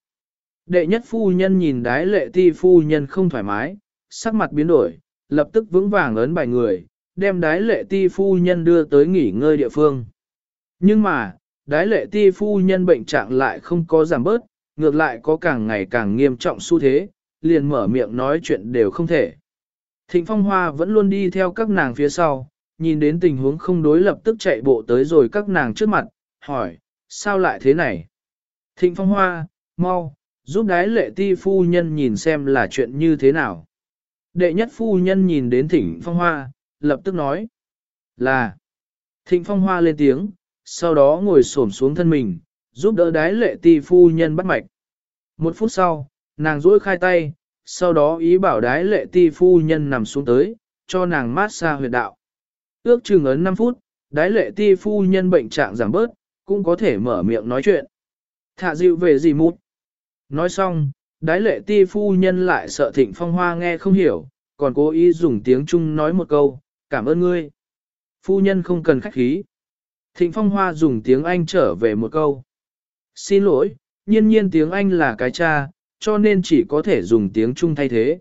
Đệ nhất phu nhân nhìn đái lệ ti phu nhân không thoải mái, sắc mặt biến đổi, lập tức vững vàng ấn bài người, đem đái lệ ti phu nhân đưa tới nghỉ ngơi địa phương. Nhưng mà, đái lệ ti phu nhân bệnh trạng lại không có giảm bớt, ngược lại có càng ngày càng nghiêm trọng xu thế, liền mở miệng nói chuyện đều không thể. Thịnh Phong Hoa vẫn luôn đi theo các nàng phía sau, nhìn đến tình huống không đối lập tức chạy bộ tới rồi các nàng trước mặt, hỏi, sao lại thế này? Thịnh Phong Hoa, mau, giúp đái lệ ti phu nhân nhìn xem là chuyện như thế nào. Đệ nhất phu nhân nhìn đến Thịnh Phong Hoa, lập tức nói, là, Thịnh Phong Hoa lên tiếng, sau đó ngồi xổm xuống thân mình, giúp đỡ đái lệ ti phu nhân bắt mạch. Một phút sau, nàng duỗi khai tay, sau đó ý bảo đái lệ ti phu nhân nằm xuống tới, cho nàng mát xa huyệt đạo. Ước chừng ấn 5 phút, đái lệ ti phu nhân bệnh trạng giảm bớt, cũng có thể mở miệng nói chuyện. Thả dịu về gì mút? Nói xong, đái lệ ti phu nhân lại sợ thịnh phong hoa nghe không hiểu, còn cố ý dùng tiếng Trung nói một câu, cảm ơn ngươi. Phu nhân không cần khách khí. Thịnh phong hoa dùng tiếng Anh trở về một câu. Xin lỗi, nhiên nhiên tiếng Anh là cái cha, cho nên chỉ có thể dùng tiếng Trung thay thế.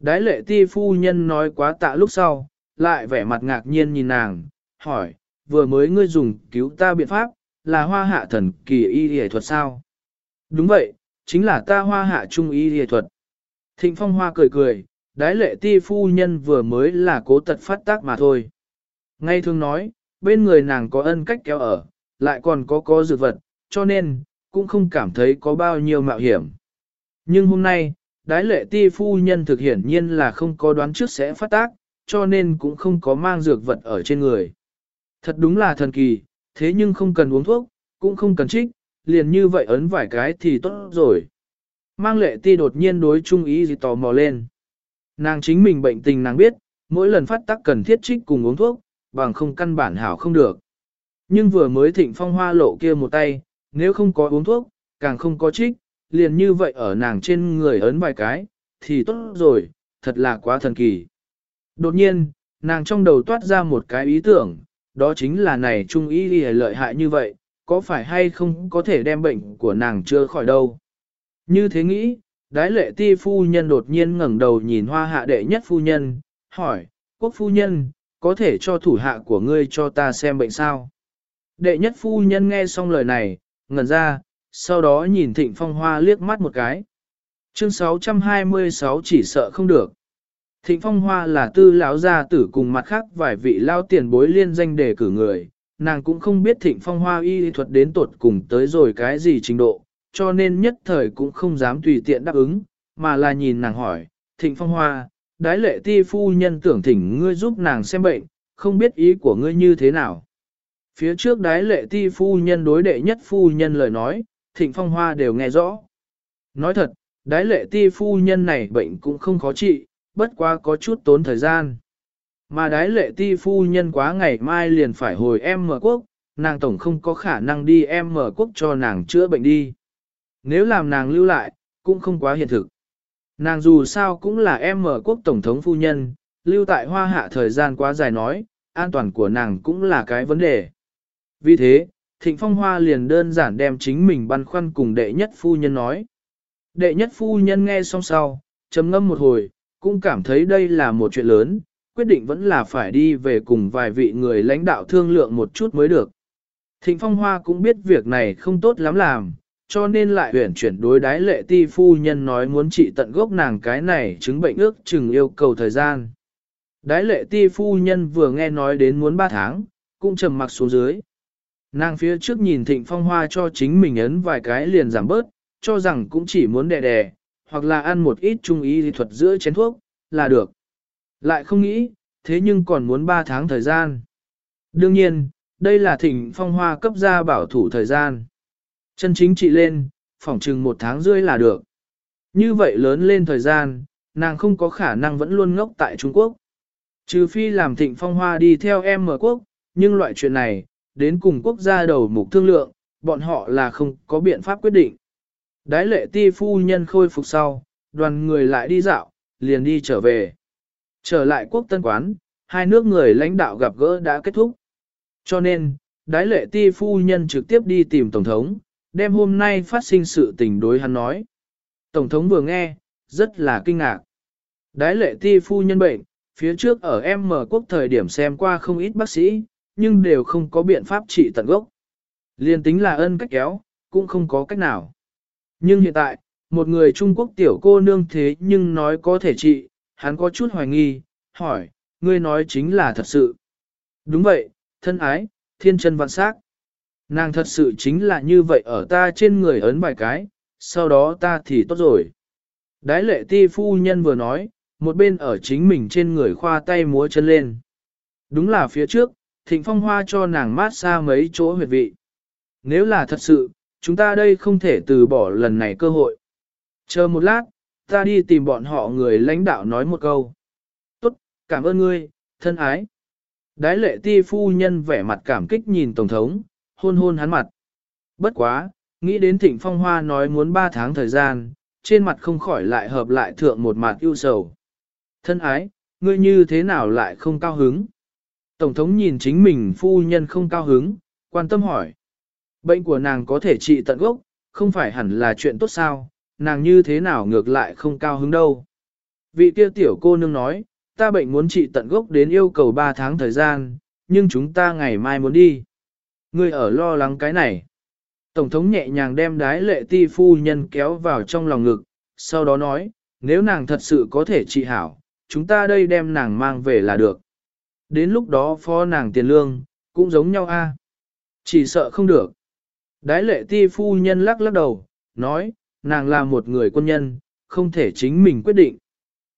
Đái lệ ti phu nhân nói quá tạ lúc sau, lại vẻ mặt ngạc nhiên nhìn nàng, hỏi, vừa mới ngươi dùng cứu ta biện pháp, là hoa hạ thần kỳ y y thuật sao? Đúng vậy, chính là ta hoa hạ trung y y thuật. Thịnh phong hoa cười cười, đái lệ ti phu nhân vừa mới là cố tật phát tác mà thôi. Ngay thường nói, bên người nàng có ân cách kéo ở, lại còn có có dược vật, cho nên, cũng không cảm thấy có bao nhiêu mạo hiểm. Nhưng hôm nay, đái lệ ti phu nhân thực hiển nhiên là không có đoán trước sẽ phát tác, cho nên cũng không có mang dược vật ở trên người. Thật đúng là thần kỳ, thế nhưng không cần uống thuốc, cũng không cần trích, liền như vậy ấn vài cái thì tốt rồi. Mang lệ ti đột nhiên đối trung ý gì tò mò lên. Nàng chính mình bệnh tình nàng biết, mỗi lần phát tác cần thiết trích cùng uống thuốc, bằng không căn bản hảo không được. Nhưng vừa mới thịnh phong hoa lộ kia một tay, nếu không có uống thuốc, càng không có trích, liền như vậy ở nàng trên người ấn vài cái, thì tốt rồi, thật là quá thần kỳ. Đột nhiên, nàng trong đầu toát ra một cái ý tưởng, đó chính là này trung ý y lợi hại như vậy, có phải hay không có thể đem bệnh của nàng chưa khỏi đâu. Như thế nghĩ, đái lệ ti phu nhân đột nhiên ngẩng đầu nhìn hoa hạ đệ nhất phu nhân, hỏi, quốc phu nhân, có thể cho thủ hạ của ngươi cho ta xem bệnh sao? Đệ nhất phu nhân nghe xong lời này, ngẩn ra, sau đó nhìn thịnh phong hoa liếc mắt một cái. Chương 626 chỉ sợ không được. Thịnh phong hoa là tư lão gia tử cùng mặt khác vài vị lao tiền bối liên danh đề cử người, nàng cũng không biết thịnh phong hoa y thuật đến tột cùng tới rồi cái gì trình độ, cho nên nhất thời cũng không dám tùy tiện đáp ứng, mà là nhìn nàng hỏi, thịnh phong hoa, đái lệ ti phu nhân tưởng thỉnh ngươi giúp nàng xem bệnh, không biết ý của ngươi như thế nào. Phía trước đái lệ ti phu nhân đối đệ nhất phu nhân lời nói, thịnh phong hoa đều nghe rõ. Nói thật, đái lệ ti phu nhân này bệnh cũng không khó trị, bất quá có chút tốn thời gian. Mà đái lệ ti phu nhân quá ngày mai liền phải hồi em mở quốc, nàng tổng không có khả năng đi em mở quốc cho nàng chữa bệnh đi. Nếu làm nàng lưu lại, cũng không quá hiện thực. Nàng dù sao cũng là em mở quốc tổng thống phu nhân, lưu tại hoa hạ thời gian quá dài nói, an toàn của nàng cũng là cái vấn đề. Vì thế, Thịnh Phong Hoa liền đơn giản đem chính mình băn khoăn cùng đệ nhất phu nhân nói. Đệ nhất phu nhân nghe xong sau, trầm ngâm một hồi, cũng cảm thấy đây là một chuyện lớn, quyết định vẫn là phải đi về cùng vài vị người lãnh đạo thương lượng một chút mới được. Thịnh Phong Hoa cũng biết việc này không tốt lắm làm, cho nên lại huyển chuyển đối đái lệ ti phu nhân nói muốn trị tận gốc nàng cái này chứng bệnh ước chừng yêu cầu thời gian. Đái lệ ti phu nhân vừa nghe nói đến muốn 3 tháng, cũng trầm mặc xuống dưới. Nàng phía trước nhìn thịnh phong hoa cho chính mình ấn vài cái liền giảm bớt, cho rằng cũng chỉ muốn đè đè, hoặc là ăn một ít trung ý thuật giữa chén thuốc, là được. Lại không nghĩ, thế nhưng còn muốn 3 tháng thời gian. Đương nhiên, đây là thịnh phong hoa cấp ra bảo thủ thời gian. Chân chính trị lên, phỏng chừng một tháng rưỡi là được. Như vậy lớn lên thời gian, nàng không có khả năng vẫn luôn ngốc tại Trung Quốc. Trừ phi làm thịnh phong hoa đi theo em mở quốc, nhưng loại chuyện này, đến cùng quốc gia đầu mục thương lượng, bọn họ là không có biện pháp quyết định. Đái lệ ti phu nhân khôi phục sau, đoàn người lại đi dạo, liền đi trở về. Trở lại quốc tân quán, hai nước người lãnh đạo gặp gỡ đã kết thúc. Cho nên, đái lệ ti phu nhân trực tiếp đi tìm Tổng thống, đem hôm nay phát sinh sự tình đối hắn nói. Tổng thống vừa nghe, rất là kinh ngạc. Đái lệ ti phu nhân bệnh, phía trước ở M quốc thời điểm xem qua không ít bác sĩ, nhưng đều không có biện pháp trị tận gốc. Liên tính là ân cách kéo, cũng không có cách nào. Nhưng hiện tại, một người Trung Quốc tiểu cô nương thế nhưng nói có thể trị, hắn có chút hoài nghi, hỏi, ngươi nói chính là thật sự. Đúng vậy, thân ái, thiên chân vạn sắc. Nàng thật sự chính là như vậy ở ta trên người ấn vài cái, sau đó ta thì tốt rồi. Đái lệ ti phu nhân vừa nói, một bên ở chính mình trên người khoa tay múa chân lên. Đúng là phía trước, thịnh phong hoa cho nàng mát xa mấy chỗ huyệt vị. Nếu là thật sự, chúng ta đây không thể từ bỏ lần này cơ hội. Chờ một lát, ta đi tìm bọn họ người lãnh đạo nói một câu. Tốt, cảm ơn ngươi, thân ái. Đái lệ ti phu nhân vẻ mặt cảm kích nhìn Tổng thống, hôn hôn hắn mặt. Bất quá, nghĩ đến thịnh phong hoa nói muốn 3 tháng thời gian, trên mặt không khỏi lại hợp lại thượng một mặt ưu sầu. Thân ái, ngươi như thế nào lại không cao hứng? Tổng thống nhìn chính mình phu nhân không cao hứng, quan tâm hỏi. Bệnh của nàng có thể trị tận gốc, không phải hẳn là chuyện tốt sao, nàng như thế nào ngược lại không cao hứng đâu. Vị kia tiểu cô nương nói, ta bệnh muốn trị tận gốc đến yêu cầu 3 tháng thời gian, nhưng chúng ta ngày mai muốn đi. Ngươi ở lo lắng cái này. Tổng thống nhẹ nhàng đem đái lệ ti phu nhân kéo vào trong lòng ngực, sau đó nói, nếu nàng thật sự có thể trị hảo, chúng ta đây đem nàng mang về là được. Đến lúc đó phó nàng tiền lương, cũng giống nhau a. À? Chỉ sợ không được. Đái lệ ti phu nhân lắc lắc đầu, nói, nàng là một người quân nhân, không thể chính mình quyết định.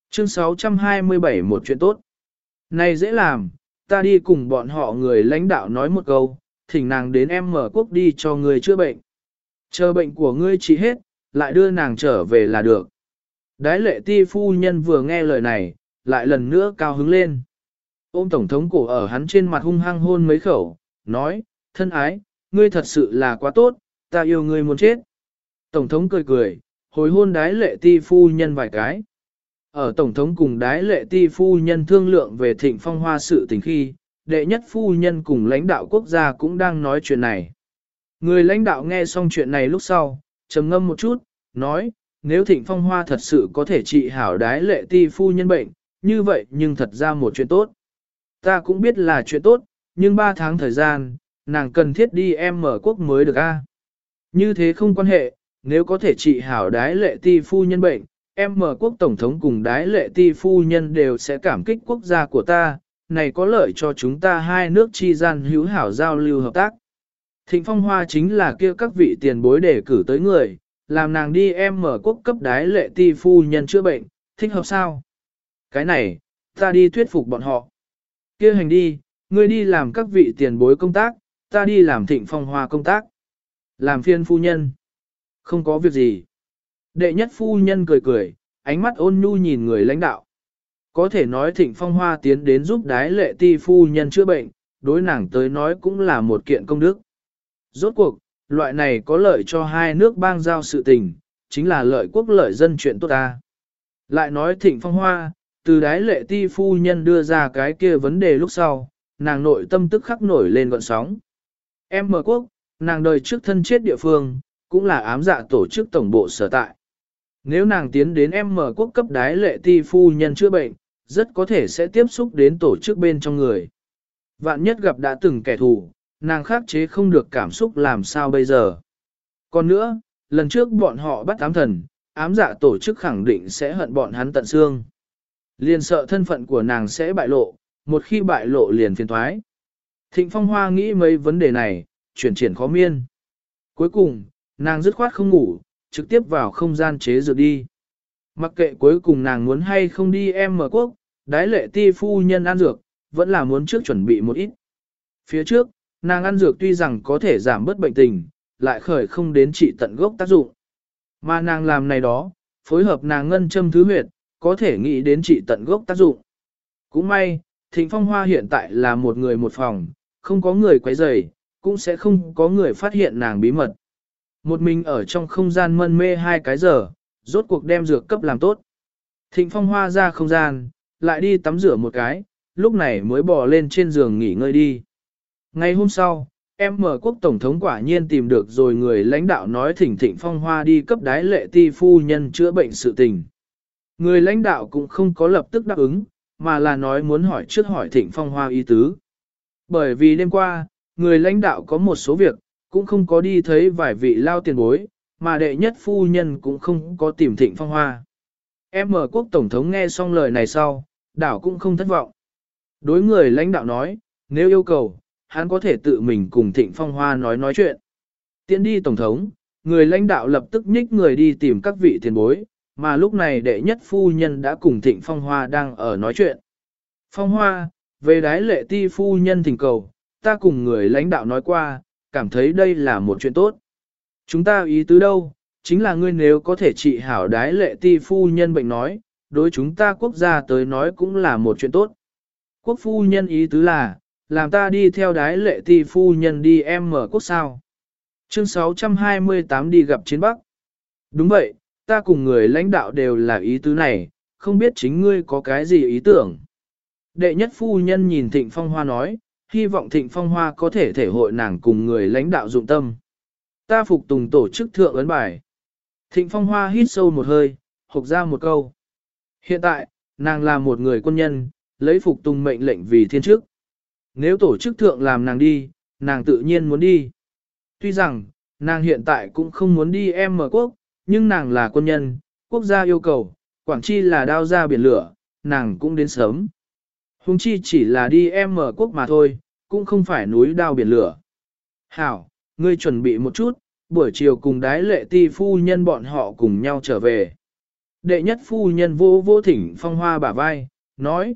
Chương 627 một chuyện tốt. Này dễ làm, ta đi cùng bọn họ người lãnh đạo nói một câu, thỉnh nàng đến em mở quốc đi cho người chữa bệnh. Chờ bệnh của ngươi trị hết, lại đưa nàng trở về là được. Đái lệ ti phu nhân vừa nghe lời này, lại lần nữa cao hứng lên. Ôm tổng thống cổ ở hắn trên mặt hung hăng hôn mấy khẩu, nói, thân ái, ngươi thật sự là quá tốt, ta yêu ngươi muốn chết. Tổng thống cười cười, hồi hôn đái lệ ti phu nhân vài cái. Ở Tổng thống cùng đái lệ ti phu nhân thương lượng về thịnh phong hoa sự tình khi, đệ nhất phu nhân cùng lãnh đạo quốc gia cũng đang nói chuyện này. Người lãnh đạo nghe xong chuyện này lúc sau, trầm ngâm một chút, nói, nếu thịnh phong hoa thật sự có thể trị hảo đái lệ ti phu nhân bệnh, như vậy nhưng thật ra một chuyện tốt. Ta cũng biết là chuyện tốt, nhưng ba tháng thời gian, nàng cần thiết đi em mở quốc mới được a. Như thế không quan hệ, nếu có thể trị hảo đái lệ ti phu nhân bệnh, em mở quốc tổng thống cùng đái lệ ti phu nhân đều sẽ cảm kích quốc gia của ta, này có lợi cho chúng ta hai nước chi gian hữu hảo giao lưu hợp tác. Thịnh phong hoa chính là kia các vị tiền bối để cử tới người, làm nàng đi em mở quốc cấp đái lệ ti phu nhân chữa bệnh, thích hợp sao? Cái này, ta đi thuyết phục bọn họ. kia hành đi, ngươi đi làm các vị tiền bối công tác, ta đi làm thịnh phong hoa công tác. Làm phiên phu nhân. Không có việc gì. Đệ nhất phu nhân cười cười, ánh mắt ôn nhu nhìn người lãnh đạo. Có thể nói thịnh phong hoa tiến đến giúp đái lệ ti phu nhân chữa bệnh, đối nàng tới nói cũng là một kiện công đức. Rốt cuộc, loại này có lợi cho hai nước bang giao sự tình, chính là lợi quốc lợi dân chuyện tốt ta. Lại nói thịnh phong hoa, từ đái lệ ti phu nhân đưa ra cái kia vấn đề lúc sau, nàng nội tâm tức khắc nổi lên gọn sóng. Em mở quốc, nàng đời trước thân chết địa phương, cũng là ám dạ tổ chức tổng bộ sở tại. Nếu nàng tiến đến em mở quốc cấp đái lệ ti phu nhân chữa bệnh, rất có thể sẽ tiếp xúc đến tổ chức bên trong người. Vạn nhất gặp đã từng kẻ thù, nàng khắc chế không được cảm xúc làm sao bây giờ. Còn nữa, lần trước bọn họ bắt ám thần, ám giả tổ chức khẳng định sẽ hận bọn hắn tận xương. Liền sợ thân phận của nàng sẽ bại lộ, một khi bại lộ liền phiền thoái. Thịnh Phong Hoa nghĩ mấy vấn đề này, chuyển triển khó miên. Cuối cùng, nàng dứt khoát không ngủ, trực tiếp vào không gian chế dược đi. Mặc kệ cuối cùng nàng muốn hay không đi em mở quốc, đái lệ ti phu nhân ăn dược, vẫn là muốn trước chuẩn bị một ít. Phía trước, nàng ăn dược tuy rằng có thể giảm bớt bệnh tình, lại khởi không đến trị tận gốc tác dụng. Mà nàng làm này đó, phối hợp nàng ngân châm thứ huyệt, có thể nghĩ đến trị tận gốc tác dụng. Cũng may, Thịnh Phong Hoa hiện tại là một người một phòng, không có người quấy rầy, cũng sẽ không có người phát hiện nàng bí mật. Một mình ở trong không gian mân mê hai cái giờ, rốt cuộc đem dược cấp làm tốt. Thịnh Phong Hoa ra không gian, lại đi tắm rửa một cái, lúc này mới bò lên trên giường nghỉ ngơi đi. Ngày hôm sau, em mở quốc tổng thống quả nhiên tìm được rồi người lãnh đạo nói thỉnh thịnh phong hoa đi cấp đái lệ ti phu nhân chữa bệnh sự tình. Người lãnh đạo cũng không có lập tức đáp ứng, mà là nói muốn hỏi trước hỏi thịnh phong hoa ý tứ. Bởi vì đêm qua, người lãnh đạo có một số việc, cũng không có đi thấy vài vị lao tiền bối, mà đệ nhất phu nhân cũng không có tìm thịnh phong hoa. Em mở quốc tổng thống nghe xong lời này sau, đảo cũng không thất vọng. Đối người lãnh đạo nói, nếu yêu cầu, hắn có thể tự mình cùng thịnh phong hoa nói nói chuyện. Tiến đi tổng thống, người lãnh đạo lập tức nhích người đi tìm các vị tiền bối, mà lúc này đệ nhất phu nhân đã cùng thịnh phong hoa đang ở nói chuyện. Phong hoa, về đái lệ ti phu nhân thỉnh cầu, ta cùng người lãnh đạo nói qua, cảm thấy đây là một chuyện tốt. Chúng ta ý tứ đâu, chính là ngươi nếu có thể trị hảo đái lệ ti phu nhân bệnh nói, đối chúng ta quốc gia tới nói cũng là một chuyện tốt. Quốc phu nhân ý tứ là, làm ta đi theo đái lệ ti phu nhân đi em mở quốc sao. Chương 628 đi gặp chiến Bắc. Đúng vậy, ta cùng người lãnh đạo đều là ý tứ này, không biết chính ngươi có cái gì ý tưởng. Đệ nhất phu nhân nhìn Thịnh Phong Hoa nói, hy vọng Thịnh Phong Hoa có thể thể hội nàng cùng người lãnh đạo dụng tâm. Ta phục tùng tổ chức thượng ấn bài. Thịnh Phong Hoa hít sâu một hơi, hộc ra một câu. Hiện tại, nàng là một người quân nhân, lấy phục tùng mệnh lệnh vì thiên chức. Nếu tổ chức thượng làm nàng đi, nàng tự nhiên muốn đi. Tuy rằng, nàng hiện tại cũng không muốn đi em mở quốc, nhưng nàng là quân nhân, quốc gia yêu cầu, Quảng Chi là đao ra biển lửa, nàng cũng đến sớm. Hùng chi chỉ là đi em mở quốc mà thôi, cũng không phải núi đao biển lửa. Hảo, ngươi chuẩn bị một chút, buổi chiều cùng đái lệ ti phu nhân bọn họ cùng nhau trở về. Đệ nhất phu nhân vô vô thỉnh phong hoa bả vai, nói.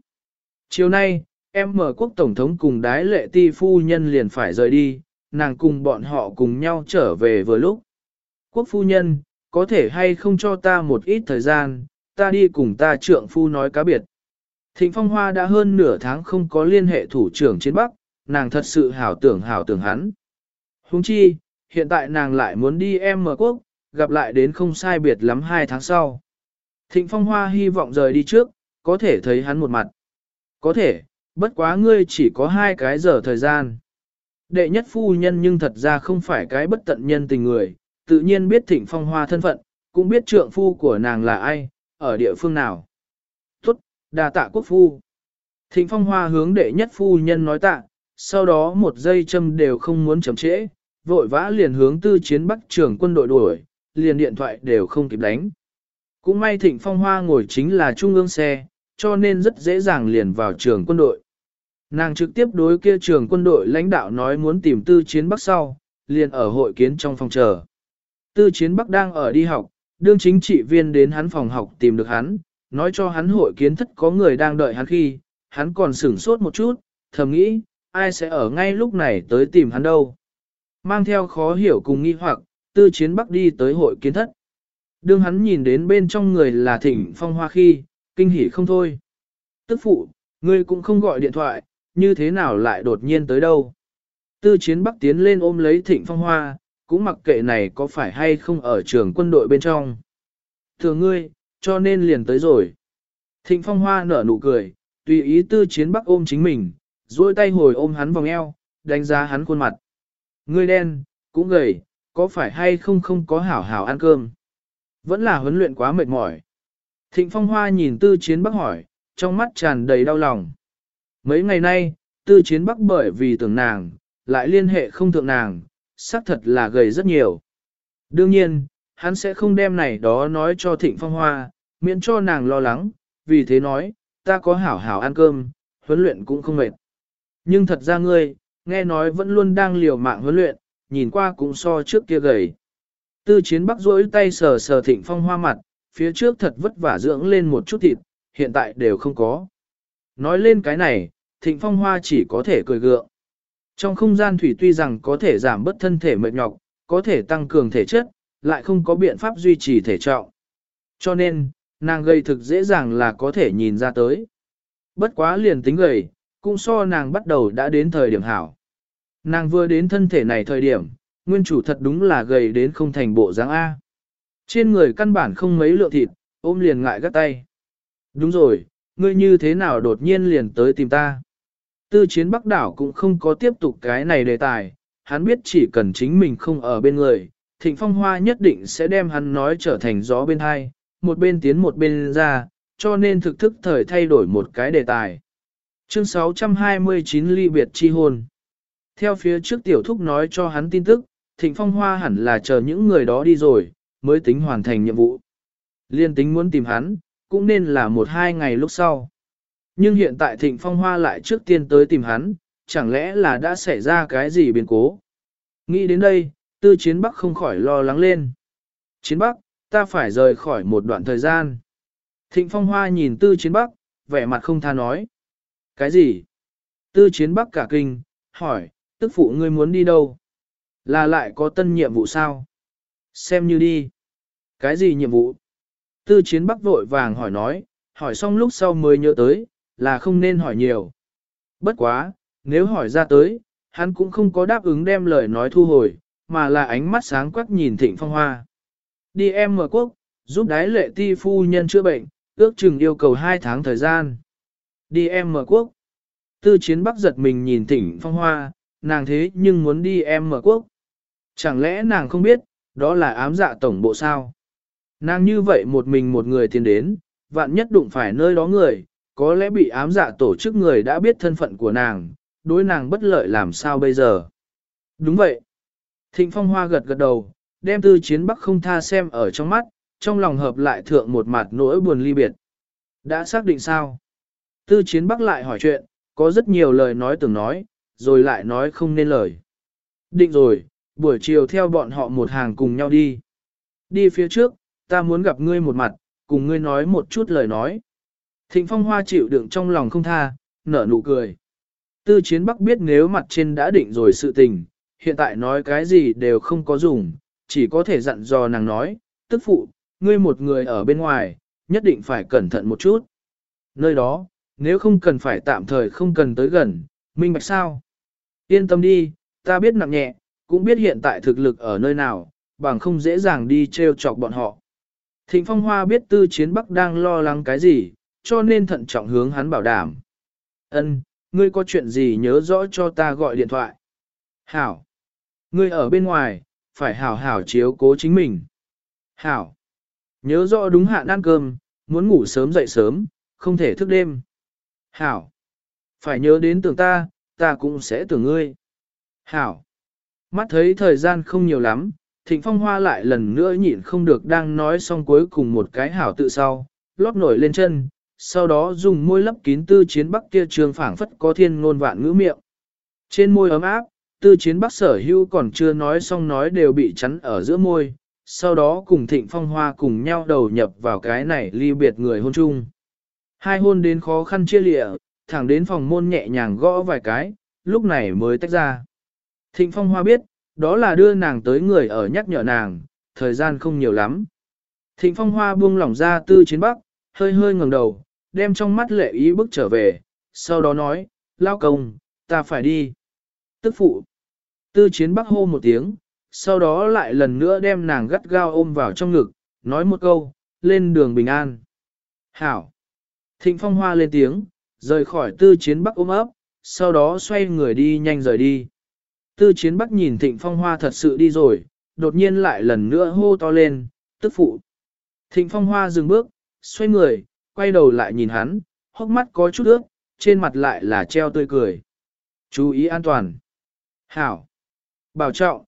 Chiều nay, em mở quốc tổng thống cùng đái lệ ti phu nhân liền phải rời đi, nàng cùng bọn họ cùng nhau trở về vừa lúc. Quốc phu nhân, có thể hay không cho ta một ít thời gian, ta đi cùng ta trượng phu nói cá biệt. Thịnh Phong Hoa đã hơn nửa tháng không có liên hệ thủ trưởng trên Bắc, nàng thật sự hảo tưởng hảo tưởng hắn. Huống chi, hiện tại nàng lại muốn đi em mở quốc, gặp lại đến không sai biệt lắm hai tháng sau. Thịnh Phong Hoa hy vọng rời đi trước, có thể thấy hắn một mặt. Có thể, bất quá ngươi chỉ có hai cái giờ thời gian. Đệ nhất phu nhân nhưng thật ra không phải cái bất tận nhân tình người, tự nhiên biết Thịnh Phong Hoa thân phận, cũng biết trượng phu của nàng là ai, ở địa phương nào. Tốt, đà tạ quốc phu. Thịnh Phong Hoa hướng đệ nhất phu nhân nói tạ, sau đó một giây châm đều không muốn chậm trễ, vội vã liền hướng tư chiến bắc trưởng quân đội đuổi, liền điện thoại đều không kịp đánh. Cũng may Thịnh Phong Hoa ngồi chính là trung ương xe, cho nên rất dễ dàng liền vào trường quân đội. Nàng trực tiếp đối kia trường quân đội lãnh đạo nói muốn tìm tư chiến bắc sau, liền ở hội kiến trong phòng chờ. Tư chiến bắc đang ở đi học, đương chính trị viên đến hắn phòng học tìm được hắn, nói cho hắn hội kiến thất có người đang đợi hắn khi, hắn còn sửng sốt một chút, thầm nghĩ, ai sẽ ở ngay lúc này tới tìm hắn đâu. Mang theo khó hiểu cùng nghi hoặc, tư chiến bắc đi tới hội kiến thất. Đương hắn nhìn đến bên trong người là thỉnh phong hoa khi, kinh hỉ không thôi. Tức phụ, ngươi cũng không gọi điện thoại, như thế nào lại đột nhiên tới đâu. Tư chiến bắc tiến lên ôm lấy thịnh phong hoa, cũng mặc kệ này có phải hay không ở trường quân đội bên trong. Thừa ngươi, cho nên liền tới rồi. Thịnh phong hoa nở nụ cười, tùy ý tư chiến bắc ôm chính mình, duỗi tay hồi ôm hắn vòng eo, đánh giá hắn khuôn mặt. Ngươi đen, cũng gầy, có phải hay không không có hảo hảo ăn cơm. Vẫn là huấn luyện quá mệt mỏi. Thịnh phong hoa nhìn tư chiến bắc hỏi, trong mắt tràn đầy đau lòng. Mấy ngày nay, tư chiến bắc bởi vì tưởng nàng, lại liên hệ không thượng nàng, xác thật là gầy rất nhiều. Đương nhiên, hắn sẽ không đem này đó nói cho thịnh phong hoa, miễn cho nàng lo lắng, vì thế nói, ta có hảo hảo ăn cơm, huấn luyện cũng không mệt. Nhưng thật ra ngươi, nghe nói vẫn luôn đang liều mạng huấn luyện, nhìn qua cũng so trước kia gầy. Tư chiến bắc rỗi tay sờ sờ thịnh phong hoa mặt, phía trước thật vất vả dưỡng lên một chút thịt, hiện tại đều không có. Nói lên cái này, thịnh phong hoa chỉ có thể cười gượng. Trong không gian thủy tuy rằng có thể giảm bớt thân thể mệt nhọc, có thể tăng cường thể chất, lại không có biện pháp duy trì thể trọng. Cho nên, nàng gầy thực dễ dàng là có thể nhìn ra tới. Bất quá liền tính gầy, cũng so nàng bắt đầu đã đến thời điểm hảo. Nàng vừa đến thân thể này thời điểm, nguyên chủ thật đúng là gầy đến không thành bộ dáng A. Trên người căn bản không mấy lượng thịt, ôm liền ngại gắt tay. Đúng rồi, ngươi như thế nào đột nhiên liền tới tìm ta. Tư chiến Bắc đảo cũng không có tiếp tục cái này đề tài, hắn biết chỉ cần chính mình không ở bên người, thịnh phong hoa nhất định sẽ đem hắn nói trở thành gió bên hai, một bên tiến một bên ra, cho nên thực thức thời thay đổi một cái đề tài. Chương 629 ly biệt chi hôn. Theo phía trước tiểu thúc nói cho hắn tin tức, thịnh phong hoa hẳn là chờ những người đó đi rồi, mới tính hoàn thành nhiệm vụ. Liên tính muốn tìm hắn, cũng nên là một hai ngày lúc sau. Nhưng hiện tại thịnh phong hoa lại trước tiên tới tìm hắn, chẳng lẽ là đã xảy ra cái gì biến cố. Nghĩ đến đây, tư chiến bắc không khỏi lo lắng lên. Chiến bắc, ta phải rời khỏi một đoạn thời gian. Thịnh phong hoa nhìn tư chiến bắc, vẻ mặt không tha nói. Cái gì? Tư chiến bắc cả kinh, hỏi, tức phụ ngươi muốn đi đâu? Là lại có tân nhiệm vụ sao? Xem như đi. Cái gì nhiệm vụ? Tư chiến bắc vội vàng hỏi nói, hỏi xong lúc sau mới nhớ tới, là không nên hỏi nhiều. Bất quá, nếu hỏi ra tới, hắn cũng không có đáp ứng đem lời nói thu hồi, mà là ánh mắt sáng quắc nhìn thịnh phong hoa. Đi em mở quốc, giúp đái lệ ti phu nhân chữa bệnh, ước chừng yêu cầu 2 tháng thời gian. Đi em mở quốc. Tư chiến bắc giật mình nhìn thịnh phong hoa, nàng thế nhưng muốn đi em mở quốc. Chẳng lẽ nàng không biết, đó là ám dạ tổng bộ sao? Nàng như vậy một mình một người tiến đến, vạn nhất đụng phải nơi đó người, có lẽ bị ám dạ tổ chức người đã biết thân phận của nàng, đối nàng bất lợi làm sao bây giờ. Đúng vậy. Thịnh Phong Hoa gật gật đầu, đem tư chiến bắc không tha xem ở trong mắt, trong lòng hợp lại thượng một mặt nỗi buồn ly biệt. Đã xác định sao? Tư chiến bắc lại hỏi chuyện, có rất nhiều lời nói tưởng nói, rồi lại nói không nên lời. Định rồi, buổi chiều theo bọn họ một hàng cùng nhau đi. Đi phía trước, ta muốn gặp ngươi một mặt, cùng ngươi nói một chút lời nói. Thịnh phong hoa chịu đựng trong lòng không tha, nở nụ cười. Tư chiến bắc biết nếu mặt trên đã định rồi sự tình, hiện tại nói cái gì đều không có dùng, chỉ có thể dặn dò nàng nói, tức phụ, ngươi một người ở bên ngoài, nhất định phải cẩn thận một chút. Nơi đó, nếu không cần phải tạm thời không cần tới gần, minh bạch sao? Yên tâm đi, ta biết nặng nhẹ, cũng biết hiện tại thực lực ở nơi nào, bằng không dễ dàng đi treo chọc bọn họ. Thịnh Phong Hoa biết tư chiến bắc đang lo lắng cái gì, cho nên thận trọng hướng hắn bảo đảm. Ân, ngươi có chuyện gì nhớ rõ cho ta gọi điện thoại. Hảo. Ngươi ở bên ngoài, phải hảo hảo chiếu cố chính mình. Hảo. Nhớ rõ đúng hạn ăn cơm, muốn ngủ sớm dậy sớm, không thể thức đêm. Hảo. Phải nhớ đến tưởng ta, ta cũng sẽ tưởng ngươi. Hảo. Mắt thấy thời gian không nhiều lắm, Thịnh Phong Hoa lại lần nữa nhịn không được đang nói xong cuối cùng một cái hảo tự sau, lót nổi lên chân, sau đó dùng môi lấp kín tư chiến bắc kia trường phảng phất có thiên ngôn vạn ngữ miệng. Trên môi ấm áp, tư chiến bắc sở hưu còn chưa nói xong nói đều bị chắn ở giữa môi, sau đó cùng thịnh phong hoa cùng nhau đầu nhập vào cái này ly biệt người hôn chung. Hai hôn đến khó khăn chia lịa, thẳng đến phòng môn nhẹ nhàng gõ vài cái, lúc này mới tách ra. Thịnh phong hoa biết, đó là đưa nàng tới người ở nhắc nhở nàng, thời gian không nhiều lắm. Thịnh phong hoa buông lỏng ra tư chiến bắc, hơi hơi ngẩng đầu, đem trong mắt lệ ý bước trở về, sau đó nói, lao công, ta phải đi. Tức phụ. Tư chiến bắc hô một tiếng, sau đó lại lần nữa đem nàng gắt gao ôm vào trong ngực, nói một câu, lên đường bình an. Hảo. Thịnh phong hoa lên tiếng, rời khỏi tư chiến bắc ôm ấp, sau đó xoay người đi nhanh rời đi. Tư chiến bắc nhìn thịnh phong hoa thật sự đi rồi, đột nhiên lại lần nữa hô to lên, tức phụ. Thịnh phong hoa dừng bước, xoay người, quay đầu lại nhìn hắn, hốc mắt có chút ướt, trên mặt lại là treo tươi cười. Chú ý an toàn. Hảo. Bảo trọng.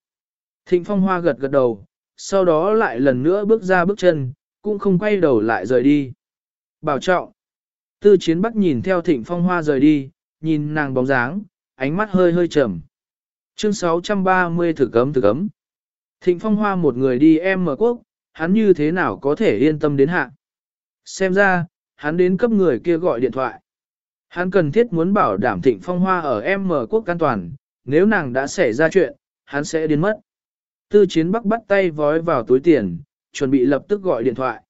Thịnh phong hoa gật gật đầu, sau đó lại lần nữa bước ra bước chân, cũng không quay đầu lại rời đi. Bảo trọng. Tư chiến bắc nhìn theo thịnh phong hoa rời đi, nhìn nàng bóng dáng, ánh mắt hơi hơi trầm. Chương 630 thử cấm thử cấm. Thịnh phong hoa một người đi em mở quốc, hắn như thế nào có thể yên tâm đến hạ. Xem ra, hắn đến cấp người kia gọi điện thoại. Hắn cần thiết muốn bảo đảm thịnh phong hoa ở em mở quốc an toàn, nếu nàng đã xảy ra chuyện, hắn sẽ điên mất. Tư chiến bắc bắt tay vói vào túi tiền, chuẩn bị lập tức gọi điện thoại.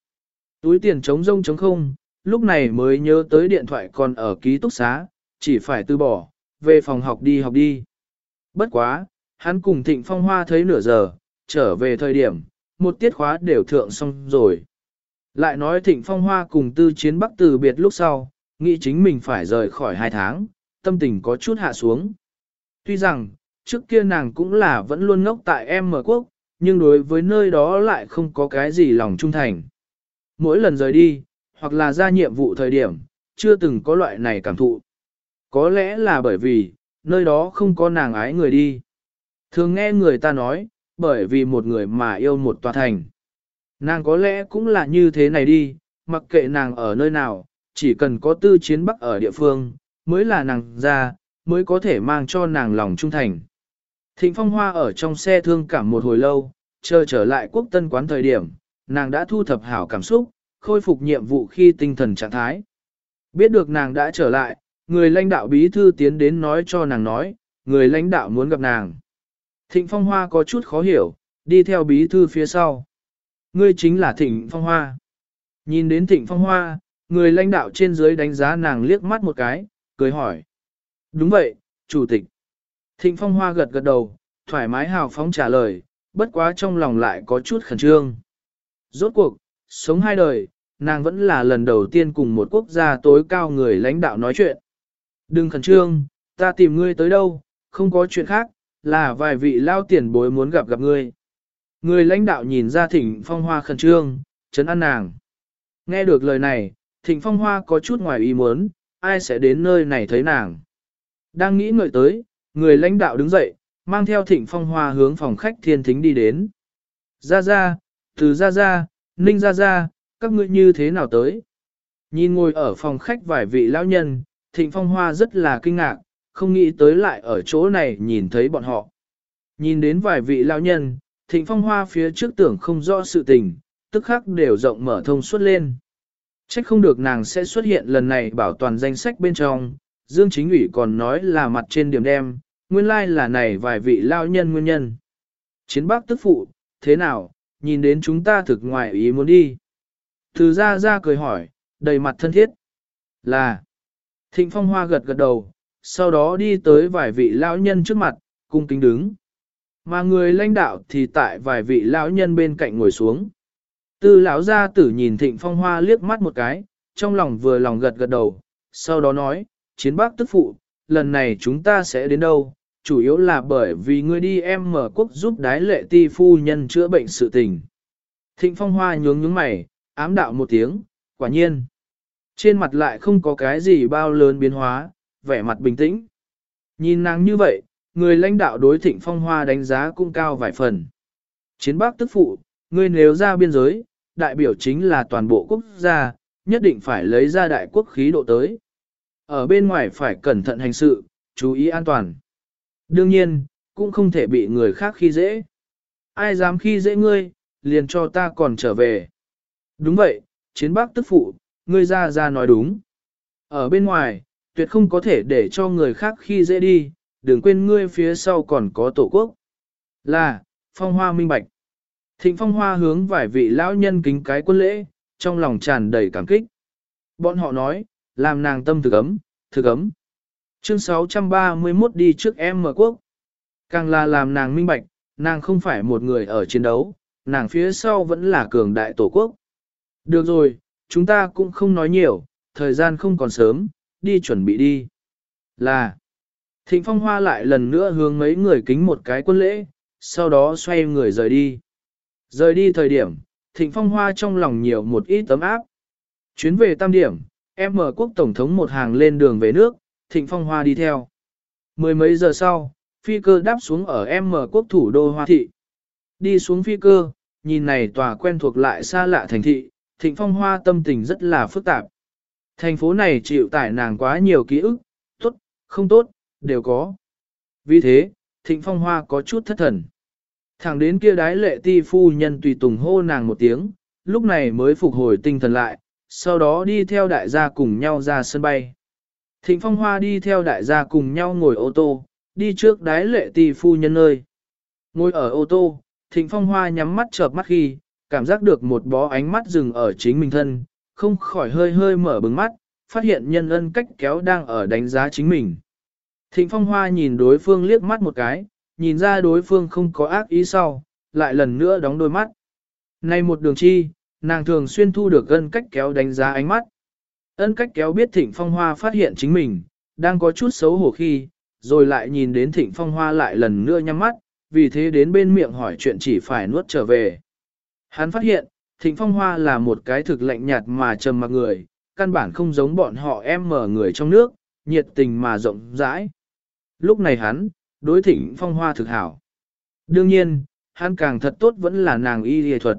Túi tiền trống rông trống không, lúc này mới nhớ tới điện thoại còn ở ký túc xá, chỉ phải từ bỏ, về phòng học đi học đi. Bất quá, hắn cùng thịnh phong hoa thấy nửa giờ, trở về thời điểm, một tiết khóa đều thượng xong rồi. Lại nói thịnh phong hoa cùng tư chiến bắc từ biệt lúc sau, nghĩ chính mình phải rời khỏi hai tháng, tâm tình có chút hạ xuống. Tuy rằng, trước kia nàng cũng là vẫn luôn ngốc tại em mở quốc, nhưng đối với nơi đó lại không có cái gì lòng trung thành. Mỗi lần rời đi, hoặc là ra nhiệm vụ thời điểm, chưa từng có loại này cảm thụ. Có lẽ là bởi vì, nơi đó không có nàng ái người đi. Thường nghe người ta nói, bởi vì một người mà yêu một tòa thành. Nàng có lẽ cũng là như thế này đi, mặc kệ nàng ở nơi nào, chỉ cần có tư chiến bắc ở địa phương, mới là nàng ra, mới có thể mang cho nàng lòng trung thành. Thịnh Phong Hoa ở trong xe thương cảm một hồi lâu, chờ trở lại quốc tân quán thời điểm, nàng đã thu thập hảo cảm xúc, khôi phục nhiệm vụ khi tinh thần trạng thái. Biết được nàng đã trở lại, người lãnh đạo bí thư tiến đến nói cho nàng nói, người lãnh đạo muốn gặp nàng. Thịnh Phong Hoa có chút khó hiểu, đi theo bí thư phía sau. ngươi chính là Thịnh Phong Hoa. Nhìn đến Thịnh Phong Hoa, người lãnh đạo trên dưới đánh giá nàng liếc mắt một cái, cười hỏi. Đúng vậy, Chủ tịch. Thịnh Phong Hoa gật gật đầu, thoải mái hào phóng trả lời, bất quá trong lòng lại có chút khẩn trương. Rốt cuộc, sống hai đời, nàng vẫn là lần đầu tiên cùng một quốc gia tối cao người lãnh đạo nói chuyện. Đừng khẩn trương, ta tìm ngươi tới đâu, không có chuyện khác, là vài vị lao tiền bối muốn gặp gặp ngươi. Người lãnh đạo nhìn ra thỉnh phong hoa khẩn trương, chấn an nàng. Nghe được lời này, thỉnh phong hoa có chút ngoài ý muốn, ai sẽ đến nơi này thấy nàng. Đang nghĩ ngợi tới, người lãnh đạo đứng dậy, mang theo thịnh phong hoa hướng phòng khách thiên thính đi đến. Ra ra, từ ra ra, ninh ra ra, các ngươi như thế nào tới? Nhìn ngồi ở phòng khách vài vị lão nhân, thịnh phong hoa rất là kinh ngạc, không nghĩ tới lại ở chỗ này nhìn thấy bọn họ. Nhìn đến vài vị lão nhân, thịnh phong hoa phía trước tưởng không rõ sự tình, tức khắc đều rộng mở thông suốt lên. Trách không được nàng sẽ xuất hiện lần này bảo toàn danh sách bên trong, Dương Chính ủy còn nói là mặt trên điểm đem, nguyên lai là này vài vị lao nhân nguyên nhân. Chiến bác tức phụ, thế nào, nhìn đến chúng ta thực ngoài ý muốn đi. Từ ra ra cười hỏi, đầy mặt thân thiết. Là, thịnh phong hoa gật gật đầu, sau đó đi tới vài vị lão nhân trước mặt, cung kính đứng. Mà người lãnh đạo thì tại vài vị lão nhân bên cạnh ngồi xuống. Tư lão gia tử nhìn thịnh phong hoa liếc mắt một cái, trong lòng vừa lòng gật gật đầu, sau đó nói, chiến bác tức phụ, lần này chúng ta sẽ đến đâu, chủ yếu là bởi vì ngươi đi em mở quốc giúp đái lệ ti phu nhân chữa bệnh sự tình. Thịnh phong hoa nhướng nhướng mày, ám đạo một tiếng, quả nhiên. Trên mặt lại không có cái gì bao lớn biến hóa, vẻ mặt bình tĩnh. Nhìn nàng như vậy, người lãnh đạo đối thịnh phong hoa đánh giá cũng cao vài phần. Chiến bác tức phụ, ngươi nếu ra biên giới, đại biểu chính là toàn bộ quốc gia, nhất định phải lấy ra đại quốc khí độ tới. Ở bên ngoài phải cẩn thận hành sự, chú ý an toàn. Đương nhiên, cũng không thể bị người khác khi dễ. Ai dám khi dễ ngươi, liền cho ta còn trở về. Đúng vậy, chiến bác tức phụ, ngươi ra ra nói đúng. Ở bên ngoài, tuyệt không có thể để cho người khác khi dễ đi, đừng quên ngươi phía sau còn có tổ quốc. Là, phong hoa minh bạch. Thịnh phong hoa hướng vài vị lão nhân kính cái quân lễ, trong lòng tràn đầy cảm kích. Bọn họ nói, làm nàng tâm thực ấm, thực ấm. Chương 631 đi trước em mở quốc. Càng là làm nàng minh bạch, nàng không phải một người ở chiến đấu, nàng phía sau vẫn là cường đại tổ quốc. Được rồi, chúng ta cũng không nói nhiều, thời gian không còn sớm, đi chuẩn bị đi. Là, Thịnh Phong Hoa lại lần nữa hướng mấy người kính một cái quân lễ, sau đó xoay người rời đi. Rời đi thời điểm, Thịnh Phong Hoa trong lòng nhiều một ít tấm áp. Chuyến về tam điểm, em mở quốc tổng thống một hàng lên đường về nước, Thịnh Phong Hoa đi theo. Mười mấy giờ sau, phi cơ đáp xuống ở em mở quốc thủ đô Hoa Thị. Đi xuống phi cơ, nhìn này tòa quen thuộc lại xa lạ thành thị, Thịnh Phong Hoa tâm tình rất là phức tạp. Thành phố này chịu tải nàng quá nhiều ký ức, tốt, không tốt, đều có. Vì thế, Thịnh Phong Hoa có chút thất thần. Thẳng đến kia đái lệ ti phu nhân tùy tùng hô nàng một tiếng, lúc này mới phục hồi tinh thần lại, sau đó đi theo đại gia cùng nhau ra sân bay. Thịnh Phong Hoa đi theo đại gia cùng nhau ngồi ô tô, đi trước đái lệ ti phu nhân nơi. Ngồi ở ô tô, Thịnh Phong Hoa nhắm mắt chợp mắt khi, cảm giác được một bó ánh mắt dừng ở chính mình thân, không khỏi hơi hơi mở bừng mắt, phát hiện nhân ân cách kéo đang ở đánh giá chính mình. Thịnh Phong Hoa nhìn đối phương liếc mắt một cái, nhìn ra đối phương không có ác ý sau, lại lần nữa đóng đôi mắt. Nay một đường chi, nàng thường xuyên thu được ân cách kéo đánh giá ánh mắt. Ân cách kéo biết Thịnh Phong Hoa phát hiện chính mình, đang có chút xấu hổ khi, rồi lại nhìn đến Thịnh Phong Hoa lại lần nữa nhắm mắt, vì thế đến bên miệng hỏi chuyện chỉ phải nuốt trở về. Hắn phát hiện, Thịnh Phong Hoa là một cái thực lạnh nhạt mà trầm mặc người, căn bản không giống bọn họ em mở người trong nước, nhiệt tình mà rộng rãi. Lúc này hắn, đối Thịnh Phong Hoa thực hảo. Đương nhiên, hắn càng thật tốt vẫn là nàng y lý thuật.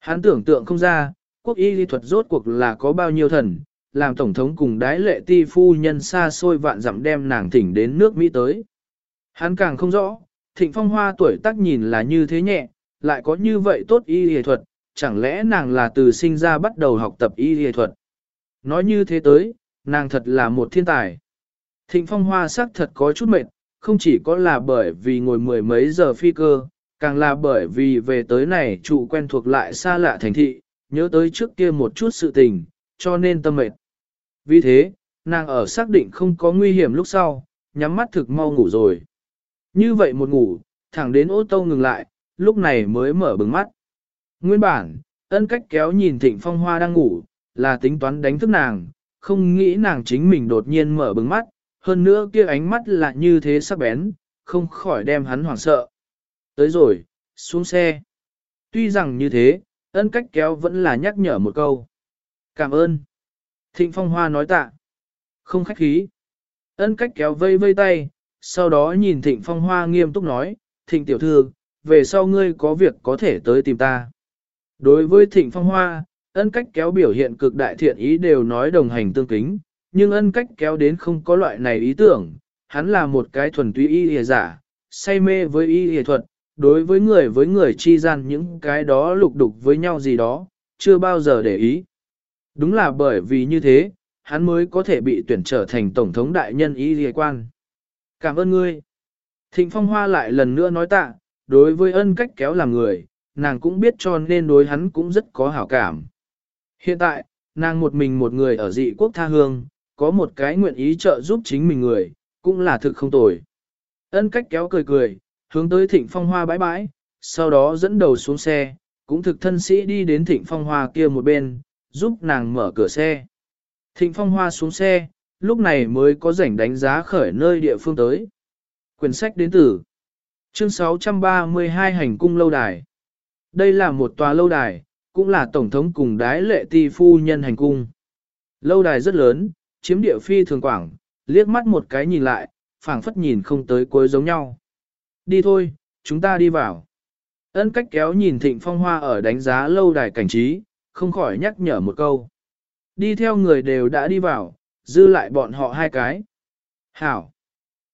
Hắn tưởng tượng không ra, quốc y lý thuật rốt cuộc là có bao nhiêu thần, làm tổng thống cùng đái lệ ti phu nhân xa xôi vạn dặm đem nàng thỉnh đến nước Mỹ tới. Hắn càng không rõ, Thịnh Phong Hoa tuổi tác nhìn là như thế nhẹ, lại có như vậy tốt y y thuật, chẳng lẽ nàng là từ sinh ra bắt đầu học tập y y thuật. Nói như thế tới, nàng thật là một thiên tài. Thịnh phong hoa sắc thật có chút mệt, không chỉ có là bởi vì ngồi mười mấy giờ phi cơ, càng là bởi vì về tới này trụ quen thuộc lại xa lạ thành thị, nhớ tới trước kia một chút sự tình, cho nên tâm mệt. Vì thế, nàng ở xác định không có nguy hiểm lúc sau, nhắm mắt thực mau ngủ rồi. Như vậy một ngủ, thẳng đến ô tô ngừng lại, lúc này mới mở bừng mắt. Nguyên bản, ân cách kéo nhìn thịnh phong hoa đang ngủ, là tính toán đánh thức nàng, không nghĩ nàng chính mình đột nhiên mở bừng mắt, hơn nữa kia ánh mắt là như thế sắc bén, không khỏi đem hắn hoảng sợ. Tới rồi, xuống xe. Tuy rằng như thế, ân cách kéo vẫn là nhắc nhở một câu. Cảm ơn. Thịnh phong hoa nói tạ. Không khách khí. Ân cách kéo vây vây tay, sau đó nhìn thịnh phong hoa nghiêm túc nói, thịnh tiểu thư, về sau ngươi có việc có thể tới tìm ta. Đối với thịnh phong hoa, ân cách kéo biểu hiện cực đại thiện ý đều nói đồng hành tương kính, nhưng ân cách kéo đến không có loại này ý tưởng, hắn là một cái thuần túy y hề giả, say mê với y hề thuật, đối với người với người chi gian những cái đó lục đục với nhau gì đó, chưa bao giờ để ý. Đúng là bởi vì như thế, hắn mới có thể bị tuyển trở thành Tổng thống đại nhân y hề quan. Cảm ơn ngươi. Thịnh Phong Hoa lại lần nữa nói tạ, đối với ân cách kéo làm người, nàng cũng biết cho nên đối hắn cũng rất có hảo cảm. Hiện tại, nàng một mình một người ở dị quốc tha hương, có một cái nguyện ý trợ giúp chính mình người, cũng là thực không tồi. Ân cách kéo cười cười, hướng tới thịnh phong hoa bãi bãi, sau đó dẫn đầu xuống xe, cũng thực thân sĩ đi đến thịnh phong hoa kia một bên, giúp nàng mở cửa xe. Thịnh phong hoa xuống xe, lúc này mới có rảnh đánh giá khởi nơi địa phương tới. Quyển sách đến từ chương 632 hành cung lâu đài. Đây là một tòa lâu đài, cũng là tổng thống cùng đái lệ ti phu nhân hành cung. Lâu đài rất lớn, chiếm địa phi thường quảng, liếc mắt một cái nhìn lại, phảng phất nhìn không tới cuối giống nhau. Đi thôi, chúng ta đi vào. Ân cách kéo nhìn thịnh phong hoa ở đánh giá lâu đài cảnh trí, không khỏi nhắc nhở một câu. Đi theo người đều đã đi vào, dư lại bọn họ hai cái. Hảo.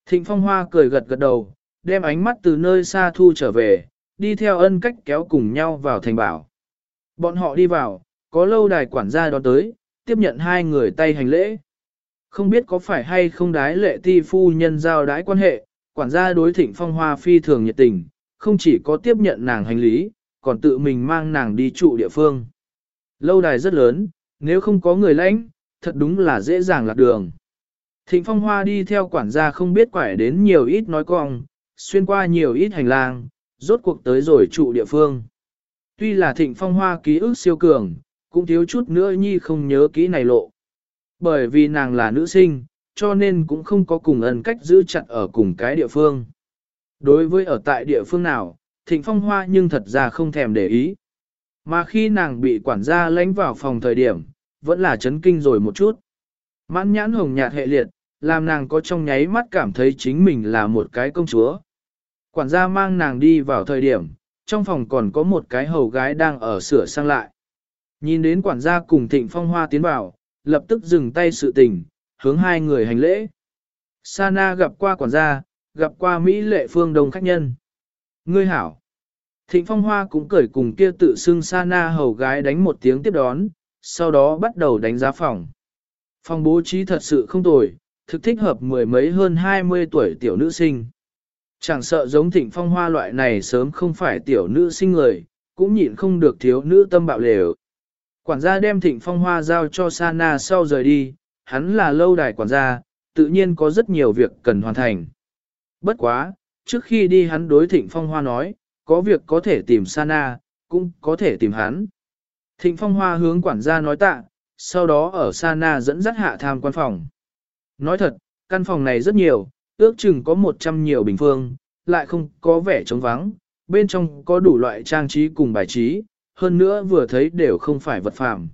Thịnh phong hoa cười gật gật đầu, đem ánh mắt từ nơi xa thu trở về, đi theo ân cách kéo cùng nhau vào thành bảo. Bọn họ đi vào, có lâu đài quản gia đó tới, tiếp nhận hai người tay hành lễ. Không biết có phải hay không đái lệ ti phu nhân giao đái quan hệ, quản gia đối thịnh phong hoa phi thường nhiệt tình, không chỉ có tiếp nhận nàng hành lý, còn tự mình mang nàng đi trụ địa phương. Lâu đài rất lớn, nếu không có người lãnh, thật đúng là dễ dàng lạc đường. Thịnh phong hoa đi theo quản gia không biết quải đến nhiều ít nói cong, xuyên qua nhiều ít hành lang, rốt cuộc tới rồi trụ địa phương. Tuy là thịnh phong hoa ký ức siêu cường, cũng thiếu chút nữa nhi không nhớ kỹ này lộ. Bởi vì nàng là nữ sinh, cho nên cũng không có cùng ân cách giữ chặt ở cùng cái địa phương. Đối với ở tại địa phương nào, thịnh phong hoa nhưng thật ra không thèm để ý. Mà khi nàng bị quản gia lánh vào phòng thời điểm, vẫn là chấn kinh rồi một chút. Mãn nhãn hồng nhạt hệ liệt, làm nàng có trong nháy mắt cảm thấy chính mình là một cái công chúa. Quản gia mang nàng đi vào thời điểm, trong phòng còn có một cái hầu gái đang ở sửa sang lại. Nhìn đến quản gia cùng thịnh phong hoa tiến vào, lập tức dừng tay sự tình, hướng hai người hành lễ. Sana gặp qua quản gia, gặp qua Mỹ lệ phương đông khách nhân. Ngươi hảo. Thịnh phong hoa cũng cởi cùng kia tự xưng Sana hầu gái đánh một tiếng tiếp đón, sau đó bắt đầu đánh giá phòng. Phòng bố trí thật sự không tồi, thực thích hợp mười mấy hơn 20 tuổi tiểu nữ sinh. Chẳng sợ giống thịnh phong hoa loại này sớm không phải tiểu nữ sinh người, cũng nhịn không được thiếu nữ tâm bạo lều. Quản gia đem thịnh phong hoa giao cho Sana sau rời đi, hắn là lâu đài quản gia, tự nhiên có rất nhiều việc cần hoàn thành. Bất quá, trước khi đi hắn đối thịnh phong hoa nói, có việc có thể tìm Sana, cũng có thể tìm hắn. Thịnh phong hoa hướng quản gia nói tạ, sau đó ở Sana dẫn dắt hạ tham quan phòng. Nói thật, căn phòng này rất nhiều, ước chừng có 100 nhiều bình phương, lại không có vẻ trống vắng, bên trong có đủ loại trang trí cùng bài trí, hơn nữa vừa thấy đều không phải vật phàm.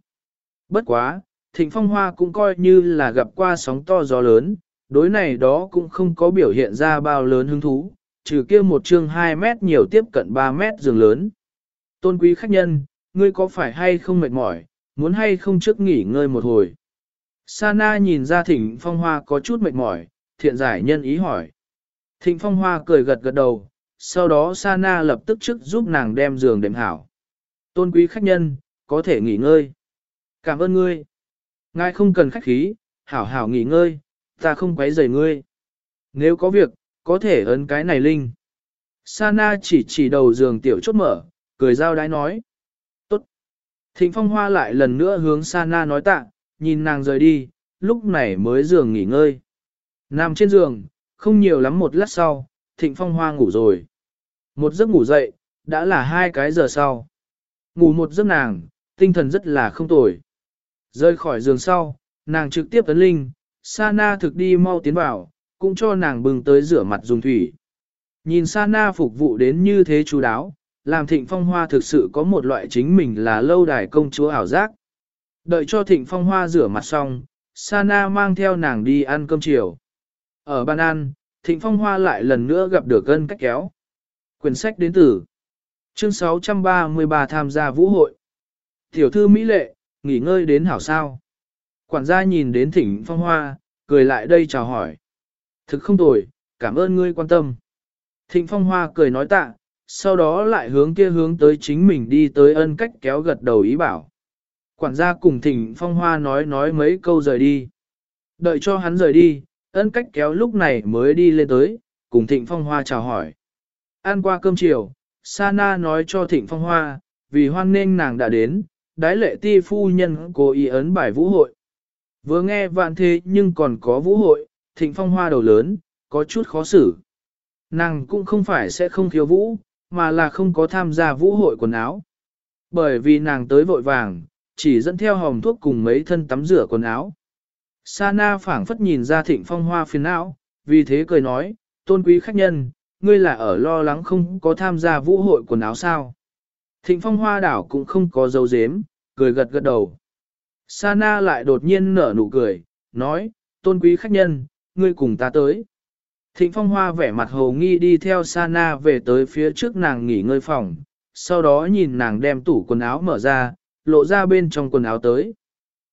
Bất quá, Thịnh Phong Hoa cũng coi như là gặp qua sóng to gió lớn, đối này đó cũng không có biểu hiện ra bao lớn hứng thú, trừ kia một chương 2 mét nhiều tiếp cận 3 mét giường lớn. Tôn quý khách nhân, ngươi có phải hay không mệt mỏi, muốn hay không trước nghỉ ngơi một hồi. Sana nhìn ra Thịnh Phong Hoa có chút mệt mỏi, thiện giải nhân ý hỏi. Thịnh Phong Hoa cười gật gật đầu, sau đó Sana lập tức trước giúp nàng đem giường đệm hảo. Tôn quý khách nhân, có thể nghỉ ngơi. Cảm ơn ngươi. Ngài không cần khách khí, hảo hảo nghỉ ngơi, ta không quấy rầy ngươi. Nếu có việc, có thể ấn cái này linh. Sana chỉ chỉ đầu giường tiểu chốt mở, cười giao đái nói. Tốt. Thịnh phong hoa lại lần nữa hướng Sana nói tạ, nhìn nàng rời đi, lúc này mới giường nghỉ ngơi. Nằm trên giường, không nhiều lắm một lát sau, thịnh phong hoa ngủ rồi. Một giấc ngủ dậy, đã là hai cái giờ sau. Ngủ một giấc nàng, tinh thần rất là không tồi. Rơi khỏi giường sau, nàng trực tiếp tấn linh, Sana thực đi mau tiến vào, cũng cho nàng bừng tới rửa mặt dùng thủy. Nhìn Sana phục vụ đến như thế chú đáo, làm thịnh phong hoa thực sự có một loại chính mình là lâu đài công chúa ảo giác. Đợi cho thịnh phong hoa rửa mặt xong, Sana mang theo nàng đi ăn cơm chiều. Ở ban ăn, thịnh phong hoa lại lần nữa gặp được gân cách kéo. Quyển sách đến từ chương 633 tham gia vũ hội. Tiểu thư Mỹ Lệ, nghỉ ngơi đến hảo sao. Quản gia nhìn đến thịnh phong hoa, cười lại đây chào hỏi. Thực không tồi, cảm ơn ngươi quan tâm. Thịnh phong hoa cười nói tạ, sau đó lại hướng kia hướng tới chính mình đi tới ân cách kéo gật đầu ý bảo. Quản gia cùng thịnh phong hoa nói nói mấy câu rời đi. Đợi cho hắn rời đi, ân cách kéo lúc này mới đi lên tới, cùng thịnh phong hoa chào hỏi. Ăn qua cơm chiều, Sana nói cho thịnh phong hoa, vì hoan nghênh nàng đã đến, đái lệ ti phu nhân cố ý ấn bài vũ hội. Vừa nghe vạn thế nhưng còn có vũ hội, thịnh phong hoa đầu lớn, có chút khó xử. Nàng cũng không phải sẽ không thiếu vũ, mà là không có tham gia vũ hội quần áo. Bởi vì nàng tới vội vàng, chỉ dẫn theo hòm thuốc cùng mấy thân tắm rửa quần áo. Sana phảng phất nhìn ra thịnh phong hoa phiền não, vì thế cười nói, tôn quý khách nhân, ngươi là ở lo lắng không có tham gia vũ hội quần áo sao. Thịnh phong hoa đảo cũng không có dấu dếm, cười gật gật đầu. Sana lại đột nhiên nở nụ cười, nói, tôn quý khách nhân, ngươi cùng ta tới. Thịnh phong hoa vẻ mặt hồ nghi đi theo Sana về tới phía trước nàng nghỉ ngơi phòng, sau đó nhìn nàng đem tủ quần áo mở ra, lộ ra bên trong quần áo tới.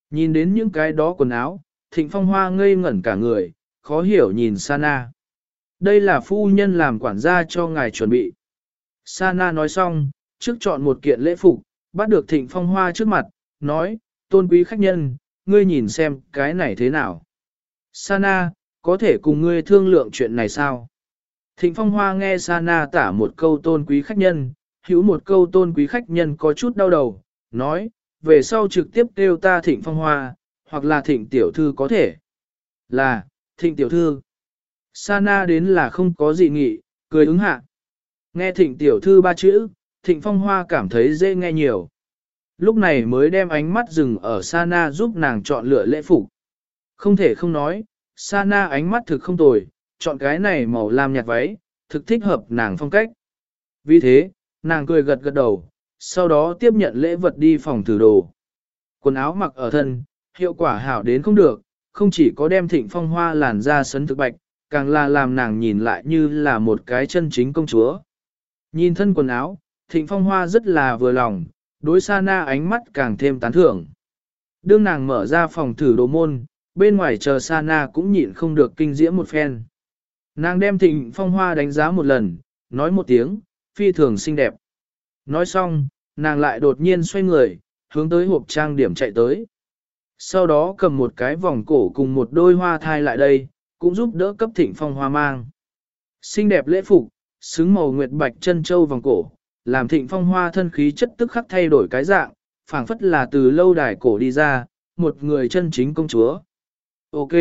Nhìn đến những cái đó quần áo, thịnh phong hoa ngây ngẩn cả người, khó hiểu nhìn Sana. Đây là phu nhân làm quản gia cho ngài chuẩn bị. Sana nói xong, trước chọn một kiện lễ phục, bắt được thịnh phong hoa trước mặt, nói, tôn quý khách nhân, ngươi nhìn xem cái này thế nào. Sana, có thể cùng ngươi thương lượng chuyện này sao? Thịnh phong hoa nghe Sana tả một câu tôn quý khách nhân, hữu một câu tôn quý khách nhân có chút đau đầu, nói, về sau trực tiếp kêu ta thịnh phong hoa, hoặc là thịnh tiểu thư có thể. Là, thịnh tiểu thư. Sana đến là không có gì nghị, cười ứng hạ. Nghe thịnh tiểu thư ba chữ, thịnh phong hoa cảm thấy dễ nghe nhiều. Lúc này mới đem ánh mắt dừng ở Sana giúp nàng chọn lựa lễ phục. Không thể không nói, Sana ánh mắt thực không tồi, chọn cái này màu lam nhạt váy, thực thích hợp nàng phong cách. Vì thế, nàng cười gật gật đầu, sau đó tiếp nhận lễ vật đi phòng thử đồ. Quần áo mặc ở thân, hiệu quả hảo đến không được, không chỉ có đem thịnh phong hoa làn da sấn thực bạch, càng là làm nàng nhìn lại như là một cái chân chính công chúa. Nhìn thân quần áo, thịnh phong hoa rất là vừa lòng, đối sa na ánh mắt càng thêm tán thưởng. Đương nàng mở ra phòng thử đồ môn, bên ngoài chờ sa na cũng nhịn không được kinh diễm một phen. Nàng đem thịnh phong hoa đánh giá một lần, nói một tiếng, phi thường xinh đẹp. Nói xong, nàng lại đột nhiên xoay người, hướng tới hộp trang điểm chạy tới. Sau đó cầm một cái vòng cổ cùng một đôi hoa thai lại đây, cũng giúp đỡ cấp thịnh phong hoa mang. Xinh đẹp lễ phục, xứng màu nguyệt bạch chân châu vòng cổ, làm thịnh phong hoa thân khí chất tức khắc thay đổi cái dạng, phảng phất là từ lâu đài cổ đi ra, một người chân chính công chúa. Ok.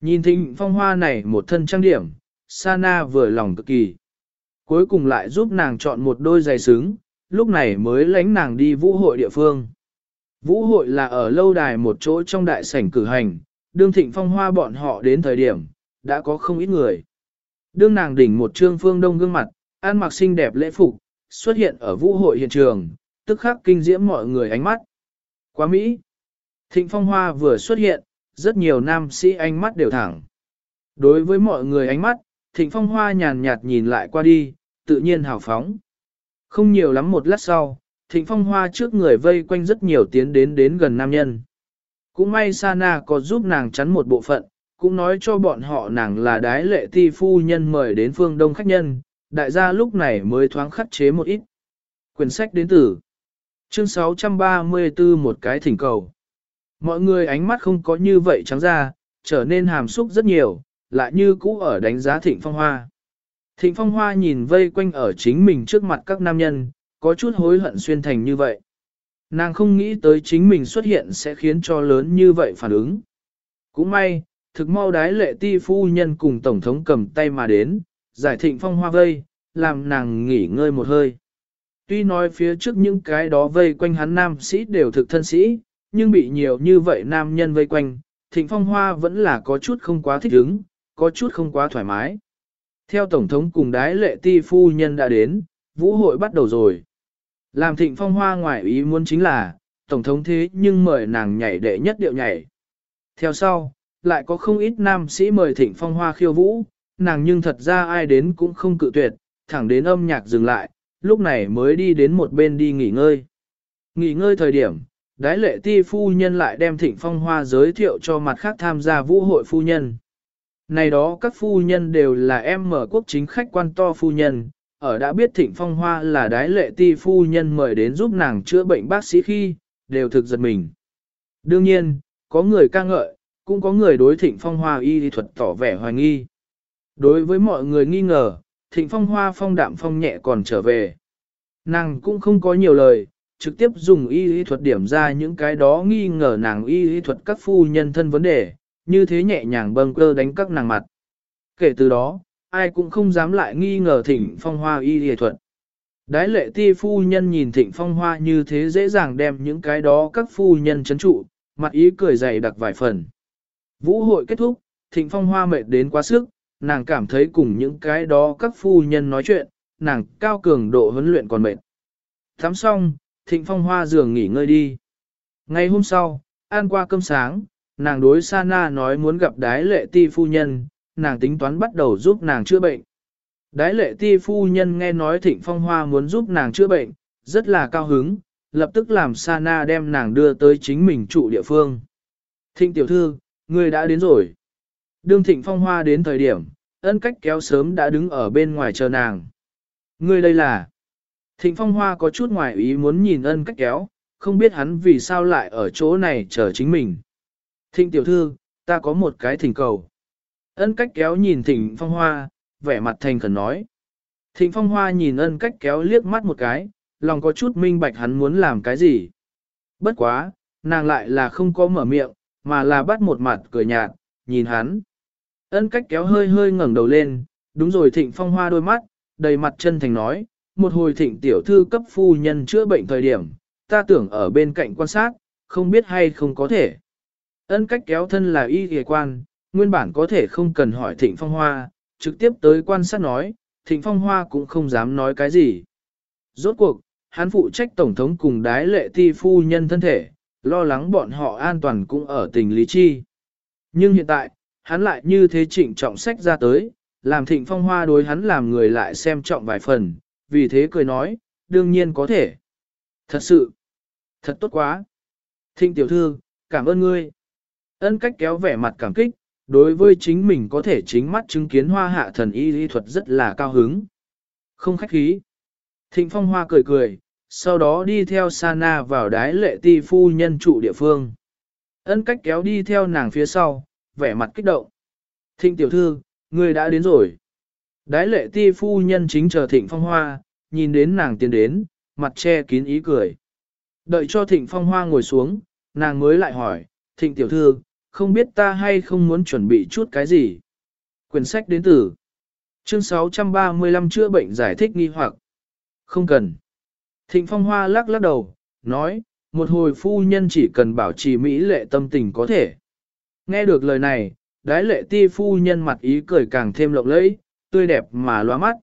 Nhìn thịnh phong hoa này một thân trang điểm, Sana vừa lòng cực kỳ. Cuối cùng lại giúp nàng chọn một đôi giày xứng, lúc này mới lánh nàng đi vũ hội địa phương. Vũ hội là ở lâu đài một chỗ trong đại sảnh cử hành, đương thịnh phong hoa bọn họ đến thời điểm, đã có không ít người. Đương nàng đỉnh một trương phương đông gương mặt, ăn mặc xinh đẹp lễ phục, xuất hiện ở vũ hội hiện trường, tức khắc kinh diễm mọi người ánh mắt. Quá Mỹ! Thịnh phong hoa vừa xuất hiện, rất nhiều nam sĩ ánh mắt đều thẳng. Đối với mọi người ánh mắt, thịnh phong hoa nhàn nhạt nhìn lại qua đi, tự nhiên hào phóng. Không nhiều lắm một lát sau, thịnh phong hoa trước người vây quanh rất nhiều tiến đến đến gần nam nhân. Cũng may Sana có giúp nàng chắn một bộ phận, cũng nói cho bọn họ nàng là đái lệ ti phu nhân mời đến phương đông khách nhân, đại gia lúc này mới thoáng khắc chế một ít. Quyển sách đến từ chương 634 một cái thỉnh cầu. Mọi người ánh mắt không có như vậy trắng ra, trở nên hàm xúc rất nhiều, lại như cũ ở đánh giá thịnh phong hoa. Thịnh phong hoa nhìn vây quanh ở chính mình trước mặt các nam nhân, có chút hối hận xuyên thành như vậy. Nàng không nghĩ tới chính mình xuất hiện sẽ khiến cho lớn như vậy phản ứng. Cũng may, thực mau đái lệ ti phu nhân cùng Tổng thống cầm tay mà đến, giải thịnh phong hoa vây, làm nàng nghỉ ngơi một hơi. Tuy nói phía trước những cái đó vây quanh hắn nam sĩ đều thực thân sĩ, nhưng bị nhiều như vậy nam nhân vây quanh, thịnh phong hoa vẫn là có chút không quá thích ứng, có chút không quá thoải mái. Theo Tổng thống cùng đái lệ ti phu nhân đã đến, vũ hội bắt đầu rồi. Làm thịnh phong hoa ngoại ý muốn chính là, Tổng thống thế nhưng mời nàng nhảy đệ nhất điệu nhảy. Theo sau, lại có không ít nam sĩ mời thịnh phong hoa khiêu vũ, nàng nhưng thật ra ai đến cũng không cự tuyệt, thẳng đến âm nhạc dừng lại, lúc này mới đi đến một bên đi nghỉ ngơi. Nghỉ ngơi thời điểm, đái lệ ti phu nhân lại đem thịnh phong hoa giới thiệu cho mặt khác tham gia vũ hội phu nhân. Này đó các phu nhân đều là em mở quốc chính khách quan to phu nhân, ở đã biết thịnh phong hoa là đái lệ ti phu nhân mời đến giúp nàng chữa bệnh bác sĩ khi, đều thực giật mình. Đương nhiên, có người ca ngợi, cũng có người đối thịnh phong hoa y thuật tỏ vẻ hoài nghi. Đối với mọi người nghi ngờ, thịnh phong hoa phong đạm phong nhẹ còn trở về. Nàng cũng không có nhiều lời, trực tiếp dùng y y thuật điểm ra những cái đó nghi ngờ nàng y y thuật các phu nhân thân vấn đề, như thế nhẹ nhàng bâng cơ đánh các nàng mặt. Kể từ đó, ai cũng không dám lại nghi ngờ thịnh phong hoa y hề thuật. Đái lệ ti phu nhân nhìn thịnh phong hoa như thế dễ dàng đem những cái đó các phu nhân chấn trụ, mặt ý cười dày đặc vài phần. Vũ hội kết thúc, thịnh phong hoa mệt đến quá sức, nàng cảm thấy cùng những cái đó các phu nhân nói chuyện, nàng cao cường độ huấn luyện còn mệt. Thắm xong, thịnh phong hoa giường nghỉ ngơi đi. Ngày hôm sau, ăn qua cơm sáng, nàng đối Sana nói muốn gặp đái lệ ti phu nhân, nàng tính toán bắt đầu giúp nàng chữa bệnh. Đái lệ ti phu nhân nghe nói thịnh phong hoa muốn giúp nàng chữa bệnh, rất là cao hứng, lập tức làm Sana đem nàng đưa tới chính mình trụ địa phương. Thịnh tiểu thư, người đã đến rồi. Đương thịnh phong hoa đến thời điểm, ân cách kéo sớm đã đứng ở bên ngoài chờ nàng. Người đây là... Thịnh phong hoa có chút ngoài ý muốn nhìn ân cách kéo, không biết hắn vì sao lại ở chỗ này chờ chính mình. Thịnh tiểu thư, ta có một cái thỉnh cầu. Ân cách kéo nhìn thịnh phong hoa, vẻ mặt thành khẩn nói. Thịnh phong hoa nhìn ân cách kéo liếc mắt một cái, lòng có chút minh bạch hắn muốn làm cái gì. Bất quá, nàng lại là không có mở miệng, mà là bắt một mặt cười nhạt, nhìn hắn. Ân cách kéo hơi hơi ngẩng đầu lên, đúng rồi thịnh phong hoa đôi mắt, đầy mặt chân thành nói, một hồi thịnh tiểu thư cấp phu nhân chữa bệnh thời điểm, ta tưởng ở bên cạnh quan sát, không biết hay không có thể. Ân cách kéo thân là y ghề quan, nguyên bản có thể không cần hỏi thịnh phong hoa, trực tiếp tới quan sát nói, thịnh phong hoa cũng không dám nói cái gì. Rốt cuộc, hắn phụ trách tổng thống cùng đái lệ ti phu nhân thân thể, lo lắng bọn họ an toàn cũng ở tình lý chi. Nhưng hiện tại, hắn lại như thế trịnh trọng sách ra tới, làm thịnh phong hoa đối hắn làm người lại xem trọng vài phần, vì thế cười nói, đương nhiên có thể. Thật sự, thật tốt quá. Thịnh tiểu thư, cảm ơn ngươi. Ân cách kéo vẻ mặt cảm kích, đối với chính mình có thể chính mắt chứng kiến hoa hạ thần y lý thuật rất là cao hứng. Không khách khí. Thịnh phong hoa cười cười, sau đó đi theo Sana vào đái lệ ti phu nhân trụ địa phương. Ân cách kéo đi theo nàng phía sau, vẻ mặt kích động. Thịnh tiểu thư, người đã đến rồi. Đái lệ ti phu nhân chính chờ thịnh phong hoa, nhìn đến nàng tiến đến, mặt che kín ý cười. Đợi cho thịnh phong hoa ngồi xuống, nàng mới lại hỏi, thịnh tiểu thư, không biết ta hay không muốn chuẩn bị chút cái gì. Quyển sách đến từ chương 635 chữa bệnh giải thích nghi hoặc không cần. Thịnh phong hoa lắc lắc đầu, nói, một hồi phu nhân chỉ cần bảo trì mỹ lệ tâm tình có thể. Nghe được lời này, đái lệ ti phu nhân mặt ý cười càng thêm lộng lẫy, tươi đẹp mà loa mắt.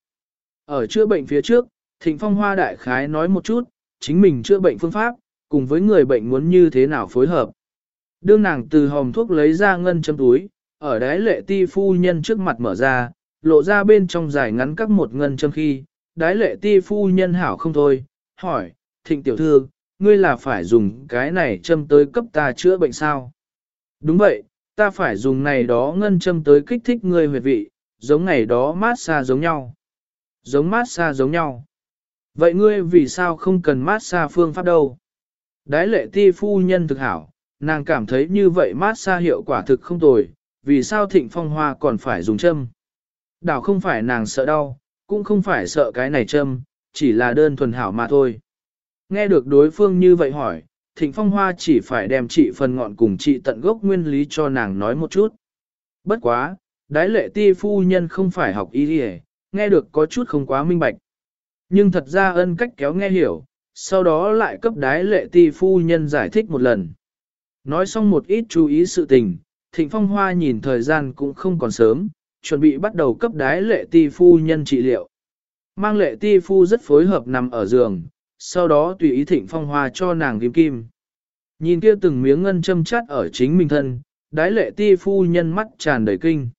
Ở chữa bệnh phía trước, thịnh phong hoa đại khái nói một chút, chính mình chữa bệnh phương pháp, cùng với người bệnh muốn như thế nào phối hợp. Đương nàng từ hòm thuốc lấy ra ngân châm túi, ở đái lệ ti phu nhân trước mặt mở ra, lộ ra bên trong dài ngắn các một ngân châm khi, đái lệ ti phu nhân hảo không thôi, hỏi, thịnh tiểu thư, ngươi là phải dùng cái này châm tới cấp ta chữa bệnh sao? Đúng vậy, ta phải dùng này đó ngân châm tới kích thích ngươi huyệt vị, giống ngày đó mát xa giống nhau. Giống mát xa giống nhau. Vậy ngươi vì sao không cần mát xa phương pháp đâu? Đái lệ ti phu nhân thực hảo, nàng cảm thấy như vậy mát xa hiệu quả thực không tồi, vì sao thịnh phong hoa còn phải dùng châm? Đảo không phải nàng sợ đau, cũng không phải sợ cái này châm, chỉ là đơn thuần hảo mà thôi. Nghe được đối phương như vậy hỏi, Thịnh Phong Hoa chỉ phải đem chị phần ngọn cùng chị tận gốc nguyên lý cho nàng nói một chút. Bất quá, đái lệ ti phu nhân không phải học y đi nghe được có chút không quá minh bạch. Nhưng thật ra ân cách kéo nghe hiểu, sau đó lại cấp đái lệ ti phu nhân giải thích một lần. Nói xong một ít chú ý sự tình, Thịnh Phong Hoa nhìn thời gian cũng không còn sớm, chuẩn bị bắt đầu cấp đái lệ ti phu nhân trị liệu. Mang lệ ti phu rất phối hợp nằm ở giường, sau đó tùy ý Thịnh Phong Hoa cho nàng kim kim. Nhìn kia từng miếng ngân châm chắt ở chính mình thân, đái lệ ti phu nhân mắt tràn đầy kinh.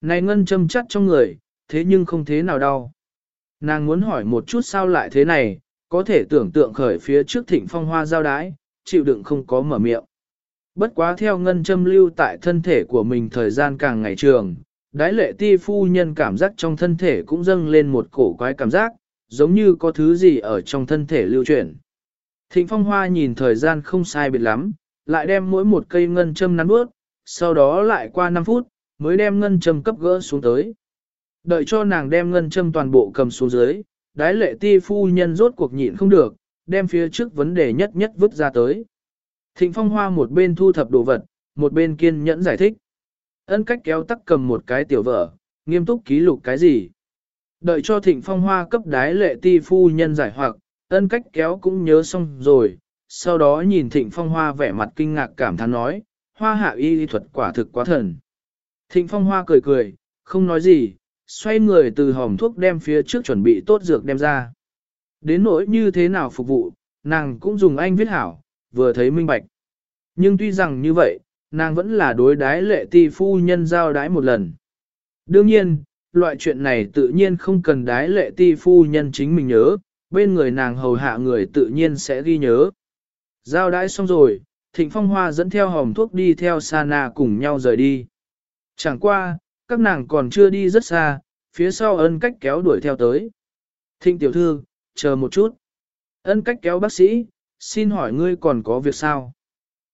Này ngân châm chắt trong người, thế nhưng không thế nào đau. Nàng muốn hỏi một chút sao lại thế này, có thể tưởng tượng khởi phía trước thịnh phong hoa giao đái, chịu đựng không có mở miệng. Bất quá theo ngân châm lưu tại thân thể của mình thời gian càng ngày trường, đái lệ ti phu nhân cảm giác trong thân thể cũng dâng lên một cổ quái cảm giác, giống như có thứ gì ở trong thân thể lưu chuyển. Thịnh phong hoa nhìn thời gian không sai biệt lắm, lại đem mỗi một cây ngân châm nắn bước, sau đó lại qua 5 phút, mới đem ngân châm cấp gỡ xuống tới. Đợi cho nàng đem ngân châm toàn bộ cầm xuống dưới, đái lệ ti phu nhân rốt cuộc nhịn không được, đem phía trước vấn đề nhất nhất vứt ra tới. Thịnh phong hoa một bên thu thập đồ vật, một bên kiên nhẫn giải thích. Ân cách kéo tắc cầm một cái tiểu vở, nghiêm túc ký lục cái gì. Đợi cho thịnh phong hoa cấp đái lệ ti phu nhân giải hoặc, ân cách kéo cũng nhớ xong rồi, sau đó nhìn thịnh phong hoa vẻ mặt kinh ngạc cảm thán nói, hoa hạ y thuật quả thực quá thần. Thịnh phong hoa cười cười, không nói gì, xoay người từ hòm thuốc đem phía trước chuẩn bị tốt dược đem ra. Đến nỗi như thế nào phục vụ, nàng cũng dùng anh viết hảo, vừa thấy minh bạch. Nhưng tuy rằng như vậy, nàng vẫn là đối đái lệ ti phu nhân giao đái một lần. Đương nhiên, loại chuyện này tự nhiên không cần đái lệ ti phu nhân chính mình nhớ, bên người nàng hầu hạ người tự nhiên sẽ ghi nhớ. Giao đái xong rồi, Thịnh Phong Hoa dẫn theo hòm thuốc đi theo Sana cùng nhau rời đi. Chẳng qua, các nàng còn chưa đi rất xa, phía sau ân cách kéo đuổi theo tới. Thịnh tiểu thư, chờ một chút. Ân cách kéo bác sĩ, xin hỏi ngươi còn có việc sao?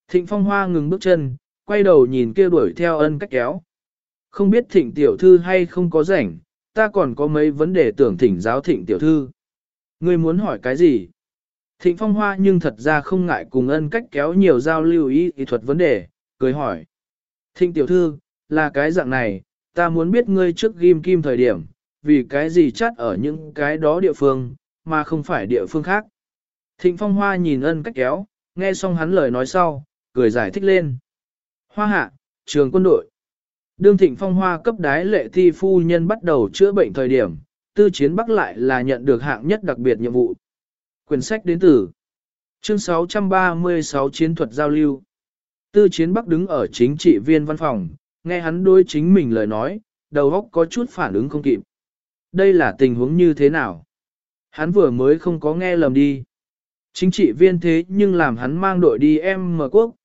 Thịnh phong hoa ngừng bước chân, quay đầu nhìn kia đuổi theo ân cách kéo. Không biết thịnh tiểu thư hay không có rảnh, ta còn có mấy vấn đề tưởng thỉnh giáo thịnh tiểu thư. Ngươi muốn hỏi cái gì? Thịnh phong hoa nhưng thật ra không ngại cùng ân cách kéo nhiều giao lưu ý, kỹ thuật vấn đề, cười hỏi. Thịnh tiểu thư, là cái dạng này, ta muốn biết ngươi trước ghim kim thời điểm, vì cái gì chắt ở những cái đó địa phương, mà không phải địa phương khác. Thịnh Phong Hoa nhìn ân cách kéo, nghe xong hắn lời nói sau, cười giải thích lên. Hoa hạ, trường quân đội. Đương Thịnh Phong Hoa cấp đái lệ thi phu nhân bắt đầu chữa bệnh thời điểm, tư chiến bắc lại là nhận được hạng nhất đặc biệt nhiệm vụ. Quyển sách đến từ Chương 636 Chiến thuật giao lưu Tư chiến bắc đứng ở chính trị viên văn phòng, nghe hắn đối chính mình lời nói, đầu óc có chút phản ứng không kịp. Đây là tình huống như thế nào? Hắn vừa mới không có nghe lầm đi. Chính trị viên thế nhưng làm hắn mang đội đi em mở quốc.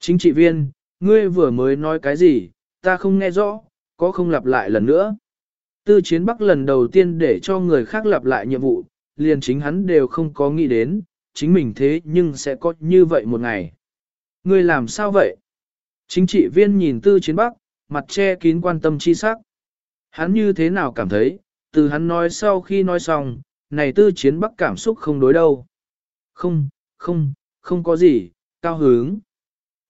Chính trị viên, ngươi vừa mới nói cái gì, ta không nghe rõ, có không lặp lại lần nữa. Tư chiến bắc lần đầu tiên để cho người khác lặp lại nhiệm vụ, liền chính hắn đều không có nghĩ đến, chính mình thế nhưng sẽ có như vậy một ngày. Ngươi làm sao vậy? Chính trị viên nhìn tư chiến bắc, mặt che kín quan tâm chi sắc. Hắn như thế nào cảm thấy, từ hắn nói sau khi nói xong, này tư chiến bắc cảm xúc không đối đâu. Không, không, không có gì, cao hứng.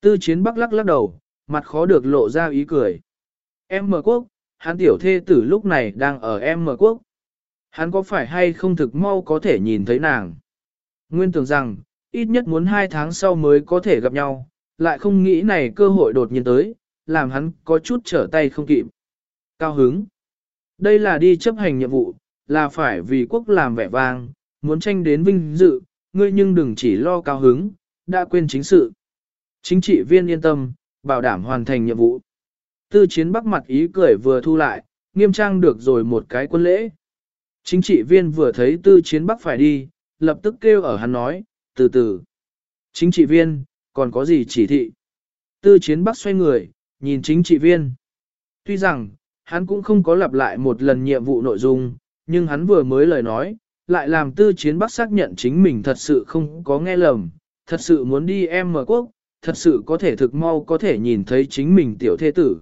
Tư chiến bắc lắc lắc đầu, mặt khó được lộ ra ý cười. Em mở quốc, hắn tiểu thê tử lúc này đang ở em mở quốc. Hắn có phải hay không thực mau có thể nhìn thấy nàng? Nguyên tưởng rằng, ít nhất muốn hai tháng sau mới có thể gặp nhau, lại không nghĩ này cơ hội đột nhiên tới, làm hắn có chút trở tay không kịp. Cao hứng. Đây là đi chấp hành nhiệm vụ, là phải vì quốc làm vẻ vang, muốn tranh đến vinh dự, ngươi nhưng đừng chỉ lo cao hứng, đã quên chính sự. Chính trị viên yên tâm, bảo đảm hoàn thành nhiệm vụ. Tư chiến bắc mặt ý cười vừa thu lại, nghiêm trang được rồi một cái quân lễ. Chính trị viên vừa thấy tư chiến bắc phải đi, lập tức kêu ở hắn nói, từ từ. Chính trị viên, còn có gì chỉ thị? Tư chiến bắc xoay người, nhìn chính trị viên. Tuy rằng, hắn cũng không có lặp lại một lần nhiệm vụ nội dung, nhưng hắn vừa mới lời nói, lại làm tư chiến bắc xác nhận chính mình thật sự không có nghe lầm, thật sự muốn đi em mở quốc, thật sự có thể thực mau có thể nhìn thấy chính mình tiểu thế tử.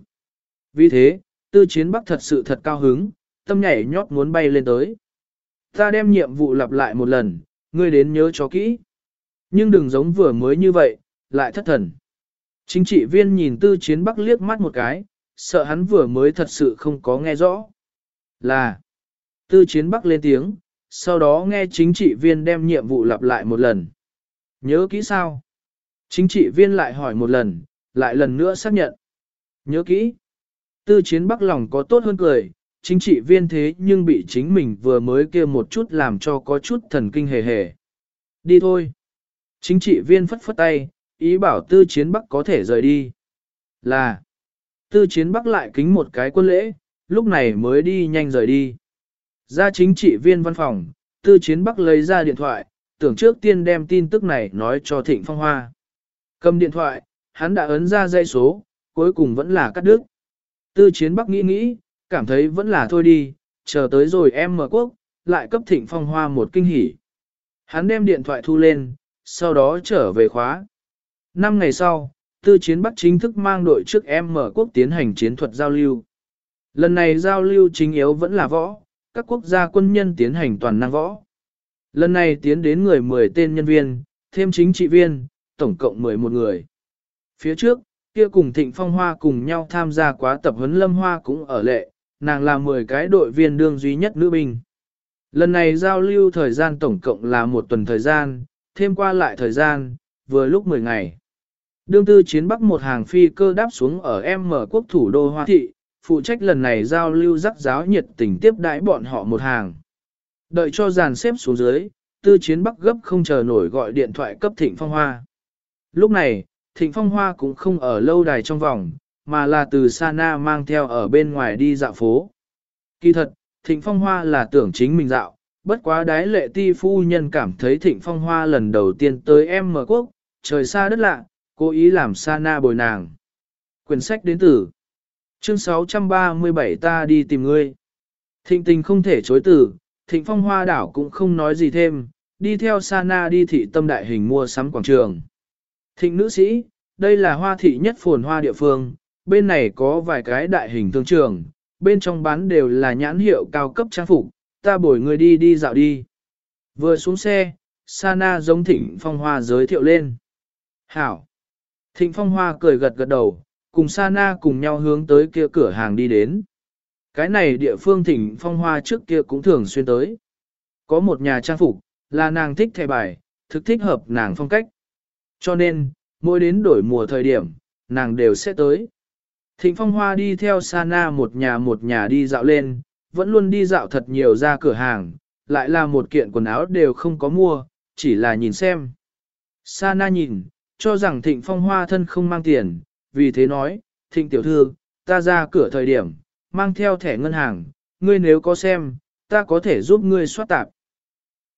Vì thế, tư chiến bắc thật sự thật cao hứng, tâm nhảy nhót muốn bay lên tới. Ta đem nhiệm vụ lặp lại một lần, ngươi đến nhớ cho kỹ. Nhưng đừng giống vừa mới như vậy, lại thất thần. Chính trị viên nhìn tư chiến bắc liếc mắt một cái, sợ hắn vừa mới thật sự không có nghe rõ. Là, tư chiến bắc lên tiếng, sau đó nghe chính trị viên đem nhiệm vụ lặp lại một lần. Nhớ kỹ sao? Chính trị viên lại hỏi một lần, lại lần nữa xác nhận. Nhớ kỹ. Tư chiến bắc lòng có tốt hơn cười, chính trị viên thế nhưng bị chính mình vừa mới kia một chút làm cho có chút thần kinh hề hề. Đi thôi. Chính trị viên phất phất tay, ý bảo tư chiến bắc có thể rời đi. Là. Tư chiến bắc lại kính một cái quân lễ, lúc này mới đi nhanh rời đi. Ra chính trị viên văn phòng, tư chiến bắc lấy ra điện thoại, tưởng trước tiên đem tin tức này nói cho Thịnh Phong Hoa. Cầm điện thoại, hắn đã ấn ra dây số, cuối cùng vẫn là cắt đứt. Tư chiến bắc nghĩ nghĩ, cảm thấy vẫn là thôi đi, chờ tới rồi em mở quốc, lại cấp Thịnh Phong Hoa một kinh hỉ. Hắn đem điện thoại thu lên, sau đó trở về khóa. Năm ngày sau, tư chiến bắc chính thức mang đội trước em mở quốc tiến hành chiến thuật giao lưu. Lần này giao lưu chính yếu vẫn là võ, các quốc gia quân nhân tiến hành toàn năng võ. Lần này tiến đến người 10 tên nhân viên, thêm chính trị viên, tổng cộng 11 người. Phía trước, kia cùng Thịnh Phong Hoa cùng nhau tham gia quá tập huấn Lâm Hoa cũng ở lệ, nàng là 10 cái đội viên đương duy nhất nữ binh. Lần này giao lưu thời gian tổng cộng là một tuần thời gian, thêm qua lại thời gian, vừa lúc 10 ngày. Đương tư chiến bắc một hàng phi cơ đáp xuống ở M quốc thủ đô Hoa Thị, phụ trách lần này giao lưu rắc giáo nhiệt tình tiếp đãi bọn họ một hàng. Đợi cho dàn xếp xuống dưới, tư chiến bắc gấp không chờ nổi gọi điện thoại cấp thịnh phong hoa. Lúc này, thịnh phong hoa cũng không ở lâu đài trong vòng, mà là từ Sana mang theo ở bên ngoài đi dạo phố. Kỳ thật, thịnh phong hoa là tưởng chính mình dạo, bất quá đái lệ ti phu nhân cảm thấy thịnh phong hoa lần đầu tiên tới em mở quốc, trời xa đất lạ, cố ý làm Sana bồi nàng. Quyển sách đến từ Chương 637 ta đi tìm ngươi. Thịnh tình không thể chối từ, thịnh phong hoa đảo cũng không nói gì thêm, đi theo Sana đi thị tâm đại hình mua sắm quảng trường. Thịnh nữ sĩ, đây là hoa thị nhất phồn hoa địa phương, bên này có vài cái đại hình thương trường, bên trong bán đều là nhãn hiệu cao cấp trang phục, ta bồi người đi đi dạo đi. Vừa xuống xe, Sana giống thịnh phong hoa giới thiệu lên. Hảo! Thịnh phong hoa cười gật gật đầu, cùng Sana cùng nhau hướng tới kia cửa hàng đi đến. Cái này địa phương thịnh phong hoa trước kia cũng thường xuyên tới. Có một nhà trang phục, là nàng thích thẻ bài, thực thích hợp nàng phong cách. Cho nên, mỗi đến đổi mùa thời điểm, nàng đều sẽ tới. Thịnh phong hoa đi theo Sana một nhà một nhà đi dạo lên, vẫn luôn đi dạo thật nhiều ra cửa hàng, lại là một kiện quần áo đều không có mua, chỉ là nhìn xem. Sana nhìn, cho rằng thịnh phong hoa thân không mang tiền, vì thế nói, thịnh tiểu thư, ta ra cửa thời điểm, mang theo thẻ ngân hàng, ngươi nếu có xem, ta có thể giúp ngươi soát tạp.